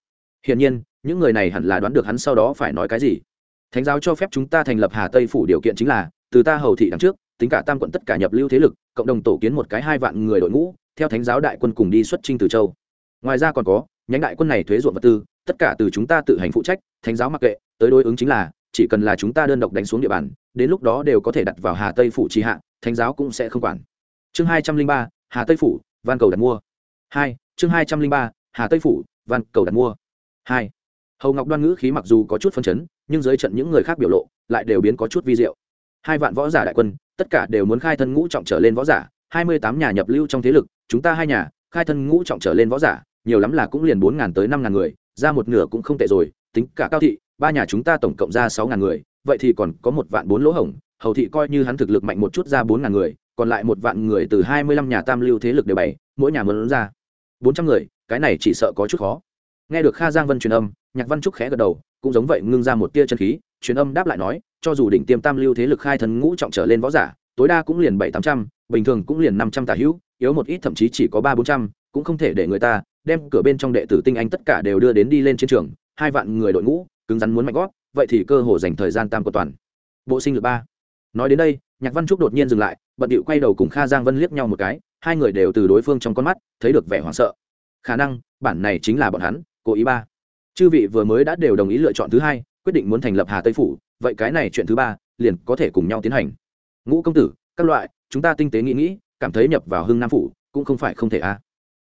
hiển nhiên những người này hẳn là đoán được hắn sau đó phải nói cái gì thánh giáo cho phép chúng ta thành lập hà tây phủ điều kiện chính là từ ta hầu thị đằng trước tính cả tam quận tất cả nhập lưu thế lực cộng đồng tổ kiến một cái hai vạn người đội ngũ theo thánh giáo đại quân cùng đi xuất trinh từ châu ngoài ra còn có nhánh đại quân này thuế ruộng vật tư tất cả từ chúng ta tự hành phụ trách, thánh giáo mặc kệ, tới đối ứng chính là, chỉ cần là chúng ta đơn độc đánh xuống địa bàn, đến lúc đó đều có thể đặt vào hà tây phủ trì hạ, thánh giáo cũng sẽ không quản. Chương hai trăm linh ba, hà tây phủ, van cầu đặt mua. Hai, chương hai trăm linh ba, hà tây phủ, van cầu đặt mua. Hai, hầu ngọc đoan ngữ khí mặc dù có chút phân chấn, nhưng dưới trận những người khác biểu lộ lại đều biến có chút vi diệu. Hai vạn võ giả đại quân, tất cả đều muốn khai thân ngũ trọng trở lên võ giả, hai mươi tám nhà nhập lưu trong thế lực, chúng ta hai nhà, khai thân ngũ trọng trở lên võ giả nhiều lắm là cũng liền bốn ngàn tới năm ngàn người, ra một nửa cũng không tệ rồi, tính cả cao thị, ba nhà chúng ta tổng cộng ra sáu ngàn người, vậy thì còn có một vạn bốn lỗ hổng, hầu thị coi như hắn thực lực mạnh một chút ra bốn ngàn người, còn lại một vạn người từ hai mươi lăm nhà tam lưu thế lực đều bày, mỗi nhà muốn ra bốn trăm người, cái này chỉ sợ có chút khó. Nghe được kha giang vân truyền âm, nhạc văn trúc khẽ gật đầu, cũng giống vậy ngưng ra một tia chân khí, truyền âm đáp lại nói, cho dù đỉnh tiêm tam lưu thế lực khai thần ngũ trọng trở lên võ giả, tối đa cũng liền bảy tám trăm, bình thường cũng liền năm trăm tà hữu, yếu một ít thậm chí chỉ có ba bốn trăm, cũng không thể để người ta đem cửa bên trong đệ tử tinh anh tất cả đều đưa đến đi lên chiến trường, hai vạn người đội ngũ, cứng rắn muốn mạnh gót, vậy thì cơ hồ dành thời gian tam của toàn. Bộ sinh lực ba. Nói đến đây, nhạc văn trúc đột nhiên dừng lại, bận điệu quay đầu cùng kha giang vân liếc nhau một cái, hai người đều từ đối phương trong con mắt thấy được vẻ hoảng sợ. Khả năng, bản này chính là bọn hắn, cố ý ba. Chư vị vừa mới đã đều đồng ý lựa chọn thứ hai, quyết định muốn thành lập hà tây phủ, vậy cái này chuyện thứ ba, liền có thể cùng nhau tiến hành. Ngũ công tử, các loại, chúng ta tinh tế nghĩ nghĩ, cảm thấy nhập vào hưng nam phủ, cũng không phải không thể a.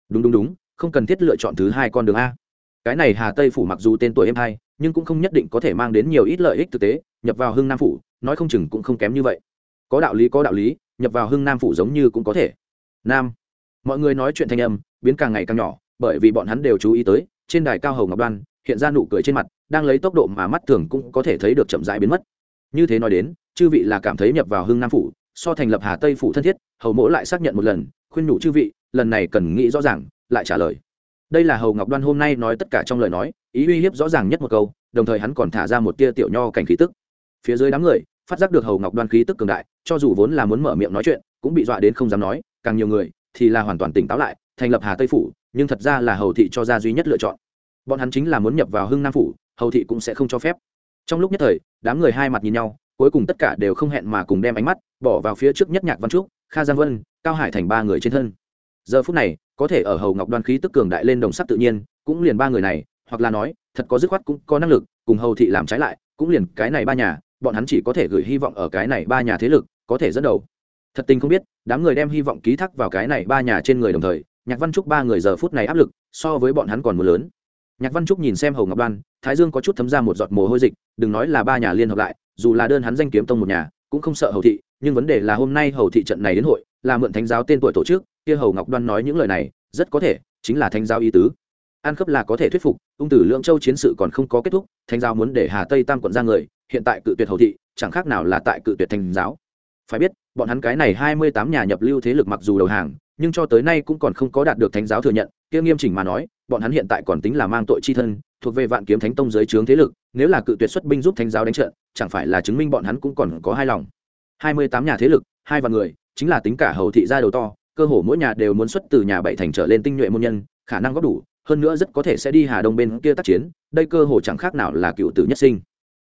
Đúng đúng đúng không cần thiết lựa chọn thứ hai con đường a. Cái này hà tây phủ mặc dù tên tuổi em hai nhưng cũng không nhất định có thể mang đến nhiều ít lợi ích thực tế, nhập vào hưng nam phủ, nói không chừng cũng không kém như vậy. Có đạo lý, có đạo lý, nhập vào hưng nam phủ giống như cũng có thể. Nam. Mọi người nói chuyện thanh âm, biến càng ngày càng nhỏ, bởi vì bọn hắn đều chú ý tới, trên đài cao hầu ngọc đoan, hiện ra nụ cười trên mặt, đang lấy tốc độ mà mắt thường cũng có thể thấy được chậm rãi biến mất. Như thế nói đến, chư vị là cảm thấy nhập vào hưng nam phủ, so thành lập hà tây phủ thân thiết, hầu mỗ lại xác nhận một lần, khuyên nhủ chư vị, lần này cần nghĩ rõ ràng lại trả lời. Đây là hầu ngọc đoan hôm nay nói tất cả trong lời nói, ý uy hiếp rõ ràng nhất một câu, đồng thời hắn còn thả ra một tia tiểu nho cảnh khí tức. Phía dưới đám người, phát giác được hầu ngọc đoan khí tức cường đại, cho dù vốn là muốn mở miệng nói chuyện, cũng bị dọa đến không dám nói, càng nhiều người thì là hoàn toàn tỉnh táo lại, thành lập hà tây phủ, nhưng thật ra là hầu thị cho ra duy nhất lựa chọn. Bọn hắn chính là muốn nhập vào hưng nam phủ, hầu thị cũng sẽ không cho phép. Trong lúc nhất thời, đám người hai mặt nhìn nhau, cuối cùng tất cả đều không hẹn mà cùng đem ánh mắt bỏ vào phía trước nhất nhạc văn trúc, kha giang vân, cao hải thành ba người trên thân giờ phút này, có thể ở hầu ngọc đoan khí tức cường đại lên đồng sắc tự nhiên, cũng liền ba người này, hoặc là nói, thật có dứt khoát cũng có năng lực, cùng hầu thị làm trái lại, cũng liền cái này ba nhà, bọn hắn chỉ có thể gửi hy vọng ở cái này ba nhà thế lực, có thể dẫn đầu. Thật tình không biết, đám người đem hy vọng ký thác vào cái này ba nhà trên người đồng thời, nhạc văn trúc ba người giờ phút này áp lực, so với bọn hắn còn mưa lớn. Nhạc văn trúc nhìn xem hầu ngọc đoan, thái dương có chút thấm ra một giọt mồ hôi dịch, đừng nói là ba nhà liên hợp lại, dù là đơn hắn danh kiếm tông một nhà, cũng không sợ hầu thị, nhưng vấn đề là hôm nay hầu thị trận này đến hội là mượn thánh giáo tên tuổi tổ chức, kia hầu ngọc đoan nói những lời này, rất có thể chính là thánh giáo ý tứ. An khớp là có thể thuyết phục, ung tử lượng châu chiến sự còn không có kết thúc, thánh giáo muốn để hà tây tam quận ra người, hiện tại cự tuyệt hầu thị, chẳng khác nào là tại cự tuyệt thánh giáo. Phải biết, bọn hắn cái này hai mươi tám nhà nhập lưu thế lực mặc dù đầu hàng, nhưng cho tới nay cũng còn không có đạt được thánh giáo thừa nhận, kia nghiêm chỉnh mà nói, bọn hắn hiện tại còn tính là mang tội chi thân, thuộc về vạn kiếm thánh tông dưới trướng thế lực, nếu là cự tuyệt xuất binh giúp thánh giáo đánh trận, chẳng phải là chứng minh bọn hắn cũng còn có hai lòng. hai mươi tám nhà thế lực, hai vạn người chính là tính cả hầu thị gia đầu to, cơ hồ mỗi nhà đều muốn xuất từ nhà bảy thành trở lên tinh nhuệ môn nhân, khả năng góp đủ, hơn nữa rất có thể sẽ đi hà đông bên kia tác chiến, đây cơ hồ chẳng khác nào là cựu tử nhất sinh.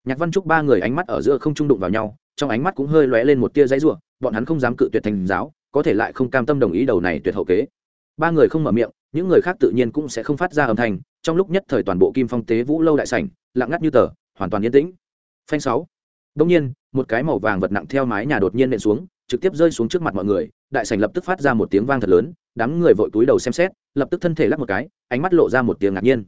Nhạc văn trúc ba người ánh mắt ở giữa không trung đụng vào nhau, trong ánh mắt cũng hơi lóe lên một tia giấy n bọn hắn không dám cự tuyệt thành giáo, có thể lại không cam tâm đồng ý đầu này tuyệt hậu kế. Ba người không mở miệng, những người khác tự nhiên cũng sẽ không phát ra âm thanh, trong lúc nhất thời toàn bộ kim phong tế vũ lâu đại sảnh, lặng ngắt như tờ, hoàn toàn yên tĩnh. Phanh sáu. Đông nhiên, một cái màu vàng vật nặng theo mái nhà đột nhiên nện xuống trực tiếp rơi xuống trước mặt mọi người, đại sảnh lập tức phát ra một tiếng vang thật lớn, đám người vội túi đầu xem xét, lập tức thân thể lắc một cái, ánh mắt lộ ra một tiếng ngạc nhiên.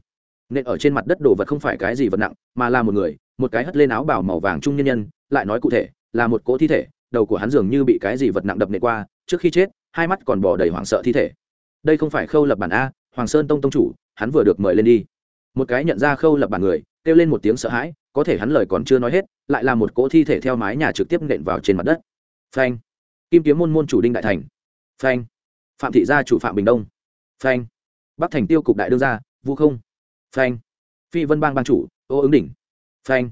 Nên ở trên mặt đất đổ vật không phải cái gì vật nặng, mà là một người, một cái hất lên áo bảo màu vàng trung nhân nhân, lại nói cụ thể, là một cỗ thi thể, đầu của hắn dường như bị cái gì vật nặng đập nện qua, trước khi chết, hai mắt còn bỏ đầy hoảng sợ thi thể. Đây không phải khâu lập bản a, hoàng sơn tông tông chủ, hắn vừa được mời lên đi. Một cái nhận ra khâu lập bản người, kêu lên một tiếng sợ hãi, có thể hắn lời còn chưa nói hết, lại là một cỗ thi thể theo mái nhà trực tiếp nện vào trên mặt đất. Phanh kim kiếm môn môn chủ đinh đại thành. Phanh. Phạm thị gia chủ phạm bình đông. Phanh. Bắc thành tiêu cục đại đương gia, vu không. Phanh. Phi vân bang ban chủ, ô ứng đỉnh. Phanh.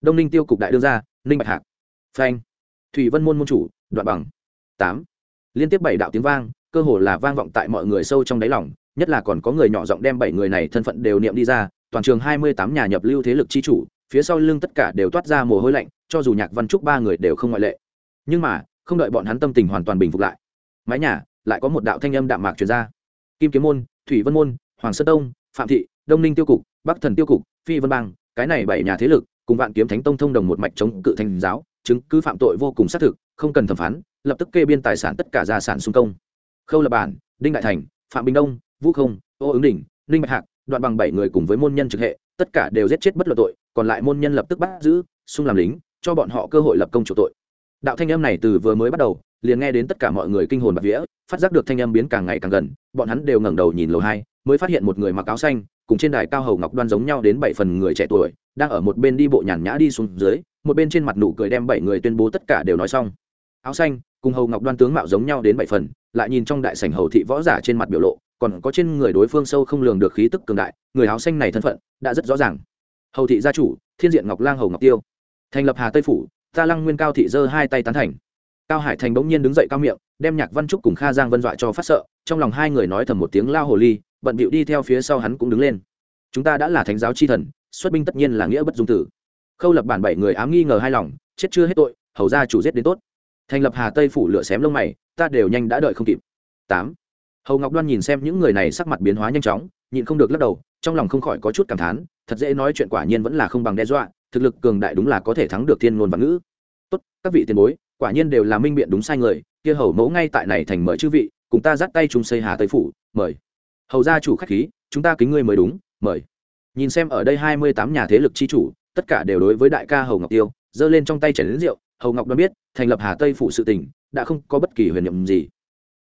Đông ninh tiêu cục đại đương gia, ninh bạch hạc. Phanh. Thủy vân môn môn chủ, đoạn bằng. Tám. Liên tiếp bảy đạo tiếng vang, cơ hồ là vang vọng tại mọi người sâu trong đáy lòng, nhất là còn có người nhỏ giọng đem bảy người này thân phận đều niệm đi ra, toàn trường hai mươi tám nhà nhập lưu thế lực chi chủ, phía sau lưng tất cả đều toát ra mồ hôi lạnh, cho dù nhạc văn trúc ba người đều không ngoại lệ. Nhưng mà không đợi bọn hắn tâm tình hoàn toàn bình phục lại. Mái nhà, lại có một đạo thanh âm đạm mạc truyền ra. Kim kiếm môn, thủy vân môn, hoàng sơn tông, phạm thị, đông ninh tiêu cục, bắc thần tiêu cục, phi vân bang, cái này bảy nhà thế lực, cùng vạn kiếm thánh tông thông đồng một mạch chống cự thành giáo, chứng cứ phạm tội vô cùng xác thực, không cần thẩm phán, lập tức kê biên tài sản tất cả gia sản xung công. Khâu lập bản, đinh đại thành, phạm bình đông, vũ không, ô ứng đỉnh, ninh bạch hạc, đoạn bằng bảy người cùng với môn nhân trực hệ, tất cả đều giết chết bất luận tội, còn lại môn nhân lập tức bắt giữ, xung làm lính, cho bọn họ cơ hội lập công chủ tội đạo thanh âm này từ vừa mới bắt đầu, liền nghe đến tất cả mọi người kinh hồn bạc vía, phát giác được thanh âm biến càng ngày càng gần, bọn hắn đều ngẩng đầu nhìn lầu hai, mới phát hiện một người mặc áo xanh, cùng trên đài cao hầu ngọc đoan giống nhau đến bảy phần người trẻ tuổi, đang ở một bên đi bộ nhàn nhã đi xuống dưới, một bên trên mặt nụ cười đem bảy người tuyên bố tất cả đều nói xong. Áo xanh, cùng hầu ngọc đoan tướng mạo giống nhau đến bảy phần, lại nhìn trong đại sảnh hầu thị võ giả trên mặt biểu lộ, còn có trên người đối phương sâu không lường được khí tức cường đại, người áo xanh này thân phận, đã rất rõ ràng. Hầu thị gia chủ, thiên diện ngọc lang hầu ngọc tiêu. Thành lập hà tây phủ ta lăng nguyên cao thị giơ hai tay tán thành. Cao hải thành bỗng nhiên đứng dậy cao miệng, đem nhạc văn trúc cùng kha giang vân dọa cho phát sợ, trong lòng hai người nói thầm một tiếng lao hồ ly, bận bịu đi theo phía sau hắn cũng đứng lên. Chúng ta đã là thánh giáo chi thần, xuất binh tất nhiên là nghĩa bất dung tử. Khâu lập bản bảy người ám nghi ngờ hai lòng, chết chưa hết tội, hầu ra chủ giết đến tốt. Thành lập hà tây phủ lửa xém lông mày, ta đều nhanh đã đợi không kịp. Tám. Hầu ngọc đoan nhìn xem những người này sắc mặt biến hóa nhanh chóng, nhịn không được lắc đầu, trong lòng không khỏi có chút cảm thán, thật dễ nói chuyện quả nhiên vẫn là không bằng đe dọa thực lực cường đại đúng là có thể thắng được thiên ngôn và ngữ. Tốt, các vị tiền bối, quả nhiên đều là minh biện đúng sai người, kia hầu mẫu ngay tại này thành mời chư vị, cùng ta dắt tay chung xây hà tây phủ, mời. Hầu gia chủ khách khí, chúng ta kính ngươi mới đúng, mời. Nhìn xem ở đây hai mươi tám nhà thế lực chi chủ, tất cả đều đối với đại ca hầu ngọc tiêu, giơ lên trong tay chảy đến rượu, hầu ngọc đoan biết, thành lập hà tây phủ sự tình, đã không có bất kỳ huyền nhiệm gì.